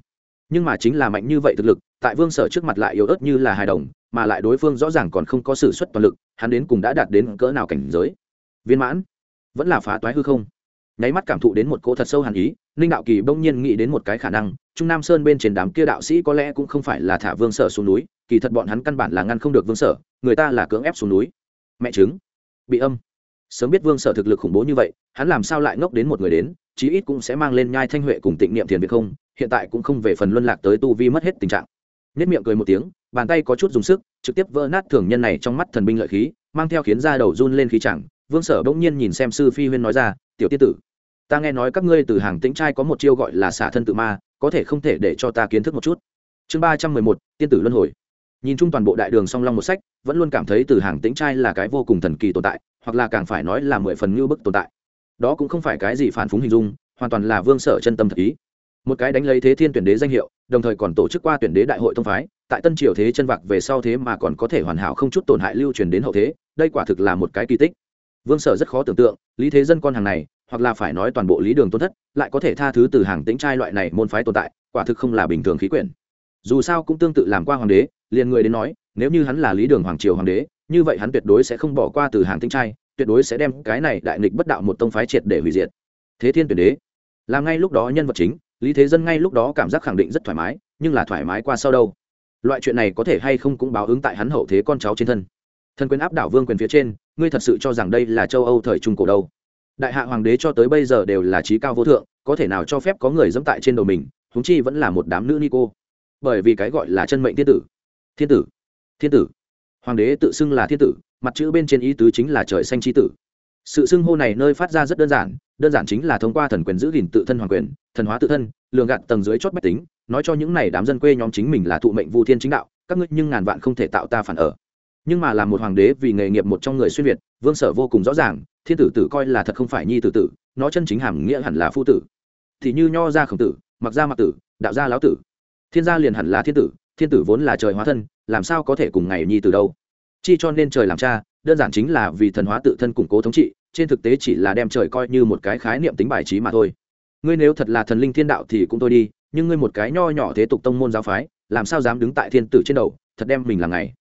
Nhưng mà chính là mạnh như vậy thực lực, tại vương sở trước mặt lại yếu ớt như là hài đồng, mà lại đối phương rõ ràng còn không có sự xuất toàn lực, hắn đến cùng đã đạt đến cỡ nào cảnh giới? Viên mãn vẫn là phá toái hư không. Nháy mắt cảm thụ đến một cỗ thật sâu hàn ý, ninh đạo kỳ bỗng nhiên nghĩ đến một cái khả năng, trung nam sơn bên trên đám kia đạo sĩ có lẽ cũng không phải là thả vương sở xuống núi, kỳ thật bọn hắn căn bản là ngăn không được vương sở, người ta là cưỡng ép xuống núi. Mẹ chứng bị âm. Sớm biết vương sở thực lực khủng bố như vậy, hắn làm sao lại ngốc đến một người đến, chí ít cũng sẽ mang lên nhai thanh huệ cùng tịnh niệm thiền việt không, hiện tại cũng không về phần luân lạc tới tu vi mất hết tình trạng. Nhất miệng cười một tiếng, bàn tay có chút dùng sức, trực tiếp vỡ nát thường nhân này trong mắt thần binh lợi khí, mang theo khiến da đầu run lên khí chẳng vương sở bỗng nhiên nhìn xem sư phi huyên nói ra, tiểu tiên tử, ta nghe nói các ngươi từ hàng tĩnh trai có một chiêu gọi là xả thân tự ma, có thể không thể để cho ta kiến thức một chút? Chương ba trăm mười một, tiên tử luân hồi. Nhìn chung toàn bộ đại đường song long một sách, vẫn luôn cảm thấy từ hàng tĩnh trai là cái vô cùng thần kỳ tồn tại, hoặc là càng phải nói là mười phần ngưu bức tồn tại. Đó cũng không phải cái gì phản phúng hình dung, hoàn toàn là vương sở chân tâm thật ý. Một cái đánh lấy thế thiên tuyển đế danh hiệu, đồng thời còn tổ chức qua tuyển đế đại hội thông phái, tại tân triều thế chân vạc về sau thế mà còn có thể hoàn hảo không chút tổn hại lưu truyền đến hậu thế, đây quả thực là một cái kỳ tích vương sở rất khó tưởng tượng, lý thế dân con hàng này, hoặc là phải nói toàn bộ lý đường tôn thất, lại có thể tha thứ từ hàng tính trai loại này môn phái tồn tại, quả thực không là bình thường khí quyển. Dù sao cũng tương tự làm qua hoàng đế, liền người đến nói, nếu như hắn là lý đường hoàng triều hoàng đế, như vậy hắn tuyệt đối sẽ không bỏ qua từ hàng tinh trai, tuyệt đối sẽ đem cái này đại nghịch bất đạo một tông phái triệt để hủy diệt. Thế thiên tuyển đế, làm ngay lúc đó nhân vật chính, lý thế dân ngay lúc đó cảm giác khẳng định rất thoải mái, nhưng là thoải mái qua sau đâu? Loại chuyện này có thể hay không cũng báo ứng tại hắn hậu thế con cháu trên thân. Thân quyền áp đảo vương quyền phía trên ngươi thật sự cho rằng đây là châu âu thời trung cổ đâu? Đại hạ hoàng đế cho tới bây giờ đều là trí cao vô thượng, có thể nào cho phép có người dẫm tại trên đầu mình húng chi vẫn là một đám nữ ni cô? Bởi vì cái gọi là chân mệnh thiên tử. Thiên tử thiên tử. Hoàng đế tự xưng là thiên tử, mặt chữ bên trên ý tứ chính là trời xanh chi tử. Sự xưng hô này nơi phát ra rất đơn giản đơn giản chính là thông qua thần quyền giữ gìn tự thân hoàng quyền, thần hóa tự thân, lường gạt tầng dưới chót bách tính, nói cho những này đám dân quê nhóm chính mình là thụ mệnh vu thiên chính đạo, các ngươi nhưng ngàn vạn không thể tạo ta phản ở nhưng mà là một hoàng đế vì nghề nghiệp một trong người xuyên việt, vương sở vô cùng rõ ràng, thiên tử tử coi là thật không phải nhi tử tử, nó chân chính hàm nghĩa hẳn là phu tử. Thì như nho gia khổng tử, mặc gia mặc tử, đạo gia lão tử. Thiên gia liền hẳn là thiên tử thiên tử vốn là trời hóa thân, làm sao có thể cùng ngày nhi từ đâu? Chi cho nên trời làm cha, đơn giản chính là vì thần hóa tự thân củng cố thống trị, trên thực tế chỉ là đem trời coi như một cái khái niệm tính bài trí mà thôi. Ngươi nếu thật là thần linh thiên đạo thì cũng thôi đi, nhưng ngươi một cái nho nhỏ thế tục tông môn giáo phái, làm sao dám đứng tại thiên tử trên đầu, thật đem mình là ngày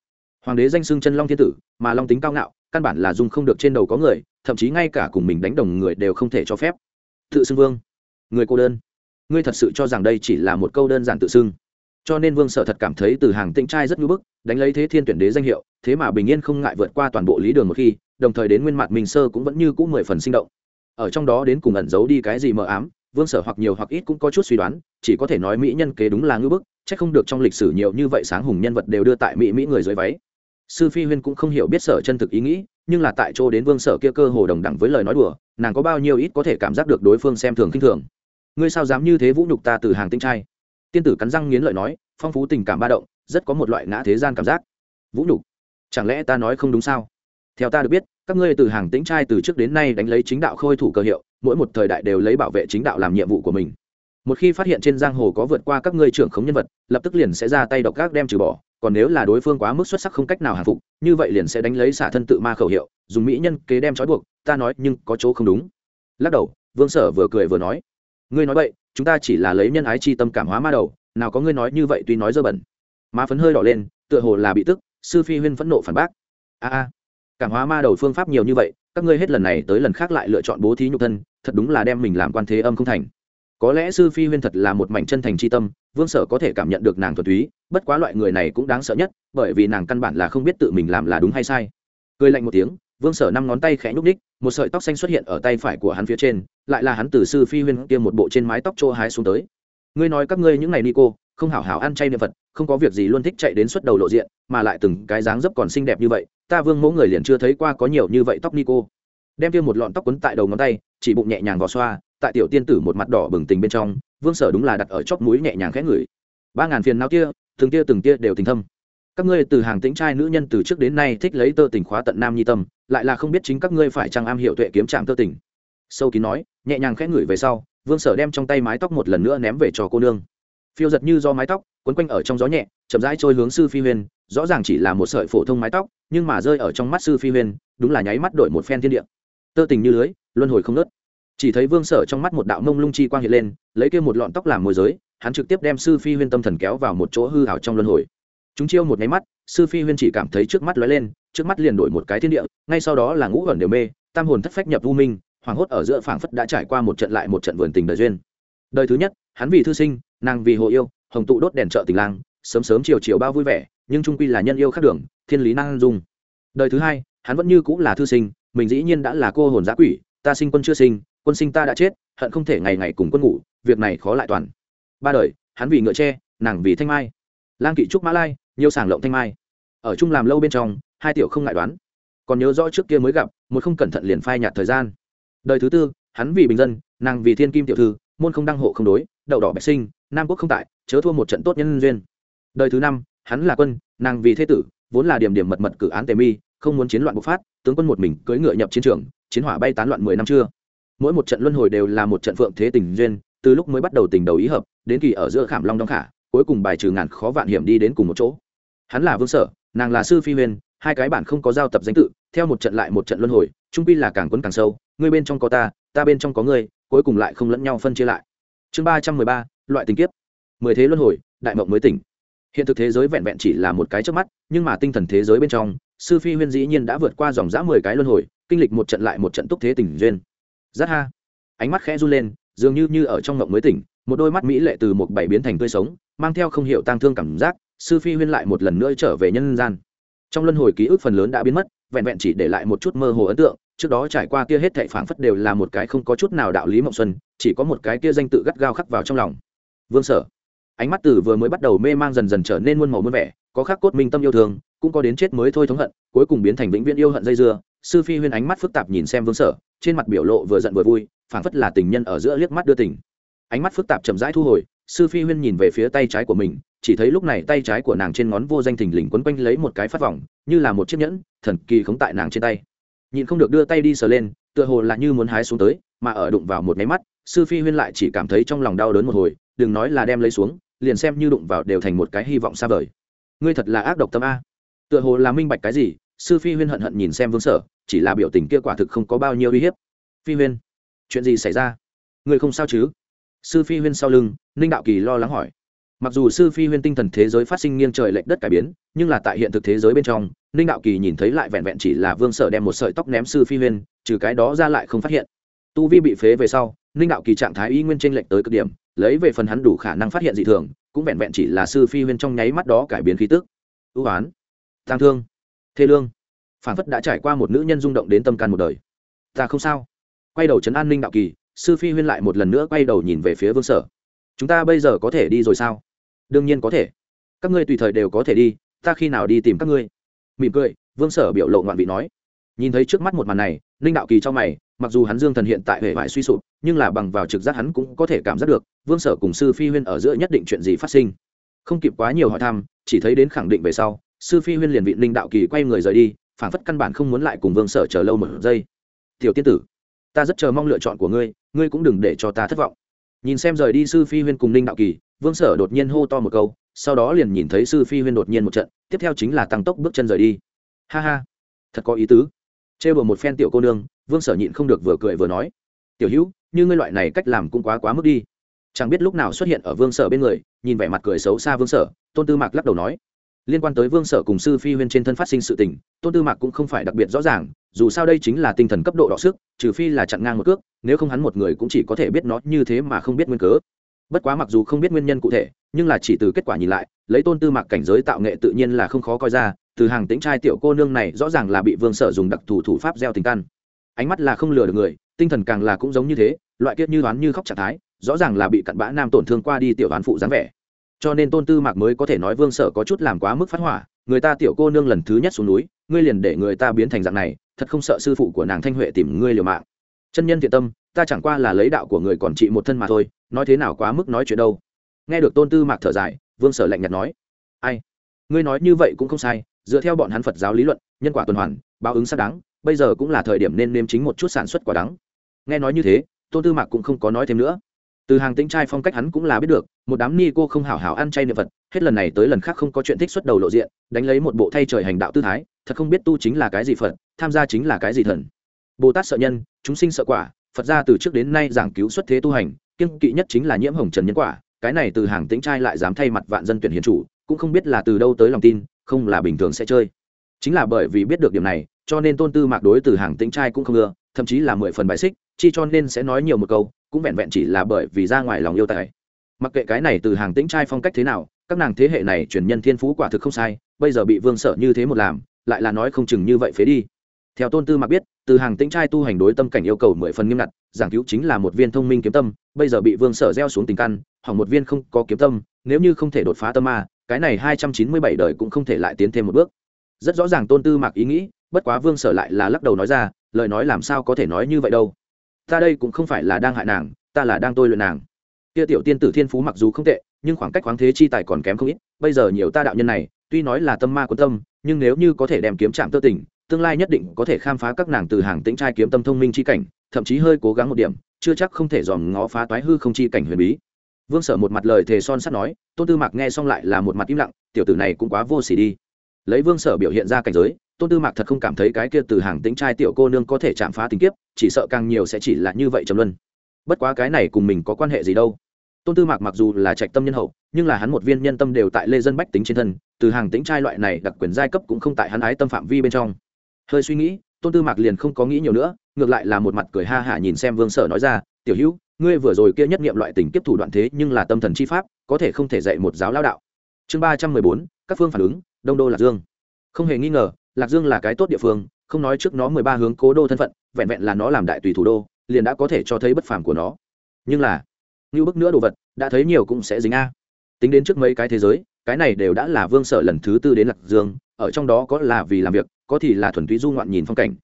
hoàng đế danh xưng chân long thiên tử, mà long tính cao ngạo, căn bản là dung không được trên đầu có người, thậm chí ngay cả cùng mình đánh đồng người đều không thể cho phép. Tự xưng vương. Người cô đơn. Ngươi thật sự cho rằng đây chỉ là một câu đơn giản tự xưng. Cho nên vương sở thật cảm thấy từ hàng tĩnh trai rất ngưỡng bức, đánh lấy thế thiên tuyển đế danh hiệu, thế mà bình yên không ngại vượt qua toàn bộ lý đường một khi, đồng thời đến nguyên mặt mình sơ cũng vẫn như cũ mười phần sinh động. Ở trong đó đến cùng ẩn giấu đi cái gì mờ ám, vương sở hoặc nhiều hoặc ít cũng có chút suy đoán, chỉ có thể nói mỹ nhân kế đúng là ngưỡng bức c h ắ c không được trong lịch sử nhiều như vậy sáng hùng nhân vật đều đưa tại mỹ mỹ người dưới váy sư phi huyên cũng không hiểu biết sở chân thực ý nghĩ, nhưng là tại chỗ đến vương sở kia cơ hồ đồng đẳng với lời nói đùa, nàng có bao nhiêu ít có thể cảm giác được đối phương xem thường k i n h thường. Ngươi sao dám như thế vũ nhục ta từ hàng tinh trai? Tiên tử cắn răng nghiến lợi nói, phong phú tình cảm ba động, rất có một loại ngã thế gian cảm giác. Vũ nhục? Chẳng lẽ ta nói không đúng sao? Theo ta được biết, các ngươi từ hàng tĩnh trai từ trước đến nay đánh lấy chính đạo khôi thủ cơ hiệu, mỗi một thời đại đều lấy bảo vệ chính đạo làm nhiệm vụ của mình một khi phát hiện trên giang hồ có vượt qua các ngươi trưởng khống nhân vật, lập tức liền sẽ ra tay độc gác đem trừ bỏ, còn nếu là đối phương quá mức xuất sắc không cách nào hạ phục, như vậy liền sẽ đánh lấy xả thân tự ma khẩu hiệu, dùng mỹ nhân kế đem trói buộc, ta nói nhưng có chỗ không đúng. Lắc đầu, vương sở vừa cười vừa nói, ngươi nói vậy, chúng ta chỉ là lấy nhân ái chi tâm cảm hóa ma đầu, nào có ngươi nói như vậy tuy nói dơ bẩn. Má phấn hơi đỏ lên, tựa hồ là bị tức, sư phi huyên phẫn nộ phản bác, a a, cảm hóa ma đầu phương pháp nhiều như vậy, các ngươi hết lần này tới lần khác lại lựa chọn bố thí nhục thân, thật đúng là đem mình làm quan thế âm không thành có lẽ sư phi huyên thật là một mảnh chân thành c h i tâm, vương sở có thể cảm nhận được nàng thuần túy, bất quá loại người này cũng đáng sợ nhất, bởi vì nàng căn bản là không biết tự mình làm là đúng hay sai. Cười lạnh một tiếng, vương sở năm ngón tay khẽ nhúc ních một sợi tóc xanh xuất hiện ở tay phải của hắn phía trên, lại là hắn từ sư phi huyên kia một bộ trên mái tóc trô hái xuống tới. Ngươi nói các ngươi những ngày ni cô, không hảo hảo ăn chay niệm phật, không có việc gì luôn thích chạy đến xuất đầu lộ diện, mà lại từng cái dáng dấp còn xinh đẹp như vậy, ta vương mẫu người liền chưa thấy qua có nhiều như vậy tóc ni cô đem kia một lọn tóc quấn tại đầu ngón tay, chỉ bụng nhẹ nhàng vào xoa tại tiểu tiên tử một mặt đỏ bừng tình bên trong, vương sở đúng là đặt ở chóp mũi nhẹ nhàng khẽ ngửi. Ba ngàn phiền não kia, từng tia từng tia đều tình thâm. Các ngươi từ hàng tĩnh trai nữ nhân từ trước đến nay thích lấy tơ tình khóa tận nam nhi tâm, lại là không biết chính các ngươi phải chăng am hiểu tuệ kiếm trạm tơ tình. Sâu kín nói, nhẹ nhàng khẽ ngửi về sau, vương sở đem trong tay mái tóc một lần nữa ném về cho cô nương. Phiêu giật như do mái tóc, quấn quanh ở trong gió nhẹ, chậm rãi trôi hướng sư phi huyên rõ ràng chỉ là một sợi phổ thông mái tóc, nhưng mà rơi ở trong mắt sư phi huyên đúng là nháy mắt đổi một phen thiên địa. Tơ tình như lưới, luân hồi không nớt chỉ thấy vương sở trong mắt một đạo mông lung chi quang hiện lên, lấy kia một lọn tóc làm môi giới hắn trực tiếp đem sư phi huyên tâm thần kéo vào một chỗ hư hảo trong luân hồi. Chúng chiêu một nháy mắt, sư phi huyên chỉ cảm thấy trước mắt lóe lên, trước mắt liền đổi một cái thiên địa, ngay sau đó là ngũ ẩn đều mê, tam hồn thất phách nhập u minh hoàng hốt ở giữa phảng phất đã trải qua một trận lại một trận vườn tình đời duyên. Đời thứ nhất, hắn vì thư sinh, nàng vì hồ yêu, hồng tụ đốt đèn chợ tình lang, sớm sớm chiều chiều bao vui vẻ, nhưng trung quy là nhân yêu khác đường, thiên lý năng dung. Đời thứ hai, hắn vẫn như cũng là thư sinh, mình dĩ nhiên đã là cô hồn giã quỷ, ta sinh quân chưa sinh quân sinh ta đã chết, hận không thể ngày ngày cùng quân ngủ, việc này khó lại toàn. Ba đời, hắn vì ngựa tre, nàng vì thanh mai. Lang kỵ trúc mã lai, nhiều sàng lộng thanh mai. Ở chung làm lâu bên trong, hai tiểu không ngại đoán. Còn nhớ rõ trước kia mới gặp, một không cẩn thận liền phai nhạt thời gian. Đời thứ tư, hắn vì bình dân, nàng vì thiên kim tiểu thư, môn không đăng hộ không đối, đậu đỏ bạch sinh, nam quốc không tại, chớ thua một trận tốt nhân duyên. Đời thứ năm, hắn là quân, nàng vì thế tử, vốn là điểm điểm mật mật cử án tề mi, không muốn chiến loạn bộc phát, tướng quân một mình cưỡi ngựa nhập chiến trường, chiến hỏa bay tán loạn mười năm chưa mỗi một trận luân hồi đều là một trận phượng thế tình duyên, từ lúc mới bắt đầu tình đầu ý hợp, đến kỳ ở giữa khảm long đong khả, cuối cùng bài trừ ngàn khó vạn hiểm đi đến cùng một chỗ. Hắn là vương sở, nàng là sư phi huyền, hai cái bản không có giao tập danh tự, theo một trận lại một trận luân hồi, trung pi là càng quấn càng sâu, ngươi bên trong có ta ta bên trong có ngươi, cuối cùng lại không lẫn nhau phân chia lại. Chương ba trăm mười ba, loại tình kiếp. Mười thế luân hồi, đại mộng mới tỉnh. Hiện thực thế giới vẹn vẹn chỉ là một cái trước mắt, nhưng mà tinh thần thế giới bên trong, sư phi huyên dĩ nhiên đã vượt qua dòng dã mười cái luân hồi, kinh lịch một trận lại một trận túc thế tình duyên rất ha. Ánh mắt khẽ run lên, dường như như ở trong ngộng mới tỉnh, một đôi mắt mỹ lệ từ một bảy biến thành tươi sống, mang theo không hiểu tang thương cảm giác, sư phi huyên lại một lần nữa trở về nhân gian. Trong luân hồi ký ức phần lớn đã biến mất, vẹn vẹn chỉ để lại một chút mơ hồ ấn tượng, trước đó trải qua kia hết thệ phảng phất đều là một cái không có chút nào đạo lý mộng xuân, chỉ có một cái kia danh tự gắt gao khắc vào trong lòng. Vương sở. Ánh mắt từ vừa mới bắt đầu mê mang dần dần trở nên muôn màu muôn vẻ, có khắc cốt minh tâm yêu thương, cũng có đến chết mới thôi thống hận, cuối cùng biến thành vĩnh viễn yêu hận dây dưa sư phi huyên ánh mắt phức tạp nhìn xem vương sở, trên mặt biểu lộ vừa giận vừa vui, phảng phất là tình nhân ở giữa liếc mắt đưa tình. Ánh mắt phức tạp chậm rãi thu hồi, sư phi huyên nhìn về phía tay trái của mình, chỉ thấy lúc này tay trái của nàng trên ngón vô danh thình lình quấn quanh lấy một cái phát vòng, như là một chiếc nhẫn, thần kỳ khống tại nàng trên tay. Nhìn không được đưa tay đi sờ lên, tựa hồ là như muốn hái xuống tới, mà ở đụng vào một máy mắt, sư phi huyên lại chỉ cảm thấy trong lòng đau đớn một hồi, đừng nói là đem lấy xuống, liền xem như đụng vào đều thành một cái hy vọng xa vời. Ngươi thật là ác độc tâm a. Tựa hồ là minh bạch cái gì sư phi huyên hận hận nhìn xem vương sở, chỉ là biểu tình kia quả thực không có bao nhiêu uy hiếp. Phi huyên, chuyện gì xảy ra? Người không sao chứ? Sư phi huyên sau lưng, ninh đạo kỳ lo lắng hỏi. Mặc dù sư phi huyên tinh thần thế giới phát sinh nghiêng trời lệch đất cải biến, nhưng là tại hiện thực thế giới bên trong, ninh đạo kỳ nhìn thấy lại vẹn vẹn chỉ là vương sở đem một sợi tóc ném sư phi huyên, trừ cái đó ra lại không phát hiện. Tu vi bị phế về sau, ninh đạo kỳ trạng thái y nguyên tranh lệch tới cực điểm, lấy về phần hắn đủ khả năng phát hiện dị thường, cũng vẹn vẹn chỉ là sư phi huyên trong nháy mắt đó cải biến khí tức. Ưu oán tang thương thê lương. Phản phất đã trải qua một nữ nhân rung động đến tâm can một đời. Ta không sao. Quay đầu trấn an ninh đạo kỳ, sư phi huyên lại một lần nữa quay đầu nhìn về phía vương sở. Chúng ta bây giờ có thể đi rồi sao? Đương nhiên có thể. Các ngươi tùy thời đều có thể đi, ta khi nào đi tìm các ngươi? Mỉm cười, vương sở biểu lộ ngoạn vị nói. Nhìn thấy trước mắt một màn này, ninh đạo kỳ cho mày, mặc dù hắn dương thần hiện tại hệ vải suy sụp, nhưng là bằng vào trực giác hắn cũng có thể cảm giác được, vương sở cùng sư phi huyên ở giữa nhất định chuyện gì phát sinh. Không kịp quá nhiều hỏi thăm, chỉ thấy đến khẳng định về sau sư phi huyên liền vị linh đạo kỳ quay người rời đi, phản phất căn bản không muốn lại cùng vương sở chờ lâu một giây. Tiểu tiên tử, ta rất chờ mong lựa chọn của ngươi ngươi cũng đừng để cho ta thất vọng. Nhìn xem rời đi sư phi huyên cùng ninh đạo kỳ, vương sở đột nhiên hô to một câu, sau đó liền nhìn thấy sư phi huyên đột nhiên một trận, tiếp theo chính là tăng tốc bước chân rời đi. Ha ha, thật có ý tứ. Trêu đùa một phen tiểu cô nương, vương sở nhịn không được vừa cười vừa nói. Tiểu hữu, như ngươi loại này cách làm cũng quá quá mức đi. Chẳng biết lúc nào xuất hiện ở vương sở bên người, nhìn vẻ mặt cười xấu xa vương sở, tôn tư mạc lắc đầu nói liên quan tới vương sở cùng sư phi huyên trên thân phát sinh sự tình, tôn tư mạc cũng không phải đặc biệt rõ ràng, dù sao đây chính là tinh thần cấp độ đọ sức, trừ phi là chặn ngang một cước, nếu không hắn một người cũng chỉ có thể biết nó như thế mà không biết nguyên cớ. Bất quá mặc dù không biết nguyên nhân cụ thể, nhưng là chỉ từ kết quả nhìn lại, lấy tôn tư mạc cảnh giới tạo nghệ tự nhiên là không khó coi ra, từ hàng tính trai tiểu cô nương này rõ ràng là bị vương sở dùng đặc thù thủ pháp gieo tình căn. Ánh mắt là không lừa được người, tinh thần càng là cũng giống như thế, loại kiết như đoán như khóc trạng thái, rõ ràng là bị cặn bã nam tổn thương qua đi tiểu đoán phụ dáng vẻ cho nên tôn tư mạc mới có thể nói vương sở có chút làm quá mức phát hỏa, người ta tiểu cô nương lần thứ nhất xuống núi, ngươi liền để người ta biến thành dạng này, thật không sợ sư phụ của nàng thanh huệ tìm ngươi liều mạng. Chân nhân thiện tâm, ta chẳng qua là lấy đạo của người còn trị một thân mà thôi, nói thế nào quá mức nói chuyện đâu. Nghe được tôn tư mạc thở dài, vương sở lạnh nhạt nói, ai? Ngươi nói như vậy cũng không sai, dựa theo bọn hắn phật giáo lý luận, nhân quả tuần hoàn, báo ứng xác đáng, bây giờ cũng là thời điểm nên nêm chính một chút sản xuất quả đắng. Nghe nói như thế, tôn tư mạc cũng không có nói thêm nữa từ hàng tĩnh trai phong cách hắn cũng là biết được, một đám ni cô không hảo hảo ăn chay niệm phật, hết lần này tới lần khác không có chuyện thích xuất đầu lộ diện, đánh lấy một bộ thay trời hành đạo tư thái, thật không biết tu chính là cái gì phật, tham gia chính là cái gì thần. Bồ tát sợ nhân, chúng sinh sợ quả, phật gia từ trước đến nay giảng cứu xuất thế tu hành, kiêng kỵ nhất chính là nhiễm hồng trần nhân quả, cái này từ hàng tĩnh trai lại dám thay mặt vạn dân tuyển hiền chủ, cũng không biết là từ đâu tới lòng tin, không là bình thường sẽ chơi. Chính là bởi vì biết được điểm này, cho nên tôn tư mạc đối từ hàng tĩnh trai cũng không ưa, thậm chí là mười phần bài xích, chi cho nên sẽ nói nhiều một câu cũng vẹn vẹn chỉ là bởi vì ra ngoài lòng yêu tài. Mặc kệ cái này từ hàng tĩnh trai phong cách thế nào, các nàng thế hệ này truyền nhân thiên phú quả thực không sai, bây giờ bị vương sở như thế một làm, lại là nói không chừng như vậy phế đi. Theo tôn tư mặc biết, từ hàng tĩnh trai tu hành đối tâm cảnh yêu cầu mười phần nghiêm ngặt, giảng cứu chính là một viên thông minh kiếm tâm, bây giờ bị vương sở gieo xuống tình căn hoặc một viên không có kiếm tâm, nếu như không thể đột phá tâm ma, cái này hai trăm chín mươi bảy đời cũng không thể lại tiến thêm một bước. Rất rõ ràng tôn tư mặc ý nghĩ, bất quá vương sở lại là lắc đầu nói ra, lời nói làm sao có thể nói như vậy đâu ta đây cũng không phải là đang hại nàng, ta là đang tôi luyện nàng. Kia tiểu tiên tử thiên phú mặc dù không tệ, nhưng khoảng cách khoáng thế chi tài còn kém không ít, bây giờ nhiều ta đạo nhân này, tuy nói là tâm ma của tâm, nhưng nếu như có thể đem kiếm chạm tơ tình, tương lai nhất định có thể khám phá các nàng từ hàng tĩnh trai kiếm tâm thông minh chi cảnh, thậm chí hơi cố gắng một điểm, chưa chắc không thể dòm ngó phá toái hư không chi cảnh huyền bí. Vương sở một mặt lời thề son sắt nói, tôn tư mạc nghe xong lại là một mặt im lặng, tiểu tử này cũng quá vô s ỉ đi lấy vương sở biểu hiện ra cảnh giới, tôn tư mạc thật không cảm thấy cái kia từ hàng tĩnh trai tiểu cô nương có thể chạm phá tình kiếp, chỉ sợ càng nhiều sẽ chỉ là như vậy trầm luân. Bất quá cái này cùng mình có quan hệ gì đâu. Tôn tư mạc mặc dù là trạch tâm nhân hậu, nhưng là hắn một viên nhân tâm đều tại lê dân bách tính trên thân, từ hàng tĩnh trai loại này đặc quyền giai cấp cũng không tại hắn ái tâm phạm vi bên trong. Hơi suy nghĩ, tôn tư mạc liền không có nghĩ nhiều nữa, ngược lại là một mặt cười ha hả nhìn xem vương sở nói ra, tiểu hữu, ngươi vừa rồi kia nhất nghiệm loại tình kiếp thủ đoạn thế nhưng là tâm thần chi pháp, có thể không thể dạy một giáo lao đạo. Chương ba trăm mười bốn, các phương phản ứng đông đô lạc dương. Không hề nghi ngờ, lạc dương là cái tốt địa phương, không nói trước nó mười ba hướng cố đô thân phận, vẹn vẹn là nó làm đại tùy thủ đô, liền đã có thể cho thấy bất phàm của nó. Nhưng là, như bức nữa đồ vật, đã thấy nhiều cũng sẽ dính a. Tính đến trước mấy cái thế giới, cái này đều đã là vương sở lần thứ tư đến lạc dương, ở trong đó có là vì làm việc, có thì là thuần túy du ngoạn nhìn phong cảnh.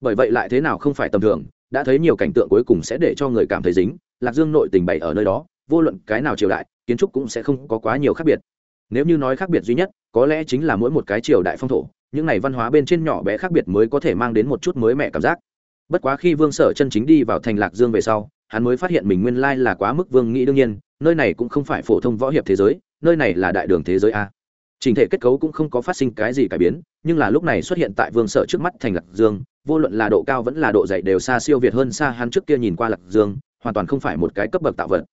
Bởi vậy lại thế nào không phải tầm thường, đã thấy nhiều cảnh tượng cuối cùng sẽ để cho người cảm thấy dính, lạc dương nội tình bày ở nơi đó, vô luận cái nào triều đại, kiến trúc cũng sẽ không có quá nhiều khác biệt nếu như nói khác biệt duy nhất, có lẽ chính là mỗi một cái triều đại phong thổ, những này văn hóa bên trên nhỏ bé khác biệt mới có thể mang đến một chút mới mẻ cảm giác. Bất quá khi vương sở chân chính đi vào thành lạc dương về sau, hắn mới phát hiện mình nguyên lai là quá mức vương nghĩ đương nhiên, nơi này cũng không phải phổ thông võ hiệp thế giới, nơi này là đại đường thế giới a. Trình thể kết cấu cũng không có phát sinh cái gì cải biến, nhưng là lúc này xuất hiện tại vương sở trước mắt thành lạc dương, vô luận là độ cao vẫn là độ dày đều xa siêu việt hơn xa hắn trước kia nhìn qua lạc dương, hoàn toàn không phải một cái cấp bậc tạo vật.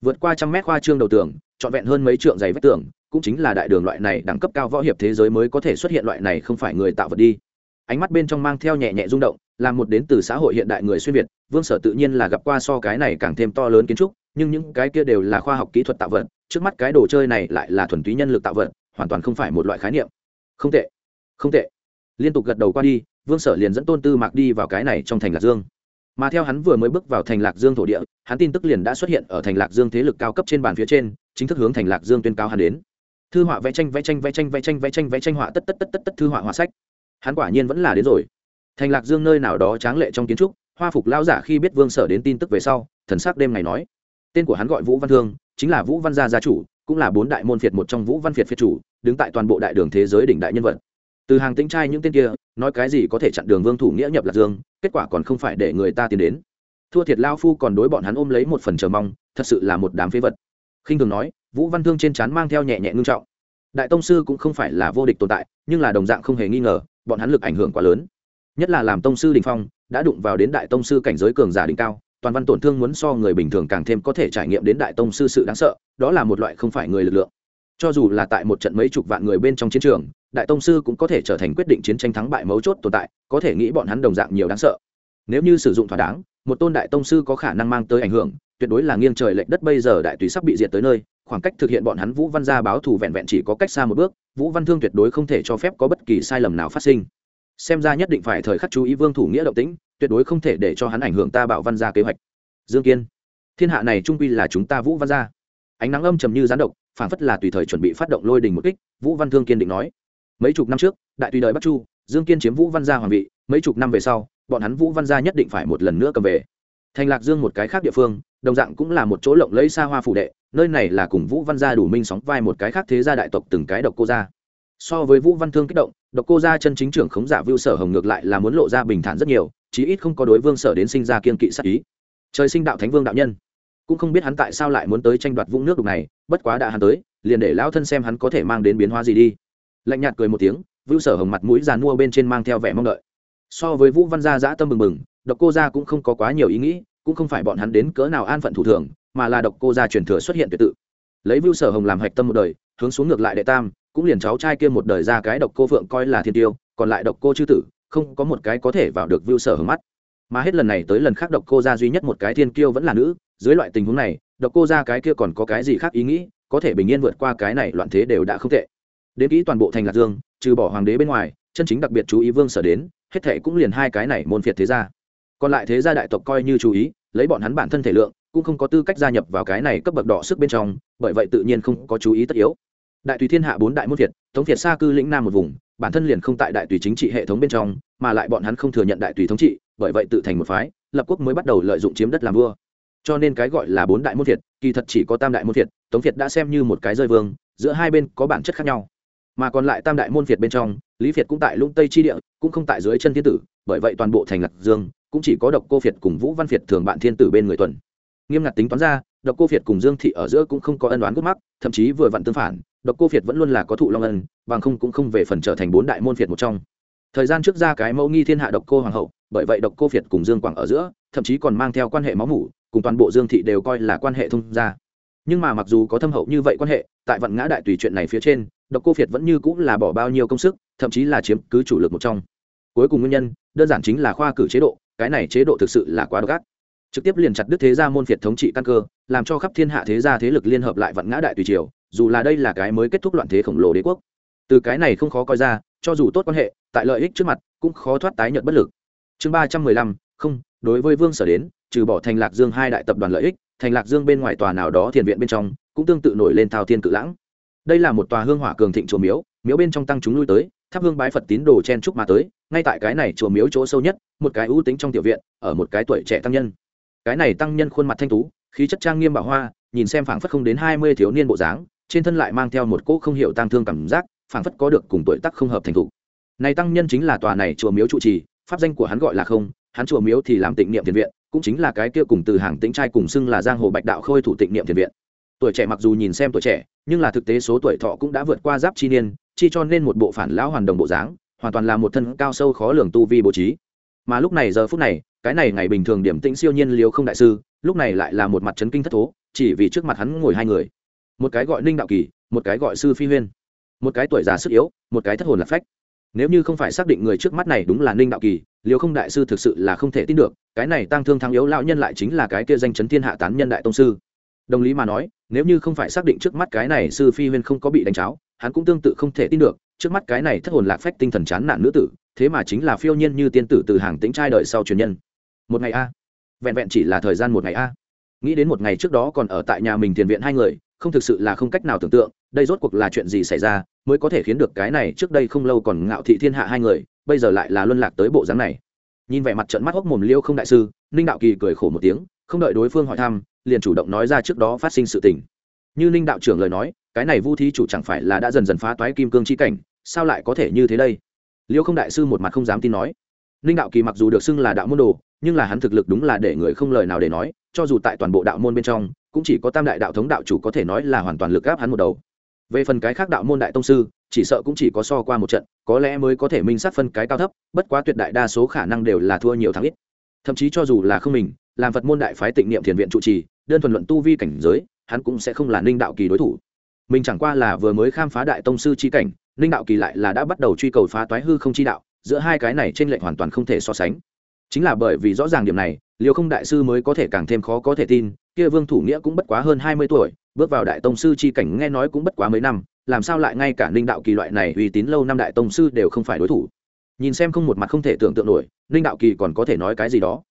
Vượt qua trăm mét khoa trương đầu tường trọn vẹn hơn mấy trượng dày vách tường, cũng chính là đại đường loại này đẳng cấp cao võ hiệp thế giới mới có thể xuất hiện loại này không phải người tạo vật đi. Ánh mắt bên trong mang theo nhẹ nhẹ rung động, là một đến từ xã hội hiện đại người xuyên việt, vương sở tự nhiên là gặp qua so cái này càng thêm to lớn kiến trúc, nhưng những cái kia đều là khoa học kỹ thuật tạo vật, trước mắt cái đồ chơi này lại là thuần túy nhân lực tạo vật, hoàn toàn không phải một loại khái niệm. Không tệ không tệ. Liên tục gật đầu qua đi, vương sở liền dẫn tôn tư mạc đi vào cái này trong thành lạc dương. Mà theo hắn vừa mới bước vào thành lạc dương thổ địa, hắn tin tức liền đã xuất hiện ở thành lạc dương thế lực cao cấp trên bàn phía trên chính thức hướng thành lạc dương tuyên cao hắn đến. Thư họa vẽ tranh vẽ tranh vẽ tranh vẽ tranh vẽ tranh vẽ tranh họa, tất tất tất tất tất, thư họa họa sách. Hắn quả nhiên vẫn là đến rồi. Thành lạc dương nơi nào đó tráng lệ trong kiến trúc, hoa phục lao giả khi biết vương sở đến tin tức về sau, thần sắc đêm ngày nói. Tên của hắn gọi vũ văn thương, chính là vũ văn gia gia chủ, cũng là bốn đại môn phiệt một trong vũ văn phiệt phiệt chủ, đứng tại toàn bộ đại đường thế giới đỉnh đại nhân vật. Từ hàng tĩnh trai những tên kia, nói cái gì có thể chặn đường vương thủ nghĩa nhập lạc dương, kết quả còn không phải để người ta tiến đến. Thua thiệt lao phu còn đối bọn hắn ôm lấy một phần chờ mong, thật sự là một đám phế vật khinh thường nói, vũ văn thương trên trán mang theo nhẹ nhẹ ngưng trọng. Đại tông sư cũng không phải là vô địch tồn tại, nhưng là đồng dạng không hề nghi ngờ, bọn hắn lực ảnh hưởng quá lớn. Nhất là làm tông sư đình phong, đã đụng vào đến đại tông sư cảnh giới cường giả đỉnh cao, toàn văn tổn thương muốn so người bình thường càng thêm có thể trải nghiệm đến đại tông sư sự đáng sợ, đó là một loại không phải người lực lượng. Cho dù là tại một trận mấy chục vạn người bên trong chiến trường, đại tông sư cũng có thể trở thành quyết định chiến tranh thắng bại mấu chốt tồn tại, có thể nghĩ bọn hắn đồng dạng nhiều đáng sợ. Nếu như sử dụng thỏa đáng, một tôn đại tông sư có khả năng mang tới ảnh hưởng tuyệt đối là nghiêng trời lệch đất bây giờ đại tùy sắp bị diệt tới nơi, khoảng cách thực hiện bọn hắn vũ văn gia báo thù vẹn vẹn chỉ có cách xa một bước, vũ văn thương tuyệt đối không thể cho phép có bất kỳ sai lầm nào phát sinh. Xem ra nhất định phải thời khắc chú ý vương thủ nghĩa động tĩnh, tuyệt đối không thể để cho hắn ảnh hưởng ta bảo văn gia kế hoạch. Dương kiên, thiên hạ này trung quy là chúng ta vũ văn gia. Ánh nắng âm trầm như gián độc phản phất là tùy thời chuẩn bị phát động lôi đình một kích, vũ văn thương kiên định nói. Mấy chục năm trước, đại tùy đời bắc chu, dương kiên chiếm vũ văn gia hoàng vị, mấy chục năm về sau, bọn hắn vũ văn gia nhất định phải một lần nữa cầm về thành lạc dương một cái khác địa phương, đồng dạng cũng là một chỗ lộng lẫy xa hoa phủ đệ, nơi này là cùng vũ văn gia đủ minh sóng vai một cái khác thế gia đại tộc từng cái độc cô gia. So với vũ văn thương kích động, độc cô gia chân chính trưởng khống giả vưu sở hồng ngược lại là muốn lộ ra bình thản rất nhiều, chí ít không có đối vương sở đến sinh ra kiên kỵ sát ý. Trời sinh đạo thánh vương đạo nhân. Cũng không biết hắn tại sao lại muốn tới tranh đoạt vũng nước đục này, bất quá đã hắn tới, liền để lão thân xem hắn có thể mang đến biến hóa gì đi. Lạnh nhạt cười một tiếng, vưu sở hồng mặt mũi giàn mua bên trên mang theo vẻ mong đợi. So với vũ văn gia dã tâm mừng mừng độc cô gia cũng không có quá nhiều ý nghĩ, cũng không phải bọn hắn đến cỡ nào an phận thủ thường, mà là độc cô gia truyền thừa xuất hiện tuyệt tự. Lấy vưu sở hồng làm hạch tâm một đời, hướng xuống ngược lại đệ tam, cũng liền cháu trai kia một đời ra cái độc cô phượng coi là thiên tiêu, còn lại độc cô chư tử, không có một cái có thể vào được vưu sở hồng mắt. Mà hết lần này tới lần khác độc cô gia duy nhất một cái thiên kiêu vẫn là nữ, dưới loại tình huống này, độc cô gia cái kia còn có cái gì khác ý nghĩ, có thể bình yên vượt qua cái này loạn thế đều đã không tệ. Đến kỹ toàn bộ thành lạc dương, trừ bỏ hoàng đế bên ngoài, chân chính đặc biệt chú ý vương sở đến, hết thệ cũng liền hai cái này môn phiệt thế gia còn lại thế gia đại tộc coi như chú ý, lấy bọn hắn bản thân thể lượng, cũng không có tư cách gia nhập vào cái này cấp bậc đỏ sức bên trong, bởi vậy tự nhiên không có chú ý tất yếu. Đại tùy thiên hạ bốn đại môn việt thống việt xa cư lĩnh nam một vùng, bản thân liền không tại đại tùy chính trị hệ thống bên trong, mà lại bọn hắn không thừa nhận đại tùy thống trị, bởi vậy tự thành một phái, lập quốc mới bắt đầu lợi dụng chiếm đất làm vua. Cho nên cái gọi là bốn đại môn việt kỳ thật chỉ có tam đại môn việt tống việt đã xem như một cái rơi vương, giữa hai bên có bản chất khác nhau. Mà còn lại tam đại môn việt bên trong, lý việt cũng tại lũng tây chi địa, cũng không tại dưới chân thiên tử, bởi vậy toàn bộ thành lạc dương cũng chỉ có độc cô việt cùng vũ văn việt thường bạn thiên tử bên người tuần. Nghiêm ngặt tính toán ra, độc cô việt cùng dương thị ở giữa cũng không có ân đoán gút mắc, thậm chí vừa vặn tương phản, độc cô việt vẫn luôn là có thụ long ân, bằng không cũng không về phần trở thành bốn đại môn việt một trong. Thời gian trước ra cái mẫu nghi thiên hạ độc cô hoàng hậu, bởi vậy độc cô việt cùng dương quảng ở giữa, thậm chí còn mang theo quan hệ máu mủ, cùng toàn bộ dương thị đều coi là quan hệ thông gia. Nhưng mà mặc dù có thâm hậu như vậy quan hệ, tại vận ngã đại tùy chuyện này phía trên, độc cô việt vẫn như cũng là bỏ bao nhiêu công sức, thậm chí là chiếm cứ chủ lực một trong. Cuối cùng nguyên nhân, đơn giản chính là khoa cử chế độ cái này chế độ thực sự là quá độc ác. Trực tiếp liền chặt đứt thế gia môn phiệt thống trị căn cơ, làm cho khắp thiên hạ thế gia thế lực liên hợp lại vận ngã đại tùy triều, dù là đây là cái mới kết thúc loạn thế khổng lồ đế quốc. Từ cái này không khó coi ra, cho dù tốt quan hệ, tại lợi ích trước mặt, cũng khó thoát tái nhận bất lực. Chương ba trăm mười lăm, không, đối với vương sở đến, trừ bỏ thành lạc dương hai đại tập đoàn lợi ích, thành lạc dương bên ngoài tòa nào đó thiền viện bên trong, cũng tương tự nổi lên thao thiên cự lãng. Đây là một tòa hương hỏa cường thịnh chùa miếu miếu bên trong tăng chúng lui tới, thắp hương bái phật tín đồ chen trúc mà tới ngay tại cái này chùa miếu chỗ sâu nhất, một cái ưu tính trong tiểu viện, ở một cái tuổi trẻ tăng nhân. Cái này tăng nhân khuôn mặt thanh tú, khí chất trang nghiêm bảo hoa, nhìn xem phảng phất không đến hai mươi thiếu niên bộ dáng, trên thân lại mang theo một cỗ không hiểu tang thương cảm giác, phảng phất có được cùng tuổi tác không hợp thành thủ này tăng nhân chính là tòa này chùa miếu trụ trì, pháp danh của hắn gọi là không, hắn chùa miếu thì làm tịnh niệm thiền viện, cũng chính là cái kia cùng từ hàng tĩnh trai cùng xưng là giang hồ bạch đạo khôi thủ tịnh niệm thiền viện. Tuổi trẻ mặc dù nhìn xem tuổi trẻ, nhưng là thực tế số tuổi thọ cũng đã vượt qua giáp chi niên, chi cho nên một bộ phản lão hoàn đồng bộ dáng hoàn toàn là một thân cao sâu khó lường tu vi bố trí. Mà lúc này giờ phút này, cái này ngày bình thường điểm tĩnh siêu nhiên liều không đại sư, lúc này lại là một mặt chấn kinh thất thố, chỉ vì trước mặt hắn ngồi hai người. Một cái gọi ninh đạo kỳ, một cái gọi sư phi huyên. Một cái tuổi già sức yếu, một cái thất hồn lạc phách. Nếu như không phải xác định người trước mắt này đúng là ninh đạo kỳ liều không đại sư thực sự là không thể tin được, cái này tăng thương thắng yếu lão nhân lại chính là cái kia danh chấn thiên hạ tán nhân đại tông sư. Đồng lý mà nói, nếu như không phải xác định trước mắt cái này sư phi huyên không có bị đánh cháo, hắn cũng tương tự không thể tin được trước mắt cái này thất hồn lạc phách tinh thần chán nản nữ tử, thế mà chính là phiêu nhiên như tiên tử từ hàng tính trai đợi sau truyền nhân. Một ngày a. Vẹn vẹn chỉ là thời gian một ngày a. Nghĩ đến một ngày trước đó còn ở tại nhà mình tiền viện hai người, không thực sự là không cách nào tưởng tượng, đây rốt cuộc là chuyện gì xảy ra, mới có thể khiến được cái này trước đây không lâu còn ngạo thị thiên hạ hai người, bây giờ lại là luân lạc tới bộ dáng này. Nhìn vẻ mặt trận mắt hốc mồm liêu không đại sư, ninh đạo kỳ cười khổ một tiếng, không đợi đối phương hỏi thăm, liền chủ động nói ra trước đó phát sinh sự tình. Như ninh đạo trưởng lời nói cái này vu thí chủ chẳng phải là đã dần dần phá toái kim cương chi cảnh, sao lại có thể như thế đây? Liêu không đại sư một mặt không dám tin nói. Ninh đạo kỳ mặc dù được xưng là đạo môn đồ, nhưng là hắn thực lực đúng là để người không lời nào để nói, cho dù tại toàn bộ đạo môn bên trong, cũng chỉ có tam đại đạo thống đạo chủ có thể nói là hoàn toàn lực gáp hắn một đầu. Về phần cái khác đạo môn đại tông sư, chỉ sợ cũng chỉ có so qua một trận, có lẽ mới có thể minh sát phân cái cao thấp, bất quá tuyệt đại đa số khả năng đều là thua nhiều thắng ít. Thậm chí cho dù là không mình, làm phật môn đại phái tịnh niệm thiền viện trụ trì, đơn thuần luận tu vi cảnh giới, hắn cũng sẽ không là ninh đạo kỳ đối thủ mình chẳng qua là vừa mới khám phá đại tông sư chi cảnh, ninh đạo kỳ lại là đã bắt đầu truy cầu phá toái hư không chi đạo, giữa hai cái này trên lệch hoàn toàn không thể so sánh. Chính là bởi vì rõ ràng điểm này liều không đại sư mới có thể càng thêm khó có thể tin, kia vương thủ nghĩa cũng bất quá hơn hai mươi tuổi, bước vào đại tông sư chi cảnh nghe nói cũng bất quá mấy năm, làm sao lại ngay cả ninh đạo kỳ loại này uy tín lâu năm đại tông sư đều không phải đối thủ. Nhìn xem không một mặt không thể tưởng tượng nổi, ninh đạo kỳ còn có thể nói cái gì đó?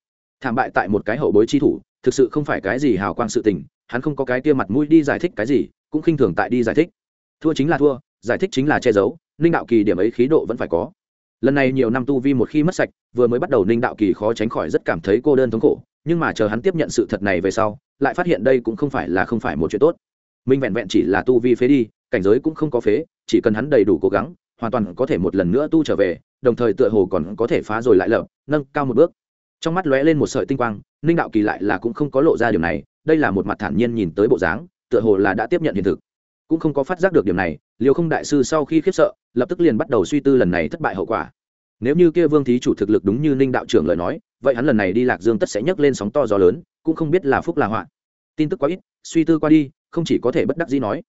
Thảm bại tại một cái hậu bối chi thủ, thực sự không phải cái gì hào quang sự tình hắn không có cái tia mặt mũi đi giải thích cái gì, cũng khinh thường tại đi giải thích. Thua chính là thua, giải thích chính là che giấu, ninh đạo kỳ điểm ấy khí độ vẫn phải có. Lần này nhiều năm tu vi một khi mất sạch, vừa mới bắt đầu ninh đạo kỳ khó tránh khỏi rất cảm thấy cô đơn thống khổ, nhưng mà chờ hắn tiếp nhận sự thật này về sau, lại phát hiện đây cũng không phải là không phải một chuyện tốt. Minh vẹn vẹn chỉ là tu vi phế đi, cảnh giới cũng không có phế, chỉ cần hắn đầy đủ cố gắng, hoàn toàn có thể một lần nữa tu trở về, đồng thời tựa hồ còn có thể phá rồi lại lợp nâng cao một bước. Trong mắt lóe lên một sợi tinh quang, ninh đạo kỳ lại là cũng không có lộ ra điều này đây là một mặt thản nhiên nhìn tới bộ dáng, tựa hồ là đã tiếp nhận hiện thực. Cũng không có phát giác được điểm này liều không đại sư sau khi khiếp sợ, lập tức liền bắt đầu suy tư lần này thất bại hậu quả. Nếu như kia vương thí chủ thực lực đúng như ninh đạo trưởng lời nói, vậy hắn lần này đi lạc dương tất sẽ nhấc lên sóng to gió lớn, cũng không biết là phúc là họa. Tin tức quá ít, suy tư qua đi, không chỉ có thể bất đắc dĩ nói.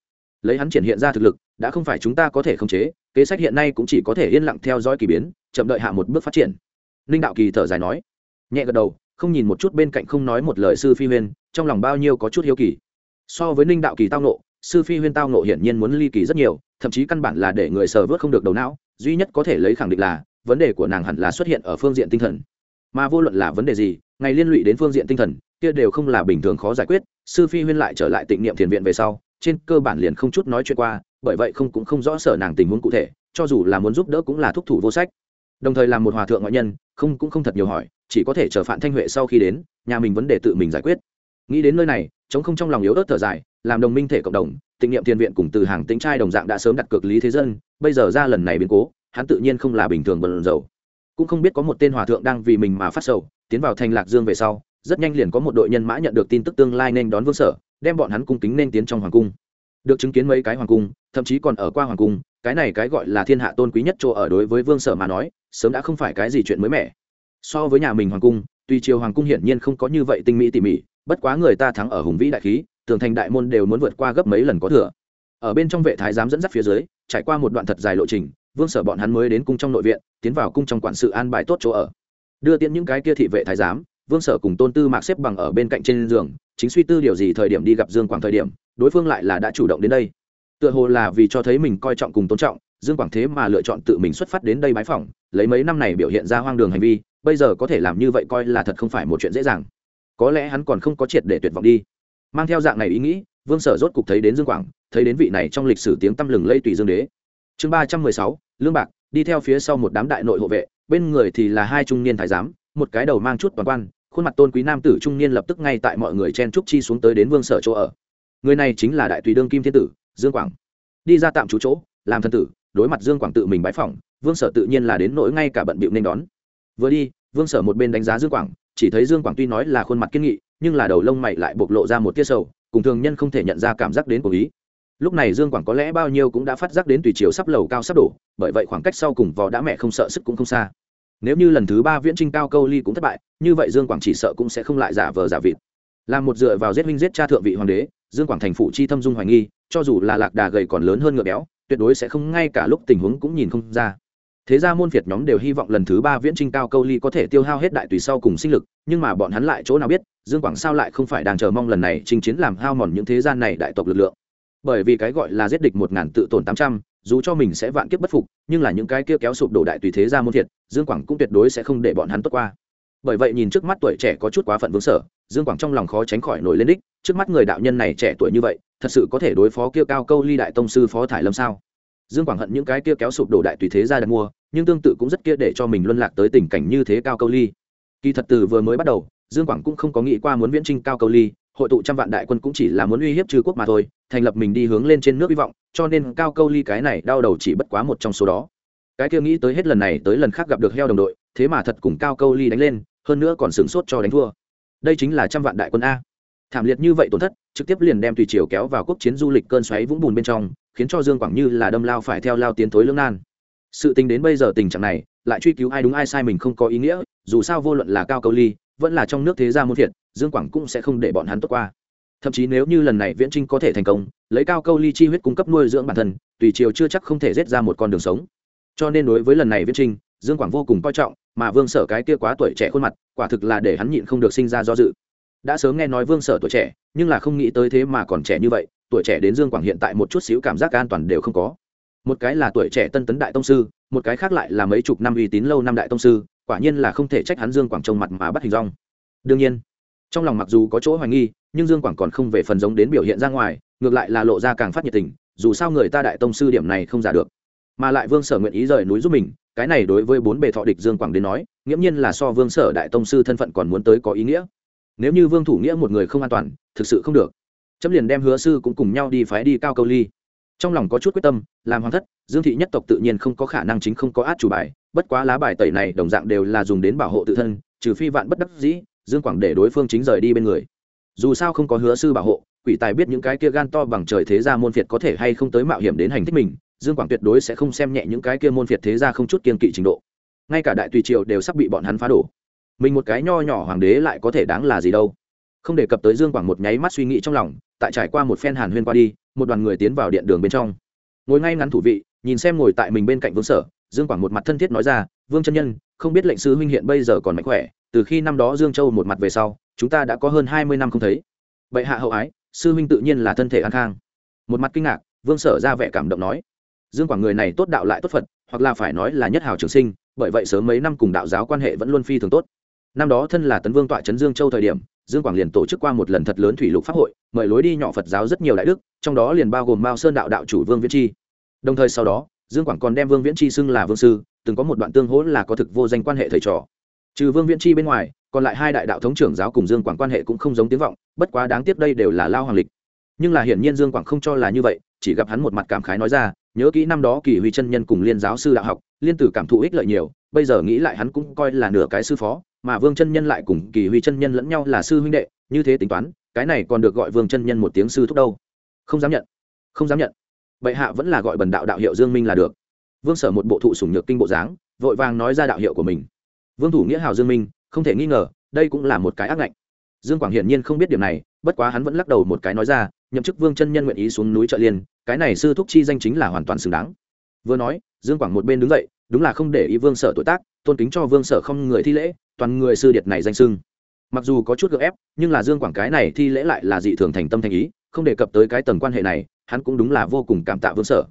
Lấy hắn triển hiện ra thực lực, đã không phải chúng ta có thể khống chế, kế sách hiện nay cũng chỉ có thể yên lặng theo dõi k ỳ biến, chậm đợi hạ một bước phát triển. Ninh đạo kỳ thở dài nói. Nhẹ gật đầu không nhìn một chút bên cạnh không nói một lời sư phi huyên, trong lòng bao nhiêu có chút hiếu kỳ. So với ninh đạo kỳ tao nộ sư phi huyên tao nộ hiển nhiên muốn ly kỳ rất nhiều, thậm chí căn bản là để người sờ vớt không được đầu não, duy nhất có thể lấy khẳng định là, vấn đề của nàng hẳn là xuất hiện ở phương diện tinh thần. Mà vô luận là vấn đề gì, ngày liên lụy đến phương diện tinh thần, kia đều không là bình thường khó giải quyết, sư phi huyên lại trở lại tịnh niệm thiền viện về sau, trên cơ bản liền không chút nói chuyện qua, bởi vậy không cũng không rõ sở nàng tình huống cụ thể, cho dù là muốn giúp đỡ cũng là thúc thủ vô sách đồng thời làm một hòa thượng ngoại nhân, không, cũng không thật nhiều hỏi, chỉ có thể chờ phạm thanh huệ sau khi đến, nhà mình vấn đề tự mình giải quyết. Nghĩ đến nơi này chống không trong lòng yếu ớt thở dài, làm đồng minh thể cộng đồng, tịnh niệm thiền viện cùng từ hàng tính trai đồng dạng đã sớm đặt cược lý thế dân, bây giờ ra lần này biến cố, hắn tự nhiên không là bình thường bần dầu cũng không biết có một tên hòa thượng đang vì mình mà phát sầu, tiến vào thành lạc dương về sau, rất nhanh liền có một đội nhân mã nhận được tin tức tương lai nên đón vương sở, đem bọn hắn cung kính nên tiến trong hoàng cung. Được chứng kiến mấy cái hoàng cung, thậm chí còn ở qua hoàng cung, cái này cái gọi là thiên hạ tôn quý nhất chỗ ở đối với vương sở mà nói sớm đã không phải cái gì chuyện mới mẻ. So với nhà mình hoàng cung, tuy triều hoàng cung hiển nhiên không có như vậy tinh mỹ tỉ mỉ, bất quá người ta thắng ở hùng vĩ đại khí, tường thành đại môn đều muốn vượt qua gấp mấy lần có thừa. Ở bên trong vệ thái giám dẫn dắt phía dưới, trải qua một đoạn thật dài lộ trình, vương sở bọn hắn mới đến cung trong nội viện, tiến vào cung trong quản sự an bài tốt chỗ ở. Đưa tiễn những cái kia thị vệ thái giám, vương sở cùng tôn tư mạc xếp bằng ở bên cạnh trên giường, chính suy tư điều gì thời điểm đi gặp dương quảng thời điểm, đối phương lại là đã chủ động đến đây. Tựa hồ là vì cho thấy mình coi trọng cùng tôn trọng dương quảng thế mà lựa chọn tự mình xuất phát đến đây bái phỏng, lấy mấy năm này biểu hiện ra hoang đường hành vi, bây giờ có thể làm như vậy coi là thật không phải một chuyện dễ dàng. Có lẽ hắn còn không có triệt để tuyệt vọng đi. Mang theo dạng này ý nghĩ, vương sở rốt cục thấy đến dương quảng, thấy đến vị này trong lịch sử tiếng tăm lừng lây tùy dương đế. Chương ba trăm mười sáu, lương bạc, đi theo phía sau một đám đại nội hộ vệ, bên người thì là hai trung niên thái giám, một cái đầu mang chút toàn quan, khuôn mặt tôn quý nam tử trung niên lập tức ngay tại mọi người chen trúc chi xuống tới đến vương sở chỗ ở. Người này chính là đại tùy đương kim thiên tử, dương quảng. Đi ra tạm trú chỗ, làm thân tử đối mặt dương quảng tự mình bãi phỏng, vương sở tự nhiên là đến nỗi ngay cả bận bịu nên đón. Vừa đi, vương sở một bên đánh giá dương quảng, chỉ thấy dương quảng tuy nói là khuôn mặt kiên nghị, nhưng là đầu lông mày lại bộc lộ ra một tia sầu, cùng thường nhân không thể nhận ra cảm giác đến của ý. Lúc này dương quảng có lẽ bao nhiêu cũng đã phát giác đến tùy chiều sắp lầu cao sắp đổ, bởi vậy khoảng cách sau cùng vò đã mẹ không sợ sức cũng không xa. Nếu như lần thứ ba viễn trinh cao câu ly cũng thất bại, như vậy dương quảng chỉ sợ cũng sẽ không lại giả vờ giả vịt. Làm một dựa vào giết huynh giết cha thượng vị hoàng đế, dương quảng thành phủ chi thâm dung hoài nghi, cho dù là lạc đà gầy còn lớn hơn ngựa béo tuyệt đối sẽ không ngay cả lúc tình huống cũng nhìn không ra. Thế ra môn phiệt nhóm đều hy vọng lần thứ ba viễn trinh cao câu ly có thể tiêu hao hết đại tùy sau cùng sinh lực, nhưng mà bọn hắn lại chỗ nào biết, dương quảng sao lại không phải đang chờ mong lần này chinh chiến làm hao mòn những thế gian này đại tộc lực lượng. Bởi vì cái gọi là giết địch một ngàn tự tổn tám trăm, dù cho mình sẽ vạn kiếp bất phục, nhưng là những cái kia kéo sụp đổ đại tùy thế ra môn thiệt dương quảng cũng tuyệt đối sẽ không để bọn hắn tốt qua. Bởi vậy nhìn trước mắt tuổi trẻ có chút quá phận vương sở, dương quảng trong lòng khó tránh khỏi nổi lên đích, trước mắt người đạo nhân này trẻ tuổi như vậy thật sự có thể đối phó kia cao câu ly đại tông sư phó thải lâm sao? Dương quảng hận những cái kia kéo sụp đổ đại tùy thế ra đặt mua, nhưng tương tự cũng rất kia để cho mình luân lạc tới tình cảnh như thế cao câu ly. Kỳ thật từ vừa mới bắt đầu, dương quảng cũng không có nghĩ qua muốn viễn trinh cao câu ly, hội tụ trăm vạn đại quân cũng chỉ là muốn uy hiếp trừ quốc mà thôi, thành lập mình đi hướng lên trên nước hy vọng, cho nên cao câu ly cái này đau đầu chỉ bất quá một trong số đó. Cái kia nghĩ tới hết lần này tới lần khác gặp được heo đồng đội, thế mà thật cùng cao câu ly đánh lên, hơn nữa còn sửng sốt cho đánh thua. Đây chính là trăm vạn đại quân a. Thảm liệt như vậy tổn thất trực tiếp liền đem tùy triều kéo vào quốc chiến du lịch cơn xoáy vũng bùn bên trong, khiến cho dương quảng như là đâm lao phải theo lao tiến thối lương nan. Sự tình đến bây giờ tình trạng này, lại truy cứu ai đúng ai sai mình không có ý nghĩa, dù sao vô luận là cao câu ly, vẫn là trong nước thế gia muôn thiệt, dương quảng cũng sẽ không để bọn hắn tốt qua. Thậm chí nếu như lần này viễn trinh có thể thành công, lấy cao câu ly chi huyết cung cấp nuôi dưỡng bản thân tùy triều chưa chắc không thể rết ra một con đường sống. Cho nên đối với lần này viễn trinh, dương quảng vô cùng coi trọng, mà vương sở cái kia quá tuổi trẻ khuôn mặt, quả thực là để hắn nhịn không được sinh ra do dự đã sớm nghe nói vương sở tuổi trẻ, nhưng là không nghĩ tới thế mà còn trẻ như vậy, tuổi trẻ đến dương quảng hiện tại một chút xíu cảm giác an toàn đều không có. Một cái là tuổi trẻ tân tấn đại tông sư, một cái khác lại là mấy chục năm uy tín lâu năm đại tông sư, quả nhiên là không thể trách hắn dương quảng trông mặt mà bắt hình rong đương nhiên, trong lòng mặc dù có chỗ hoài nghi, nhưng dương quảng còn không về phần giống đến biểu hiện ra ngoài, ngược lại là lộ ra càng phát nhiệt tình, dù sao người ta đại tông sư điểm này không giả được. Mà lại vương sở nguyện ý rời núi giúp mình, cái này đối với bốn bề thọ địch dương quảng đến nói, nghiễm nhiên là so vương sở đại tông sư thân phận còn muốn tới có ý nghĩa nếu như vương thủ nghĩa một người không an toàn, thực sự không được. Chấm liền đem hứa sư cũng cùng nhau đi phái đi cao câu ly. Trong lòng có chút quyết tâm, làm hoàng thất, dương thị nhất tộc tự nhiên không có khả năng chính không có át chủ bài, bất quá lá bài tẩy này đồng dạng đều là dùng đến bảo hộ tự thân, trừ phi vạn bất đắc dĩ, dương quảng để đối phương chính rời đi bên người. Dù sao không có hứa sư bảo hộ, quỷ tài biết những cái kia gan to bằng trời thế gia môn phiệt có thể hay không tới mạo hiểm đến hành thích mình, dương quảng tuyệt đối sẽ không xem nhẹ những cái kia môn phiệt thế gia không chút kiên kỵ trình độ. Ngay cả đại tùy triều đều sắp bị bọn hắn phá đổ mình một cái nho nhỏ hoàng đế lại có thể đáng là gì đâu. Không đề cập tới dương quảng một nháy mắt suy nghĩ trong lòng, tại trải qua một phen hàn huyên qua đi, một đoàn người tiến vào điện đường bên trong. Ngồi ngay ngắn thủ vị, nhìn xem ngồi tại mình bên cạnh vương sở, dương quảng một mặt thân thiết nói ra, vương chân nhân, không biết lệnh sư huynh hiện bây giờ còn mạnh khỏe, từ khi năm đó dương châu một mặt về sau, chúng ta đã có hơn hai mươi năm không thấy. Vậy hạ hậu ái, sư huynh tự nhiên là thân thể an khang. Một mặt kinh ngạc, vương sở ra vẻ cảm động nói. Dương quảng người này tốt đạo lại tốt phật, hoặc là phải nói là nhất hào trường sinh, bởi vậy sớm mấy năm cùng đạo giáo quan hệ vẫn luôn phi thường tốt năm đó thân là tấn vương tọa trấn dương châu thời điểm, dương quảng liền tổ chức qua một lần thật lớn thủy lục pháp hội, mời lối đi nhỏ phật giáo rất nhiều đại đức, trong đó liền bao gồm mao sơn đạo đạo chủ vương viễn chi. Đồng thời sau đó, dương quảng còn đem vương viễn chi xưng là vương sư, từng có một đoạn tương hỗ là có thực vô danh quan hệ thầy trò. Trừ vương viễn chi bên ngoài, còn lại hai đại đạo thống trưởng giáo cùng dương quảng quan hệ cũng không giống tiếng vọng, bất quá đáng tiếc đây đều là lao hoàng lịch. Nhưng là hiển nhiên dương quảng không cho là như vậy, chỉ gặp hắn một mặt cảm khái nói ra, nhớ kỹ năm đó kỳ huy chân nhân cùng liên giáo sư đạo học, liên tử cảm thụ ích lợi nhiều, bây giờ nghĩ lại hắn cũng coi là nửa cái sư phó mà vương chân nhân lại cùng kỳ huy chân nhân lẫn nhau là sư huynh đệ, như thế tính toán, cái này còn được gọi vương chân nhân một tiếng sư thúc đâu. Không dám nhận. Không dám nhận. Bệ hạ vẫn là gọi bần đạo đạo hiệu dương minh là được. Vương sở một bộ thụ sủng nhược kinh bộ dáng, vội vàng nói ra đạo hiệu của mình. Vương thủ nghĩa hào dương minh, không thể nghi ngờ, đây cũng là một cái ác ngạnh. Dương quảng hiển nhiên không biết điểm này, bất quá hắn vẫn lắc đầu một cái nói ra, nhậm chức vương chân nhân nguyện ý xuống núi trợ liên, cái này sư thúc chi danh chính là hoàn toàn xứng đáng. Vừa nói, dương quảng một bên đứng dậy đúng là không để ý vương sở tuổi tác, tôn kính cho vương sở không người thi lễ, toàn người sư điệt này danh sưng. Mặc dù có chút gợ ép, nhưng là dương quảng cái này thi lễ lại là dị thường thành tâm thành ý, không đề cập tới cái tầng quan hệ này, hắn cũng đúng là vô cùng cảm tạ vương sở.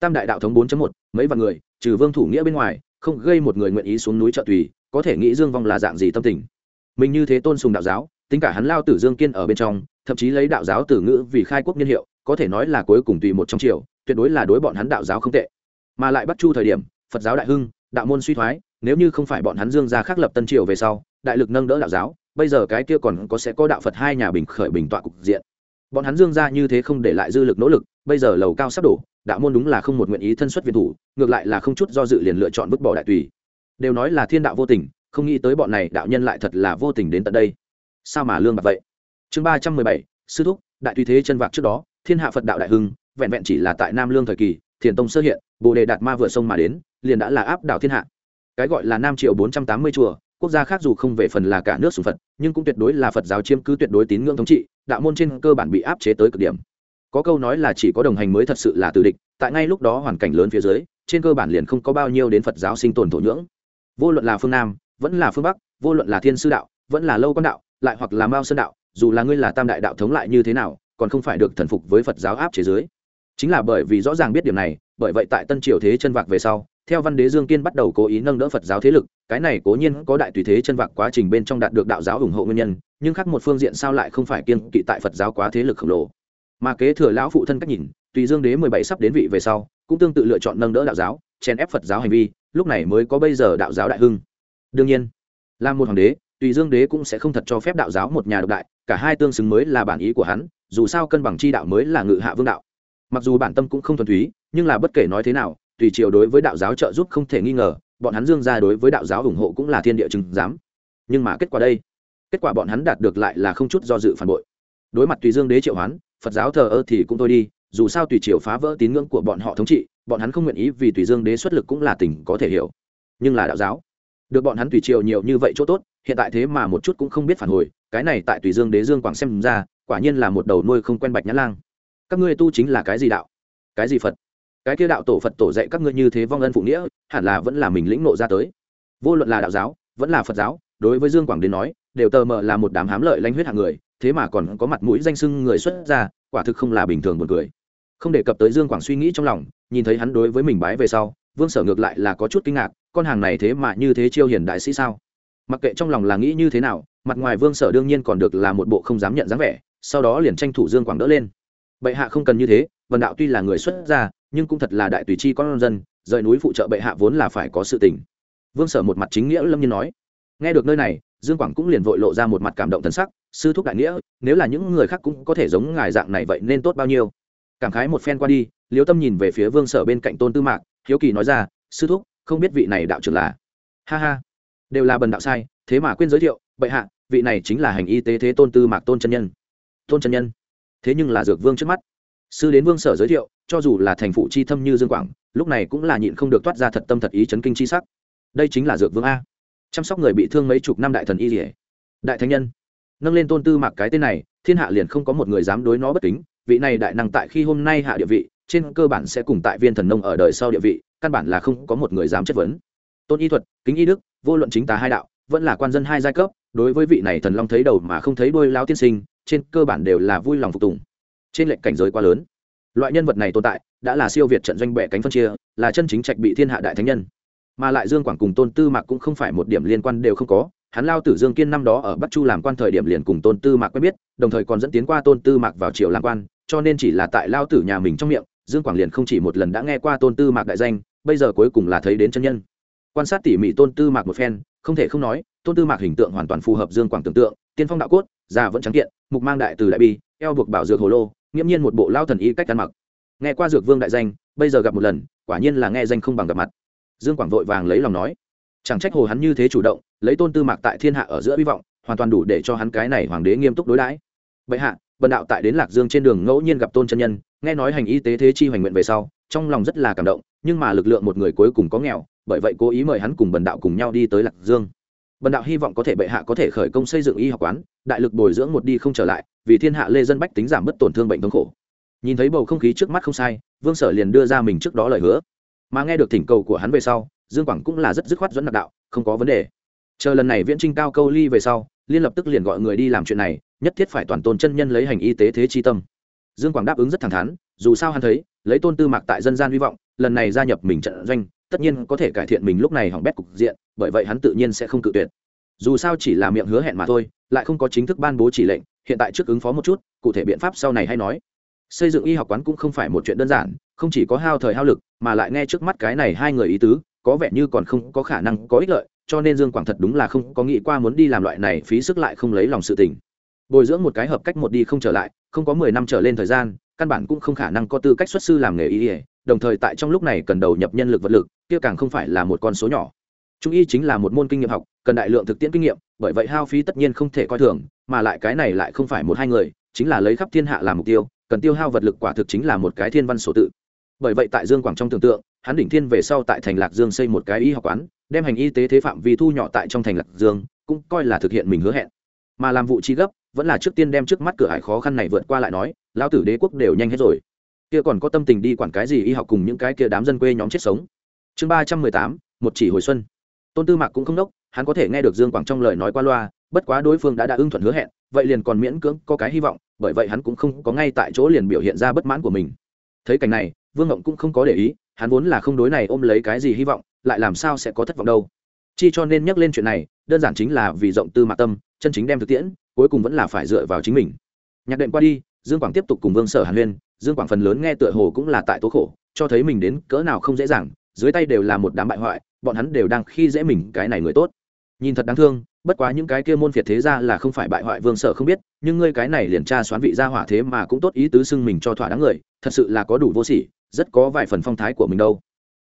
Tam đại đạo thống 4 một, mấy vạn người, trừ vương thủ nghĩa bên ngoài, không gây một người nguyện ý xuống núi trợ tùy, có thể nghĩ dương vong là dạng gì tâm tình. Mình như thế tôn sùng đạo giáo, tính cả hắn lao tử dương kiên ở bên trong, thậm chí lấy đạo giáo từ ngữ vì khai quốc niên hiệu, có thể nói là cuối cùng tùy một trong triều, tuyệt đối là đối bọn hắn đạo giáo không tệ. Mà lại bắt chu thời điểm phật giáo đại hưng, đạo môn suy thoái, nếu như không phải bọn hắn dương gia khắc lập tân triều về sau, đại lực nâng đỡ đạo giáo, bây giờ cái kia còn có sẽ có đạo phật hai nhà bình khởi bình tọa cục diện. Bọn hắn dương gia như thế không để lại dư lực nỗ lực, bây giờ lầu cao sắp đổ, đạo môn đúng là không một nguyện ý thân xuất việt thủ, ngược lại là không chút do dự liền lựa chọn vứt bỏ đại tùy. Đều nói là thiên đạo vô tình, không nghĩ tới bọn này đạo nhân lại thật là vô tình đến tận đây. Sao mà lương bạc vậy? Chương ba trăm mười bảy, sư thúc, đại tùy thế chân vạc trước đó, thiên hạ phật đạo đại hưng, vẹn vẹn chỉ là tại nam lương thời kỳ thiền tông sơ hiện, bồ đề đạt ma vừa sông mà đến, liền đã là áp đảo thiên hạ. Cái gọi là nam triệu bốn trăm tám mươi chùa, quốc gia khác dù không về phần là cả nước sùng phật, nhưng cũng tuyệt đối là phật giáo chiếm cứ tuyệt đối tín ngưỡng thống trị, đạo môn trên cơ bản bị áp chế tới cực điểm. Có câu nói là chỉ có đồng hành mới thật sự là từ địch, tại ngay lúc đó hoàn cảnh lớn phía dưới, trên cơ bản liền không có bao nhiêu đến phật giáo sinh tồn thổ nhưỡng. Vô luận là phương nam, vẫn là phương bắc, vô luận là thiên sư đạo, vẫn là lâu Quan đạo, lại hoặc là mao sơn đạo, dù là ngươi là tam đại đạo thống lại như thế nào, còn không phải được thần phục với phật giáo áp chế dưới chính là bởi vì rõ ràng biết điểm này, bởi vậy tại tân triều thế chân vạc về sau, theo văn đế dương kiên bắt đầu cố ý nâng đỡ phật giáo thế lực, cái này cố nhiên có đại tùy thế chân vạc quá trình bên trong đạt được đạo giáo ủng hộ nguyên nhân, nhưng khác một phương diện sao lại không phải kiên kỵ tại phật giáo quá thế lực khổng lồ. Mà kế thừa lão phụ thân cách nhìn, tùy dương đế mười bảy sắp đến vị về sau, cũng tương tự lựa chọn nâng đỡ đạo giáo, chèn ép phật giáo hành vi, lúc này mới có bây giờ đạo giáo đại hưng. Đương nhiên, là một hoàng đế, tùy dương đế cũng sẽ không thật cho phép đạo giáo một nhà độc đại, cả hai tương xứng mới là bản ý của hắn, dù sao cân bằng chi đạo mới là ngự hạ vương đạo mặc dù bản tâm cũng không thuần túy, nhưng là bất kể nói thế nào, tùy triều đối với đạo giáo trợ giúp không thể nghi ngờ, bọn hắn dương ra đối với đạo giáo ủng hộ cũng là thiên địa chứng giám. Nhưng mà kết quả đây? Kết quả bọn hắn đạt được lại là không chút do dự phản bội. Đối mặt tùy dương đế triệu hoán, phật giáo thờ ơ thì cũng thôi đi, dù sao tùy triều phá vỡ tín ngưỡng của bọn họ thống trị, bọn hắn không nguyện ý vì tùy dương đế xuất lực cũng là tình có thể hiểu. Nhưng là đạo giáo, được bọn hắn tùy triều nhiều như vậy chỗ tốt, hiện tại thế mà một chút cũng không biết phản hồi, cái này tại tùy dương đế dương quảng xem ra, quả nhiên là một đầu nuôi không quen bạch nhã lang các ngươi tu chính là cái gì đạo? Cái gì phật? Cái kia đạo tổ phật tổ dạy các ngươi như thế vong ân phụ nghĩa, hẳn là vẫn là mình lĩnh nộ ra tới. Vô luận là đạo giáo, vẫn là phật giáo, đối với dương quảng đến nói, đều tờ mờ là một đám hám lợi lanh huyết hạng người, thế mà còn có mặt mũi danh sưng người xuất ra quả thực không là bình thường một người không đề cập tới dương quảng suy nghĩ trong lòng, nhìn thấy hắn đối với mình bái về sau, vương sở ngược lại là có chút kinh ngạc, con hàng này thế mà như thế chiêu hiền đại sĩ sao? Mặc kệ trong lòng là nghĩ như thế nào, mặt ngoài vương sở đương nhiên còn được là một bộ không dám nhận dáng vẻ, sau đó liền tranh thủ dương quảng đỡ lên bệ hạ không cần như thế vần đạo tuy là người xuất gia, nhưng cũng thật là đại tùy chi con dân, rời núi phụ trợ bệ hạ vốn là phải có sự tình. Vương sở một mặt chính nghĩa lâm nhiên nói. Nghe được nơi này, dương quảng cũng liền vội lộ ra một mặt cảm động thần sắc, sư thúc đại nghĩa, nếu là những người khác cũng có thể giống ngài dạng này vậy nên tốt bao nhiêu? Cảm khái một phen qua đi liêu tâm nhìn về phía vương sở bên cạnh tôn tư mạc, hiếu kỳ nói ra, sư thúc, không biết vị này đạo trưởng là? Ha ha, đều là bần đạo sai, thế mà quên giới thiệu, bệ hạ, vị này chính là hành y tế thế tôn tư mạc tôn chân nhân. Tôn chân nhân thế nhưng là dược vương trước mắt. Sư đến vương sở giới thiệu, cho dù là thành phụ chi thâm như dương quảng, lúc này cũng là nhịn không được toát ra thật tâm thật ý chấn kinh chi sắc. Đây chính là dược vương a. Chăm sóc người bị thương mấy chục năm đại thần y dỉa đại thánh nhân. Nâng lên tôn tư mạc cái tên này, thiên hạ liền không có một người dám đối nó bất kính. Vị này đại năng tại khi hôm nay hạ địa vị, trên cơ bản sẽ cùng tại viên thần nông ở đời sau địa vị, căn bản là không có một người dám chất vấn. Tôn y thuật, kính y đức, vô luận chính tà hai đạo, vẫn là quan dân hai giai cấp, đối với vị này thần long thấy đầu mà không thấy đôi lao tiên sinh trên cơ bản đều là vui lòng phục tùng. Trên lệnh cảnh giới quá lớn. Loại nhân vật này tồn tại, đã là siêu việt trận doanh bệ cánh phân chia, là chân chính trạch bị thiên hạ đại thánh nhân. Mà lại dương quảng cùng tôn tư mạc cũng không phải một điểm liên quan đều không có, hắn lao tử dương kiên năm đó ở bắc chu làm quan thời điểm liền cùng tôn tư mạc quen biết, đồng thời còn dẫn tiến qua tôn tư mạc vào triều làm quan, cho nên chỉ là tại lao tử nhà mình trong miệng, dương quảng liền không chỉ một lần đã nghe qua tôn tư mạc đại danh, bây giờ cuối cùng là thấy đến chân nhân. Quan sát tỉ mỉ tôn tư mạc một phen, không thể không nói, tôn tư mạc hình tượng hoàn toàn phù hợp dương quảng tưởng tượng, tiên phong đạo cốt già vẫn trắng kiện, mục mang đại từ đại bi, eo buộc bảo dược hồ lô, nghiễm nhiên một bộ lao thần y cách ăn mặc. Nghe qua dược vương đại danh, bây giờ gặp một lần, quả nhiên là nghe danh không bằng gặp mặt. Dương quảng vội vàng lấy lòng nói, chẳng trách hồ hắn như thế chủ động, lấy tôn tư mạc tại thiên hạ ở giữa hy vọng, hoàn toàn đủ để cho hắn cái này hoàng đế nghiêm túc đối đãi. Bệ hạ, bần đạo tại đến lạc dương trên đường ngẫu nhiên gặp tôn chân nhân, nghe nói hành y tế thế chi hoành nguyện về sau, trong lòng rất là cảm động, nhưng mà lực lượng một người cuối cùng có nghèo, bởi vậy cố ý mời hắn cùng bần đạo cùng nhau đi tới lạc dương bần đạo hy vọng có thể bệ hạ có thể khởi công xây dựng y học quán, đại lực bồi dưỡng một đi không trở lại, vì thiên hạ lê dân bách tính giảm bớt tổn thương bệnh thống khổ. Nhìn thấy bầu không khí trước mắt không sai, vương sở liền đưa ra mình trước đó lời hứa. Mà nghe được thỉnh cầu của hắn về sau, dương quảng cũng là rất dứt khoát dẫn nạp đạo, không có vấn đề. Chờ lần này viễn trinh cao câu ly về sau, liên lập tức liền gọi người đi làm chuyện này, nhất thiết phải toàn tôn chân nhân lấy hành y tế thế chi tâm. Dương quảng đáp ứng rất thẳng thắn, dù sao hắn thấy, lấy tôn tư mạc tại dân gian hy vọng, lần này gia nhập mình trận doanh tất nhiên có thể cải thiện mình lúc này hỏng bét cục diện, bởi vậy hắn tự nhiên sẽ không cự tuyệt. Dù sao chỉ là miệng hứa hẹn mà thôi, lại không có chính thức ban bố chỉ lệnh, hiện tại trước ứng phó một chút, cụ thể biện pháp sau này hay nói. Xây dựng y học quán cũng không phải một chuyện đơn giản, không chỉ có hao thời hao lực, mà lại nghe trước mắt cái này hai người ý tứ, có vẻ như còn không có khả năng có ích lợi, cho nên dương quảng thật đúng là không có nghĩ qua muốn đi làm loại này phí sức lại không lấy lòng sự tình. Bồi dưỡng một cái hợp cách một đi không trở lại, không có mười năm trở lên thời gian, căn bản cũng không khả năng có tư cách xuất sư làm nghề y đồng thời tại trong lúc này cần đầu nhập nhân lực vật lực kia càng không phải là một con số nhỏ. Trung y chính là một môn kinh nghiệm học, cần đại lượng thực tiễn kinh nghiệm, bởi vậy hao phí tất nhiên không thể coi thường, mà lại cái này lại không phải một hai người, chính là lấy khắp thiên hạ làm mục tiêu, cần tiêu hao vật lực quả thực chính là một cái thiên văn sổ tự. Bởi vậy tại dương quảng trong tưởng tượng, hắn đỉnh thiên về sau tại thành lạc dương xây một cái y học quán, đem hành y tế thế phạm vi thu nhỏ tại trong thành lạc dương, cũng coi là thực hiện mình hứa hẹn. Mà làm vụ chi gấp, vẫn là trước tiên đem trước mắt cửa hải khó khăn này vượt qua lại nói, Lão tử đế quốc đều nhanh hết rồi. Kia còn có tâm tình đi quản cái gì y học cùng những cái kia đám dân quê nhóm chết sống chương ba trăm mười tám, một chỉ hồi xuân. Tôn tư mạc cũng không đốc, hắn có thể nghe được dương quảng trong lời nói qua loa, bất quá đối phương đã đã ưng thuận hứa hẹn, vậy liền còn miễn cưỡng có cái hy vọng, bởi vậy hắn cũng không có ngay tại chỗ liền biểu hiện ra bất mãn của mình. Thấy cảnh này, vương ngộng cũng không có để ý, hắn vốn là không đối này ôm lấy cái gì hy vọng, lại làm sao sẽ có thất vọng đâu. Chi cho nên nhắc lên chuyện này, đơn giản chính là vì rộng tư mạc tâm, chân chính đem thực tiễn, cuối cùng vẫn là phải dựa vào chính mình. Nhạc đệm qua đi, dương quảng tiếp tục cùng vương sở hàn huyên, dương quảng phần lớn nghe tựa hồ cũng là tại tố khổ, cho thấy mình đến cỡ nào không dễ dàng dưới tay đều là một đám bại hoại, bọn hắn đều đang khi dễ mình cái này người tốt. Nhìn thật đáng thương, bất quá những cái kia môn phiệt thế ra là không phải bại hoại vương sở không biết, nhưng ngươi cái này liền tra xoán vị gia hỏa thế mà cũng tốt ý tứ xưng mình cho thỏa đáng người, thật sự là có đủ vô sỉ, rất có vài phần phong thái của mình đâu.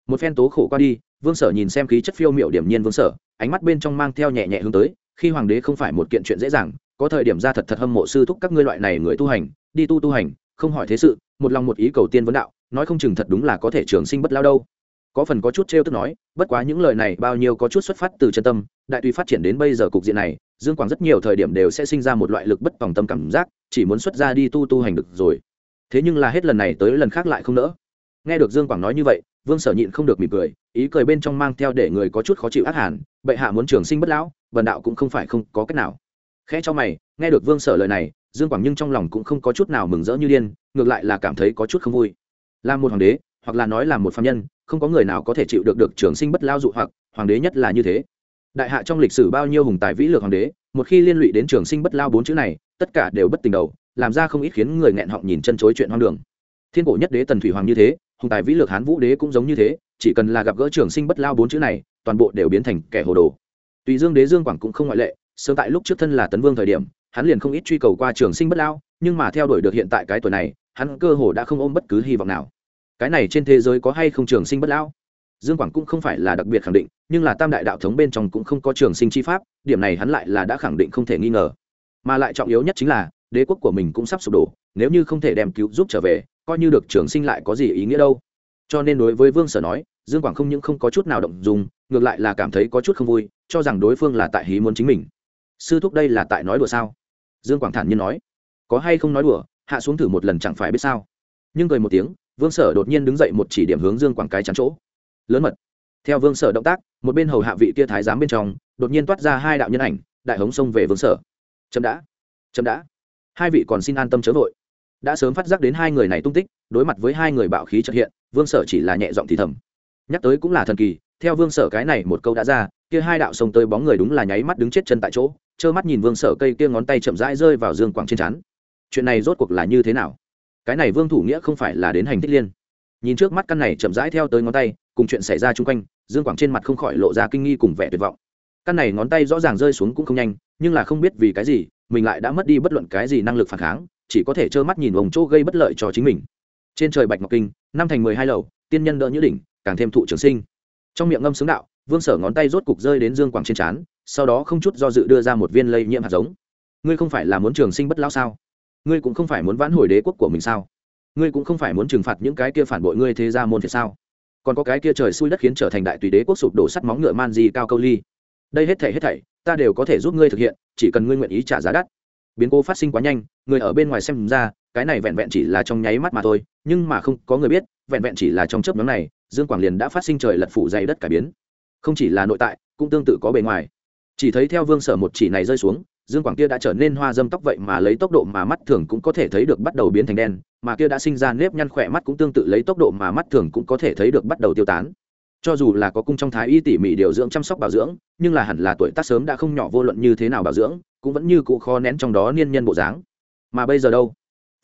Một phen tố khổ qua đi, vương sở nhìn xem khí chất phiêu miệu điểm nhiên vương sở ánh mắt bên trong mang theo nhẹ nhẹ hướng tới, khi hoàng đế không phải một kiện chuyện dễ dàng, có thời điểm ra thật thật hâm mộ sư thúc các ngươi loại này người tu hành, đi tu tu hành, không hỏi thế sự, một lòng một ý cầu tiên vấn đạo, nói không chừng thật đúng là có thể trường sinh bất lao đâu có phần có chút trêu tức nói, bất quá những lời này bao nhiêu có chút xuất phát từ chân tâm, đại tùy phát triển đến bây giờ cục diện này, dương quảng rất nhiều thời điểm đều sẽ sinh ra một loại lực bất tòng tâm cảm giác, chỉ muốn xuất ra đi tu tu hành được rồi. Thế nhưng là hết lần này tới lần khác lại không nỡ. Nghe được dương quảng nói như vậy, vương sở nhịn không được mỉm cười, ý cười bên trong mang theo để người có chút khó chịu ác hàn bệ hạ muốn trường sinh bất lão, vần đạo cũng không phải không có cách nào. Khẽ cho mày, nghe được vương sở lời này, dương quảng nhưng trong lòng cũng không có chút nào mừng rỡ như điên, ngược lại là cảm thấy có chút không vui. Là một hoàng đế, hoặc là nói là một phạm nhân không có người nào có thể chịu được được trường sinh bất lao dụ hoặc, hoàng đế nhất là như thế. Đại hạ trong lịch sử bao nhiêu hùng tài vĩ lược hoàng đế, một khi liên lụy đến trường sinh bất lao bốn chữ này, tất cả đều bất tình đầu, làm ra không ít khiến người nghẹn họng nhìn chân chối chuyện hoang đường. Thiên cổ nhất đế tần thủy hoàng như thế, hùng tài vĩ lược hán vũ đế cũng giống như thế, chỉ cần là gặp gỡ trường sinh bất lao bốn chữ này, toàn bộ đều biến thành kẻ hồ đồ. Tùy dương đế dương quảng cũng không ngoại lệ, sớm tại lúc trước thân là tấn vương thời điểm, hắn liền không ít truy cầu qua trường sinh bất lao, nhưng mà theo đuổi được hiện tại cái tuổi này, hắn cơ hồ đã không ôm bất cứ hy vọng nào cái này trên thế giới có hay không trường sinh bất lão? Dương quảng cũng không phải là đặc biệt khẳng định, nhưng là tam đại đạo thống bên trong cũng không có trường sinh chi pháp, điểm này hắn lại là đã khẳng định không thể nghi ngờ. Mà lại trọng yếu nhất chính là, đế quốc của mình cũng sắp sụp đổ, nếu như không thể đem cứu giúp trở về, coi như được trường sinh lại có gì ý nghĩa đâu. Cho nên đối với vương sở nói, dương quảng không những không có chút nào động dùng ngược lại là cảm thấy có chút không vui, cho rằng đối phương là tại hí muốn chính mình. Sư thúc đây là tại nói đùa sao? Dương quảng thản nhiên nói. Có hay không nói đùa, hạ xuống thử một lần chẳng phải biết sao. Nhưng cười một tiếng vương sở đột nhiên đứng dậy một chỉ điểm hướng dương quảng cái chắn chỗ. Lớn mật. Theo vương sở động tác, một bên hầu hạ vị kia thái giám bên trong, đột nhiên toát ra hai đạo nhân ảnh, đại hống xông về vương sở. Chậm đã. Chậm đã. Hai vị còn xin an tâm chớ vội. Đã sớm phát giác đến hai người này tung tích, đối mặt với hai người bạo khí trật hiện, vương sở chỉ là nhẹ giọng thì thầm. Nhắc tới cũng là thần kỳ, theo vương sở cái này một câu đã ra, kia hai đạo sông tới bóng người đúng là nháy mắt đứng chết chân tại chỗ, trơ mắt nhìn vương sở cây kia ngón tay chậm rãi rơi vào dương quảng trên chắn chuyện này rốt cuộc là như thế nào? Cái này vương thủ nghĩa không phải là đến hành thích liên. Nhìn trước mắt căn này chậm rãi theo tới ngón tay, cùng chuyện xảy ra chung quanh, dương quảng trên mặt không khỏi lộ ra kinh nghi cùng vẻ tuyệt vọng. Căn này ngón tay rõ ràng rơi xuống cũng không nhanh, nhưng là không biết vì cái gì, mình lại đã mất đi bất luận cái gì năng lực phản kháng, chỉ có thể trơ mắt nhìn vòng chỗ gây bất lợi cho chính mình. Trên trời bạch ngọc kinh, năm thành mười hai lầu, tiên nhân đỡ như đỉnh, càng thêm thụ trường sinh. Trong miệng ngâm xướng đạo, vương sở ngón tay rốt cục rơi đến dương quảng trên trán, sau đó không chút do dự đưa ra một viên lây nhiễm hạt giống. Ngươi không phải là muốn trường sinh bất lão sao? Ngươi cũng không phải muốn vãn hồi đế quốc của mình sao? Ngươi cũng không phải muốn trừng phạt những cái kia phản bội ngươi thế ra môn thiệt sao? Còn có cái kia trời xui đất khiến trở thành đại tùy đế quốc sụp đổ sắt móng ngựa man di cao câu ly. Đây hết thảy hết thảy, ta đều có thể giúp ngươi thực hiện, chỉ cần ngươi nguyện ý trả giá đắt. Biến cố phát sinh quá nhanh, người ở bên ngoài xem ra, cái này vẹn vẹn chỉ là trong nháy mắt mà thôi, nhưng mà không có người biết, vẹn vẹn chỉ là trong chớp nhóm này, dương quảng liền đã phát sinh trời lật phủ dày đất cải biến. Không chỉ là nội tại, cũng tương tự có bề ngoài. Chỉ thấy theo vương sở một chỉ này rơi xuống dương quảng kia đã trở nên hoa dâm tóc vậy mà lấy tốc độ mà mắt thường cũng có thể thấy được bắt đầu biến thành đen, mà kia đã sinh ra nếp nhăn khỏe mắt cũng tương tự lấy tốc độ mà mắt thường cũng có thể thấy được bắt đầu tiêu tán. Cho dù là có cung trong thái y tỉ mỉ điều dưỡng chăm sóc bảo dưỡng, nhưng là hẳn là tuổi tác sớm đã không nhỏ vô luận như thế nào bảo dưỡng, cũng vẫn như cụ khó nén trong đó niên nhân bộ dáng. Mà bây giờ đâu?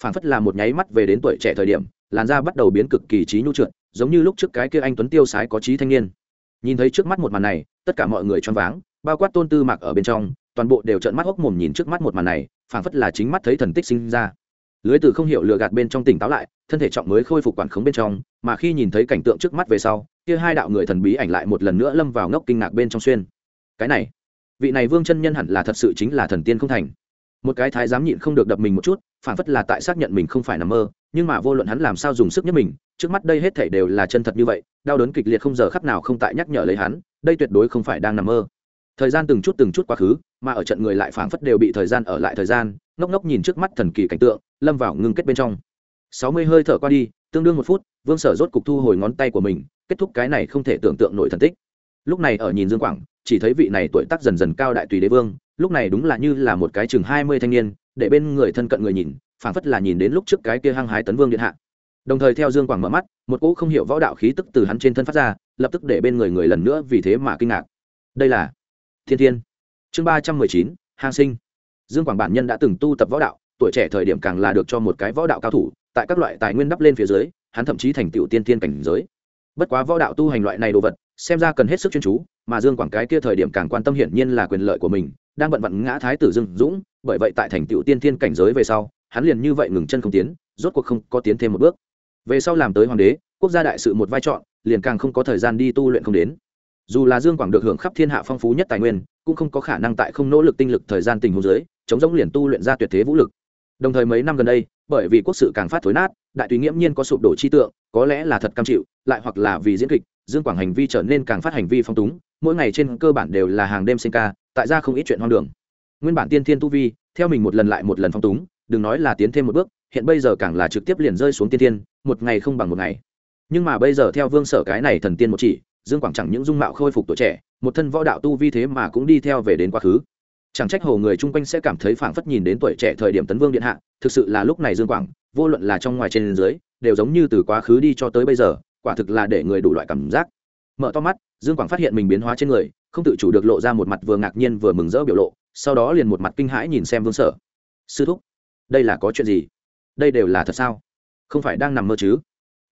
Phản phất là một nháy mắt về đến tuổi trẻ thời điểm, làn da bắt đầu biến cực kỳ trí nhu trượt, giống như lúc trước cái kia anh tuấn tiêu sái có trí thanh niên. Nhìn thấy trước mắt một màn này, tất cả mọi người choáng váng, bao quát tôn tư mặc ở bên trong toàn bộ đều trợn mắt hốc mồm nhìn trước mắt một màn này, phảng phất là chính mắt thấy thần tích sinh ra. Lưới từ không hiểu lừa gạt bên trong tỉnh táo lại, thân thể trọng mới khôi phục quản khống bên trong, mà khi nhìn thấy cảnh tượng trước mắt về sau, kia hai đạo người thần bí ảnh lại một lần nữa lâm vào ngốc kinh ngạc bên trong xuyên. Cái này, vị này vương chân nhân hẳn là thật sự chính là thần tiên không thành. Một cái thái dám nhịn không được đập mình một chút phản phất là tại xác nhận mình không phải nằm mơ, nhưng mà vô luận hắn làm sao dùng sức nhất mình, trước mắt đây hết thảy đều là chân thật như vậy, đau đớn kịch liệt không giờ khắc nào không tại nhắc nhở lấy hắn, đây tuyệt đối không phải đang nằm mơ thời gian từng chút từng chút quá khứ, mà ở trận người lại phảng phất đều bị thời gian ở lại thời gian, ngốc ngốc nhìn trước mắt thần kỳ cảnh tượng, lâm vào ngưng kết bên trong. Sáu mươi hơi thở qua đi, tương đương một phút, vương sở rốt cục thu hồi ngón tay của mình, kết thúc cái này không thể tưởng tượng nổi thần tích. Lúc này ở nhìn dương quảng, chỉ thấy vị này tuổi tác dần dần cao đại tùy đế vương, lúc này đúng là như là một cái chừng hai mươi thanh niên, để bên người thân cận người nhìn, phảng phất là nhìn đến lúc trước cái kia hăng hái tấn vương điện hạ. Đồng thời theo dương quảng mở mắt, một cỗ không hiểu võ đạo khí tức từ hắn trên thân phát ra, lập tức để bên người người lần nữa vì thế mà kinh ngạc. Đây là thiên thiên. Chương ba trăm mười chín, hang sinh. Dương quảng bản nhân đã từng tu tập võ đạo, tuổi trẻ thời điểm càng là được cho một cái võ đạo cao thủ, tại các loại tài nguyên đắp lên phía dưới, hắn thậm chí thành tựu tiên tiên cảnh giới. Bất quá võ đạo tu hành loại này đồ vật, xem ra cần hết sức chuyên chú, mà dương quảng cái kia thời điểm càng quan tâm hiển nhiên là quyền lợi của mình, đang bận bận ngã thái tử dương dũng, bởi vậy tại thành tựu tiên thiên cảnh giới về sau, hắn liền như vậy ngừng chân không tiến, rốt cuộc không có tiến thêm một bước. Về sau làm tới hoàng đế, quốc gia đại sự một vai trò liền càng không có thời gian đi tu luyện không đến dù là dương quảng được hưởng khắp thiên hạ phong phú nhất tài nguyên, cũng không có khả năng tại không nỗ lực tinh lực thời gian tình huống giới chống giống liền tu luyện ra tuyệt thế vũ lực. Đồng thời mấy năm gần đây, bởi vì quốc sự càng phát thối nát, đại tùy nghiễm nhiên có sụp đổ chi tượng, có lẽ là thật cam chịu, lại hoặc là vì diễn kịch, dương quảng hành vi trở nên càng phát hành vi phong túng, mỗi ngày trên cơ bản đều là hàng đêm sinh ca, tại ra không ít chuyện hoang đường. Nguyên bản tiên thiên tu vi, theo mình một lần lại một lần phong túng, đừng nói là tiến thêm một bước, hiện bây giờ càng là trực tiếp liền rơi xuống tiên thiên, một ngày không bằng một ngày. Nhưng mà bây giờ theo vương sở cái này thần tiên một chỉ dương quảng chẳng những dung mạo khôi phục tuổi trẻ, một thân võ đạo tu vi thế mà cũng đi theo về đến quá khứ. Chẳng trách hồ người chung quanh sẽ cảm thấy phảng phất nhìn đến tuổi trẻ thời điểm tấn vương điện hạ, thực sự là lúc này dương quảng, vô luận là trong ngoài trên dưới, đều giống như từ quá khứ đi cho tới bây giờ, quả thực là để người đủ loại cảm giác. Mở to mắt, dương quảng phát hiện mình biến hóa trên người, không tự chủ được lộ ra một mặt vừa ngạc nhiên vừa mừng rỡ biểu lộ, sau đó liền một mặt kinh hãi nhìn xem vương sở. Sư thúc, đây là có chuyện gì? Đây đều là thật sao? Không phải đang nằm mơ chứ?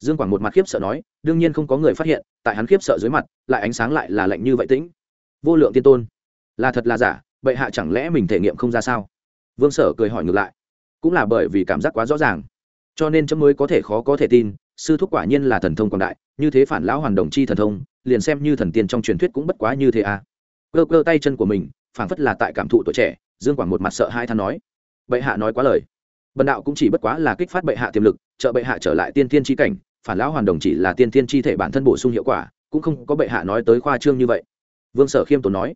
Dương quảng một mặt khiếp sợ nói, đương nhiên không có người phát hiện, tại hắn khiếp sợ dưới mặt, lại ánh sáng lại là lạnh như vậy tĩnh. Vô lượng tiên tôn, là thật là giả, bệ hạ chẳng lẽ mình thể nghiệm không ra sao? Vương sở cười hỏi ngược lại, cũng là bởi vì cảm giác quá rõ ràng, cho nên chấm mới có thể khó có thể tin, sư thúc quả nhiên là thần thông quảng đại, như thế phản lão hoàn đồng chi thần thông, liền xem như thần tiên trong truyền thuyết cũng bất quá như thế à. Cơ cơ tay chân của mình, phảng phất là tại cảm thụ tuổi trẻ, dương quảng một mặt sợ hai than nói, bệ hạ nói quá lời. Bần đạo cũng chỉ bất quá là kích phát bệ hạ tiềm lực, trợ bệ hạ trở lại tiên tiên tri cảnh phản lão hoàn đồng chỉ là tiên thiên chi thể bản thân bổ sung hiệu quả, cũng không có bệ hạ nói tới khoa trương như vậy. Vương sở khiêm tốn nói,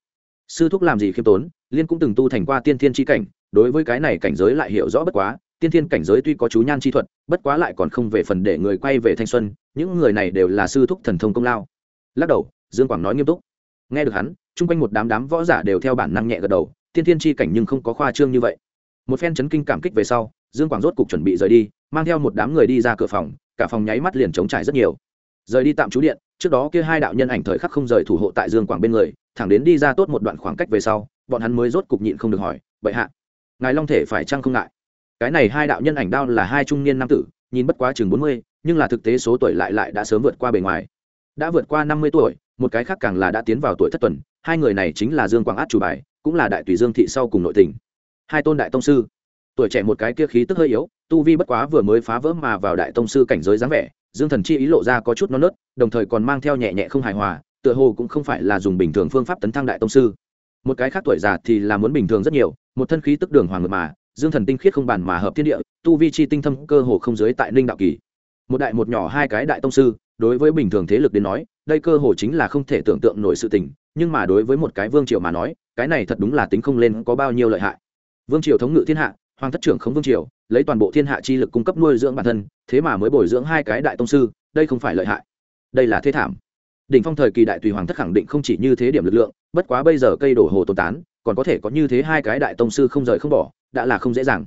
sư thúc làm gì khiêm tốn, liên cũng từng tu thành qua tiên thiên chi cảnh, đối với cái này cảnh giới lại hiểu rõ bất quá, tiên thiên cảnh giới tuy có chú nhan chi thuật, bất quá lại còn không về phần để người quay về thanh xuân, những người này đều là sư thúc thần thông công lao. Lắc đầu, dương quảng nói nghiêm túc, nghe được hắn, chung quanh một đám đám võ giả đều theo bản năng nhẹ gật đầu, tiên thiên chi cảnh nhưng không có khoa trương như vậy. Một phen chấn kinh cảm kích về sau, dương quảng rốt cục chuẩn bị rời đi, mang theo một đám người đi ra cửa phòng cả phòng nháy mắt liền chống trải rất nhiều. Rời đi tạm trú điện trước đó kia hai đạo nhân ảnh thời khắc không rời thủ hộ tại dương quảng bên người thẳng đến đi ra tốt một đoạn khoảng cách về sau bọn hắn mới rốt cục nhịn không được hỏi bệ hạ ngài long thể phải chăng không ngại? Cái này hai đạo nhân ảnh đao là hai trung niên nam tử nhìn bất quá chừng bốn mươi nhưng là thực tế số tuổi lại lại đã sớm vượt qua bề ngoài. Đã vượt qua năm mươi tuổi một cái khác càng là đã tiến vào tuổi thất tuần hai người này chính là dương quảng át chủ bài cũng là đại tùy dương thị sau cùng nội tình, hai tôn đại tông sư. Tuổi trẻ một cái kia khí tức hơi yếu tu vi bất quá vừa mới phá vỡ mà vào đại tông sư cảnh giới dáng vẻ, dương thần chi ý lộ ra có chút non nớt, đồng thời còn mang theo nhẹ nhẹ không hài hòa, tựa hồ cũng không phải là dùng bình thường phương pháp tấn thăng đại tông sư. Một cái khác tuổi già thì là muốn bình thường rất nhiều, một thân khí tức đường hoàng ngược mà, dương thần tinh khiết không bàn mà hợp thiên địa, tu vi chi tinh thâm cơ hồ không dưới tại ninh đạo kỳ. Một đại một nhỏ hai cái đại tông sư, đối với bình thường thế lực đến nói, đây cơ hồ chính là không thể tưởng tượng nổi sự tình, nhưng mà đối với một cái vương triều mà nói, cái này thật đúng là tính không lên có bao nhiêu lợi hại. Vương triều thống ngự thiên hạ, hoàng thất trưởng không vương triều lấy toàn bộ thiên hạ chi lực cung cấp nuôi dưỡng bản thân, thế mà mới bồi dưỡng hai cái đại tông sư, đây không phải lợi hại. Đây là thế thảm. Đỉnh phong thời kỳ đại tùy hoàng thất khẳng định không chỉ như thế điểm lực lượng, bất quá bây giờ cây đổ hồ tồn tán, còn có thể có như thế hai cái đại tông sư không rời không bỏ, đã là không dễ dàng.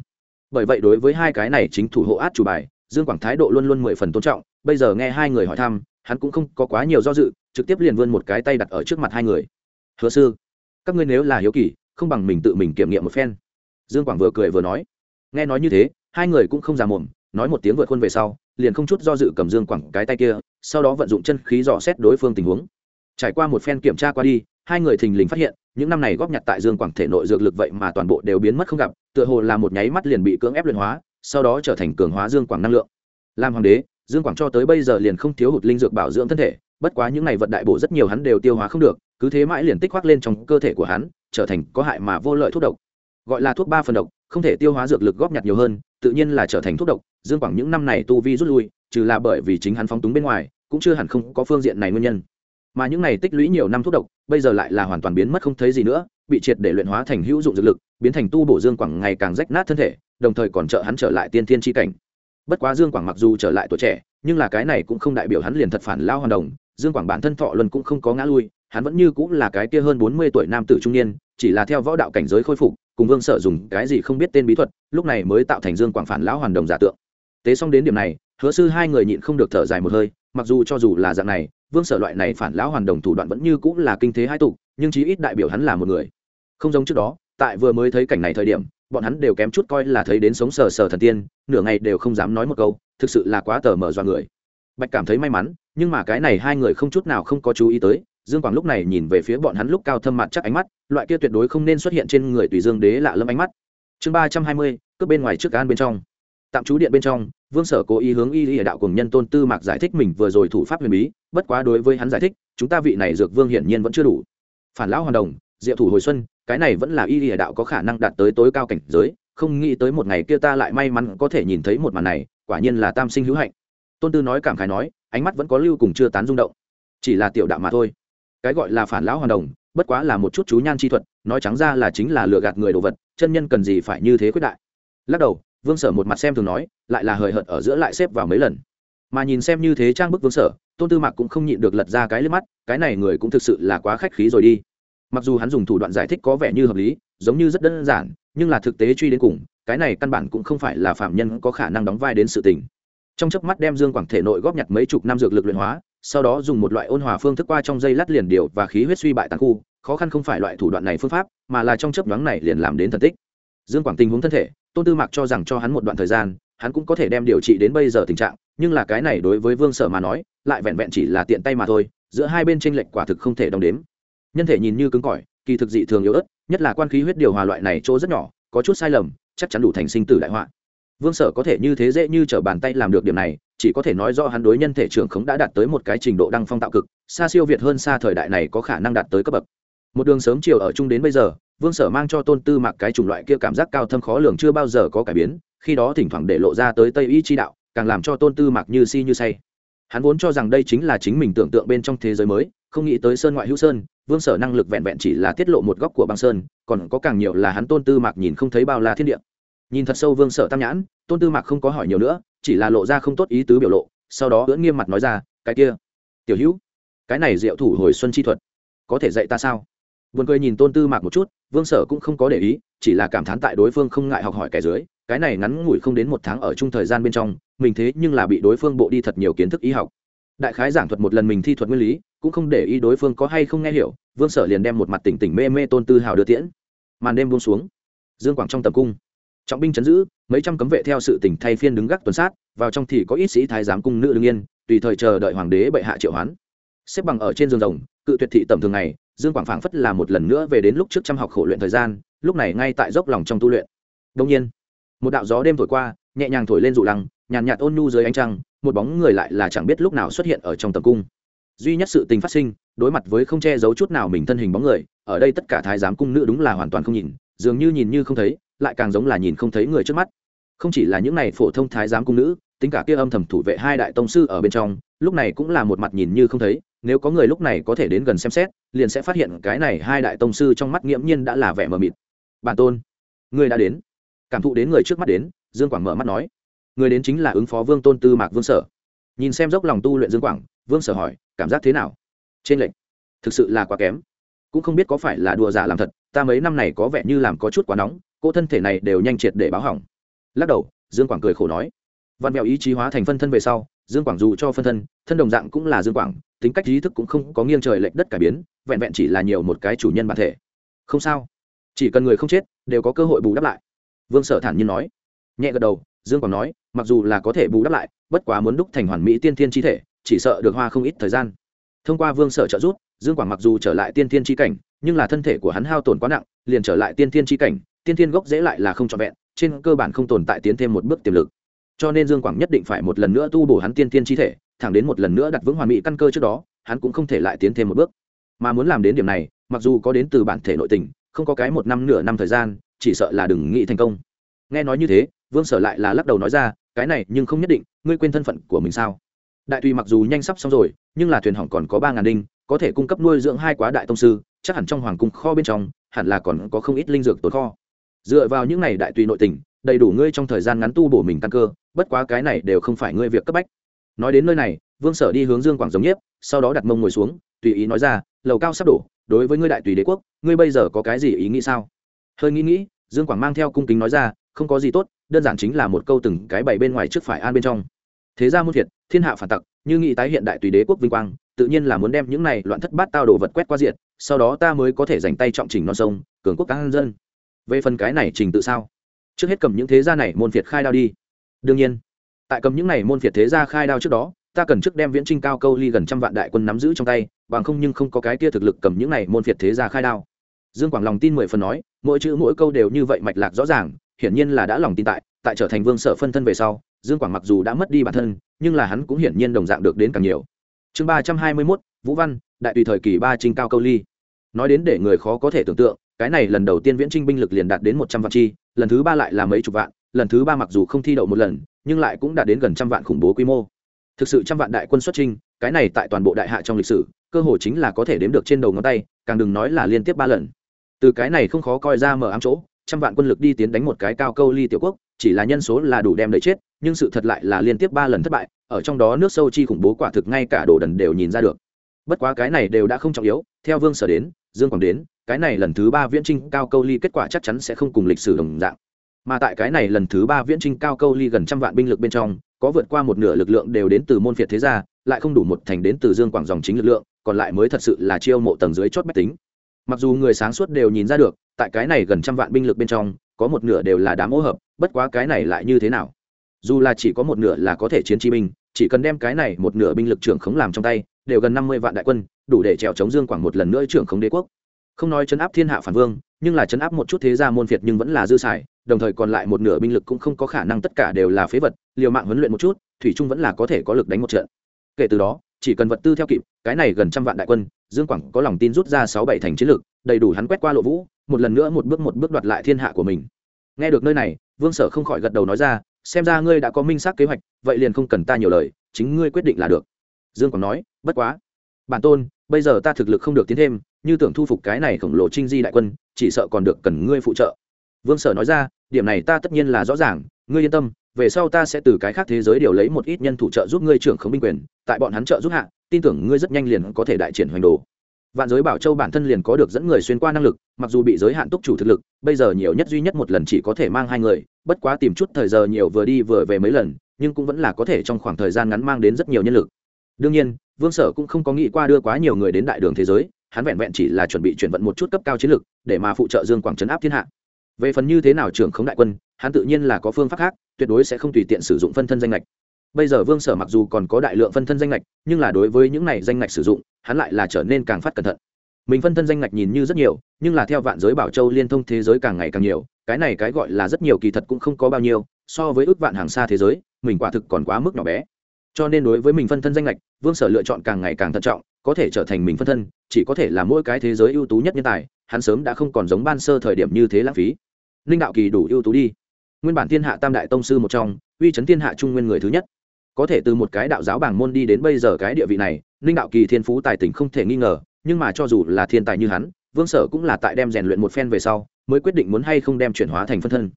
Bởi vậy đối với hai cái này chính thủ hộ át chủ bài, dương quảng thái độ luôn luôn mười phần tôn trọng, bây giờ nghe hai người hỏi thăm, hắn cũng không có quá nhiều do dự, trực tiếp liền vươn một cái tay đặt ở trước mặt hai người. Hứa sư, các ngươi nếu là hiếu kỳ, không bằng mình tự mình kiểm nghiệm một phen. Dương quảng vừa cười vừa nói nghe nói như thế, hai người cũng không già mồm, nói một tiếng vượt khuôn về sau, liền không chút do dự cầm dương quẳng cái tay kia, sau đó vận dụng chân khí dò xét đối phương tình huống. Trải qua một phen kiểm tra qua đi, hai người thình lình phát hiện, những năm này góp nhặt tại dương quảng thể nội dược lực vậy mà toàn bộ đều biến mất không gặp, tựa hồ là một nháy mắt liền bị cưỡng ép luyện hóa, sau đó trở thành cường hóa dương quảng năng lượng. Làm hoàng đế, dương quảng cho tới bây giờ liền không thiếu hụt linh dược bảo dưỡng thân thể, bất quá những này vật đại bổ rất nhiều hắn đều tiêu hóa không được, cứ thế mãi liền tích khoác lên trong cơ thể của hắn, trở thành có hại mà vô lợi thuốc độc. Gọi là thuốc ba phần độc không thể tiêu hóa dược lực góp nhặt nhiều hơn, tự nhiên là trở thành thuốc độc, dương quảng những năm này tu vi rút lui, trừ là bởi vì chính hắn phóng túng bên ngoài, cũng chưa hẳn không có phương diện này nguyên nhân. Mà những này tích lũy nhiều năm thuốc độc, bây giờ lại là hoàn toàn biến mất không thấy gì nữa, bị triệt để luyện hóa thành hữu dụng dược lực, biến thành tu bổ dương quảng ngày càng rách nát thân thể, đồng thời còn trợ hắn trở lại tiên thiên tri cảnh. Bất quá dương quảng mặc dù trở lại tuổi trẻ, nhưng là cái này cũng không đại biểu hắn liền thật phản lao hoàn đồng, dương quảng bản thân thọ luân cũng không có ngã lui, hắn vẫn như cũng là cái kia hơn bốn mươi tuổi nam tử trung niên, chỉ là theo võ đạo cảnh giới khôi phục cùng vương sở dùng cái gì không biết tên bí thuật, lúc này mới tạo thành dương quảng phản lão hoàn đồng giả tượng. Tế xong đến điểm này, hứa sư hai người nhịn không được thở dài một hơi, mặc dù cho dù là dạng này, vương sở loại này phản lão hoàn đồng thủ đoạn vẫn như cũng là kinh thế hai tục nhưng chí ít đại biểu hắn là một người. Không giống trước đó, tại vừa mới thấy cảnh này thời điểm, bọn hắn đều kém chút coi là thấy đến sống sờ sờ thần tiên, nửa ngày đều không dám nói một câu, thực sự là quá tờ mờ do người. Bạch cảm thấy may mắn, nhưng mà cái này hai người không chút nào không có chú ý tới dương quảng lúc này nhìn về phía bọn hắn lúc cao thâm mặt chắc ánh mắt, loại kia tuyệt đối không nên xuất hiện trên người tùy dương đế lạ lâm ánh mắt. Chương ba trăm hai mươi, cướp bên ngoài trước an bên trong. Tạm trú điện bên trong, vương sở cố ý hướng y y đạo cùng nhân tôn tư mạc giải thích mình vừa rồi thủ pháp huyền bí, bất quá đối với hắn giải thích, chúng ta vị này dược vương hiển nhiên vẫn chưa đủ. Phản lão hoàn đồng, diệu thủ hồi xuân, cái này vẫn là y y đạo có khả năng đạt tới tối cao cảnh giới, không nghĩ tới một ngày kia ta lại may mắn có thể nhìn thấy một màn này, quả nhiên là tam sinh hữu hạnh. Tôn tư nói cảm khái nói, ánh mắt vẫn có lưu cùng chưa tán rung động. Chỉ là tiểu đạo mà thôi cái gọi là phản lão hoàn đồng, bất quá là một chút chú nhan chi thuật, nói trắng ra là chính là lừa gạt người đồ vật, chân nhân cần gì phải như thế quyết đại. Lắc đầu, vương sở một mặt xem thường nói, lại là hời hợt ở giữa lại xếp vào mấy lần. Mà nhìn xem như thế trang bức vương sở, tôn tư mạc cũng không nhịn được lật ra cái lên mắt, cái này người cũng thực sự là quá khách khí rồi đi. Mặc dù hắn dùng thủ đoạn giải thích có vẻ như hợp lý, giống như rất đơn giản, nhưng là thực tế truy đến cùng, cái này căn bản cũng không phải là phạm nhân có khả năng đóng vai đến sự tình. Trong chớp mắt đem dương quảng thể nội góp nhặt mấy chục năm dược lực luyện hóa sau đó dùng một loại ôn hòa phương thức qua trong dây lát liền điều và khí huyết suy bại tàn khu, khó khăn không phải loại thủ đoạn này phương pháp, mà là trong chớp nhoáng này liền làm đến thần tích. Dương quảng tình huống thân thể, tôn tư mạc cho rằng cho hắn một đoạn thời gian, hắn cũng có thể đem điều trị đến bây giờ tình trạng, nhưng là cái này đối với vương sở mà nói, lại vẹn vẹn chỉ là tiện tay mà thôi, giữa hai bên tranh lệch quả thực không thể đong đếm. Nhân thể nhìn như cứng cỏi, kỳ thực dị thường yếu ớt, nhất là quan khí huyết điều hòa loại này chỗ rất nhỏ, có chút sai lầm, chắc chắn đủ thành sinh tử đại họa. Vương sở có thể như thế dễ như t r ở bàn tay làm được điểm này chỉ có thể nói do hắn đối nhân thể trưởng khống đã đạt tới một cái trình độ đăng phong tạo cực, xa siêu việt hơn xa thời đại này có khả năng đạt tới cấp bậc. Một đường sớm chiều ở chung đến bây giờ, vương sở mang cho tôn tư mặc cái chủng loại kia cảm giác cao thâm khó lường chưa bao giờ có cải biến, khi đó thỉnh thoảng để lộ ra tới tây y chi đạo, càng làm cho tôn tư mặc như si như say. Hắn vốn cho rằng đây chính là chính mình tưởng tượng bên trong thế giới mới, không nghĩ tới sơn ngoại hữu sơn, vương sở năng lực vẹn vẹn chỉ là tiết lộ một góc của băng sơn, còn có càng nhiều là hắn tôn tư mạc nhìn không thấy bao la thiên địa. Nhìn thật sâu vương sở tam nhãn, tôn tư mạc không có hỏi nhiều nữa chỉ là lộ ra không tốt ý tứ biểu lộ sau đó ưỡn nghiêm mặt nói ra cái kia tiểu hữu cái này diệu thủ hồi xuân chi thuật có thể dạy ta sao Buồn cười nhìn Tôn Tư Mạc một chút, Vương Sở cũng không có để ý, chỉ là cảm thán tại đối phương không ngại học hỏi kẻ dưới, cái này ngắn ngủi không đến một tháng ở chung thời gian bên trong, mình thế nhưng là bị đối phương bộ đi thật nhiều kiến thức y học. Đại khái giảng thuật một lần mình thi thuật nguyên lý, cũng không để ý đối phương có hay không nghe hiểu, Vương Sở liền đem một mặt tỉnh tỉnh mê mê Tôn Tư Hào đưa tiễn. Màn đêm buông xuống, Dương Quảng trong tầm cung, trọng binh chấn giữ, mấy trăm cấm vệ theo sự tỉnh thay phiên đứng gác tuần sát, vào trong thì có ít sĩ thái giám cung nữ đương yên, tùy thời chờ đợi hoàng đế bệ hạ triệu hoán. Xếp bằng ở trên giường rồng, cự tuyệt thị tầm thường ngày, dương quảng phảng phất là một lần nữa về đến lúc trước trăm học khổ luyện thời gian lúc này ngay tại dốc lòng trong tu luyện đông nhiên một đạo gió đêm thổi qua nhẹ nhàng thổi lên dụ lăng nhàn nhạt ôn nhu dưới ánh trăng một bóng người lại là chẳng biết lúc nào xuất hiện ở trong tầm cung duy nhất sự tình phát sinh đối mặt với không che giấu chút nào mình thân hình bóng người ở đây tất cả thái giám cung nữ đúng là hoàn toàn không nhìn dường như nhìn như không thấy lại càng giống là nhìn không thấy người trước mắt. Không chỉ là những này phổ thông thái giám cung nữ, tính cả kia âm thầm thủ vệ hai đại tông sư ở bên trong, lúc này cũng là một mặt nhìn như không thấy, nếu có người lúc này có thể đến gần xem xét, liền sẽ phát hiện cái này hai đại tông sư trong mắt nghiễm nhiên đã là vẻ mờ mịt. Bản tôn, người đã đến. Cảm thụ đến người trước mắt đến, dương quảng mở mắt nói. Người đến chính là ứng phó vương tôn tư mạc vương sở. Nhìn xem dốc lòng tu luyện dương quảng, vương sở hỏi, cảm giác thế nào? Trên lệnh. Thực sự là quá kém. Cũng không biết có phải là đùa giả làm thật, ta mấy năm này có vẻ như làm có chút quá nóng cô thân thể này đều nhanh triệt để báo hỏng. Lắc đầu, dương quảng cười khổ nói. Văn mèo ý chí hóa thành phân thân về sau, dương quảng dù cho phân thân thân đồng dạng cũng là dương quảng, tính cách trí thức cũng không có nghiêng trời lệch đất cải biến, vẹn vẹn chỉ là nhiều một cái chủ nhân bản thể. Không sao. Chỉ cần người không chết, đều có cơ hội bù đắp lại. Vương sở thản nhiên nói. Nhẹ gật đầu, dương quảng nói, mặc dù là có thể bù đắp lại, bất quá muốn đúc thành hoàn mỹ tiên thiên chi thể, chỉ sợ được hoa không ít thời gian. Thông qua vương sở trợ giúp, dương quảng mặc dù trở lại tiên thiên chi cảnh, nhưng là thân thể của hắn hao tổn quá nặng, liền trở lại tiên thiên chi cảnh tiên thiên gốc dễ lại là không trọn vẹn, trên cơ bản không tồn tại tiến thêm một bước tiềm lực. Cho nên dương quảng nhất định phải một lần nữa tu bổ hắn tiên Thiên chi thể, thẳng đến một lần nữa đặt vững hoàn mỹ căn cơ trước đó, hắn cũng không thể lại tiến thêm một bước. Mà muốn làm đến điểm này, mặc dù có đến từ bản thể nội tình, không có cái một năm nửa năm thời gian, chỉ sợ là đừng nghĩ thành công. Nghe nói như thế, vương sở lại là lắc đầu nói ra, cái này nhưng không nhất định, ngươi quên thân phận của mình sao? Đại tùy mặc dù nhanh sắp xong rồi, nhưng là thuyền hỏng còn có ba ngàn đinh, có thể cung cấp nuôi dưỡng hai quá đại tông sư, chắc hẳn trong hoàng cung kho bên trong, hẳn là còn có không ít linh dược tồn kho dựa vào những này đại tùy nội tình, đầy đủ ngươi trong thời gian ngắn tu bổ mình căn cơ, bất quá cái này đều không phải ngươi việc cấp bách. Nói đến nơi này, vương sở đi hướng dương quảng giống nhiếp, sau đó đặt mông ngồi xuống, tùy ý nói ra, lầu cao sắp đổ, đối với ngươi đại tùy đế quốc, ngươi bây giờ có cái gì ý nghĩ sao? Hơi nghĩ nghĩ, dương quảng mang theo cung kính nói ra, không có gì tốt, đơn giản chính là một câu từng cái bày bên ngoài trước phải an bên trong. Thế ra muôn thiệt, thiên hạ phản tặc, như nghĩ tái hiện đại tùy đế quốc vinh quang, tự nhiên là muốn đem những này loạn thất bát tao đồ vật quét qua diện, sau đó ta mới có thể dành tay trọng trình non sông, cường quốc an dân về phần cái này trình tự sao? Trước hết cầm những thế gia này môn phiệt khai đao đi. Đương nhiên, tại cầm những này môn phiệt thế gia khai đao trước đó, ta cần trước đem viễn trinh cao câu ly gần trăm vạn đại quân nắm giữ trong tay, bằng không nhưng không có cái kia thực lực cầm những này môn phiệt thế gia khai đao. Dương quảng lòng tin mười phần nói, mỗi chữ mỗi câu đều như vậy mạch lạc rõ ràng, hiển nhiên là đã lòng tin tại tại trở thành vương sở phân thân về sau, dương quảng mặc dù đã mất đi bản thân, nhưng là hắn cũng hiển nhiên đồng dạng được đến càng nhiều. Chương ba trăm hai mươi mốt, vũ văn, đại tùy thời kỳ ba trinh cao câu ly. Nói đến để người khó có thể tưởng tượng cái này lần đầu tiên viễn trinh binh lực liền đạt đến một trăm vạn chi, lần thứ ba lại là mấy chục vạn, lần thứ ba mặc dù không thi đậu một lần, nhưng lại cũng đạt đến gần trăm vạn khủng bố quy mô. Thực sự trăm vạn đại quân xuất trinh, cái này tại toàn bộ đại hạ trong lịch sử, cơ hội chính là có thể đếm được trên đầu ngón tay, càng đừng nói là liên tiếp ba lần. Từ cái này không khó coi ra mở ám chỗ, trăm vạn quân lực đi tiến đánh một cái cao câu ly tiểu quốc, chỉ là nhân số là đủ đem đầy chết, nhưng sự thật lại là liên tiếp ba lần thất bại, ở trong đó nước sâu chi khủng bố quả thực ngay cả đồ đần đều nhìn ra được. Bất quá cái này đều đã không trọng yếu, theo vương sở đến, dương quảng đến cái này lần thứ ba viễn trinh cao câu ly kết quả chắc chắn sẽ không cùng lịch sử đồng dạng. Mà tại cái này lần thứ ba viễn trinh cao câu ly gần trăm vạn binh lực bên trong, có vượt qua một nửa lực lượng đều đến từ môn phiệt thế gia, lại không đủ một thành đến từ dương quảng dòng chính lực lượng, còn lại mới thật sự là chiêu mộ tầng dưới chót bách tính. Mặc dù người sáng suốt đều nhìn ra được, tại cái này gần trăm vạn binh lực bên trong, có một nửa đều là đám ô hợp, bất quá cái này lại như thế nào? Dù là chỉ có một nửa là có thể chiến chi binh, chỉ cần đem cái này một nửa binh lực trưởng khống làm trong tay, đều gần năm mươi vạn đại quân, đủ để trèo chống dương quảng một lần nữa trưởng khống đế quốc không nói chấn áp thiên hạ phản vương, nhưng là chấn áp một chút thế gia môn phiệt nhưng vẫn là dư xài, đồng thời còn lại một nửa binh lực cũng không có khả năng tất cả đều là phế vật, liều mạng huấn luyện một chút, thủy trung vẫn là có thể có lực đánh một trận. Kể từ đó, chỉ cần vật tư theo kịp, cái này gần trăm vạn đại quân, dương quảng có lòng tin rút ra sáu bảy thành chiến lược đầy đủ hắn quét qua lộ vũ, một lần nữa một bước một bước đoạt lại thiên hạ của mình. Nghe được nơi này, vương sở không khỏi gật đầu nói ra, xem ra ngươi đã có minh xác kế hoạch, vậy liền không cần ta nhiều lời, chính ngươi quyết định là được. Dương quảng nói, bất quá, bản tôn bây giờ ta thực lực không được tiến thêm, như tưởng thu phục cái này khổng lồ trinh di đại quân, chỉ sợ còn được cần ngươi phụ trợ. Vương sở nói ra, điểm này ta tất nhiên là rõ ràng, ngươi yên tâm, về sau ta sẽ từ cái khác thế giới điều lấy một ít nhân thủ trợ giúp ngươi trưởng khống binh quyền, tại bọn hắn trợ giúp hạ, tin tưởng ngươi rất nhanh liền có thể đại triển hoành đồ. Vạn giới bảo châu bản thân liền có được dẫn người xuyên qua năng lực, mặc dù bị giới hạn túc chủ thực lực, bây giờ nhiều nhất duy nhất một lần chỉ có thể mang hai người, bất quá tìm chút thời giờ nhiều vừa đi vừa về mấy lần, nhưng cũng vẫn là có thể trong khoảng thời gian ngắn mang đến rất nhiều nhân lực đương nhiên vương sở cũng không có nghĩ qua đưa quá nhiều người đến đại đường thế giới hắn vẹn vẹn chỉ là chuẩn bị chuyển vận một chút cấp cao chiến lược, để mà phụ trợ dương quảng trấn áp thiên hạ. Về phần như thế nào trưởng khống đại quân hắn tự nhiên là có phương pháp khác tuyệt đối sẽ không tùy tiện sử dụng phân thân danh lệch bây giờ vương sở mặc dù còn có đại lượng phân thân danh lệch nhưng là đối với những này danh lệch sử dụng hắn lại là trở nên càng phát cẩn thận. Mình phân thân danh lệch nhìn như rất nhiều nhưng là theo vạn giới bảo châu liên thông thế giới càng ngày càng nhiều cái này cái gọi là rất nhiều kỳ thật cũng không có bao nhiêu so với ước vạn hàng xa thế giới mình quả thực còn quá mức nhỏ bé cho nên đối với mình phân thân danh lệch, vương sở lựa chọn càng ngày càng thận trọng, có thể trở thành mình phân thân, chỉ có thể là mỗi cái thế giới ưu tú nhất nhân tài, hắn sớm đã không còn giống ban sơ thời điểm như thế lãng phí. Ninh đạo kỳ đủ ưu tú đi. Nguyên bản thiên hạ tam đại tông sư một trong, uy chấn thiên hạ trung nguyên người thứ nhất. Có thể từ một cái đạo giáo bảng môn đi đến bây giờ cái địa vị này ninh đạo kỳ thiên phú tài tình không thể nghi ngờ, nhưng mà cho dù là thiên tài như hắn, vương sở cũng là tại đem rèn luyện một phen về sau, mới quyết định muốn hay không đem chuyển hóa thành phân thân.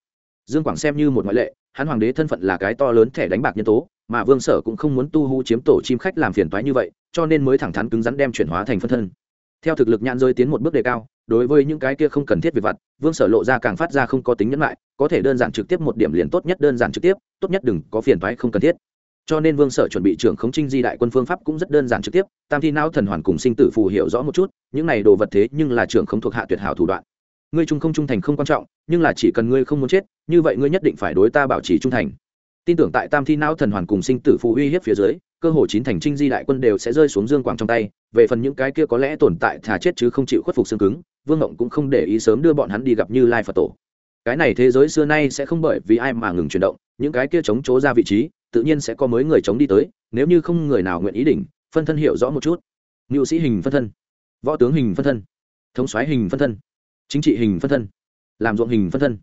Dương quảng xem như một ngoại lệ, hắn hoàng đế thân phận là cái to lớn thẻ đánh bạc nhân tố mà vương sở cũng không muốn tu hú chiếm tổ chim khách làm phiền toái như vậy, cho nên mới thẳng thắn cứng rắn đem chuyển hóa thành phân thân. Theo thực lực nhãn rơi tiến một bước đề cao, đối với những cái kia không cần thiết việc vặt, vương sở lộ ra càng phát ra không có tính nhẫn lại, có thể đơn giản trực tiếp một điểm liền tốt nhất đơn giản trực tiếp, tốt nhất đừng có phiền toái không cần thiết. Cho nên vương sở chuẩn bị trưởng khống trinh di đại quân phương pháp cũng rất đơn giản trực tiếp, tam thi não thần hoàn cùng sinh tử phù hiểu rõ một chút, những này đồ vật thế nhưng là trưởng không thuộc hạ tuyệt hảo thủ đoạn. Ngươi trung không trung thành không quan trọng, nhưng là chỉ cần ngươi không muốn chết, như vậy ngươi nhất định phải đối ta bảo trì trung thành tin tưởng tại tam thi não thần hoàn cùng sinh tử phù uy hiếp phía dưới, cơ hội chín thành trinh di đại quân đều sẽ rơi xuống dương quảng trong tay. Về phần những cái kia có lẽ tồn tại thà chết chứ không chịu khuất phục xương cứng, vương ngộng cũng không để ý sớm đưa bọn hắn đi gặp như lai phật tổ. Cái này thế giới xưa nay sẽ không bởi vì ai mà ngừng chuyển động, những cái kia chống chỗ ra vị trí, tự nhiên sẽ có mới người chống đi tới, nếu như không người nào nguyện ý đỉnh, phân thân hiểu rõ một chút. Ngự sĩ hình phân thân, võ tướng hình phân thân, thống soái hình phân thân, chính trị hình phân thân, làm ruộng hình phân thân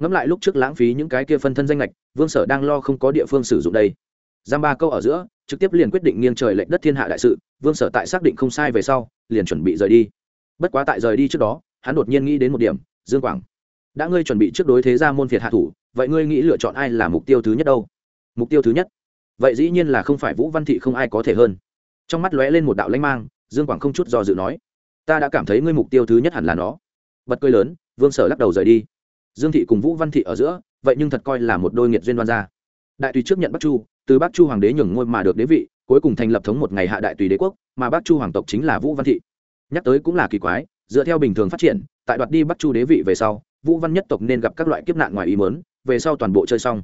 ngẫm lại lúc trước lãng phí những cái kia phân thân danh lệch vương sở đang lo không có địa phương sử dụng đây. Giam ba câu ở giữa, trực tiếp liền quyết định nghiêng trời lệnh đất thiên hạ đại sự, vương sở tại xác định không sai về sau, liền chuẩn bị rời đi. Bất quá tại rời đi trước đó, hắn đột nhiên nghĩ đến một điểm, dương quảng, đã ngươi chuẩn bị trước đối thế ra môn phiệt hạ thủ, vậy ngươi nghĩ lựa chọn ai là mục tiêu thứ nhất đâu? Mục tiêu thứ nhất? Vậy dĩ nhiên là không phải vũ văn thị không ai có thể hơn. Trong mắt lóe lên một đạo lanh mang, dương quảng không chút do dự nói, ta đã cảm thấy ngươi mục tiêu thứ nhất hẳn là nó. Bật cười lớn, vương sở lắc đầu rời đi dương thị cùng vũ văn thị ở giữa, vậy nhưng thật coi là một đôi nghiệt duyên đoan gia đại tùy trước nhận bắc chu, từ bắc chu hoàng đế nhường ngôi mà được đế vị, cuối cùng thành lập thống một ngày hạ đại tùy đế quốc, mà bắc chu hoàng tộc chính là vũ văn thị. Nhắc tới cũng là kỳ quái, dựa theo bình thường phát triển, tại đoạt đi bắc chu đế vị về sau, vũ văn nhất tộc nên gặp các loại kiếp nạn ngoài ý mớn về sau toàn bộ chơi xong.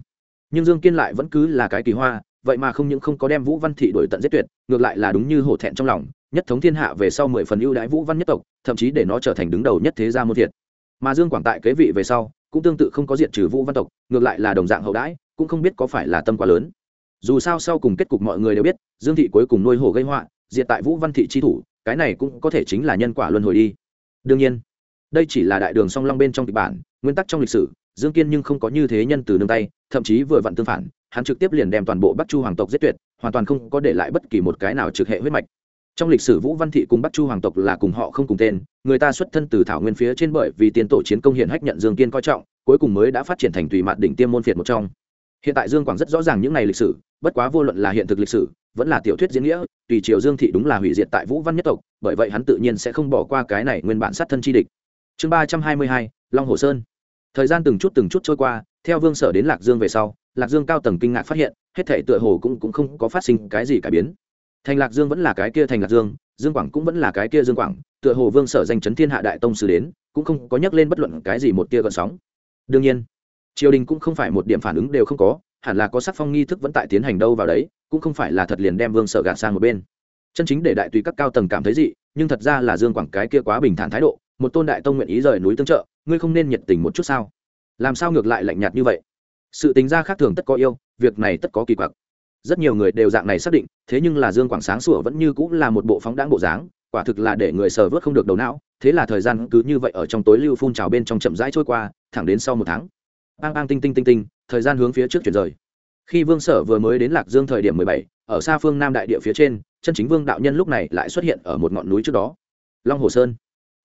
Nhưng dương kiên lại vẫn cứ là cái kỳ hoa, vậy mà không những không có đem vũ văn thị đổi tận giết tuyệt, ngược lại là đúng như hổ thẹn trong lòng, nhất thống thiên hạ về sau mười phần ưu đãi vũ văn nhất tộc, thậm chí để nó trở thành đứng đầu nhất thế gia môn thiệt mà dương quảng tại kế vị về sau, cũng tương tự không có diện trừ vũ văn tộc, ngược lại là đồng dạng hậu đãi, cũng không biết có phải là tâm quá lớn. Dù sao sau cùng kết cục mọi người đều biết, dương thị cuối cùng nuôi hổ gây họa, diệt tại vũ văn thị chi thủ, cái này cũng có thể chính là nhân quả luân hồi đi. Đương nhiên, đây chỉ là đại đường song long bên trong kịch bản, nguyên tắc trong lịch sử, dương kiên nhưng không có như thế nhân từ nương tay, thậm chí vừa vặn tương phản, hắn trực tiếp liền đem toàn bộ bắc chu hoàng tộc giết tuyệt, hoàn toàn không có để lại bất kỳ một cái nào trực hệ huyết mạch trong lịch sử vũ văn thị cùng bắc chu hoàng tộc là cùng họ không cùng tên người ta xuất thân từ thảo nguyên phía trên bởi vì tiền tổ chiến công hiện hách nhận dương kiên coi trọng cuối cùng mới đã phát triển thành tùy mặt đỉnh tiêm môn phiệt một trong. Hiện tại dương quảng rất rõ ràng những ngày lịch sử bất quá vô luận là hiện thực lịch sử vẫn là tiểu thuyết diễn nghĩa tùy triều dương thị đúng là hủy diệt tại vũ văn nhất tộc bởi vậy hắn tự nhiên sẽ không bỏ qua cái này nguyên bản sát thân chi địch. Chương ba trăm hai mươi hai long hồ sơn. Thời gian từng chút từng chút trôi qua theo vương sở đến lạc dương về sau lạc dương cao tầng kinh ngạc phát hiện hết thể tựa hồ cũng, cũng không có phát sinh cái gì cải biến thành lạc dương vẫn là cái kia thành lạc dương dương quảng cũng vẫn là cái kia dương quảng, tựa hồ vương sở danh chấn thiên hạ đại tông sử đến, cũng không có nhắc lên bất luận cái gì một tia gợn sóng. Đương nhiên, triều đình cũng không phải một điểm phản ứng đều không có, hẳn là có sắc phong nghi thức vẫn tại tiến hành đâu vào đấy, cũng không phải là thật liền đem vương sở gạt sang một bên. Chân chính để đại tùy các cao tầng cảm thấy dị, nhưng thật ra là dương quảng cái kia quá bình thản thái độ, một tôn đại tông nguyện ý rời núi tương trợ, ngươi không nên nhiệt tình một chút sao? Làm sao ngược lại lạnh nhạt như vậy? Sự tính ra khác thường tất có yêu, việc này tất có kỳ quặc rất nhiều người đều dạng này xác định, thế nhưng là dương quảng sáng sủa vẫn như cũng là một bộ phóng đáng bộ dáng, quả thực là để người sờ vớt không được đầu não, thế là thời gian cứ như vậy ở trong tối lưu phun trào bên trong chậm rãi trôi qua, thẳng đến sau một tháng. Bang bang tinh tinh tinh tinh, thời gian hướng phía trước chuyển rời. Khi vương sở vừa mới đến lạc dương thời điểm mười bảy, ở xa phương nam đại địa phía trên, chân chính vương đạo nhân lúc này lại xuất hiện ở một ngọn núi trước đó. Long hồ sơn.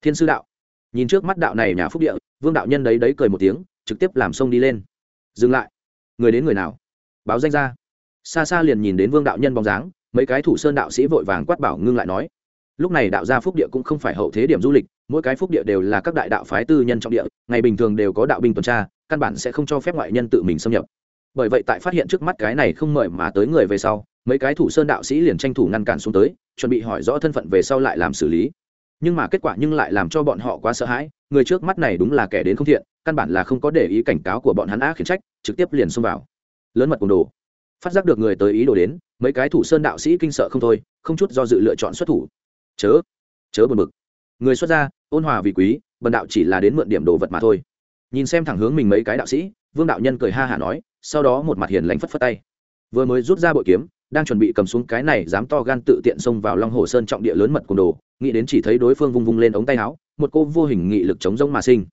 Thiên sư đạo. Nhìn trước mắt đạo này nhà phúc địa, vương đạo nhân đấy đấy cười một tiếng, trực tiếp làm sông đi lên. Dừng lại. Người đến người nào? Báo danh ra xa xa liền nhìn đến vương đạo nhân bóng dáng, mấy cái thủ sơn đạo sĩ vội vàng quát bảo ngưng lại nói, lúc này đạo gia phúc địa cũng không phải hậu thế điểm du lịch, mỗi cái phúc địa đều là các đại đạo phái tư nhân trong địa, ngày bình thường đều có đạo binh tuần tra, căn bản sẽ không cho phép ngoại nhân tự mình xâm nhập. Bởi vậy tại phát hiện trước mắt cái này không mời mà tới người về sau, mấy cái thủ sơn đạo sĩ liền tranh thủ ngăn cản xuống tới, chuẩn bị hỏi rõ thân phận về sau lại làm xử lý. Nhưng mà kết quả nhưng lại làm cho bọn họ quá sợ hãi, người trước mắt này đúng là kẻ đến không thiện, căn bản là không có để ý cảnh cáo của bọn hắn á khiển trách, trực tiếp liền xông vào. Lớn mật cùng đồ phát giác được người tới ý đồ đến, mấy cái thủ sơn đạo sĩ kinh sợ không thôi, không chút do dự lựa chọn xuất thủ. Chớ chớ buồn bực. Người xuất gia, ôn hòa vì quý, bần đạo chỉ là đến mượn điểm đồ vật mà thôi. Nhìn xem thẳng hướng mình mấy cái đạo sĩ, vương đạo nhân cười ha hả nói, sau đó một mặt hiền lánh phất phất tay. Vừa mới rút ra bội kiếm, đang chuẩn bị cầm xuống cái này dám to gan tự tiện xông vào long hồ sơn trọng địa lớn mật cùng đồ, nghĩ đến chỉ thấy đối phương vung vung lên ống tay áo, một cô vô hình nghị lực chống rông mà sinh.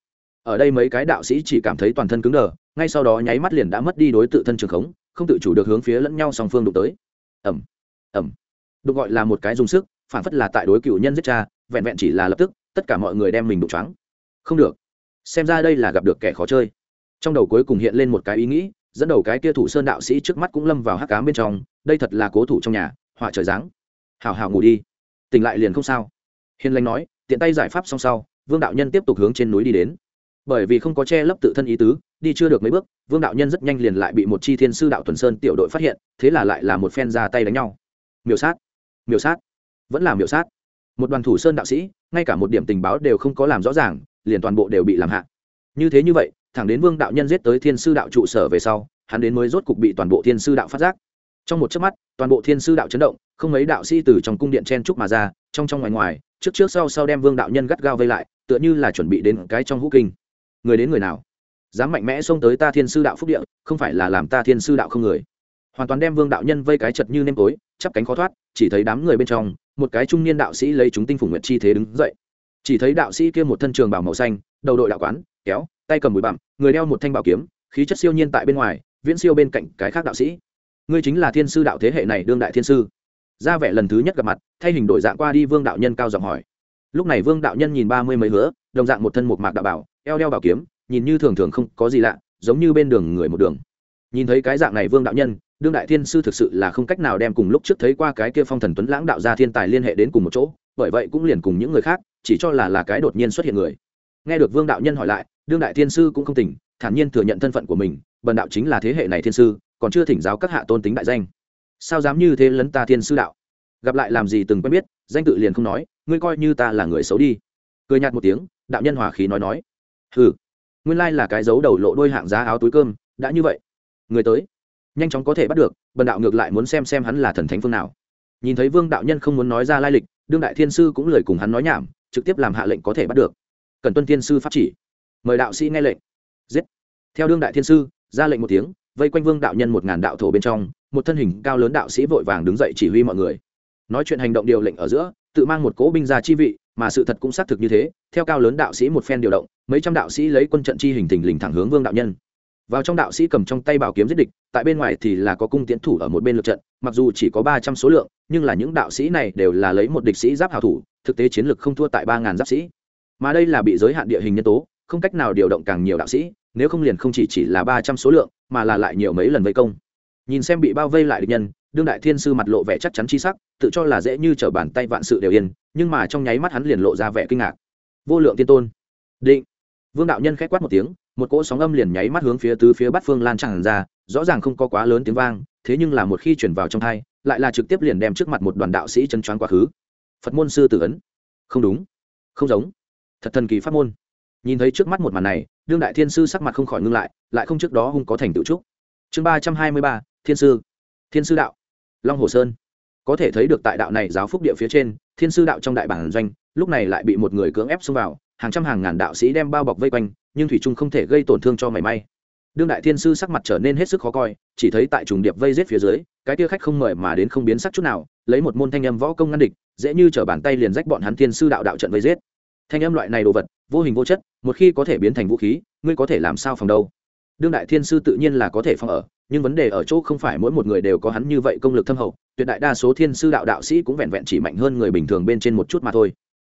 Ở đây mấy cái đạo sĩ chỉ cảm thấy toàn thân cứng đờ, ngay sau đó nháy mắt liền đã mất đi đối tự thân trường khống không tự chủ được hướng phía lẫn nhau song phương đụng tới. Ẩm ẩm đụng gọi là một cái dùng sức, phản phất là tại đối cựu nhân giết cha, vẹn vẹn chỉ là lập tức, tất cả mọi người đem mình đụng trắng không được. Xem ra đây là gặp được kẻ khó chơi. Trong đầu cuối cùng hiện lên một cái ý nghĩ, dẫn đầu cái kia thủ sơn đạo sĩ trước mắt cũng lâm vào hắc cám bên trong, đây thật là cố thủ trong nhà, họa trời dáng hào hào ngủ đi. Tỉnh lại liền không sao. Hiền lành nói, tiện tay giải pháp xong sau, vương đạo nhân tiếp tục hướng trên núi đi đến bởi vì không có che lấp tự thân ý tứ, đi chưa được mấy bước, vương đạo nhân rất nhanh liền lại bị một chi thiên sư đạo tuần sơn tiểu đội phát hiện, thế là lại là một phen ra tay đánh nhau. Miểu sát miểu sát, vẫn là miểu sát. Một đoàn thủ sơn đạo sĩ, ngay cả một điểm tình báo đều không có làm rõ ràng, liền toàn bộ đều bị làm hạ. Như thế như vậy, thẳng đến vương đạo nhân giết tới thiên sư đạo trụ sở về sau, hắn đến mới rốt cục bị toàn bộ thiên sư đạo phát giác. Trong một chớp mắt, toàn bộ thiên sư đạo chấn động, không mấy đạo sĩ từ trong cung điện chen trúc mà ra, trong trong ngoài ngoài, trước trước sau sau đem vương đạo nhân gắt gao vây lại, tựa như là chuẩn bị đến cái trong hũ kinh người đến người nào? Dám mạnh mẽ xông tới ta thiên sư đạo phúc địa, không phải là làm ta thiên sư đạo không người. Hoàn toàn đem vương đạo nhân vây cái chật như nêm tối, chắp cánh khó thoát, chỉ thấy đám người bên trong, một cái trung niên đạo sĩ lấy chúng tinh phủ nguyệt chi thế đứng dậy. Chỉ thấy đạo sĩ kia một thân trường bảo màu xanh, đầu đội đạo quán, kéo, tay cầm bụi bặm, người đeo một thanh bảo kiếm, khí chất siêu nhiên tại bên ngoài, viễn siêu bên cạnh cái khác đạo sĩ. Ngươi chính là thiên sư đạo thế hệ này đương đại thiên sư. Ra vẻ lần thứ nhất gặp mặt, thay hình đổi dạng qua đi vương đạo nhân cao giọng hỏi. Lúc này vương đạo nhân nhìn ba mươi mấy hứa, đồng dạng một thân một mạc đạo bảo eo đeo bảo kiếm, nhìn như thường thường không có gì lạ, giống như bên đường người một đường. Nhìn thấy cái dạng này vương đạo nhân, đương đại thiên sư thực sự là không cách nào đem cùng lúc trước thấy qua cái kia phong thần tuấn lãng đạo gia thiên tài liên hệ đến cùng một chỗ, bởi vậy cũng liền cùng những người khác, chỉ cho là là cái đột nhiên xuất hiện người. Nghe được vương đạo nhân hỏi lại, đương đại thiên sư cũng không tỉnh, thản nhiên thừa nhận thân phận của mình, bần đạo chính là thế hệ này thiên sư, còn chưa thỉnh giáo các hạ tôn tính đại danh. Sao dám như thế lấn ta thiên sư đạo? Gặp lại làm gì từng quen biết, danh tự liền không nói, ngươi coi như ta là người xấu đi. Cười nhạt một tiếng, đạo nhân hòa khí nói nói ừ nguyên lai là cái dấu đầu lộ đôi hạng giá áo túi cơm, đã như vậy. Người tới, nhanh chóng có thể bắt được, bần đạo ngược lại muốn xem xem hắn là thần thánh phương nào. Nhìn thấy vương đạo nhân không muốn nói ra lai lịch, đương đại thiên sư cũng lời cùng hắn nói nhảm, trực tiếp làm hạ lệnh có thể bắt được. Cần tuân thiên sư pháp chỉ. Mời đạo sĩ nghe lệnh. Giết. Theo đương đại thiên sư, ra lệnh một tiếng, vây quanh vương đạo nhân một ngàn đạo thổ bên trong, một thân hình cao lớn đạo sĩ vội vàng đứng dậy chỉ huy mọi người. Nói chuyện hành động điều lệnh ở giữa, tự mang một cỗ binh ra chi vị mà sự thật cũng xác thực như thế, theo cao lớn đạo sĩ một phen điều động, mấy trăm đạo sĩ lấy quân trận chi hình thình lình thẳng hướng vương đạo nhân. Vào trong đạo sĩ cầm trong tay bảo kiếm giết địch, tại bên ngoài thì là có cung tiến thủ ở một bên lượt trận, mặc dù chỉ có ba trăm số lượng, nhưng là những đạo sĩ này đều là lấy một địch sĩ giáp hào thủ, thực tế chiến lược không thua tại ba ngàn giáp sĩ. Mà đây là bị giới hạn địa hình nhân tố, không cách nào điều động càng nhiều đạo sĩ, nếu không liền không chỉ chỉ là ba trăm số lượng, mà là lại nhiều mấy lần vây công. Nhìn xem bị bao vây lại địch nhân đương đại thiên sư mặt lộ vẻ chắc chắn chi sắc, tự cho là dễ như t r ở bàn tay vạn sự đều yên, nhưng mà trong nháy mắt hắn liền lộ ra vẻ kinh ngạc. Vô lượng tiên tôn. Định. Vương đạo nhân k h c quát một tiếng, một cỗ sóng âm liền nháy mắt hướng phía tứ phía bát phương lan tràn ra, rõ ràng không có quá lớn tiếng vang, thế nhưng là một khi chuyển vào trong thai lại là trực tiếp liền đem trước mặt một đoàn đạo sĩ chân choáng quá khứ. Phật môn sư tử ấn. Không đúng. Không giống. Thật thần kỳ pháp môn. Nhìn thấy trước mắt một màn này, đương đại thiên sư sắc mặt không khỏi ngưng lại lại không trước đó hung có thành tựu trúc. Chương ba trăm hai mươi ba, thiên sư. Thiên sư đạo long hồ sơn. Có thể thấy được tại đạo này giáo phúc địa phía trên, thiên sư đạo trong đại bản doanh, lúc này lại bị một người cưỡng ép xông vào, hàng trăm hàng ngàn đạo sĩ đem bao bọc vây quanh, nhưng thủy trung không thể gây tổn thương cho mảy may. Đương đại thiên sư sắc mặt trở nên hết sức khó coi, chỉ thấy tại trùng điệp vây rết phía dưới, cái tia khách không mời mà đến không biến sắc chút nào, lấy một môn thanh âm võ công ngăn địch, dễ như t bàn tay liền rách bọn hắn thiên sư đạo đạo trận vây rết thanh âm loại này đồ vật, vô hình vô chất, một khi có thể biến thành vũ khí, ngươi có thể làm sao phòng đâu? Đương đại thiên sư tự nhiên là có thể phòng ở, nhưng vấn đề ở chỗ không phải mỗi một người đều có hắn như vậy công lực thâm hậu, tuyệt đại đa số thiên sư đạo đạo sĩ cũng vẹn vẹn chỉ mạnh hơn người bình thường bên trên một chút mà thôi.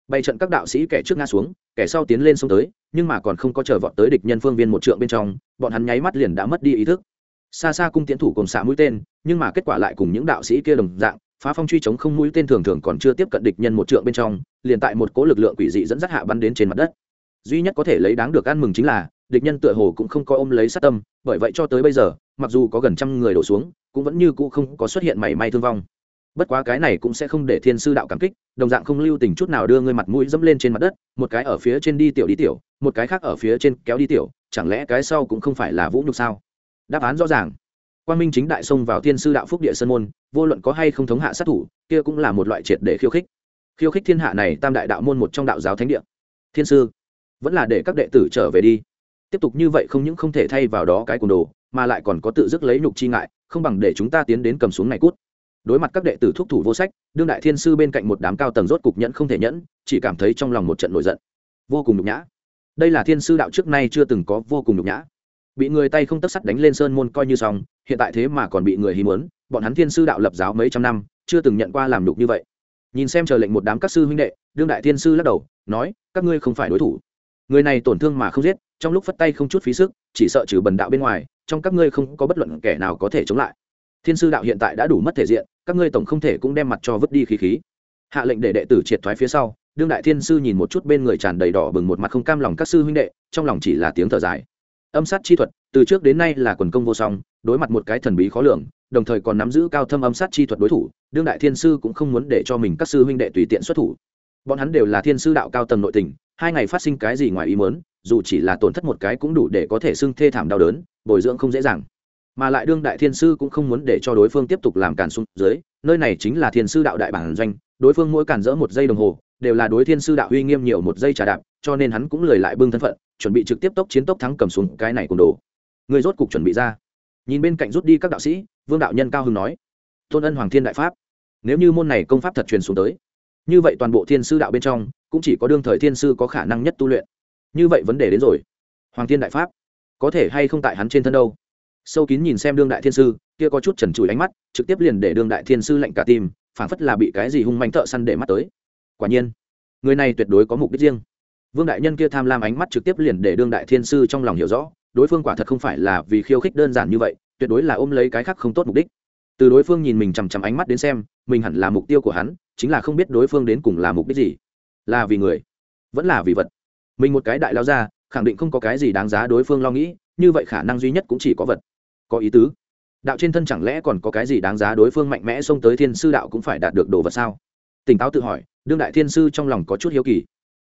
Bày trận các đạo sĩ kẻ trước ngã xuống, kẻ sau tiến lên sông tới, nhưng mà còn không có chờ vọt tới địch nhân phương viên một trượng bên trong, bọn hắn nháy mắt liền đã mất đi ý thức. Xa xa cung tiến thủ cùng xạ mũi tên, nhưng mà kết quả lại cùng những đạo sĩ kia đồng dạng, phá phong truy chống không mũi tên thường thường còn chưa tiếp cận địch nhân một trượng bên trong, liền tại một cố lực lượng quỷ dị dẫn dắt hạ bắn đến trên mặt đất. Duy nhất có thể lấy đáng được ăn mừng chính là địch nhân tựa hồ cũng không có ôm lấy sát tâm, bởi vậy cho tới bây giờ, mặc dù có gần trăm người đổ xuống, cũng vẫn như cũ không có xuất hiện mảy may thương vong. Bất quá cái này cũng sẽ không để thiên sư đạo cảm kích, đồng dạng không lưu tình chút nào đưa ngươi mặt mũi dẫm lên trên mặt đất, một cái ở phía trên đi tiểu đi tiểu, một cái khác ở phía trên kéo đi tiểu, chẳng lẽ cái sau cũng không phải là vũ nhục sao? Đáp án rõ ràng. Quan minh chính đại xông vào thiên sư đạo phúc địa sơn môn, vô luận có hay không thống hạ sát thủ, kia cũng là một loại triệt để khiêu khích. Khiêu khích thiên hạ này tam đại đạo môn một trong đạo giáo thánh địa. Thiên sư, vẫn là để các đệ tử trở về đi tiếp tục như vậy không những không thể thay vào đó cái cồn đồ, mà lại còn có tự dứt lấy nhục chi ngại, không bằng để chúng ta tiến đến cầm xuống này cút. Đối mặt các đệ tử thúc thủ vô sách, đương đại thiên sư bên cạnh một đám cao tầng rốt cục nhẫn không thể nhẫn, chỉ cảm thấy trong lòng một trận nổi giận. Vô cùng nhục nhã. Đây là thiên sư đạo trước nay chưa từng có vô cùng nhục nhã. Bị người tay không tất sắt đánh lên sơn môn coi như xong, hiện tại thế mà còn bị người hí muốn, bọn hắn thiên sư đạo lập giáo mấy trăm năm, chưa từng nhận qua làm nhục như vậy. Nhìn xem chờ lệnh một đám các sư huynh đệ, đương đại thiên sư lắc đầu, nói, các ngươi không phải đối thủ. Người này tổn thương mà không giết trong lúc phất tay không chút phí sức, chỉ sợ trừ bần đạo bên ngoài, trong các ngươi không có bất luận kẻ nào có thể chống lại. Thiên sư đạo hiện tại đã đủ mất thể diện, các ngươi tổng không thể cũng đem mặt cho vứt đi khí khí. Hạ lệnh để đệ tử triệt thoái phía sau, đương đại thiên sư nhìn một chút bên người tràn đầy đỏ bừng một mặt không cam lòng các sư huynh đệ, trong lòng chỉ là tiếng thở dài. Âm sát chi thuật, từ trước đến nay là quần công vô song, đối mặt một cái thần bí khó lường, đồng thời còn nắm giữ cao thâm âm sát chi thuật đối thủ, đương đại thiên sư cũng không muốn để cho mình các sư huynh đệ tùy tiện xuất thủ. Bọn hắn đều là thiên sư đạo cao tầng nội tình, hai ngày phát sinh cái gì ngoài ý muốn dù chỉ là tổn thất một cái cũng đủ để có thể xưng thê thảm đau đớn, bồi dưỡng không dễ dàng. Mà lại đương đại thiên sư cũng không muốn để cho đối phương tiếp tục làm càn xuống dưới, nơi này chính là thiên sư đạo đại bản doanh, đối phương mỗi càn dỡ một giây đồng hồ, đều là đối thiên sư đạo uy nghiêm nhiều một giây trà đạp, cho nên hắn cũng lời lại bưng thân phận, chuẩn bị trực tiếp tốc chiến tốc thắng cầm xuống cái này cùng đồ. Người rốt cục chuẩn bị ra. Nhìn bên cạnh rút đi các đạo sĩ, vương đạo nhân cao hưng nói, tôn ân hoàng thiên đại pháp, nếu như môn này công pháp thật truyền xuống tới, như vậy toàn bộ thiên sư đạo bên trong, cũng chỉ có đương thời thiên sư có khả năng nhất tu luyện như vậy vấn đề đến rồi. Hoàng thiên đại pháp, có thể hay không tại hắn trên thân đâu? Sâu kín nhìn xem đương đại thiên sư, kia có chút trần trụi ánh mắt, trực tiếp liền để đương đại thiên sư lạnh cả tim, phảng phất là bị cái gì hung manh thợ săn để mắt tới. Quả nhiên, người này tuyệt đối có mục đích riêng. Vương đại nhân kia tham lam ánh mắt trực tiếp liền để đương đại thiên sư trong lòng hiểu rõ, đối phương quả thật không phải là vì khiêu khích đơn giản như vậy, tuyệt đối là ôm lấy cái khác không tốt mục đích. Từ đối phương nhìn mình chằm chằm ánh mắt đến xem, mình hẳn là mục tiêu của hắn, chính là không biết đối phương đến cùng là mục đích gì. Là vì người, vẫn là vì vật mình một cái đại lao ra, khẳng định không có cái gì đáng giá đối phương lo nghĩ, như vậy khả năng duy nhất cũng chỉ có vật, có ý tứ. Đạo trên thân chẳng lẽ còn có cái gì đáng giá đối phương mạnh mẽ xông tới thiên sư đạo cũng phải đạt được đồ vật sao? Tỉnh táo tự hỏi, đương đại thiên sư trong lòng có chút hiếu kỳ.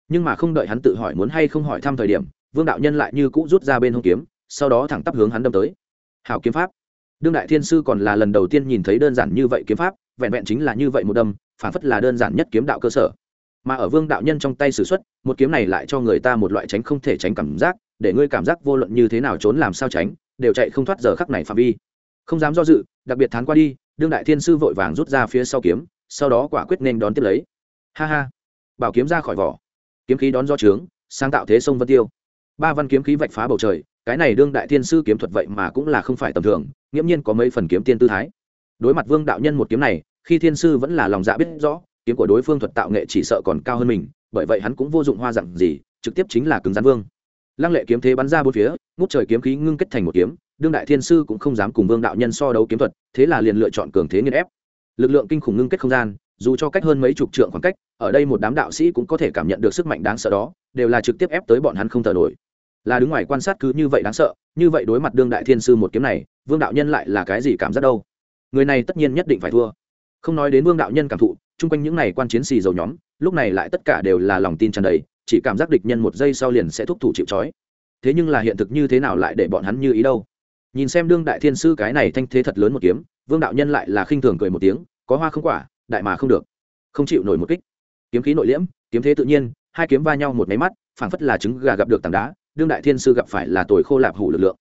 Nhưng mà không đợi hắn tự hỏi muốn hay không hỏi thăm thời điểm, vương đạo nhân lại như cũ rút ra bên hông kiếm, sau đó thẳng tắp hướng hắn đâm tới. Hảo kiếm pháp. Đương đại thiên sư còn là lần đầu tiên nhìn thấy đơn giản như vậy kiếm pháp, vẹn vẹn chính là như vậy một đâm, phản phất là đơn giản nhất kiếm đạo cơ sở mà ở vương đạo nhân trong tay s ử x u ấ t một kiếm này lại cho người ta một loại tránh không thể tránh cảm giác, để ngươi cảm giác vô luận như thế nào trốn làm sao tránh, đều chạy không thoát giờ khắc này phạm vi. Không dám do dự, đặc biệt thán qua đi, đương đại thiên sư vội vàng rút ra phía sau kiếm, sau đó quả quyết nên đón tiếp lấy. Ha ha. Bảo kiếm ra khỏi vỏ. Kiếm khí đón do trướng, sáng tạo thế sông vân tiêu. Ba văn kiếm khí vạch phá bầu trời, cái này đương đại thiên sư kiếm thuật vậy mà cũng là không phải tầm thường, nghiễm nhiên có mấy phần kiếm tiên tư thái. Đối mặt vương đạo nhân một kiếm này, khi thiên sư vẫn là lòng dạ biết rõ kiếm của đối phương thuật tạo nghệ chỉ sợ còn cao hơn mình, bởi vậy hắn cũng vô dụng hoa dặn gì, trực tiếp chính là cứng rắn vương. Lăng lệ kiếm thế bắn ra bốn phía, ngút trời kiếm khí ngưng kết thành một kiếm, đương đại thiên sư cũng không dám cùng vương đạo nhân so đấu kiếm thuật, thế là liền lựa chọn cường thế nghiên ép. Lực lượng kinh khủng ngưng kết không gian, dù cho cách hơn mấy chục trượng khoảng cách, ở đây một đám đạo sĩ cũng có thể cảm nhận được sức mạnh đáng sợ đó, đều là trực tiếp ép tới bọn hắn không thở nổi. Là đứng ngoài quan sát cứ như vậy đáng sợ, như vậy đối mặt đương đại thiên sư một kiếm này, vương đạo nhân lại là cái gì cảm giác đâu? Người này tất nhiên nhất định phải thua. Không nói đến vương đạo nhân cảm thụ chung quanh những này quan chiến xì dầu nhóm, lúc này lại tất cả đều là lòng tin tràn đầy, chỉ cảm giác địch nhân một giây sau liền sẽ thúc thủ chịu trói. Thế nhưng là hiện thực như thế nào lại để bọn hắn như ý đâu? Nhìn xem đương đại thiên sư cái này thanh thế thật lớn một kiếm, vương đạo nhân lại là khinh thường cười một tiếng, có hoa không quả, đại mà không được. Không chịu nổi một kích. Kiếm khí nội liễm, kiếm thế tự nhiên, hai kiếm va nhau một máy mắt, phảng phất là trứng gà gặp được tảng đá, đương đại thiên sư gặp phải là tồi khô lạp hủ lực lượng.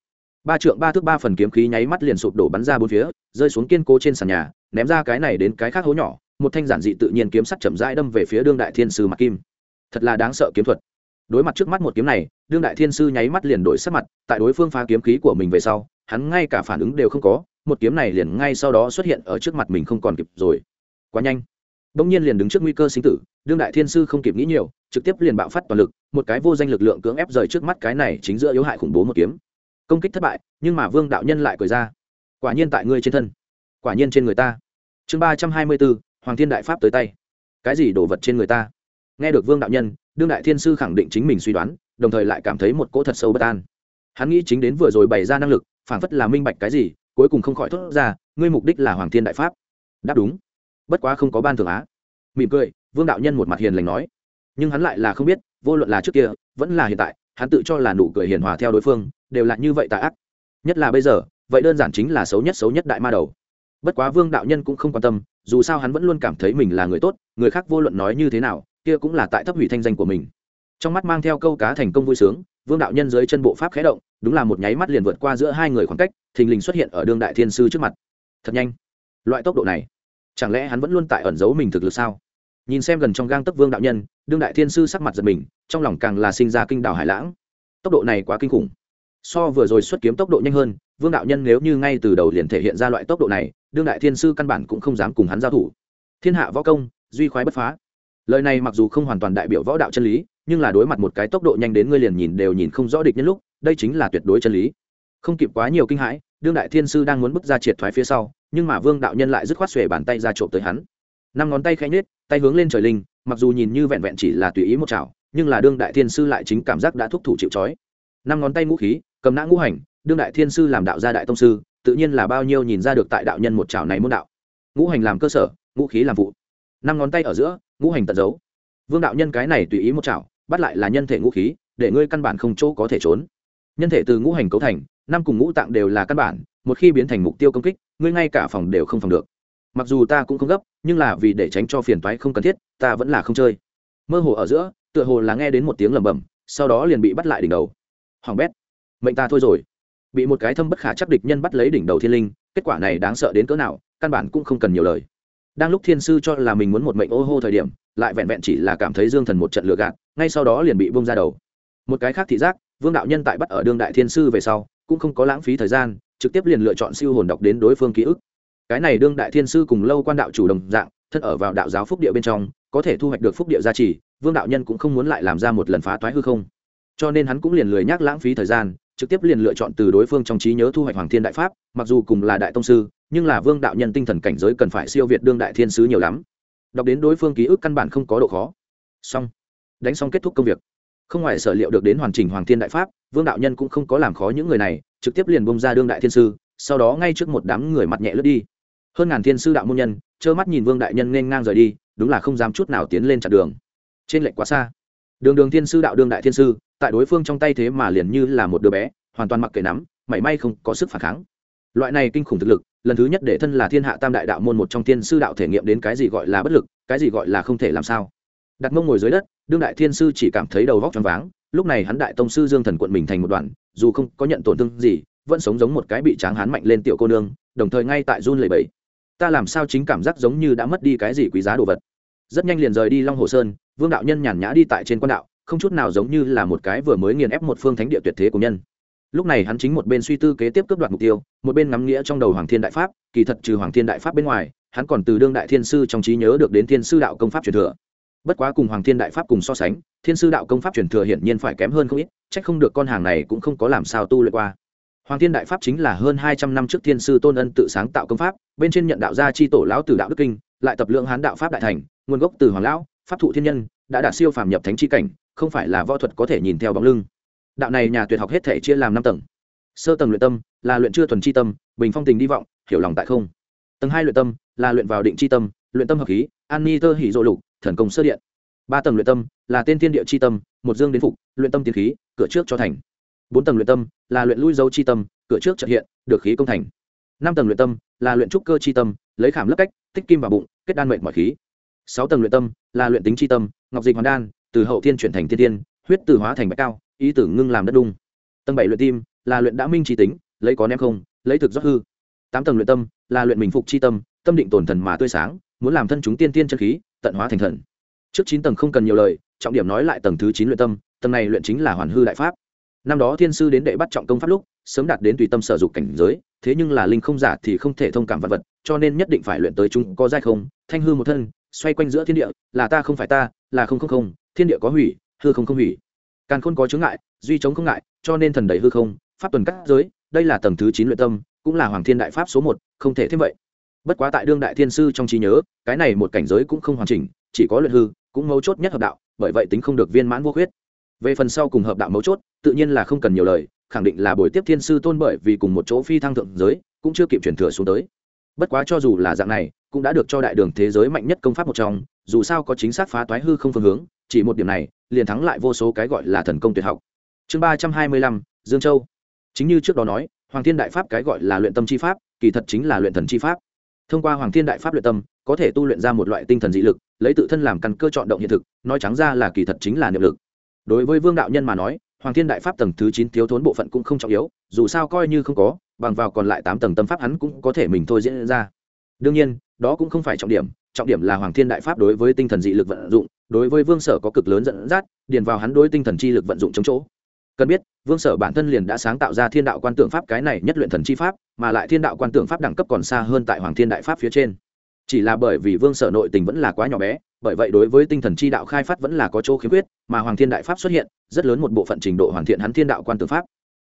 Ba trượng ba thước ba phần kiếm khí nháy mắt liền sụp đổ bắn ra bốn phía, rơi xuống kiên cố trên sàn nhà, ném ra cái này đến cái khác hố nhỏ một thanh giản dị tự nhiên kiếm sắt chậm rãi đâm về phía đương đại thiên sư mặt kim. Thật là đáng sợ kiếm thuật. Đối mặt trước mắt một kiếm này, đương đại thiên sư nháy mắt liền đổi sắc mặt, tại đối phương phá kiếm khí của mình về sau, hắn ngay cả phản ứng đều không có, một kiếm này liền ngay sau đó xuất hiện ở trước mặt mình không còn kịp rồi. Quá nhanh. Bỗng nhiên liền đứng trước nguy cơ sinh tử, đương đại thiên sư không kịp nghĩ nhiều, trực tiếp liền bạo phát toàn lực, một cái vô danh lực lượng cưỡng ép rời trước mắt cái này chính giữa yếu hại khủng bố một kiếm. Công kích thất bại, nhưng mà vương đạo nhân lại cười ra. Quả nhiên tại ngươi trên thân. Quả nhiên trên người ta. Chương ba trăm hai mươi bốn hoàng thiên đại pháp tới tay. Cái gì đổ vật trên người ta? Nghe được vương đạo nhân, đương đại thiên sư khẳng định chính mình suy đoán, đồng thời lại cảm thấy một cỗ thật sâu bất an. Hắn nghĩ chính đến vừa rồi bày ra năng lực phản phất là minh bạch cái gì, cuối cùng không khỏi thốt ra, ngươi mục đích là hoàng thiên đại pháp. Đáp đúng. Bất quá không có ban thường á. Mỉm cười, vương đạo nhân một mặt hiền lành nói. Nhưng hắn lại là không biết, vô luận là trước kia, vẫn là hiện tại, hắn tự cho là nụ cười hiền hòa theo đối phương, đều là như vậy tà ác. Nhất là bây giờ, vậy đơn giản chính là xấu nhất xấu nhất đại ma đầu bất quá vương đạo nhân cũng không quan tâm, dù sao hắn vẫn luôn cảm thấy mình là người tốt, người khác vô luận nói như thế nào, kia cũng là tại thấp hủy thanh danh của mình. Trong mắt mang theo câu cá thành công vui sướng, vương đạo nhân dưới chân bộ pháp khé động, đúng là một nháy mắt liền vượt qua giữa hai người khoảng cách, thình lình xuất hiện ở đương đại thiên sư trước mặt. Thật nhanh. Loại tốc độ này, chẳng lẽ hắn vẫn luôn tại ẩn giấu mình thực lực sao? Nhìn xem gần trong gang tấc vương đạo nhân đương đại thiên sư sắc mặt giật mình, trong lòng càng là sinh ra kinh đảo hải lãng. Tốc độ này quá kinh khủng. So vừa rồi xuất kiếm tốc độ nhanh hơn, vương đạo nhân nếu như ngay từ đầu liền thể hiện ra loại tốc độ này đương đại thiên sư căn bản cũng không dám cùng hắn giao thủ. Thiên hạ võ công, duy khoái bất phá. Lời này mặc dù không hoàn toàn đại biểu võ đạo chân lý, nhưng là đối mặt một cái tốc độ nhanh đến ngươi liền nhìn đều nhìn không rõ địch nhân lúc, đây chính là tuyệt đối chân lý. Không kịp quá nhiều kinh hãi, đương đại thiên sư đang muốn bước ra triệt thoái phía sau, nhưng mà vương đạo nhân lại dứt khoát xuề bàn tay ra trộm tới hắn. Năm ngón tay khẽ nhết tay hướng lên trời linh, mặc dù nhìn như vẹn vẹn chỉ là tùy ý một chảo, nhưng là đương đại thiên sư lại chính cảm giác đã thúc thủ chịu trói. Năm ngón tay ngũ khí, cầm nã ngũ hành, đương đại thiên sư làm đạo gia đại tông sư tự nhiên là bao nhiêu nhìn ra được tại đạo nhân một chảo này môn đạo. Ngũ hành làm cơ sở, ngũ khí làm vụ. Năm ngón tay ở giữa, ngũ hành tận giấu vương đạo nhân cái này tùy ý một chảo, bắt lại là nhân thể ngũ khí, để ngươi căn bản không chỗ có thể trốn. Nhân thể từ ngũ hành cấu thành, năm cùng ngũ tạng đều là căn bản, một khi biến thành mục tiêu công kích, ngươi ngay cả phòng đều không phòng được. Mặc dù ta cũng không gấp, nhưng là vì để tránh cho phiền toái không cần thiết, ta vẫn là không chơi. Mơ hồ ở giữa, tựa hồ là nghe đến một tiếng lầm bầm sau đó liền bị bắt lại đỉnh đầu. Hoàng bét, mệnh ta thôi rồi bị một cái thâm bất khả chắc địch nhân bắt lấy đỉnh đầu thiên linh, kết quả này đáng sợ đến cỡ nào, căn bản cũng không cần nhiều lời. Đang lúc thiên sư cho là mình muốn một mệnh ô hô thời điểm, lại vẹn vẹn chỉ là cảm thấy dương thần một trận lừa gạt, ngay sau đó liền bị bông ra đầu. Một cái khác thị giác, vương đạo nhân tại bắt ở đương đại thiên sư về sau, cũng không có lãng phí thời gian, trực tiếp liền lựa chọn siêu hồn đọc đến đối phương ký ức. Cái này đương đại thiên sư cùng lâu quan đạo chủ đồng dạng, thân ở vào đạo giáo phúc địa bên trong, có thể thu hoạch được phúc địa gia trì, vương đạo nhân cũng không muốn lại làm ra một lần phá toái hư không. Cho nên hắn cũng liền lười nhắc lãng phí thời gian trực tiếp liền lựa chọn từ đối phương trong trí nhớ thu hoạch hoàng thiên đại pháp, mặc dù cùng là đại tông sư, nhưng là vương đạo nhân tinh thần cảnh giới cần phải siêu việt đương đại thiên sứ nhiều lắm. Đọc đến đối phương ký ức căn bản không có độ khó. Xong. Đánh xong kết thúc công việc. Không ngoài sở liệu được đến hoàn chỉnh hoàng thiên đại pháp, vương đạo nhân cũng không có làm khó những người này, trực tiếp liền bông ra đương đại thiên sư sau đó ngay trước một đám người mặt nhẹ lướt đi. Hơn ngàn thiên sư đạo môn nhân, trơ mắt nhìn vương đại nhân nên ngang rời đi, đúng là không dám chút nào tiến lên chặn đường. Trên lệnh quá xa. Đường đường thiên sư đạo đương đại thiên sư tại đối phương trong tay thế mà liền như là một đứa bé, hoàn toàn mặc kệ nắm, mảy may không có sức phản kháng. Loại này kinh khủng thực lực, lần thứ nhất để thân là thiên hạ tam đại đạo môn một trong thiên sư đạo thể nghiệm đến cái gì gọi là bất lực, cái gì gọi là không thể làm sao. Đặt mông ngồi dưới đất, đương đại thiên sư chỉ cảm thấy đầu vóc choáng váng, lúc này hắn đại tông sư dương thần quận mình thành một đoàn, dù không có nhận tổn thương gì, vẫn sống giống một cái bị tráng hán mạnh lên tiểu cô nương, đồng thời ngay tại run lầy bẫy ta làm sao chính cảm giác giống như đã mất đi cái gì quý giá đồ vật. Rất nhanh liền rời đi long hồ sơn, vương đạo nhân nhàn nhã đi tại trên quan đạo không chút nào giống như là một cái vừa mới nghiền ép một phương thánh địa tuyệt thế của nhân. Lúc này hắn chính một bên suy tư kế tiếp cướp đoạt mục tiêu, một bên ngắm nghĩa trong đầu hoàng thiên đại pháp, kỳ thật trừ hoàng thiên đại pháp bên ngoài, hắn còn từ đương đại thiên sư trong trí nhớ được đến thiên sư đạo công pháp truyền thừa. Bất quá cùng hoàng thiên đại pháp cùng so sánh, thiên sư đạo công pháp truyền thừa hiển nhiên phải kém hơn không ít c h ắ c không được con hàng này cũng không có làm sao tu luyện qua. Hoàng thiên đại pháp chính là hơn hai trăm năm trước thiên sư tôn ân tự sáng tạo công pháp, bên trên nhận đạo gia c h i tổ lão từ đạo đức kinh, lại tập lượng hán đạo pháp đại thành, nguồn gốc từ hoàng lão, pháp thụ thiên nhân, đã đạt siêu phàm nhập thánh c cảnh không phải là võ thuật có thể nhìn theo bóng lưng. Đạo này nhà tuyệt học hết thể chia làm năm tầng. Sơ tầng luyện tâm, là luyện chưa thuần c tâm, bình phong tình đi vọng, hiểu lòng tại không. Tầng hai luyện tâm, là luyện vào định c tâm, luyện tâm hợp khí, an ni tơ hỉ dỗ lục, thần công sơ điện. Ba tầng luyện tâm, là tên thiên địa c h i tâm, một dương đến phục, luyện tâm tiến khí, cửa trước cho thành. Bốn tầng luyện tâm, là luyện lui dấu c h i tâm, cửa trước trợ hiện, được khí công thành. Năm tầng luyện tâm, là luyện trúc cơ c h i tâm, lấy khảm lấp cách, tích kim vào bụng, kết đan mệnh mọi khí. Sáu tầng luyện tâm, là luyện tính c h i tâm, ngọc dịch hoàn đan từ hậu thiên chuyển thành thiên tiên huyết từ hóa thành bạch cao, ý tử ngưng làm đất đung. Tầng bảy luyện tim, là luyện đã minh trí tính, lấy có ném không, lấy thực rót hư. Tám tầng luyện tâm, là luyện mình phục c tâm tâm định tổn thần mà tươi sáng, muốn làm thân chúng tiên tiên chân khí, tận hóa thành thần. Trước chín tầng không cần nhiều lời, trọng điểm nói lại tầng thứ chín luyện tâm, tầng này luyện chính là hoàn hư đại pháp. Năm đó thiên sư đến đệ bắt trọng công pháp lúc, sớm đạt đến tùy tâm sở dục cảnh giới, thế nhưng là linh không giả thì không thể thông cảm vật vật, cho nên nhất định phải luyện tới chúng có dai không, thanh hư một thân, xoay quanh giữa thiên địa, là ta không phải ta, là không không không thiên địa có hủy, hư không không hủy. Càn không có chướng ngại, duy chống không ngại, cho nên thần đầy hư không, pháp tuần cắt giới, đây là tầng thứ chín luyện tâm, cũng là hoàng thiên đại pháp số một, không thể thêm vậy. Bất quá tại đương đại thiên sư trong trí nhớ, cái này một cảnh giới cũng không hoàn chỉnh, chỉ có luyện hư, cũng mấu chốt nhất hợp đạo, bởi vậy tính không được viên mãn vô khuyết. Về phần sau cùng hợp đạo mấu chốt, tự nhiên là không cần nhiều lời, khẳng định là buổi tiếp thiên sư tôn bởi vì cùng một chỗ phi thăng thượng giới, cũng chưa kịp chuyển thừa xuống tới. Bất quá cho dù là dạng này, cũng đã được cho đại đường thế giới mạnh nhất công pháp một trong, dù sao có chính xác phá toái hư không phương hướng chỉ một điểm này, liền thắng lại vô số cái gọi là thần công tuyệt học. Chương ba trăm hai mươi lăm, dương châu. Chính như trước đó nói, hoàng thiên đại pháp cái gọi là luyện tâm chi pháp, kỳ thật chính là luyện thần chi pháp. Thông qua hoàng thiên đại pháp luyện tâm, có thể tu luyện ra một loại tinh thần dị lực, lấy tự thân làm căn cơ chọn động hiện thực, nói trắng ra là kỳ thật chính là niệm lực. Đối với vương đạo nhân mà nói, hoàng thiên đại pháp tầng thứ chín thiếu thốn bộ phận cũng không trọng yếu, dù sao coi như không có, bằng vào còn lại tám tầng tâm pháp hắn cũng có thể mình thôi diễn ra. Đương nhiên, đó cũng không phải trọng điểm trọng điểm là hoàng thiên đại pháp đối với tinh thần dị lực vận dụng đối với vương sở có cực lớn dẫn dắt, điền vào hắn đối tinh thần chi lực vận dụng chống chỗ. Cần biết, vương sở bản thân liền đã sáng tạo ra thiên đạo quan tượng pháp cái này nhất luyện thần chi pháp, mà lại thiên đạo quan tượng pháp đẳng cấp còn xa hơn tại hoàng thiên đại pháp phía trên. Chỉ là bởi vì vương sở nội tình vẫn là quá nhỏ bé, bởi vậy đối với tinh thần chi đạo khai phát vẫn là có chỗ khiếm khuyết, mà hoàng thiên đại pháp xuất hiện, rất lớn một bộ phận trình độ hoàn thiện hắn thiên đạo quan tượng pháp.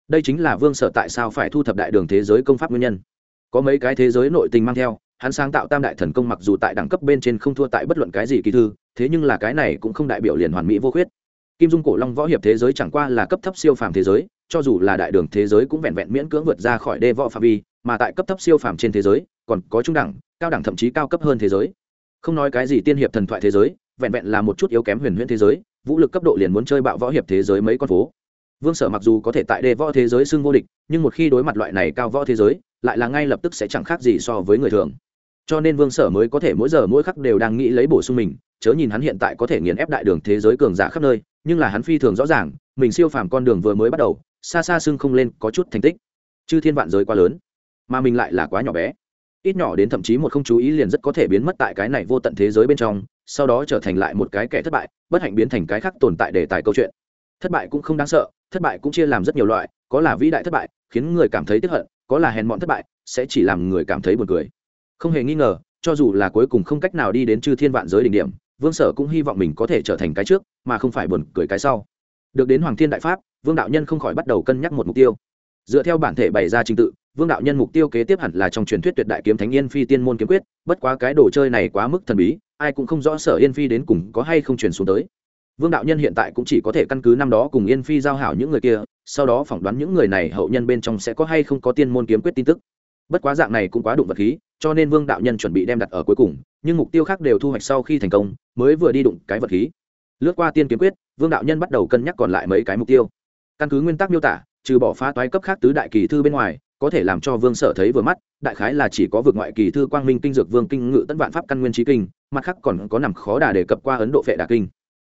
Đây chính là vương sở tại sao phải thu thập đại đường thế giới công pháp nguyên nhân. Có mấy cái thế giới nội tình mang theo hắn sáng tạo tam đại thần công mặc dù tại đẳng cấp bên trên không thua tại bất luận cái gì kỳ thư, thế nhưng là cái này cũng không đại biểu liền hoàn mỹ vô khuyết. Kim dung cổ long võ hiệp thế giới chẳng qua là cấp thấp siêu phàm thế giới, cho dù là đại đường thế giới cũng vẹn vẹn miễn cưỡng vượt ra khỏi đê võ phạm vi, mà tại cấp thấp siêu phàm trên thế giới, còn có trung đẳng, cao đẳng thậm chí cao cấp hơn thế giới. Không nói cái gì tiên hiệp thần thoại thế giới, vẹn vẹn là một chút yếu kém huyền huyễn thế giới, vũ lực cấp độ liền muốn chơi bạo võ hiệp thế giới mấy con phố. Vương sở mặc dù có thể tại đê võ thế giới xưng vô địch, nhưng một khi đối mặt loại này cao võ thế giới, lại là ngay lập tức sẽ chẳng khác gì so với người thường cho nên vương sở mới có thể mỗi giờ mỗi khắc đều đang nghĩ lấy bổ sung mình, chớ nhìn hắn hiện tại có thể nghiền ép đại đường thế giới cường giả khắp nơi, nhưng là hắn phi thường rõ ràng, mình siêu phàm con đường vừa mới bắt đầu, xa xa xưng không lên có chút thành tích. Chứ thiên vạn giới quá lớn, mà mình lại là quá nhỏ bé. Ít nhỏ đến thậm chí một không chú ý liền rất có thể biến mất tại cái này vô tận thế giới bên trong, sau đó trở thành lại một cái kẻ thất bại, bất hạnh biến thành cái khác tồn tại đề tài câu chuyện. Thất bại cũng không đáng sợ, thất bại cũng chia làm rất nhiều loại, có là vĩ đại thất bại, khiến người cảm thấy tiếp hận, có là hèn mọn thất bại, sẽ chỉ làm người cảm thấy buồn cười không hề nghi ngờ, cho dù là cuối cùng không cách nào đi đến chư thiên vạn giới đỉnh điểm, vương sở cũng hy vọng mình có thể trở thành cái trước, mà không phải buồn cười cái sau. Được đến hoàng thiên đại pháp, vương đạo nhân không khỏi bắt đầu cân nhắc một mục tiêu. Dựa theo bản thể bày ra trình tự, vương đạo nhân mục tiêu kế tiếp hẳn là trong truyền thuyết tuyệt đại kiếm thánh yên phi tiên môn kiếm quyết, bất quá cái đồ chơi này quá mức thần bí, ai cũng không rõ sở yên phi đến cùng có hay không truyền xuống tới. Vương đạo nhân hiện tại cũng chỉ có thể căn cứ năm đó cùng yên phi giao hảo những người kia, sau đó phỏng đoán những người này hậu nhân bên trong sẽ có hay không có tiên môn kiếm quyết tin tức. Bất quá dạng này cũng quá đụng vật khí cho nên vương đạo nhân chuẩn bị đem đặt ở cuối cùng, nhưng mục tiêu khác đều thu hoạch sau khi thành công, mới vừa đi đụng cái vật khí. Lướt qua tiên kiếm quyết, vương đạo nhân bắt đầu cân nhắc còn lại mấy cái mục tiêu. Căn cứ nguyên tắc miêu tả, trừ bỏ phá toái cấp khác tứ đại kỳ thư bên ngoài, có thể làm cho vương sở thấy vừa mắt, đại khái là chỉ có vượt ngoại kỳ thư quang minh kinh dược vương kinh ngự Tấn vạn pháp căn nguyên trí kinh, mặt khác còn có nằm khó đà đề cập qua ấn độ phệ đà kinh.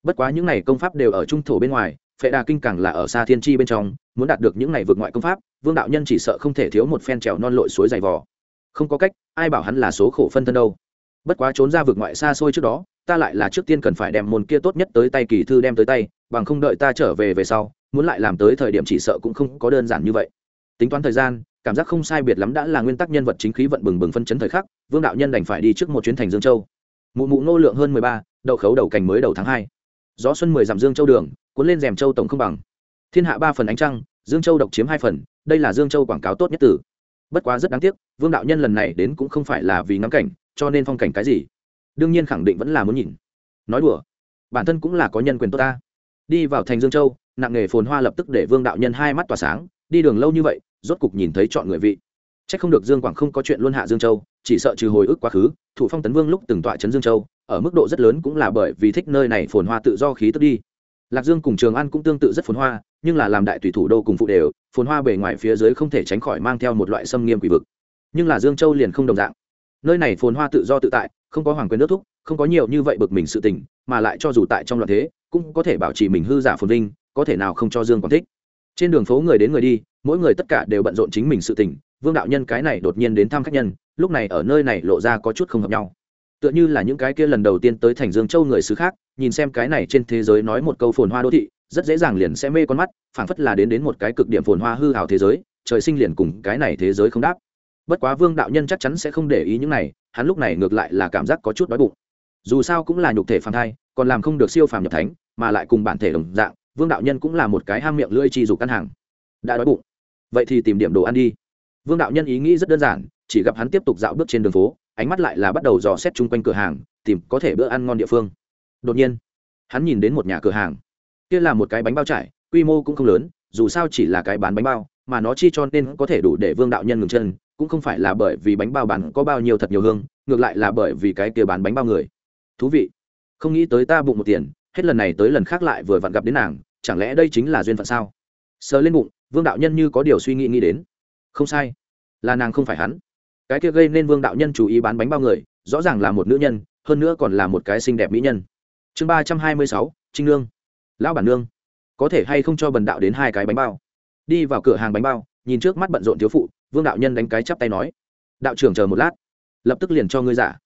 Bất quá những này công pháp đều ở trung thổ bên ngoài, phệ đà kinh càng là ở xa thiên tri bên trong, muốn đạt được những này vượt ngoại công pháp, vương đạo nhân chỉ sợ không thể thiếu một phen trèo non lội suối dày vò không có cách, ai bảo hắn là số khổ phân thân đâu. Bất quá trốn ra vực ngoại xa xôi trước đó, ta lại là trước tiên cần phải đem môn kia tốt nhất tới tay kỳ thư đem tới tay, bằng không đợi ta trở về về sau, muốn lại làm tới thời điểm chỉ sợ cũng không có đơn giản như vậy. Tính toán thời gian, cảm giác không sai biệt lắm đã là nguyên tắc nhân vật chính khí vận bừng bừng phân chấn thời khắc, vương đạo nhân đành phải đi trước một chuyến thành dương châu. Mụ mụ nô lượng hơn mười ba, đậu khấu đầu cành mới đầu tháng hai. Gió xuân mười dặm dương châu đường, cuốn lên rèm châu tổng không bằng. Thiên hạ ba phần ánh trăng, dương châu độc chiếm hai phần, đây là dương châu quảng cáo tốt nhất tử bất quá rất đáng tiếc, vương đạo nhân lần này đến cũng không phải là vì ngắm cảnh, cho nên phong cảnh cái gì? Đương nhiên khẳng định vẫn là muốn nhìn. Nói đùa, bản thân cũng là có nhân quyền tốt ta. Đi vào thành dương châu, nặng nghề phồn hoa lập tức để vương đạo nhân hai mắt tỏa sáng, đi đường lâu như vậy, rốt cục nhìn thấy chọn người vị. C h ắ c không được dương quảng không có chuyện luôn hạ dương châu, chỉ sợ trừ hồi ức quá khứ, thủ phong tấn vương lúc từng tọa trấn dương châu, ở mức độ rất lớn cũng là bởi vì thích nơi này phồn hoa tự do khí tức đi lạc dương cùng trường an cũng tương tự rất phồn hoa, nhưng là làm đại thủy thủ đô cùng phụ đều, phồn hoa bề ngoài phía dưới không thể tránh khỏi mang theo một loại xâm nghiêm quỷ vực. Nhưng là dương châu liền không đồng dạng. Nơi này phồn hoa tự do tự tại, không có hoàng quyền nước thúc, không có nhiều như vậy bực mình sự tình, mà lại cho dù tại trong loạn thế, cũng có thể bảo trì mình hư giả phồn vinh, có thể nào không cho dương còn thích. Trên đường phố người đến người đi, mỗi người tất cả đều bận rộn chính mình sự tình, vương đạo nhân cái này đột nhiên đến thăm khách nhân, lúc này ở nơi này lộ ra có chút không hợp nhau tựa như là những cái kia lần đầu tiên tới thành dương châu người xứ khác, nhìn xem cái này trên thế giới nói một câu phồn hoa đô thị, rất dễ dàng liền sẽ mê con mắt, phảng phất là đến đến một cái cực điểm phồn hoa hư hào thế giới, trời sinh liền cùng cái này thế giới không đáp. Bất quá vương đạo nhân chắc chắn sẽ không để ý những này, hắn lúc này ngược lại là cảm giác có chút đói bụng. Dù sao cũng là nhục thể phàm thai, còn làm không được siêu phàm nhập thánh, mà lại cùng bản thể đồng dạng, vương đạo nhân cũng là một cái ham miệng lưỡi chi dục căn hàng. Đã đói bụng. Vậy thì tìm điểm đồ ăn đi. Vương đạo nhân ý nghĩ rất đơn giản, chỉ gặp hắn tiếp tục dạo bước trên đường phố ánh mắt lại là bắt đầu dò xét chung quanh cửa hàng, tìm có thể bữa ăn ngon địa phương. Đột nhiên, hắn nhìn đến một nhà cửa hàng. Kia là một cái bánh bao trải, quy mô cũng không lớn, dù sao chỉ là cái bán bánh bao, mà nó chi cho nên có thể đủ để vương đạo nhân ngừng chân, cũng không phải là bởi vì bánh bao bán có bao nhiêu thật nhiều hương, ngược lại là bởi vì cái kia bán bánh bao người. Thú vị, không nghĩ tới ta bụng một tiền, hết lần này tới lần khác lại vừa vặn gặp đến nàng, chẳng lẽ đây chính là duyên phận sao? Sờ lên bụng, vương đạo nhân như có điều suy nghĩ nghĩ đến. Không sai, là nàng không phải hắn cái kia gây nên vương đạo nhân chú ý bán bánh bao người, rõ ràng là một nữ nhân, hơn nữa còn là một cái xinh đẹp mỹ nhân. Chương ba trăm hai mươi sáu, trinh nương. Lão bản nương, có thể hay không cho bần đạo đến hai cái bánh bao? Đi vào cửa hàng bánh bao, nhìn trước mắt bận rộn thiếu phụ, vương đạo nhân đánh cái chắp tay nói. Đạo trưởng chờ một lát, lập tức liền cho ngươi giả.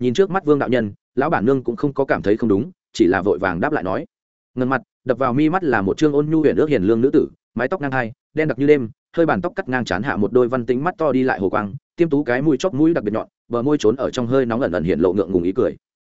Nhìn trước mắt vương đạo nhân, lão bản nương cũng không có cảm thấy không đúng, chỉ là vội vàng đáp lại nói. Ngần mặt, đập vào mi mắt là một trương ôn nhu huyền ước hiền lương nữ tử, mái tóc ngang hai, đen đặc như đêm, hơi bàn tóc cắt ngang chán hạ một đôi văn tính mắt to đi lại hồ quang tiêm tú cái mũi chóp mũi đặc biệt nhọn, bờ môi trốn ở trong hơi nóng ẩn ẩn hiện lộ ngượng ngùng ý cười.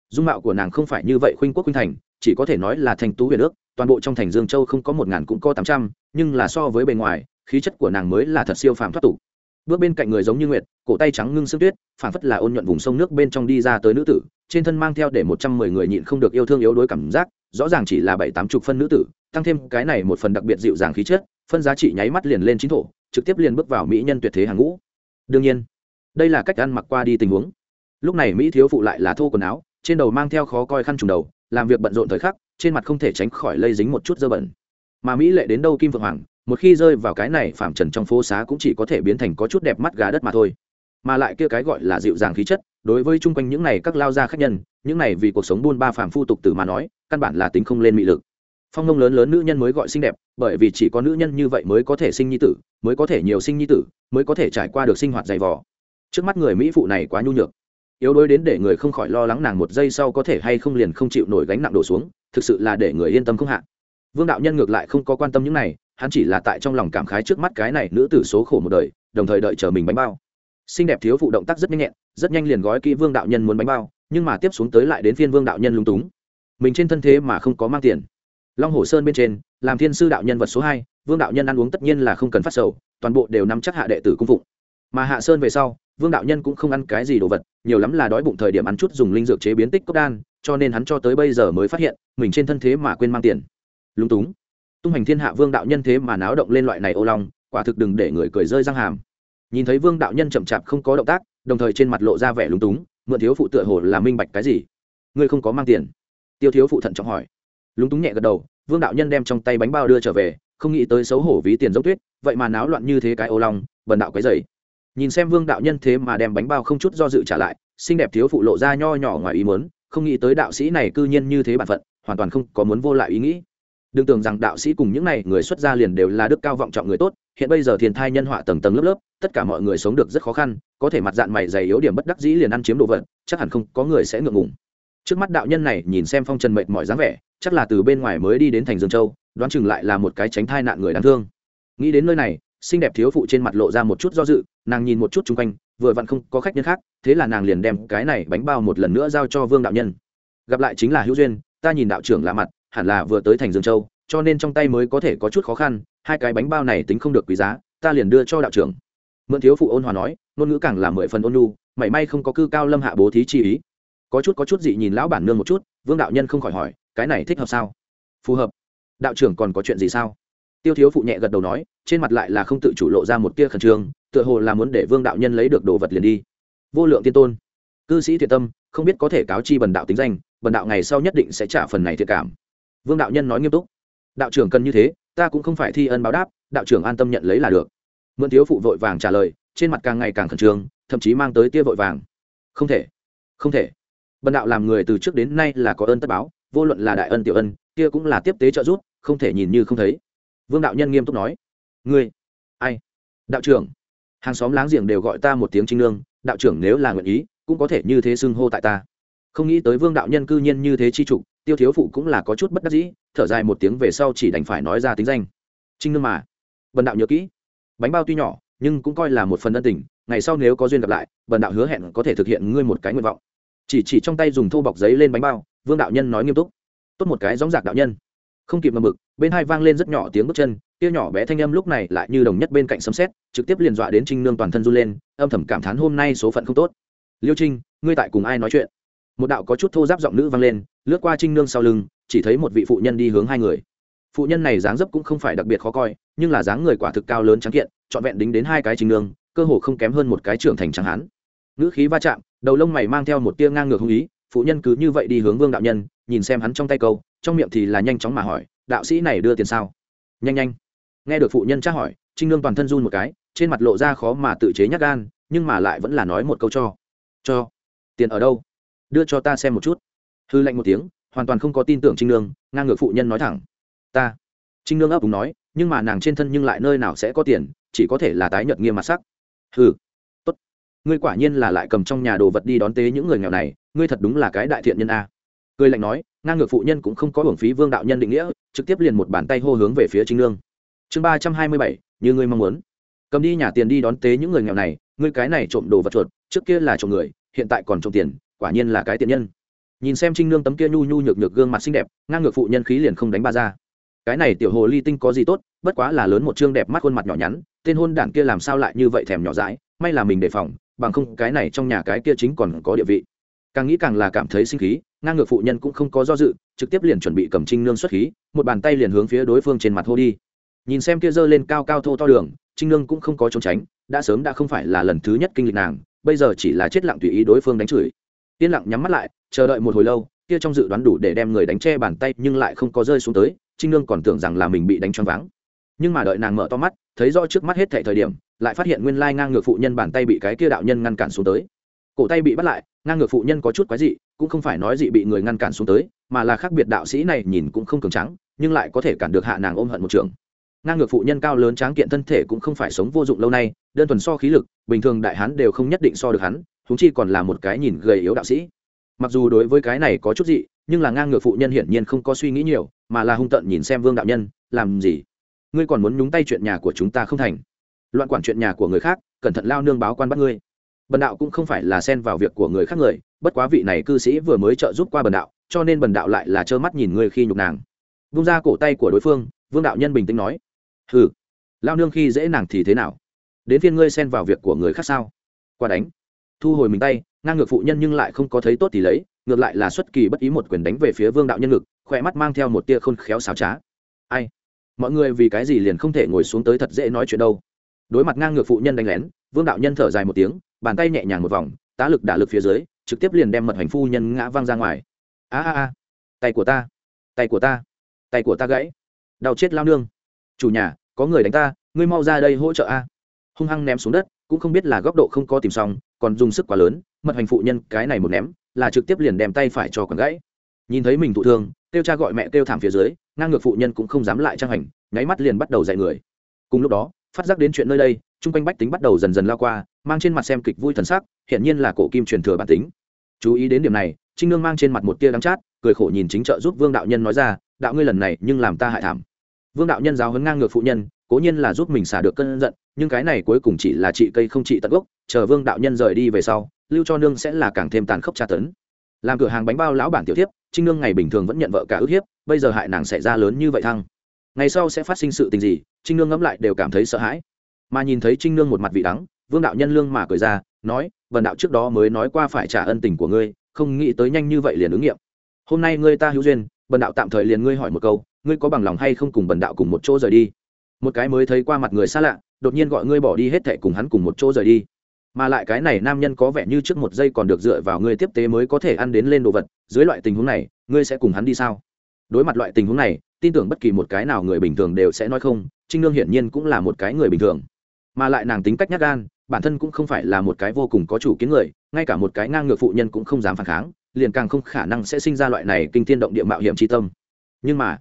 Dung mạo của nàng không phải như vậy khuynh quốc khuynh thành, chỉ có thể nói là thành tú huyền ước, toàn bộ trong thành dương châu không có một ngàn cũng có tám trăm, nhưng là so với bề ngoài, khí chất của nàng mới là thật siêu phàm thoát tục. Bước bên cạnh người giống như nguyệt, cổ tay trắng ngưng sương tuyết, phảng phất là ôn nhuận vùng sông nước bên trong đi ra tới nữ tử, trên thân mang theo để một trăm mười người nhịn không được yêu thương yếu đuối cảm giác, rõ ràng chỉ là bảy tám chục phân nữ tử, tăng thêm cái này một phần đặc biệt dịu dàng khí chất, phân giá trị nháy mắt liền lên chính thổ, trực tiếp liền bước vào mỹ nhân tuyệt thế hàng ngũ đương nhiên, đây là cách ăn mặc qua đi tình huống. Lúc này mỹ thiếu phụ lại là thô quần áo, trên đầu mang theo khó coi khăn trùng đầu, làm việc bận rộn thời khắc, trên mặt không thể tránh khỏi lây dính một chút dơ bẩn. Mà mỹ lệ đến đâu kim phượng hoàng, một khi rơi vào cái này phạm trần trong phố xá cũng chỉ có thể biến thành có chút đẹp mắt gà đất mà thôi. Mà lại kia cái gọi là dịu dàng khí chất, đối với chung quanh những này các lao gia khách nhân, những này vì cuộc sống buôn ba phàm phu tục tử mà nói, căn bản là tính không lên mị lực phong nông lớn lớn nữ nhân mới gọi xinh đẹp, bởi vì chỉ có nữ nhân như vậy mới có thể sinh nhi tử, mới có thể nhiều sinh nhi tử, mới có thể trải qua được sinh hoạt dày vò. Trước mắt người mỹ phụ này quá nhu nhược. Yếu đuối đến để người không khỏi lo lắng nàng một giây sau có thể hay không liền không chịu nổi gánh nặng đổ xuống, thực sự là để người yên tâm không hạ. Vương đạo nhân ngược lại không có quan tâm những này, hắn chỉ là tại trong lòng cảm khái trước mắt cái này nữ tử số khổ một đời, đồng thời đợi chờ mình bánh bao. Xinh đẹp thiếu phụ động tác rất nhanh nhẹn, rất nhanh liền gói kỹ vương đạo nhân muốn bánh bao, nhưng mà tiếp xuống tới lại đến phiên vương đạo nhân lung túng. Mình trên thân thế mà không có mang tiền long hồ sơn bên trên, làm thiên sư đạo nhân vật số hai, vương đạo nhân ăn uống tất nhiên là không cần phát sầu, toàn bộ đều nắm chắc hạ đệ tử cung phụng. Mà hạ sơn về sau, vương đạo nhân cũng không ăn cái gì đồ vật, nhiều lắm là đói bụng thời điểm ăn chút dùng linh dược chế biến tích cốc đan, cho nên hắn cho tới bây giờ mới phát hiện, mình trên thân thế mà quên mang tiền. Lúng túng. Tung hành thiên hạ vương đạo nhân thế mà náo động lên loại này ô long, quả thực đừng để người cười rơi răng hàm. Nhìn thấy vương đạo nhân chậm chạp không có động tác, đồng thời trên mặt lộ ra vẻ lúng túng, mượn thiếu phụ tựa hồ là minh bạch cái gì. Ngươi không có mang tiền. Tiêu thiếu phụ thận trọng hỏi lúng túng nhẹ gật đầu, vương đạo nhân đem trong tay bánh bao đưa trở về, không nghĩ tới xấu hổ ví tiền giống tuyết, vậy mà náo loạn như thế cái ô long, bần đạo cái dày nhìn xem vương đạo nhân thế mà đem bánh bao không chút do dự trả lại, xinh đẹp thiếu phụ lộ ra nho nhỏ ngoài ý muốn, không nghĩ tới đạo sĩ này cư nhiên như thế bản phận, hoàn toàn không có muốn vô lại ý nghĩ. Đừng tưởng rằng đạo sĩ cùng những này người xuất gia liền đều là đức cao vọng trọng người tốt, hiện bây giờ thiên thai nhân họa tầng tầng lớp lớp, tất cả mọi người sống được rất khó khăn, có thể mặt dạng mày dày yếu điểm bất đắc dĩ liền ăn chiếm đồ vật, chắc hẳn không có người sẽ ngượng ngùng trước mắt đạo nhân này nhìn xem phong trần mệt mỏi dáng vẻ, chắc là từ bên ngoài mới đi đến thành dương châu, đoán chừng lại là một cái tránh thai nạn người đáng thương. Nghĩ đến nơi này, xinh đẹp thiếu phụ trên mặt lộ ra một chút do dự, nàng nhìn một chút chung quanh, vừa vặn không có khách nhân khác, thế là nàng liền đem cái này bánh bao một lần nữa giao cho vương đạo nhân. Gặp lại chính là hữu duyên, ta nhìn đạo trưởng lạ mặt, hẳn là vừa tới thành dương châu, cho nên trong tay mới có thể có chút khó khăn, hai cái bánh bao này tính không được quý giá, ta liền đưa cho đạo trưởng. Mượn thiếu phụ ôn hòa nói, ngôn ngữ càng là mười phần ôn nhu, mảy may không có cư cao lâm hạ bố thí chi ý có chút có chút dị nhìn lão bản nương một chút, vương đạo nhân không khỏi hỏi, cái này thích hợp sao? Phù hợp. Đạo trưởng còn có chuyện gì sao? Tiêu thiếu phụ nhẹ gật đầu nói, trên mặt lại là không tự chủ lộ ra một tia khẩn trương, tựa hồ là muốn để vương đạo nhân lấy được đồ vật liền đi. Vô lượng tiên tôn. Cư sĩ thiện tâm, không biết có thể cáo chi bần đạo tính danh, bần đạo ngày sau nhất định sẽ trả phần này thiệt cảm. Vương đạo nhân nói nghiêm túc, đạo trưởng cần như thế, ta cũng không phải thi ân báo đáp, đạo trưởng an tâm nhận lấy là được. Mượn thiếu phụ vội vàng trả lời, trên mặt càng ngày càng khẩn trương, thậm chí mang tới tia vội vàng. Không thể không thể bần đạo làm người từ trước đến nay là có ơn tất báo, vô luận là đại ân tiểu ân, kia cũng là tiếp tế trợ giúp, không thể nhìn như không thấy. Vương đạo nhân nghiêm túc nói, ngươi, ai? Đạo trưởng. Hàng xóm láng giềng đều gọi ta một tiếng trinh lương đạo trưởng nếu là nguyện ý, cũng có thể như thế xưng hô tại ta. Không nghĩ tới vương đạo nhân cư nhiên như thế chi trục, tiêu thiếu phụ cũng là có chút bất đắc dĩ, thở dài một tiếng về sau chỉ đành phải nói ra tính danh. Trinh nương mà. Bần đạo nhớ kỹ. Bánh bao tuy nhỏ, nhưng cũng coi là một phần ân tình, ngày sau nếu có duyên gặp lại, bần đạo hứa hẹn có thể thực hiện ngươi một cái nguyện vọng chỉ chỉ trong tay dùng thô bọc giấy lên bánh bao, vương đạo nhân nói nghiêm túc. Tốt một cái gióng giạc đạo nhân. Không kịp mà mực, bên hai vang lên rất nhỏ tiếng bước chân, kia nhỏ bé thanh âm lúc này lại như đồng nhất bên cạnh sấm xét trực tiếp liền dọa đến trinh nương toàn thân run lên, âm thầm cảm thán hôm nay số phận không tốt. Liêu trinh, ngươi tại cùng ai nói chuyện? Một đạo có chút thô giáp giọng nữ vang lên, lướt qua trinh nương sau lưng, chỉ thấy một vị phụ nhân đi hướng hai người. Phụ nhân này dáng dấp cũng không phải đặc biệt khó coi, nhưng là dáng người quả thực cao lớn trắng kiện, trọn vẹn đính đến hai cái trinh nương, cơ hồ không kém hơn một cái trưởng thành trắng hán. Ngữ khí va chạm đầu lông mày mang theo một tia ngang ngược hung ý, phụ nhân cứ như vậy đi hướng vương đạo nhân, nhìn xem hắn trong tay câu, trong miệng thì là nhanh chóng mà hỏi, đạo sĩ này đưa tiền sao? Nhanh nhanh. Nghe được phụ nhân tra hỏi, trinh nương toàn thân run một cái, trên mặt lộ ra khó mà tự chế nhắc gan, nhưng mà lại vẫn là nói một câu cho. Cho. Tiền ở đâu? Đưa cho ta xem một chút. Hư lạnh một tiếng, hoàn toàn không có tin tưởng trinh nương, ngang ngược phụ nhân nói thẳng, ta. Trinh nương ấp úng nói, nhưng mà nàng trên thân nhưng lại nơi nào sẽ có tiền, chỉ có thể là tái nhợt nghiêm mặt sắc. Hừ ngươi quả nhiên là lại cầm trong nhà đồ vật đi đón tế những người nghèo này, ngươi thật đúng là cái đại thiện nhân a. Cười lạnh nói, ngang ngược phụ nhân cũng không có hưởng phí vương đạo nhân định nghĩa, trực tiếp liền một bàn tay hô hướng về phía trinh lương. chương ba trăm hai mươi bảy, như ngươi mong muốn. Cầm đi nhà tiền đi đón tế những người nghèo này, ngươi cái này trộm đồ vật chuột, trước kia là trộm người, hiện tại còn trộm tiền, quả nhiên là cái tiện nhân. Nhìn xem trinh nương tấm kia nhu nhu nhược nhược gương mặt xinh đẹp, ngang ngược phụ nhân khí liền không đánh ba ra. Cái này tiểu hồ ly tinh có gì tốt, bất quá là lớn một chương đẹp mắt khuôn mặt nhỏ nhắn, tên hôn đảng kia làm sao lại như vậy thèm nhỏ dãi, may là mình đề phòng bằng không cái này trong nhà cái kia chính còn có địa vị. Càng nghĩ càng là cảm thấy sinh khí, ngang ngược phụ nhân cũng không có do dự, trực tiếp liền chuẩn bị cầm trinh nương xuất khí, một bàn tay liền hướng phía đối phương trên mặt hô đi. Nhìn xem kia giơ lên cao cao thô to đường, trinh nương cũng không có trốn tránh, đã sớm đã không phải là lần thứ nhất kinh lịch nàng, bây giờ chỉ là chết lặng tùy ý đối phương đánh chửi. Yên lặng nhắm mắt lại, chờ đợi một hồi lâu, kia trong dự đoán đủ để đem người đánh che bàn tay nhưng lại không có rơi xuống tới, trinh nương còn tưởng rằng là mình bị đánh choáng váng. Nhưng mà đợi nàng mở to mắt, thấy rõ trước mắt hết thảy thời điểm lại phát hiện nguyên lai ngang ngược phụ nhân bàn tay bị cái kia đạo nhân ngăn cản xuống tới. Cổ tay bị bắt lại, ngang ngược phụ nhân có chút quái dị, cũng không phải nói dị bị người ngăn cản xuống tới, mà là khác biệt đạo sĩ này nhìn cũng không cường trắng nhưng lại có thể cản được hạ nàng ôm hận một trường. Ngang ngược phụ nhân cao lớn tráng kiện thân thể cũng không phải sống vô dụng lâu nay, đơn thuần so khí lực, bình thường đại hán đều không nhất định so được hắn húng chi còn là một cái nhìn gầy yếu đạo sĩ. Mặc dù đối với cái này có chút dị, nhưng là ngang ngược phụ nhân hiển nhiên không có suy nghĩ nhiều, mà là hung tận nhìn xem vương đạo nhân, làm gì? Ngươi còn muốn nhúng tay chuyện nhà của chúng ta không thành? Loạn quản chuyện nhà của người khác, cẩn thận lao nương báo quan bắt ngươi. Bần đạo cũng không phải là xen vào việc của người khác người, bất quá vị này cư sĩ vừa mới trợ giúp qua bần đạo, cho nên bần đạo lại là trơ mắt nhìn ngươi khi nhục nàng. Vung ra cổ tay của đối phương, vương đạo nhân bình tĩnh nói, hừ, lao nương khi dễ nàng thì thế nào? Đến phiên ngươi xen vào việc của người khác sao? Qua đánh. Thu hồi mình tay, ngang ngược phụ nhân nhưng lại không có thấy tốt thì lấy, ngược lại là xuất kỳ bất ý một quyền đánh về phía vương đạo nhân ngực, khỏe mắt mang theo một tia khôn khéo xào trá. Ai? Mọi người vì cái gì liền không thể ngồi xuống tới thật dễ nói chuyện đâu? Đối mặt ngang ngược phụ nhân đánh lén, vương đạo nhân thở dài một tiếng, bàn tay nhẹ nhàng một vòng, tá lực đả lực phía dưới, trực tiếp liền đem mật hành phu nhân ngã văng ra ngoài. A a a, tay của ta, tay của ta, tay của ta gãy. Đau chết lao nương. Chủ nhà, có người đánh ta, ngươi mau ra đây hỗ trợ a. Hung hăng ném xuống đất, cũng không biết là góc độ không có tìm xong, còn dùng sức quá lớn, mật hành phụ nhân cái này một ném, là trực tiếp liền đem tay phải cho còn gãy. Nhìn thấy mình thụ thương, kêu cha gọi mẹ kêu thảm phía dưới, ngang ngược phụ nhân cũng không dám lại trang hành, nháy mắt liền bắt đầu dạy người. Cùng lúc đó phát giác đến chuyện nơi đây chung quanh bách tính bắt đầu dần dần lao qua mang trên mặt xem kịch vui thần sắc hiện nhiên là cổ kim truyền thừa bản tính. Chú ý đến điểm này trinh nương mang trên mặt một tia đắng chát cười khổ nhìn chính trợ giúp vương đạo nhân nói ra đạo ngươi lần này nhưng làm ta hại thảm. Vương đạo nhân giáo hấn ngang ngược phụ nhân cố nhiên là giúp mình xả được cơn giận nhưng cái này cuối cùng chỉ là trị cây không trị tận gốc chờ vương đạo nhân rời đi về sau lưu cho nương sẽ là càng thêm tàn khốc tra tấn. Làm cửa hàng bánh bao lão bản tiểu thiếp, trinh nương ngày bình thường vẫn nhận vợ cả ức hiếp bây giờ hại nàng xảy ra lớn như vậy thăng. Ngày sau sẽ phát sinh sự tình gì trinh nương ngẫm lại đều cảm thấy sợ hãi. Mà nhìn thấy trinh nương một mặt vị đắng, vương đạo nhân lương mà cười ra, nói vần đạo trước đó mới nói qua phải trả ân tình của ngươi, không nghĩ tới nhanh như vậy liền ứng nghiệm. Hôm nay ngươi ta hữu duyên bần đạo tạm thời liền ngươi hỏi một câu, ngươi có bằng lòng hay không cùng bần đạo cùng một chỗ rời đi? Một cái mới thấy qua mặt người xa lạ, đột nhiên gọi ngươi bỏ đi hết thệ cùng hắn cùng một chỗ rời đi. Mà lại cái này nam nhân có vẻ như trước một giây còn được dựa vào ngươi tiếp tế mới có thể ăn đến lên đồ vật, dưới loại tình huống này, ngươi sẽ cùng hắn đi sao? Đối mặt loại tình huống này, tin tưởng bất kỳ một cái nào người bình thường đều sẽ nói không trinh nương hiển nhiên cũng là một cái người bình thường. Mà lại nàng tính cách nhát gan, bản thân cũng không phải là một cái vô cùng có chủ kiến người, ngay cả một cái ngang ngược phụ nhân cũng không dám phản kháng, liền càng không khả năng sẽ sinh ra loại này kinh thiên động địa mạo hiểm tri tâm. Nhưng mà,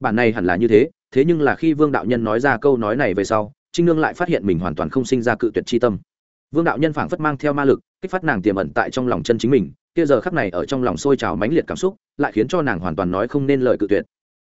bản này hẳn là như thế thế nhưng là khi vương đạo nhân nói ra câu nói này về sau, trinh nương lại phát hiện mình hoàn toàn không sinh ra cự tuyệt tri tâm. Vương đạo nhân phảng phất mang theo ma lực, kích phát nàng tiềm ẩn tại trong lòng chân chính mình, kia giờ khắc này ở trong lòng sôi trào mãnh liệt cảm xúc, lại khiến cho nàng hoàn toàn nói không nên lời cự tuyệt.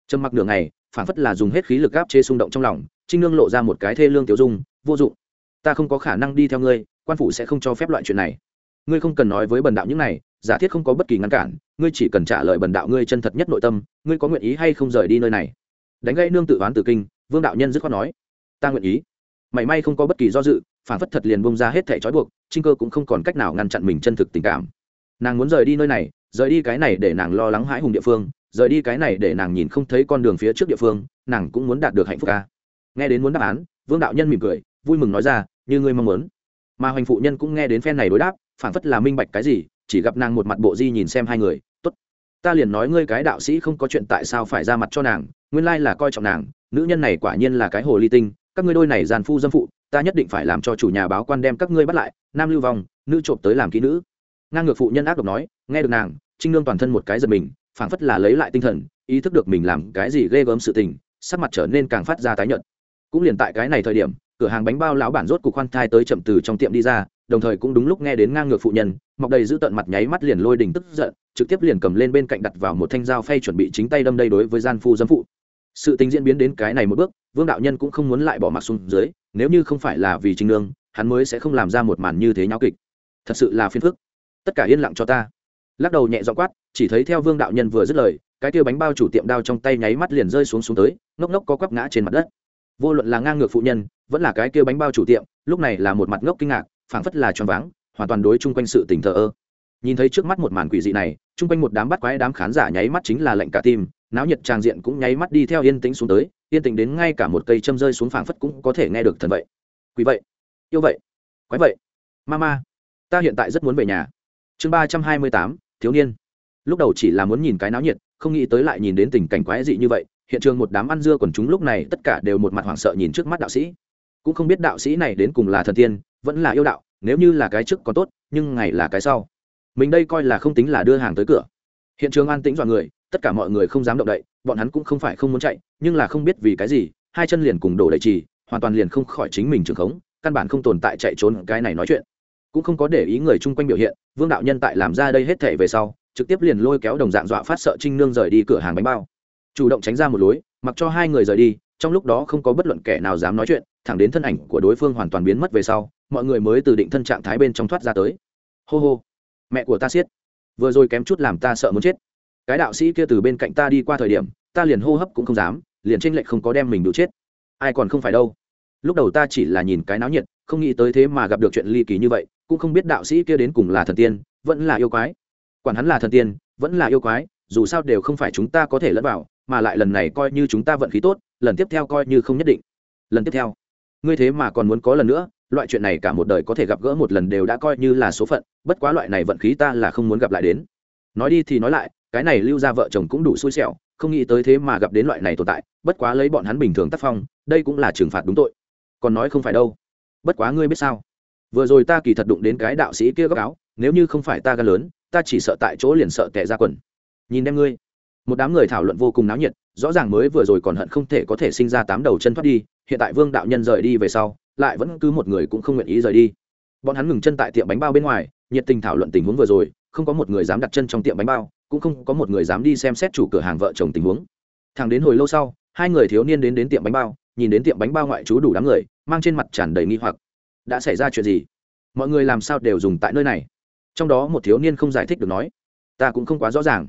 Trầm mặc nửa ngày Phản phất là dùng hết khí lực gáp chế xung động trong lòng, trinh nương lộ ra một cái thê lương tiểu dung, vô dụng, ta không có khả năng đi theo ngươi, quan phủ sẽ không cho phép loại chuyện này. Ngươi không cần nói với bần đạo những này, giả thiết không có bất kỳ ngăn cản, ngươi chỉ cần trả lời bần đạo ngươi chân thật nhất nội tâm, ngươi có nguyện ý hay không rời đi nơi này? Đánh gây nương tự oán tử kinh, vương đạo nhân dứt khoát nói, ta nguyện ý. Mảy may không có bất kỳ do dự phản phất thật liền bông ra hết thẻ trói buộc, trinh cơ cũng không còn cách nào ngăn chặn mình chân thực tình cảm. Nàng muốn rời đi nơi này, rời đi cái này để nàng lo lắng hãi hùng địa phương rời đi cái này để nàng nhìn không thấy con đường phía trước địa phương, nàng cũng muốn đạt được hạnh phúc ca. Nghe đến muốn đáp án, vương đạo nhân mỉm cười, vui mừng nói ra, như ngươi mong muốn. Mà hoành phụ nhân cũng nghe đến phen này đối đáp phản phất là minh bạch cái gì, chỉ gặp nàng một mặt bộ di nhìn xem hai người, tốt, ta liền nói ngươi cái đạo sĩ không có chuyện tại sao phải ra mặt cho nàng, nguyên lai là coi trọng nàng, nữ nhân này quả nhiên là cái hồ ly tinh, các ngươi đôi này giàn phu dâm phụ, ta nhất định phải làm cho chủ nhà báo quan đem các ngươi bắt lại, nam lưu vong, nữ trộm tới làm kỹ nữ. Ngang ngược phụ nhân ác độc nói, nghe được nàng, trinh lương toàn thân một cái giật mình phảng phất là lấy lại tinh thần, ý thức được mình làm cái gì ghê gớm sự tình, sắc mặt trở nên càng phát ra tái nhợt. Cũng liền tại cái này thời điểm, cửa hàng bánh bao lão bản rốt cục khoan thai tới chậm từ trong tiệm đi ra, đồng thời cũng đúng lúc nghe đến ngang ngược phụ nhân, mọc đầy giữ tận mặt nháy mắt liền lôi đình tức giận, trực tiếp liền cầm lên bên cạnh đặt vào một thanh dao phay chuẩn bị chính tay đâm đây đối với gian phu dâm phụ. Sự tình diễn biến đến cái này một bước, vương đạo nhân cũng không muốn lại bỏ mặc xuống dưới, nếu như không phải là vì trinh nương, hắn mới sẽ không làm ra một màn như thế nhau kịch. Thật sự là phiền phức. Tất cả yên lặng cho ta. Lắc đầu nhẹ dọ quát chỉ thấy theo vương đạo nhân vừa dứt lời, cái tiêu bánh bao chủ tiệm đao trong tay nháy mắt liền rơi xuống xuống tới, ngốc ngốc có quắp ngã trên mặt đất. Vô luận là ngang ngược phụ nhân, vẫn là cái kia bánh bao chủ tiệm, lúc này là một mặt ngốc kinh ngạc, phảng phất là choáng váng, hoàn toàn đối chung quanh sự tình thờ ơ. Nhìn thấy trước mắt một màn quỷ dị này, chung quanh một đám bắt quái đám khán giả nháy mắt chính là lệnh cả tim, náo nhiệt tràng diện cũng nháy mắt đi theo yên tĩnh xuống tới, yên tĩnh đến ngay cả một cây châm rơi xuống phảng phất cũng có thể nghe được thần vậy. Quỷ vậy? Yêu vậy? Quái vậy? Mama ta hiện tại rất muốn về nhà. Chương ba trăm hai mươi tám, thiếu niên lúc đầu chỉ là muốn nhìn cái náo nhiệt, không nghĩ tới lại nhìn đến tình cảnh quái dị như vậy, hiện trường một đám ăn dưa còn chúng lúc này tất cả đều một mặt hoảng sợ nhìn trước mắt đạo sĩ. Cũng không biết đạo sĩ này đến cùng là thần tiên, vẫn là yêu đạo, nếu như là cái trước còn tốt, nhưng ngày là cái sau. Mình đây coi là không tính là đưa hàng tới cửa. Hiện trường an tĩnh dọa người, tất cả mọi người không dám động đậy, bọn hắn cũng không phải không muốn chạy, nhưng là không biết vì cái gì, hai chân liền cùng đổ đầy trì, hoàn toàn liền không khỏi chính mình trường khống, căn bản không tồn tại chạy trốn cái này nói chuyện. Cũng không có để ý người chung quanh biểu hiện, vương đạo nhân tại làm ra đây hết thể về sau trực tiếp liền lôi kéo đồng dạng dọa phát sợ trinh nương rời đi cửa hàng bánh bao. Chủ động tránh ra một lối, mặc cho hai người rời đi, trong lúc đó không có bất luận kẻ nào dám nói chuyện, thẳng đến thân ảnh của đối phương hoàn toàn biến mất về sau, mọi người mới từ định thân trạng thái bên trong thoát ra tới. Hô hô, mẹ của ta siết. Vừa rồi kém chút làm ta sợ muốn chết. Cái đạo sĩ kia từ bên cạnh ta đi qua thời điểm, ta liền hô hấp cũng không dám, liền tranh lệch không có đem mình đủ chết. Ai còn không phải đâu. Lúc đầu ta chỉ là nhìn cái náo nhiệt, không nghĩ tới thế mà gặp được chuyện ly kỳ như vậy, cũng không biết đạo sĩ kia đến cùng là thần tiên, vẫn là yêu quái quản hắn là thần tiên, vẫn là yêu quái, dù sao đều không phải chúng ta có thể lẫn vào, mà lại lần này coi như chúng ta vận khí tốt, lần tiếp theo coi như không nhất định. Lần tiếp theo, ngươi thế mà còn muốn có lần nữa, loại chuyện này cả một đời có thể gặp gỡ một lần đều đã coi như là số phận, bất quá loại này vận khí ta là không muốn gặp lại đến. Nói đi thì nói lại, cái này lưu ra vợ chồng cũng đủ xui xẻo, không nghĩ tới thế mà gặp đến loại này tồn tại, bất quá lấy bọn hắn bình thường tác phong, đây cũng là trừng phạt đúng tội. Còn nói không phải đâu. Bất quá ngươi biết sao? Vừa rồi ta kỳ thật đụng đến cái đạo sĩ kia góc áo nếu như không phải ta gan lớn ta chỉ sợ tại chỗ liền sợ tệ ra quần. Nhìn đem ngươi. Một đám người thảo luận vô cùng náo nhiệt, rõ ràng mới vừa rồi còn hận không thể có thể sinh ra tám đầu chân thoát đi, hiện tại vương đạo nhân rời đi về sau, lại vẫn cứ một người cũng không nguyện ý rời đi. Bọn hắn ngừng chân tại tiệm bánh bao bên ngoài, nhiệt tình thảo luận tình huống vừa rồi, không có một người dám đặt chân trong tiệm bánh bao, cũng không có một người dám đi xem xét chủ cửa hàng vợ chồng tình huống. Thẳng đến hồi lâu sau, hai người thiếu niên đến đến tiệm bánh bao, nhìn đến tiệm bánh bao ngoại trú đủ đám người, mang trên mặt tràn đầy nghi hoặc. Đã xảy ra chuyện gì? Mọi người làm sao đều dùng tại nơi này? Trong đó một thiếu niên không giải thích được nói, ta cũng không quá rõ ràng.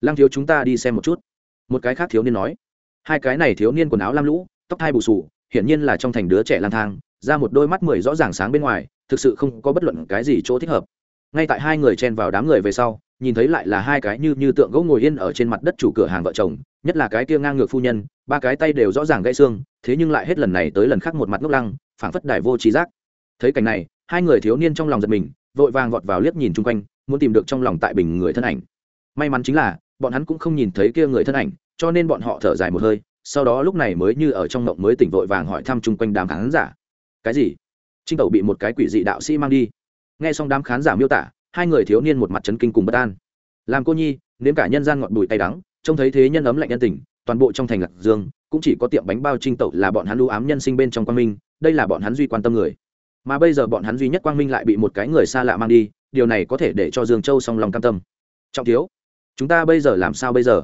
Lăng thiếu chúng ta đi xem một chút. Một cái khác thiếu niên nói, hai cái này thiếu niên quần áo lam lũ, tóc thai bù sù hiển nhiên là trong thành đứa trẻ lang thang, ra một đôi mắt mười rõ ràng sáng bên ngoài, thực sự không có bất luận cái gì chỗ thích hợp. Ngay tại hai người chen vào đám người về sau, nhìn thấy lại là hai cái như như tượng gỗ ngồi yên ở trên mặt đất chủ cửa hàng vợ chồng, nhất là cái kia ngang ngược phu nhân, ba cái tay đều rõ ràng gãy xương, thế nhưng lại hết lần này tới lần khác một mặt ngốc lăng, phảng phất đại vô trí giác. Thấy cảnh này, hai người thiếu niên trong lòng giật mình vội vàng vọt vào liếc nhìn chung quanh, muốn tìm được trong lòng tại bình người thân ảnh. May mắn chính là, bọn hắn cũng không nhìn thấy kia người thân ảnh, cho nên bọn họ thở dài một hơi, sau đó lúc này mới như ở trong mộng mới tỉnh vội vàng hỏi thăm chung quanh đám khán giả. Cái gì? Trinh tẩu bị một cái quỷ dị đạo sĩ mang đi. Nghe xong đám khán giả miêu tả, hai người thiếu niên một mặt chấn kinh cùng bất an. Làm cô nhi, nếm cả nhân gian ngọt bụi tay đắng, trông thấy thế nhân ấm lạnh nhân tình, toàn bộ trong thành lạc dương, cũng chỉ có tiệm bánh bao trinh tẩu là bọn hắn lưu ám nhân sinh bên trong quan minh, đây là bọn hắn duy quan tâm người mà bây giờ bọn hắn duy nhất quang minh lại bị một cái người xa lạ mang đi, điều này có thể để cho dương châu song lòng cam tâm. Trọng thiếu, chúng ta bây giờ làm sao bây giờ?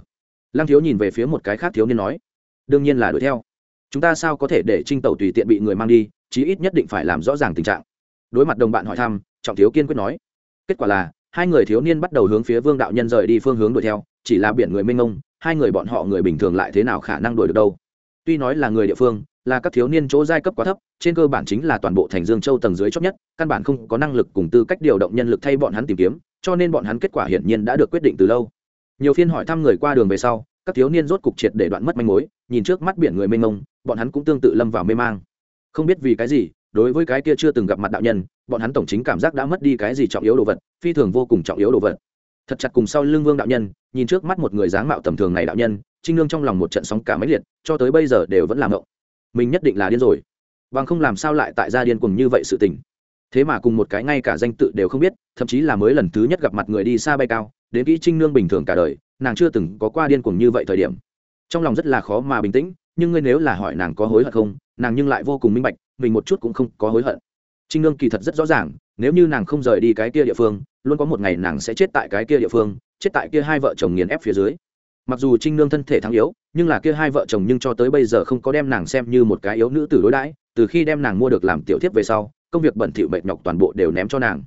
Lăng thiếu nhìn về phía một cái khác thiếu niên nói, đương nhiên là đuổi theo. Chúng ta sao có thể để trinh tàu tùy tiện bị người mang đi, chí ít nhất định phải làm rõ ràng tình trạng. Đối mặt đồng bạn hỏi thăm, trọng thiếu kiên quyết nói, kết quả là, hai người thiếu niên bắt đầu hướng phía vương đạo nhân rời đi phương hướng đuổi theo, chỉ là biển người mênh mông, hai người bọn họ người bình thường lại thế nào khả năng đuổi được đâu? Tuy nói là người địa phương là các thiếu niên chỗ giai cấp quá thấp, trên cơ bản chính là toàn bộ thành dương châu tầng dưới chót nhất, căn bản không có năng lực cùng tư cách điều động nhân lực thay bọn hắn tìm kiếm, cho nên bọn hắn kết quả hiển nhiên đã được quyết định từ lâu. Nhiều phiên hỏi thăm người qua đường về sau, các thiếu niên rốt cục triệt để đoạn mất manh mối, nhìn trước mắt biển người mênh mông, bọn hắn cũng tương tự lâm vào mê mang. Không biết vì cái gì, đối với cái kia chưa từng gặp mặt đạo nhân, bọn hắn tổng chính cảm giác đã mất đi cái gì trọng yếu đồ vật, phi thường vô cùng trọng yếu đồ vật. Thật chặt cùng sau lưng vương đạo nhân, nhìn trước mắt một người dáng mạo tầm thường này đạo nhân, trinh lương trong lòng một trận sóng cả máy liệt, cho tới bây giờ đều vẫn làm ngộng mình nhất định là điên rồi. Bằng không làm sao lại tại gia điên cùng như vậy sự tình. Thế mà cùng một cái ngay cả danh tự đều không biết, thậm chí là mới lần thứ nhất gặp mặt người đi xa bay cao, đến kỹ trinh nương bình thường cả đời, nàng chưa từng có qua điên cuồng như vậy thời điểm. Trong lòng rất là khó mà bình tĩnh, nhưng ngươi nếu là hỏi nàng có hối hận không, nàng nhưng lại vô cùng minh bạch, mình một chút cũng không có hối hận. Trinh nương kỳ thật rất rõ ràng, nếu như nàng không rời đi cái kia địa phương, luôn có một ngày nàng sẽ chết tại cái kia địa phương, chết tại kia hai vợ chồng nghiền ép phía dưới. Mặc dù trinh nương thân thể thắng yếu nhưng là kia hai vợ chồng nhưng cho tới bây giờ không có đem nàng xem như một cái yếu nữ tử đối đãi, từ khi đem nàng mua được làm tiểu thiếp về sau, công việc bẩn thỉu mệt nhọc toàn bộ đều ném cho nàng.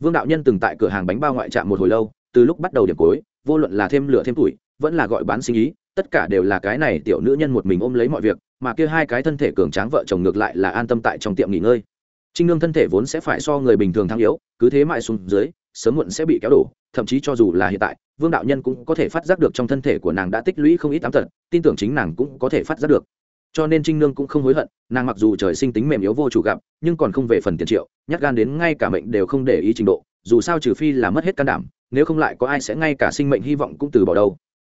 Vương đạo nhân từng tại cửa hàng bánh bao ngoại trạm một hồi lâu, từ lúc bắt đầu điểm cuối, vô luận là thêm lửa thêm tuổi, vẫn là gọi bán sinh ý, tất cả đều là cái này tiểu nữ nhân một mình ôm lấy mọi việc, mà kia hai cái thân thể cường tráng vợ chồng ngược lại là an tâm tại trong tiệm nghỉ ngơi. Trinh nương thân thể vốn sẽ phải so người bình thường thăng yếu, cứ thế mãi xuống dưới, sớm muộn sẽ bị kéo đổ thậm chí cho dù là hiện tại, vương đạo nhân cũng có thể phát giác được trong thân thể của nàng đã tích lũy không ít ám tật, tin tưởng chính nàng cũng có thể phát giác được. Cho nên trinh nương cũng không hối hận, nàng mặc dù trời sinh tính mềm yếu vô chủ gặp, nhưng còn không về phần tiền triệu, nhát gan đến ngay cả mệnh đều không để ý trình độ, dù sao trừ phi là mất hết can đảm, nếu không lại có ai sẽ ngay cả sinh mệnh hy vọng cũng từ bỏ đâu.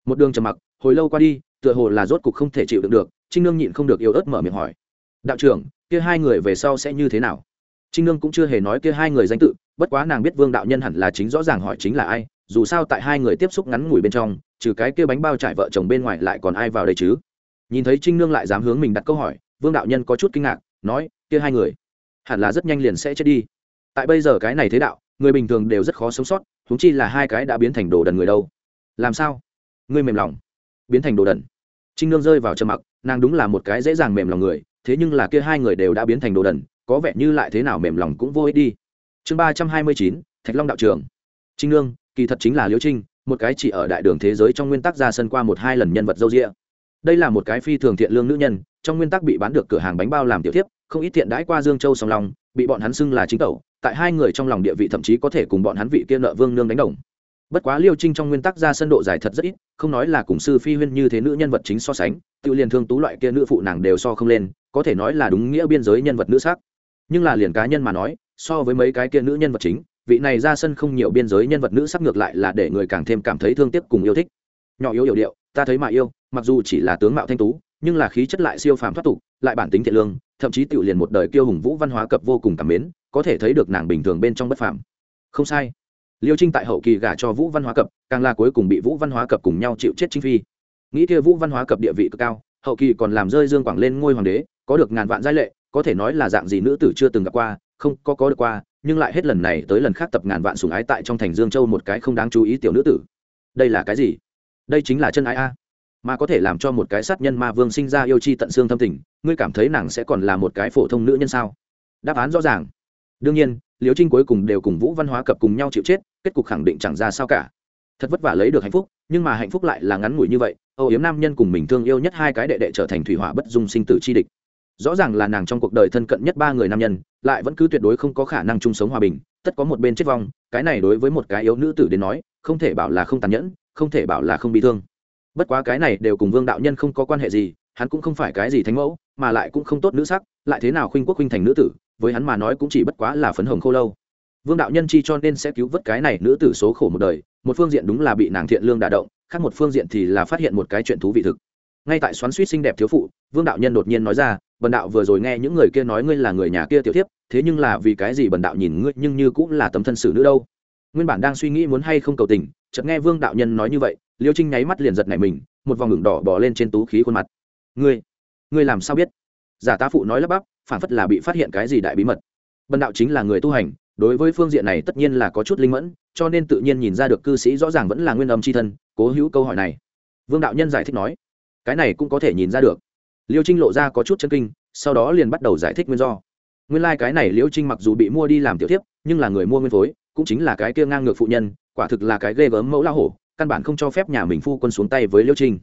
Một đường trầm mặc, hồi lâu qua đi, tựa hồ là rốt cục không thể chịu đựng được, trinh nương nhịn không được yêu ớt mở miệng hỏi. Đạo trưởng, kia hai người về sau sẽ như thế nào? Trinh nương cũng chưa hề nói kia hai người danh tự, bất quá nàng biết vương đạo nhân hẳn là chính rõ ràng hỏi chính là ai, dù sao tại hai người tiếp xúc ngắn ngủi bên trong, trừ cái kia bánh bao trải vợ chồng bên ngoài lại còn ai vào đây chứ? Nhìn thấy trinh nương lại dám hướng mình đặt câu hỏi, vương đạo nhân có chút kinh ngạc, nói, kia hai người, hẳn là rất nhanh liền sẽ chết đi. Tại bây giờ cái này thế đạo, người bình thường đều rất khó sống sót thúng chi là hai cái đã biến thành đồ đần người đâu. Làm sao? Ngươi mềm lòng, biến thành đồ đần. Trinh nương rơi vào trầm mặc, nàng đúng là một cái dễ dàng mềm lòng người, thế nhưng là kia hai người đều đã biến thành đồ đần có vẻ như lại thế nào mềm lòng cũng vô ích đi. Chương ba trăm hai mươi chín, thạch long đạo trường. Trinh nương, kỳ thật chính là liễu trinh, một cái chỉ ở đại đường thế giới trong nguyên tắc ra sân qua một hai lần nhân vật dâu rịa đây là một cái phi thường thiện lương nữ nhân, trong nguyên tắc bị bán được cửa hàng bánh bao làm tiểu tiếp không ít thiện đãi qua dương châu song long bị bọn hắn xưng là chính tẩu, tại hai người trong lòng địa vị thậm chí có thể cùng bọn hắn vị kia nợ vương nương đánh đồng. Bất quá liêu trinh trong nguyên tắc ra sân độ dài thật rất ít, không nói là cùng sư phi huyên như thế nữ nhân vật chính so sánh, tự liền thương tú loại kia nữ phụ nàng đều so không lên, có thể nói là đúng nghĩa biên giới nhân vật nữ sắc nhưng là liền cá nhân mà nói, so với mấy cái kia nữ nhân vật chính, vị này ra sân không nhiều biên giới nhân vật nữ sắc ngược lại là để người càng thêm cảm thấy thương tiếc cùng yêu thích. Nhỏ yếu hiểu điệu, ta thấy mà yêu, mặc dù chỉ là tướng mạo thanh tú, nhưng là khí chất lại siêu phàm thoát tục, lại bản tính thiện lương, thậm chí tự liền một đời kiêu hùng vũ văn hóa cập vô cùng cảm mến, có thể thấy được nàng bình thường bên trong bất phàm. Không sai. Liêu trinh tại hậu kỳ gả cho vũ văn hóa cập, càng là cuối cùng bị vũ văn hóa cập cùng nhau chịu chết chính phi. Nghĩ kia vũ văn hóa cập địa vị cực cao, hậu kỳ còn làm rơi dương quảng lên ngôi hoàng đế, có được ngàn vạn giai lệ có thể nói là dạng gì nữ tử chưa từng gặp qua, không có có được qua, nhưng lại hết lần này tới lần khác tập ngàn vạn sùng ái tại trong thành dương châu một cái không đáng chú ý tiểu nữ tử. Đây là cái gì? Đây chính là chân ái a. Mà có thể làm cho một cái sát nhân ma vương sinh ra yêu chi tận xương thâm tình, ngươi cảm thấy nàng sẽ còn là một cái phổ thông nữ nhân sao? Đáp án rõ ràng. Đương nhiên, liễu trinh cuối cùng đều cùng vũ văn hóa cập cùng nhau chịu chết, kết cục khẳng định chẳng ra sao cả. Thật vất vả lấy được hạnh phúc, nhưng mà hạnh phúc lại là ngắn ngủi như vậy, âu yếm nam nhân cùng mình thương yêu nhất hai cái đệ đệ trở thành thủy hỏa bất dung sinh tử chi địch rõ ràng là nàng trong cuộc đời thân cận nhất ba người nam nhân, lại vẫn cứ tuyệt đối không có khả năng chung sống hòa bình, tất có một bên chết vong, cái này đối với một cái yếu nữ tử đến nói, không thể bảo là không tàn nhẫn, không thể bảo là không bị thương. Bất quá cái này đều cùng vương đạo nhân không có quan hệ gì, hắn cũng không phải cái gì thánh mẫu, mà lại cũng không tốt nữ sắc, lại thế nào khuynh quốc khuynh thành nữ tử, với hắn mà nói cũng chỉ bất quá là phấn hồng khô lâu. Vương đạo nhân chi cho nên sẽ cứu vớt cái này nữ tử số khổ một đời, một phương diện đúng là bị nàng thiện lương đả động, khác một phương diện thì là phát hiện một cái chuyện thú vị thực. Ngay tại xoắn suýt xinh đẹp thiếu phụ, vương đạo nhân đột nhiên nói ra bần đạo vừa rồi nghe những người kia nói ngươi là người nhà kia tiểu thiếp, thế nhưng là vì cái gì bần đạo nhìn ngươi nhưng như cũng là tấm thân xử nữ đâu? Nguyên bản đang suy nghĩ muốn hay không cầu tình, chợt nghe vương đạo nhân nói như vậy, liêu trinh nháy mắt liền giật nảy mình, một vòng ngừng đỏ bỏ lên trên tú khí khuôn mặt. Ngươi ngươi làm sao biết? Giả tá phụ nói lắp bắp, phản phất là bị phát hiện cái gì đại bí mật. Bần đạo chính là người tu hành, đối với phương diện này tất nhiên là có chút linh mẫn, cho nên tự nhiên nhìn ra được cư sĩ rõ ràng vẫn là nguyên âm c h i thân, cố hữu câu hỏi này. Vương đạo nhân giải thích nói, cái này cũng có thể nhìn ra được liêu trinh lộ ra có chút chân kinh, sau đó liền bắt đầu giải thích nguyên do. Nguyên lai、like、cái này liêu trinh mặc dù bị mua đi làm tiểu tiếp nhưng là người mua nguyên phối, cũng chính là cái kia ngang ngược phụ nhân, quả thực là cái ghê gớm mẫu la hổ, căn bản không cho phép nhà mình phu quân xuống tay với liêu trinh.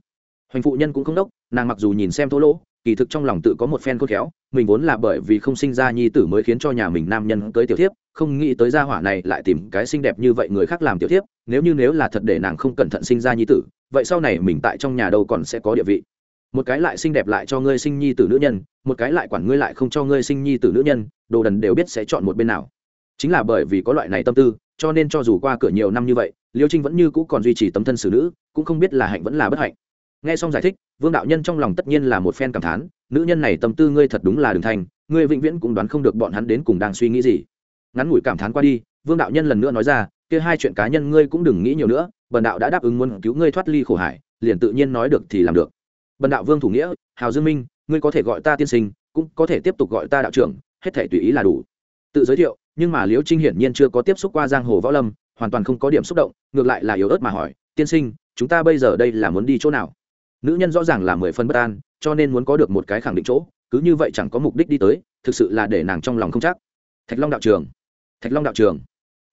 Hoành phụ nhân cũng không đốc, nàng mặc dù nhìn xem thô lỗ, kỳ thực trong lòng tự có một phen khôn khéo, mình vốn là bởi vì không sinh ra nhi tử mới khiến cho nhà mình nam nhân cưới tiểu thiếp, không nghĩ tới gia hỏa này lại tìm cái xinh đẹp như vậy người khác làm tiểu thiếp, nếu như nếu là thật để nàng không cẩn thận sinh ra nhi tử, vậy sau này mình tại trong nhà đâu còn sẽ có địa vị một cái lại xinh đẹp lại cho ngươi sinh nhi tử nữ nhân, một cái lại quản ngươi lại không cho ngươi sinh nhi tử nữ nhân, đồ đần đều biết sẽ chọn một bên nào. Chính là bởi vì có loại này tâm tư, cho nên cho dù qua cửa nhiều năm như vậy, liêu trinh vẫn như cũ còn duy trì tấm thân xử nữ, cũng không biết là hạnh vẫn là bất hạnh. Nghe xong giải thích, vương đạo nhân trong lòng tất nhiên là một phen cảm thán, nữ nhân này tâm tư ngươi thật đúng là đường thành, ngươi vĩnh viễn cũng đoán không được bọn hắn đến cùng đang suy nghĩ gì. Ngắn ngủi cảm thán qua đi, vương đạo nhân lần nữa nói ra, kia hai chuyện cá nhân ngươi cũng đừng nghĩ nhiều nữa, bần đạo đã đáp ứng muốn cứu ngươi thoát ly khổ hải, liền tự nhiên nói được thì làm được bần đạo vương thủ nghĩa, hào dương minh, ngươi có thể gọi ta tiên sinh, cũng có thể tiếp tục gọi ta đạo trưởng, hết thể tùy ý là đủ. Tự giới thiệu, nhưng mà liễu trinh hiển nhiên chưa có tiếp xúc qua giang hồ võ lâm, hoàn toàn không có điểm xúc động, ngược lại là yếu ớt mà hỏi, tiên sinh, chúng ta bây giờ đây là muốn đi chỗ nào? Nữ nhân rõ ràng là mười phân bất an, cho nên muốn có được một cái khẳng định chỗ, cứ như vậy chẳng có mục đích đi tới, thực sự là để nàng trong lòng không chắc. Thạch long đạo trường thạch long đạo trường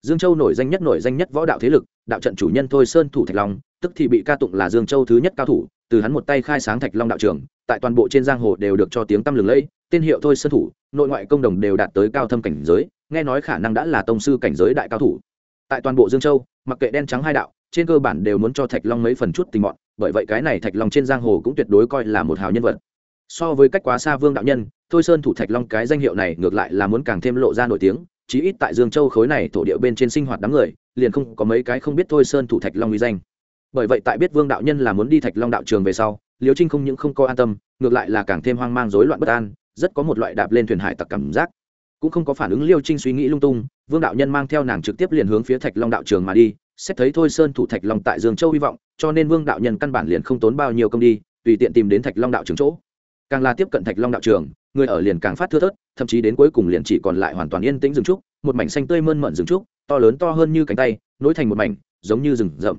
dương châu nổi danh nhất nổi danh nhất võ đạo thế lực, đạo trận chủ nhân thôi sơn thủ thạch long, tức thì bị ca tụng là dương châu thứ nhất cao thủ từ hắn một tay khai sáng thạch long đạo trường tại toàn bộ trên giang hồ đều được cho tiếng tăm lừng lẫy tên hiệu thôi sơn thủ nội ngoại công đồng đều đạt tới cao thâm cảnh giới nghe nói khả năng đã là tông sư cảnh giới đại cao thủ. Tại toàn bộ dương châu mặc kệ đen trắng hai đạo trên cơ bản đều muốn cho thạch long mấy phần chút tình mọn, bởi vậy cái này thạch long trên giang hồ cũng tuyệt đối coi là một hào nhân vật. So với cách quá xa vương đạo nhân thôi sơn thủ thạch long cái danh hiệu này ngược lại là muốn càng thêm lộ ra nổi tiếng chí ít tại dương châu khối này thổ địa bên trên sinh hoạt đám người liền không có mấy cái không biết thôi sơn thủ thạch long uy danh bởi vậy tại biết vương đạo nhân là muốn đi thạch long đạo trường về sau, liêu trinh không những không có an tâm, ngược lại là càng thêm hoang mang rối loạn bất an, rất có một loại đạp lên thuyền hải tặc cảm giác. Cũng không có phản ứng liêu trinh suy nghĩ lung tung, vương đạo nhân mang theo nàng trực tiếp liền hướng phía thạch long đạo trường mà đi, xét thấy thôi sơn thủ thạch long tại dương châu hy vọng, cho nên vương đạo nhân căn bản liền không tốn bao nhiêu công đi, tùy tiện tìm đến thạch long đạo trường chỗ. Càng là tiếp cận thạch long đạo trường, người ở liền càng phát thưa thớt, thậm chí đến cuối cùng liền chỉ còn lại hoàn toàn yên tĩnh rừng trúc, một mảnh xanh tươi mơn mận rừng trúc, to lớn to hơn như cánh tay, nối thành một mảnh, giống như rừng rậm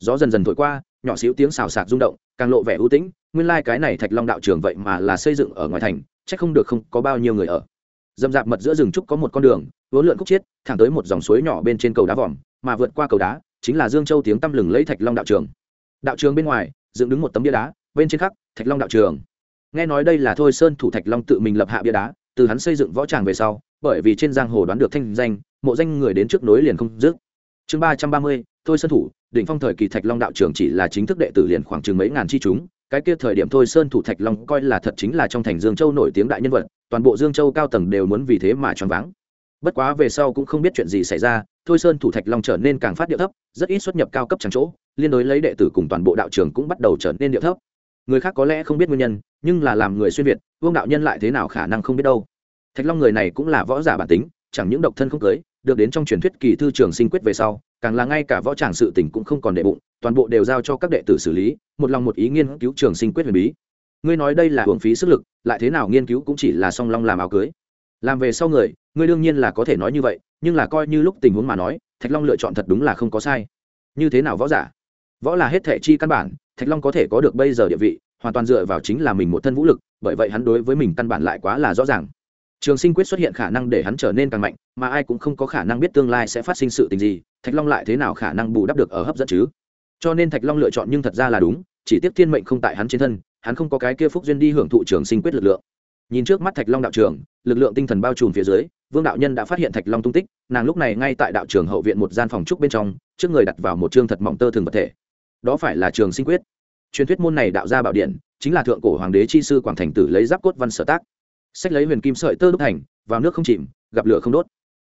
gió dần dần thổi qua, nhỏ xíu tiếng xào xạc rung động, càng lộ vẻ ưu tĩnh, nguyên lai、like、cái này thạch long đạo trường vậy mà là xây dựng ở ngoài thành c h ắ c không được không có bao nhiêu người ở. Dầm dạp mật giữa rừng trúc có một con đường, vốn lượn khúc chiết, thẳng tới một dòng suối nhỏ bên trên cầu đá vòm, mà vượt qua cầu đá, chính là dương châu tiếng tăm lừng lấy thạch long đạo trường đạo trường bên ngoài, dựng đứng một tấm bia đá, bên trên khắc, thạch long đạo trường nghe nói đây là thôi sơn thủ thạch long tự mình lập hạ bia đá, từ hắn xây dựng võ tràng về sau, bởi vì trên giang hồ đoán được thanh danh, mộ danh người đến trước nối liền không dứt chương ba trăm ba mươi, thôi sơn thủ, đỉnh phong thời kỳ thạch long đạo trường chỉ là chính thức đệ tử liền khoảng chừng mấy ngàn chi chúng, cái kia thời điểm thôi sơn thủ thạch long coi là thật chính là trong thành dương châu nổi tiếng đại nhân vật, toàn bộ dương châu cao tầng đều muốn vì thế mà choáng váng. Bất quá về sau cũng không biết chuyện gì xảy ra, thôi sơn thủ thạch long trở nên càng phát điệu thấp, rất ít xuất nhập cao cấp trắng chỗ, liên đối lấy đệ tử cùng toàn bộ đạo trường cũng bắt đầu trở nên điệu thấp. Người khác có lẽ không biết nguyên nhân, nhưng là làm người xuyên việt, vương đạo nhân lại thế nào khả năng không biết đâu. Thạch long người này cũng là võ giả bản tính, chẳng những độc thân không cưới được đến trong truyền thuyết kỳ thư trường sinh quyết về sau, càng là ngay cả võ tràng sự tình cũng không còn đệ bụng, toàn bộ đều giao cho các đệ tử xử lý, một lòng một ý nghiên cứu trường sinh quyết huyền bí. Ngươi nói đây là hưởng phí sức lực, lại thế nào nghiên cứu cũng chỉ là song long làm áo cưới. Làm về sau người, ngươi đương nhiên là có thể nói như vậy, nhưng là coi như lúc tình huống mà nói, thạch long lựa chọn thật đúng là không có sai. Như thế nào võ giả? Võ là hết thể chi căn bản, thạch long có thể có được bây giờ địa vị, hoàn toàn dựa vào chính là mình một thân vũ lực, bởi vậy hắn đối với mình căn bản lại quá là rõ ràng trường sinh quyết xuất hiện khả năng để hắn trở nên càng mạnh, mà ai cũng không có khả năng biết tương lai sẽ phát sinh sự tình gì, thạch long lại thế nào khả năng bù đắp được ở hấp dẫn chứ? Cho nên thạch long lựa chọn nhưng thật ra là đúng, chỉ tiếc thiên mệnh không tại hắn trên thân, hắn không có cái kia phúc duyên đi hưởng thụ trường sinh quyết lực lượng. Nhìn trước mắt thạch long đạo trường lực lượng tinh thần bao trùm phía dưới, vương đạo nhân đã phát hiện thạch long tung tích, nàng lúc này ngay tại đạo trường hậu viện một gian phòng trúc bên trong, trước người đặt vào một chương thật mỏng tơ thường vật thể. Đó phải là trường sinh quyết. Truyền thuyết môn này đạo ra bảo điện, chính là thượng cổ hoàng đế chi sư quảng thành tử lấy giáp cốt văn sở tác sách lấy huyền kim sợi tơ đúc thành, vào nước không chìm, gặp lửa không đốt.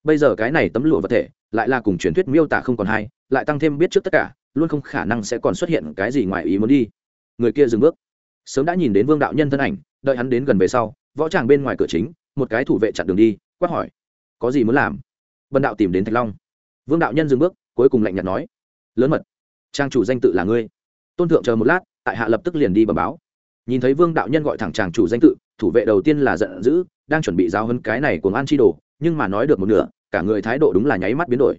Bây giờ cái này tấm lụa vật thể, lại là cùng truyền thuyết miêu tả không còn hay lại tăng thêm biết trước tất cả, luôn không khả năng sẽ còn xuất hiện cái gì ngoài ý muốn đi. Người kia dừng bước. Sớm đã nhìn đến vương đạo nhân thân ảnh, đợi hắn đến gần về sau, võ tràng bên ngoài cửa chính, một cái thủ vệ chặn đường đi, quát hỏi, có gì muốn làm? Bần đạo tìm đến thạch long. Vương đạo nhân dừng bước, cuối cùng lạnh nhạt nói, lớn mật, trang chủ danh tự là ngươi. Tôn thượng chờ một lát, tại hạ lập tức liền đi bờ báo. Nhìn thấy vương đạo nhân gọi thẳng tràng chủ danh tự thủ vệ đầu tiên là giận dữ, đang chuẩn bị giao hơn cái này của an chi đồ, nhưng mà nói được một nửa, cả người thái độ đúng là nháy mắt biến đổi.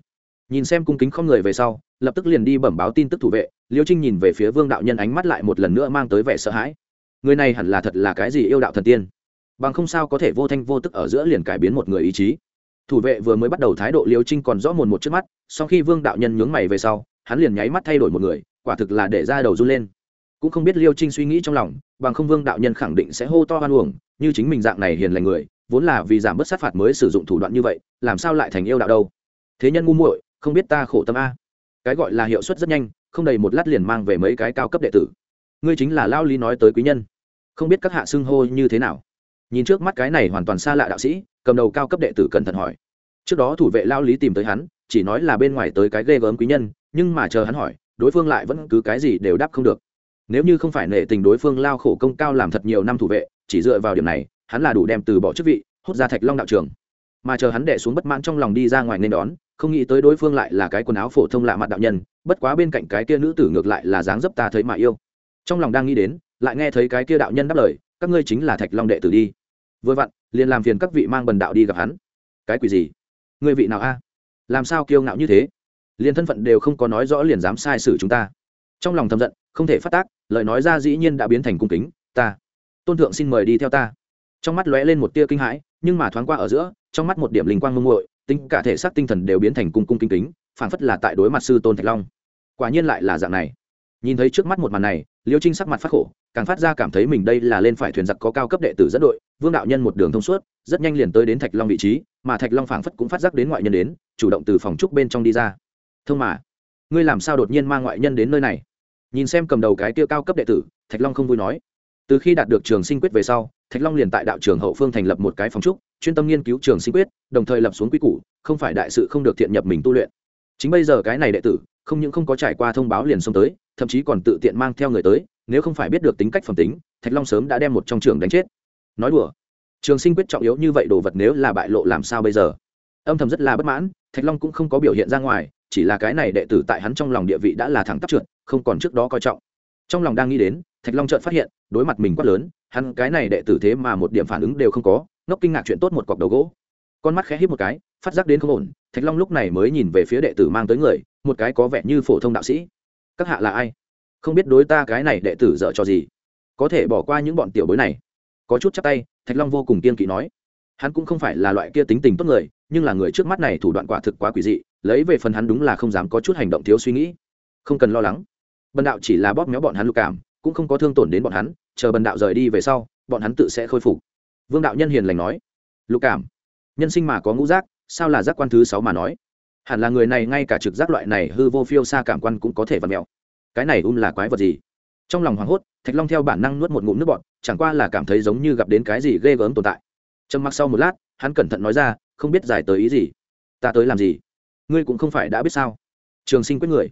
Nhìn xem cung kính không người về sau, lập tức liền đi bẩm báo tin tức thủ vệ, liêu trinh nhìn về phía vương đạo nhân ánh mắt lại một lần nữa mang tới vẻ sợ hãi. Người này hẳn là thật là cái gì yêu đạo thần tiên? Bằng không sao có thể vô thanh vô tức ở giữa liền cải biến một người ý chí. Thủ vệ vừa mới bắt đầu thái độ liêu trinh còn rõ mồn một trước mắt, sau khi vương đạo nhân nhướng mày về sau, hắn liền nháy mắt thay đổi một người, quả thực là để ra đầu run lên cũng không biết liêu trinh suy nghĩ trong lòng, bằng không vương đạo nhân khẳng định sẽ hô to hoan uổng, như chính mình dạng này hiền lành người, vốn là vì giảm bớt sát phạt mới sử dụng thủ đoạn như vậy, làm sao lại thành yêu đạo đâu? Thế nhân ngu muội, không biết ta khổ tâm a. Cái gọi là hiệu suất rất nhanh, không đầy một lát liền mang về mấy cái cao cấp đệ tử. Ngươi chính là lao lý nói tới quý nhân. Không biết các hạ xưng hô như thế nào. Nhìn trước mắt cái này hoàn toàn xa lạ đạo sĩ, cầm đầu cao cấp đệ tử cẩn thận hỏi. Trước đó thủ vệ lao lý tìm tới hắn, chỉ nói là bên ngoài tới cái ghê gớm quý nhân, nhưng mà chờ hắn hỏi, đối phương lại vẫn cứ cái gì đều đáp không được nếu như không phải nể tình đối phương lao khổ công cao làm thật nhiều năm thủ vệ, chỉ dựa vào điểm này, hắn là đủ đem từ bỏ chức vị, hút ra thạch long đạo trường mà chờ hắn đẻ xuống bất mãn trong lòng đi ra ngoài nên đón, không nghĩ tới đối phương lại là cái quần áo phổ thông lạ mặt đạo nhân, bất quá bên cạnh cái kia nữ tử ngược lại là dáng dấp ta thấy mà yêu. Trong lòng đang nghĩ đến, lại nghe thấy cái kia đạo nhân đáp lời, các ngươi chính là thạch long đệ tử đi. Vừa vặn, liền làm phiền các vị mang bần đạo đi gặp hắn. Cái quỷ gì? Ngươi vị nào a? Làm sao kiêu ngạo như thế? Liền thân phận đều không có nói rõ liền dám sai sử chúng ta. Trong lòng thầm giận, không thể phát tác lời nói ra dĩ nhiên đã biến thành cung kính, ta, tôn thượng xin mời đi theo ta. Trong mắt lóe lên một tia kinh hãi, nhưng mà thoáng qua ở giữa, trong mắt một điểm linh quang mông muội, tính cả thể xác tinh thần đều biến thành cung cung kính kính phảng phất là tại đối mặt sư tôn thạch long. Quả nhiên lại là dạng này. Nhìn thấy trước mắt một màn này, liêu trinh sắc mặt phát khổ, càng phát ra cảm thấy mình đây là lên phải thuyền giặc có cao cấp đệ tử dẫn đội, vương đạo nhân một đường thông suốt, rất nhanh liền tới đến thạch long vị trí, mà thạch long phảng phất cũng phát giác đến ngoại nhân đến, chủ động từ phòng trúc bên trong đi ra. Thông mà, ngươi làm sao đột nhiên mang ngoại nhân đến nơi này? Nhìn xem cầm đầu cái tiêu cao cấp đệ tử, thạch long không vui nói. Từ khi đạt được trường sinh quyết về sau, thạch long liền tại đạo trường hậu phương thành lập một cái phòng trúc, chuyên tâm nghiên cứu trường sinh quyết, đồng thời lập xuống quy củ, không phải đại sự không được thiện nhập mình tu luyện. Chính bây giờ cái này đệ tử, không những không có trải qua thông báo liền xông tới, thậm chí còn tự tiện mang theo người tới, nếu không phải biết được tính cách phẩm tính, thạch long sớm đã đem một trong trường đánh chết. Nói đùa, trường sinh quyết trọng yếu như vậy đồ vật nếu là bại lộ làm sao bây giờ? Âm thầm rất là bất mãn, thạch long cũng không có biểu hiện ra ngoài chỉ là cái này đệ tử tại hắn trong lòng địa vị đã là thẳng tắp trượt, không còn trước đó coi trọng. Trong lòng đang nghĩ đến, thạch long chợt phát hiện, đối mặt mình quát lớn, hắn cái này đệ tử thế mà một điểm phản ứng đều không có, ngốc kinh ngạc chuyện tốt một cọc đầu gỗ. Con mắt khẽ hít một cái, phát giác đến không ổn, thạch long lúc này mới nhìn về phía đệ tử mang tới người, một cái có vẻ như phổ thông đạo sĩ. Các hạ là ai? Không biết đối ta cái này đệ tử dở cho gì? Có thể bỏ qua những bọn tiểu bối này. Có chút chắc tay, thạch long vô cùng kiên kỵ nói. Hắn cũng không phải là loại kia tính tình tốt người nhưng là người trước mắt này thủ đoạn quả thực quá quỷ dị, lấy về phần hắn đúng là không dám có chút hành động thiếu suy nghĩ. Không cần lo lắng. Bần đạo chỉ là bóp méo bọn hắn lục cảm, cũng không có thương tổn đến bọn hắn, chờ bần đạo rời đi về sau, bọn hắn tự sẽ khôi phục. Vương đạo nhân hiền lành nói. Lục cảm. Nhân sinh mà có ngũ giác, sao là giác quan thứ sáu mà nói? Hẳn là người này ngay cả trực giác loại này hư vô phiêu xa cảm quan cũng có thể vặt mẹo cái này um là quái vật gì? Trong lòng hoảng hốt, thạch long theo bản năng nuốt một ngụm nước bọt, chẳng qua là cảm thấy giống như gặp đến cái gì ghê gớm tồn tại. Trầm mặc sau một lát, hắn cẩn thận nói ra không biết giải tới ý gì. Ta tới làm gì? Ngươi cũng không phải đã biết sao? Trường sinh quyết người.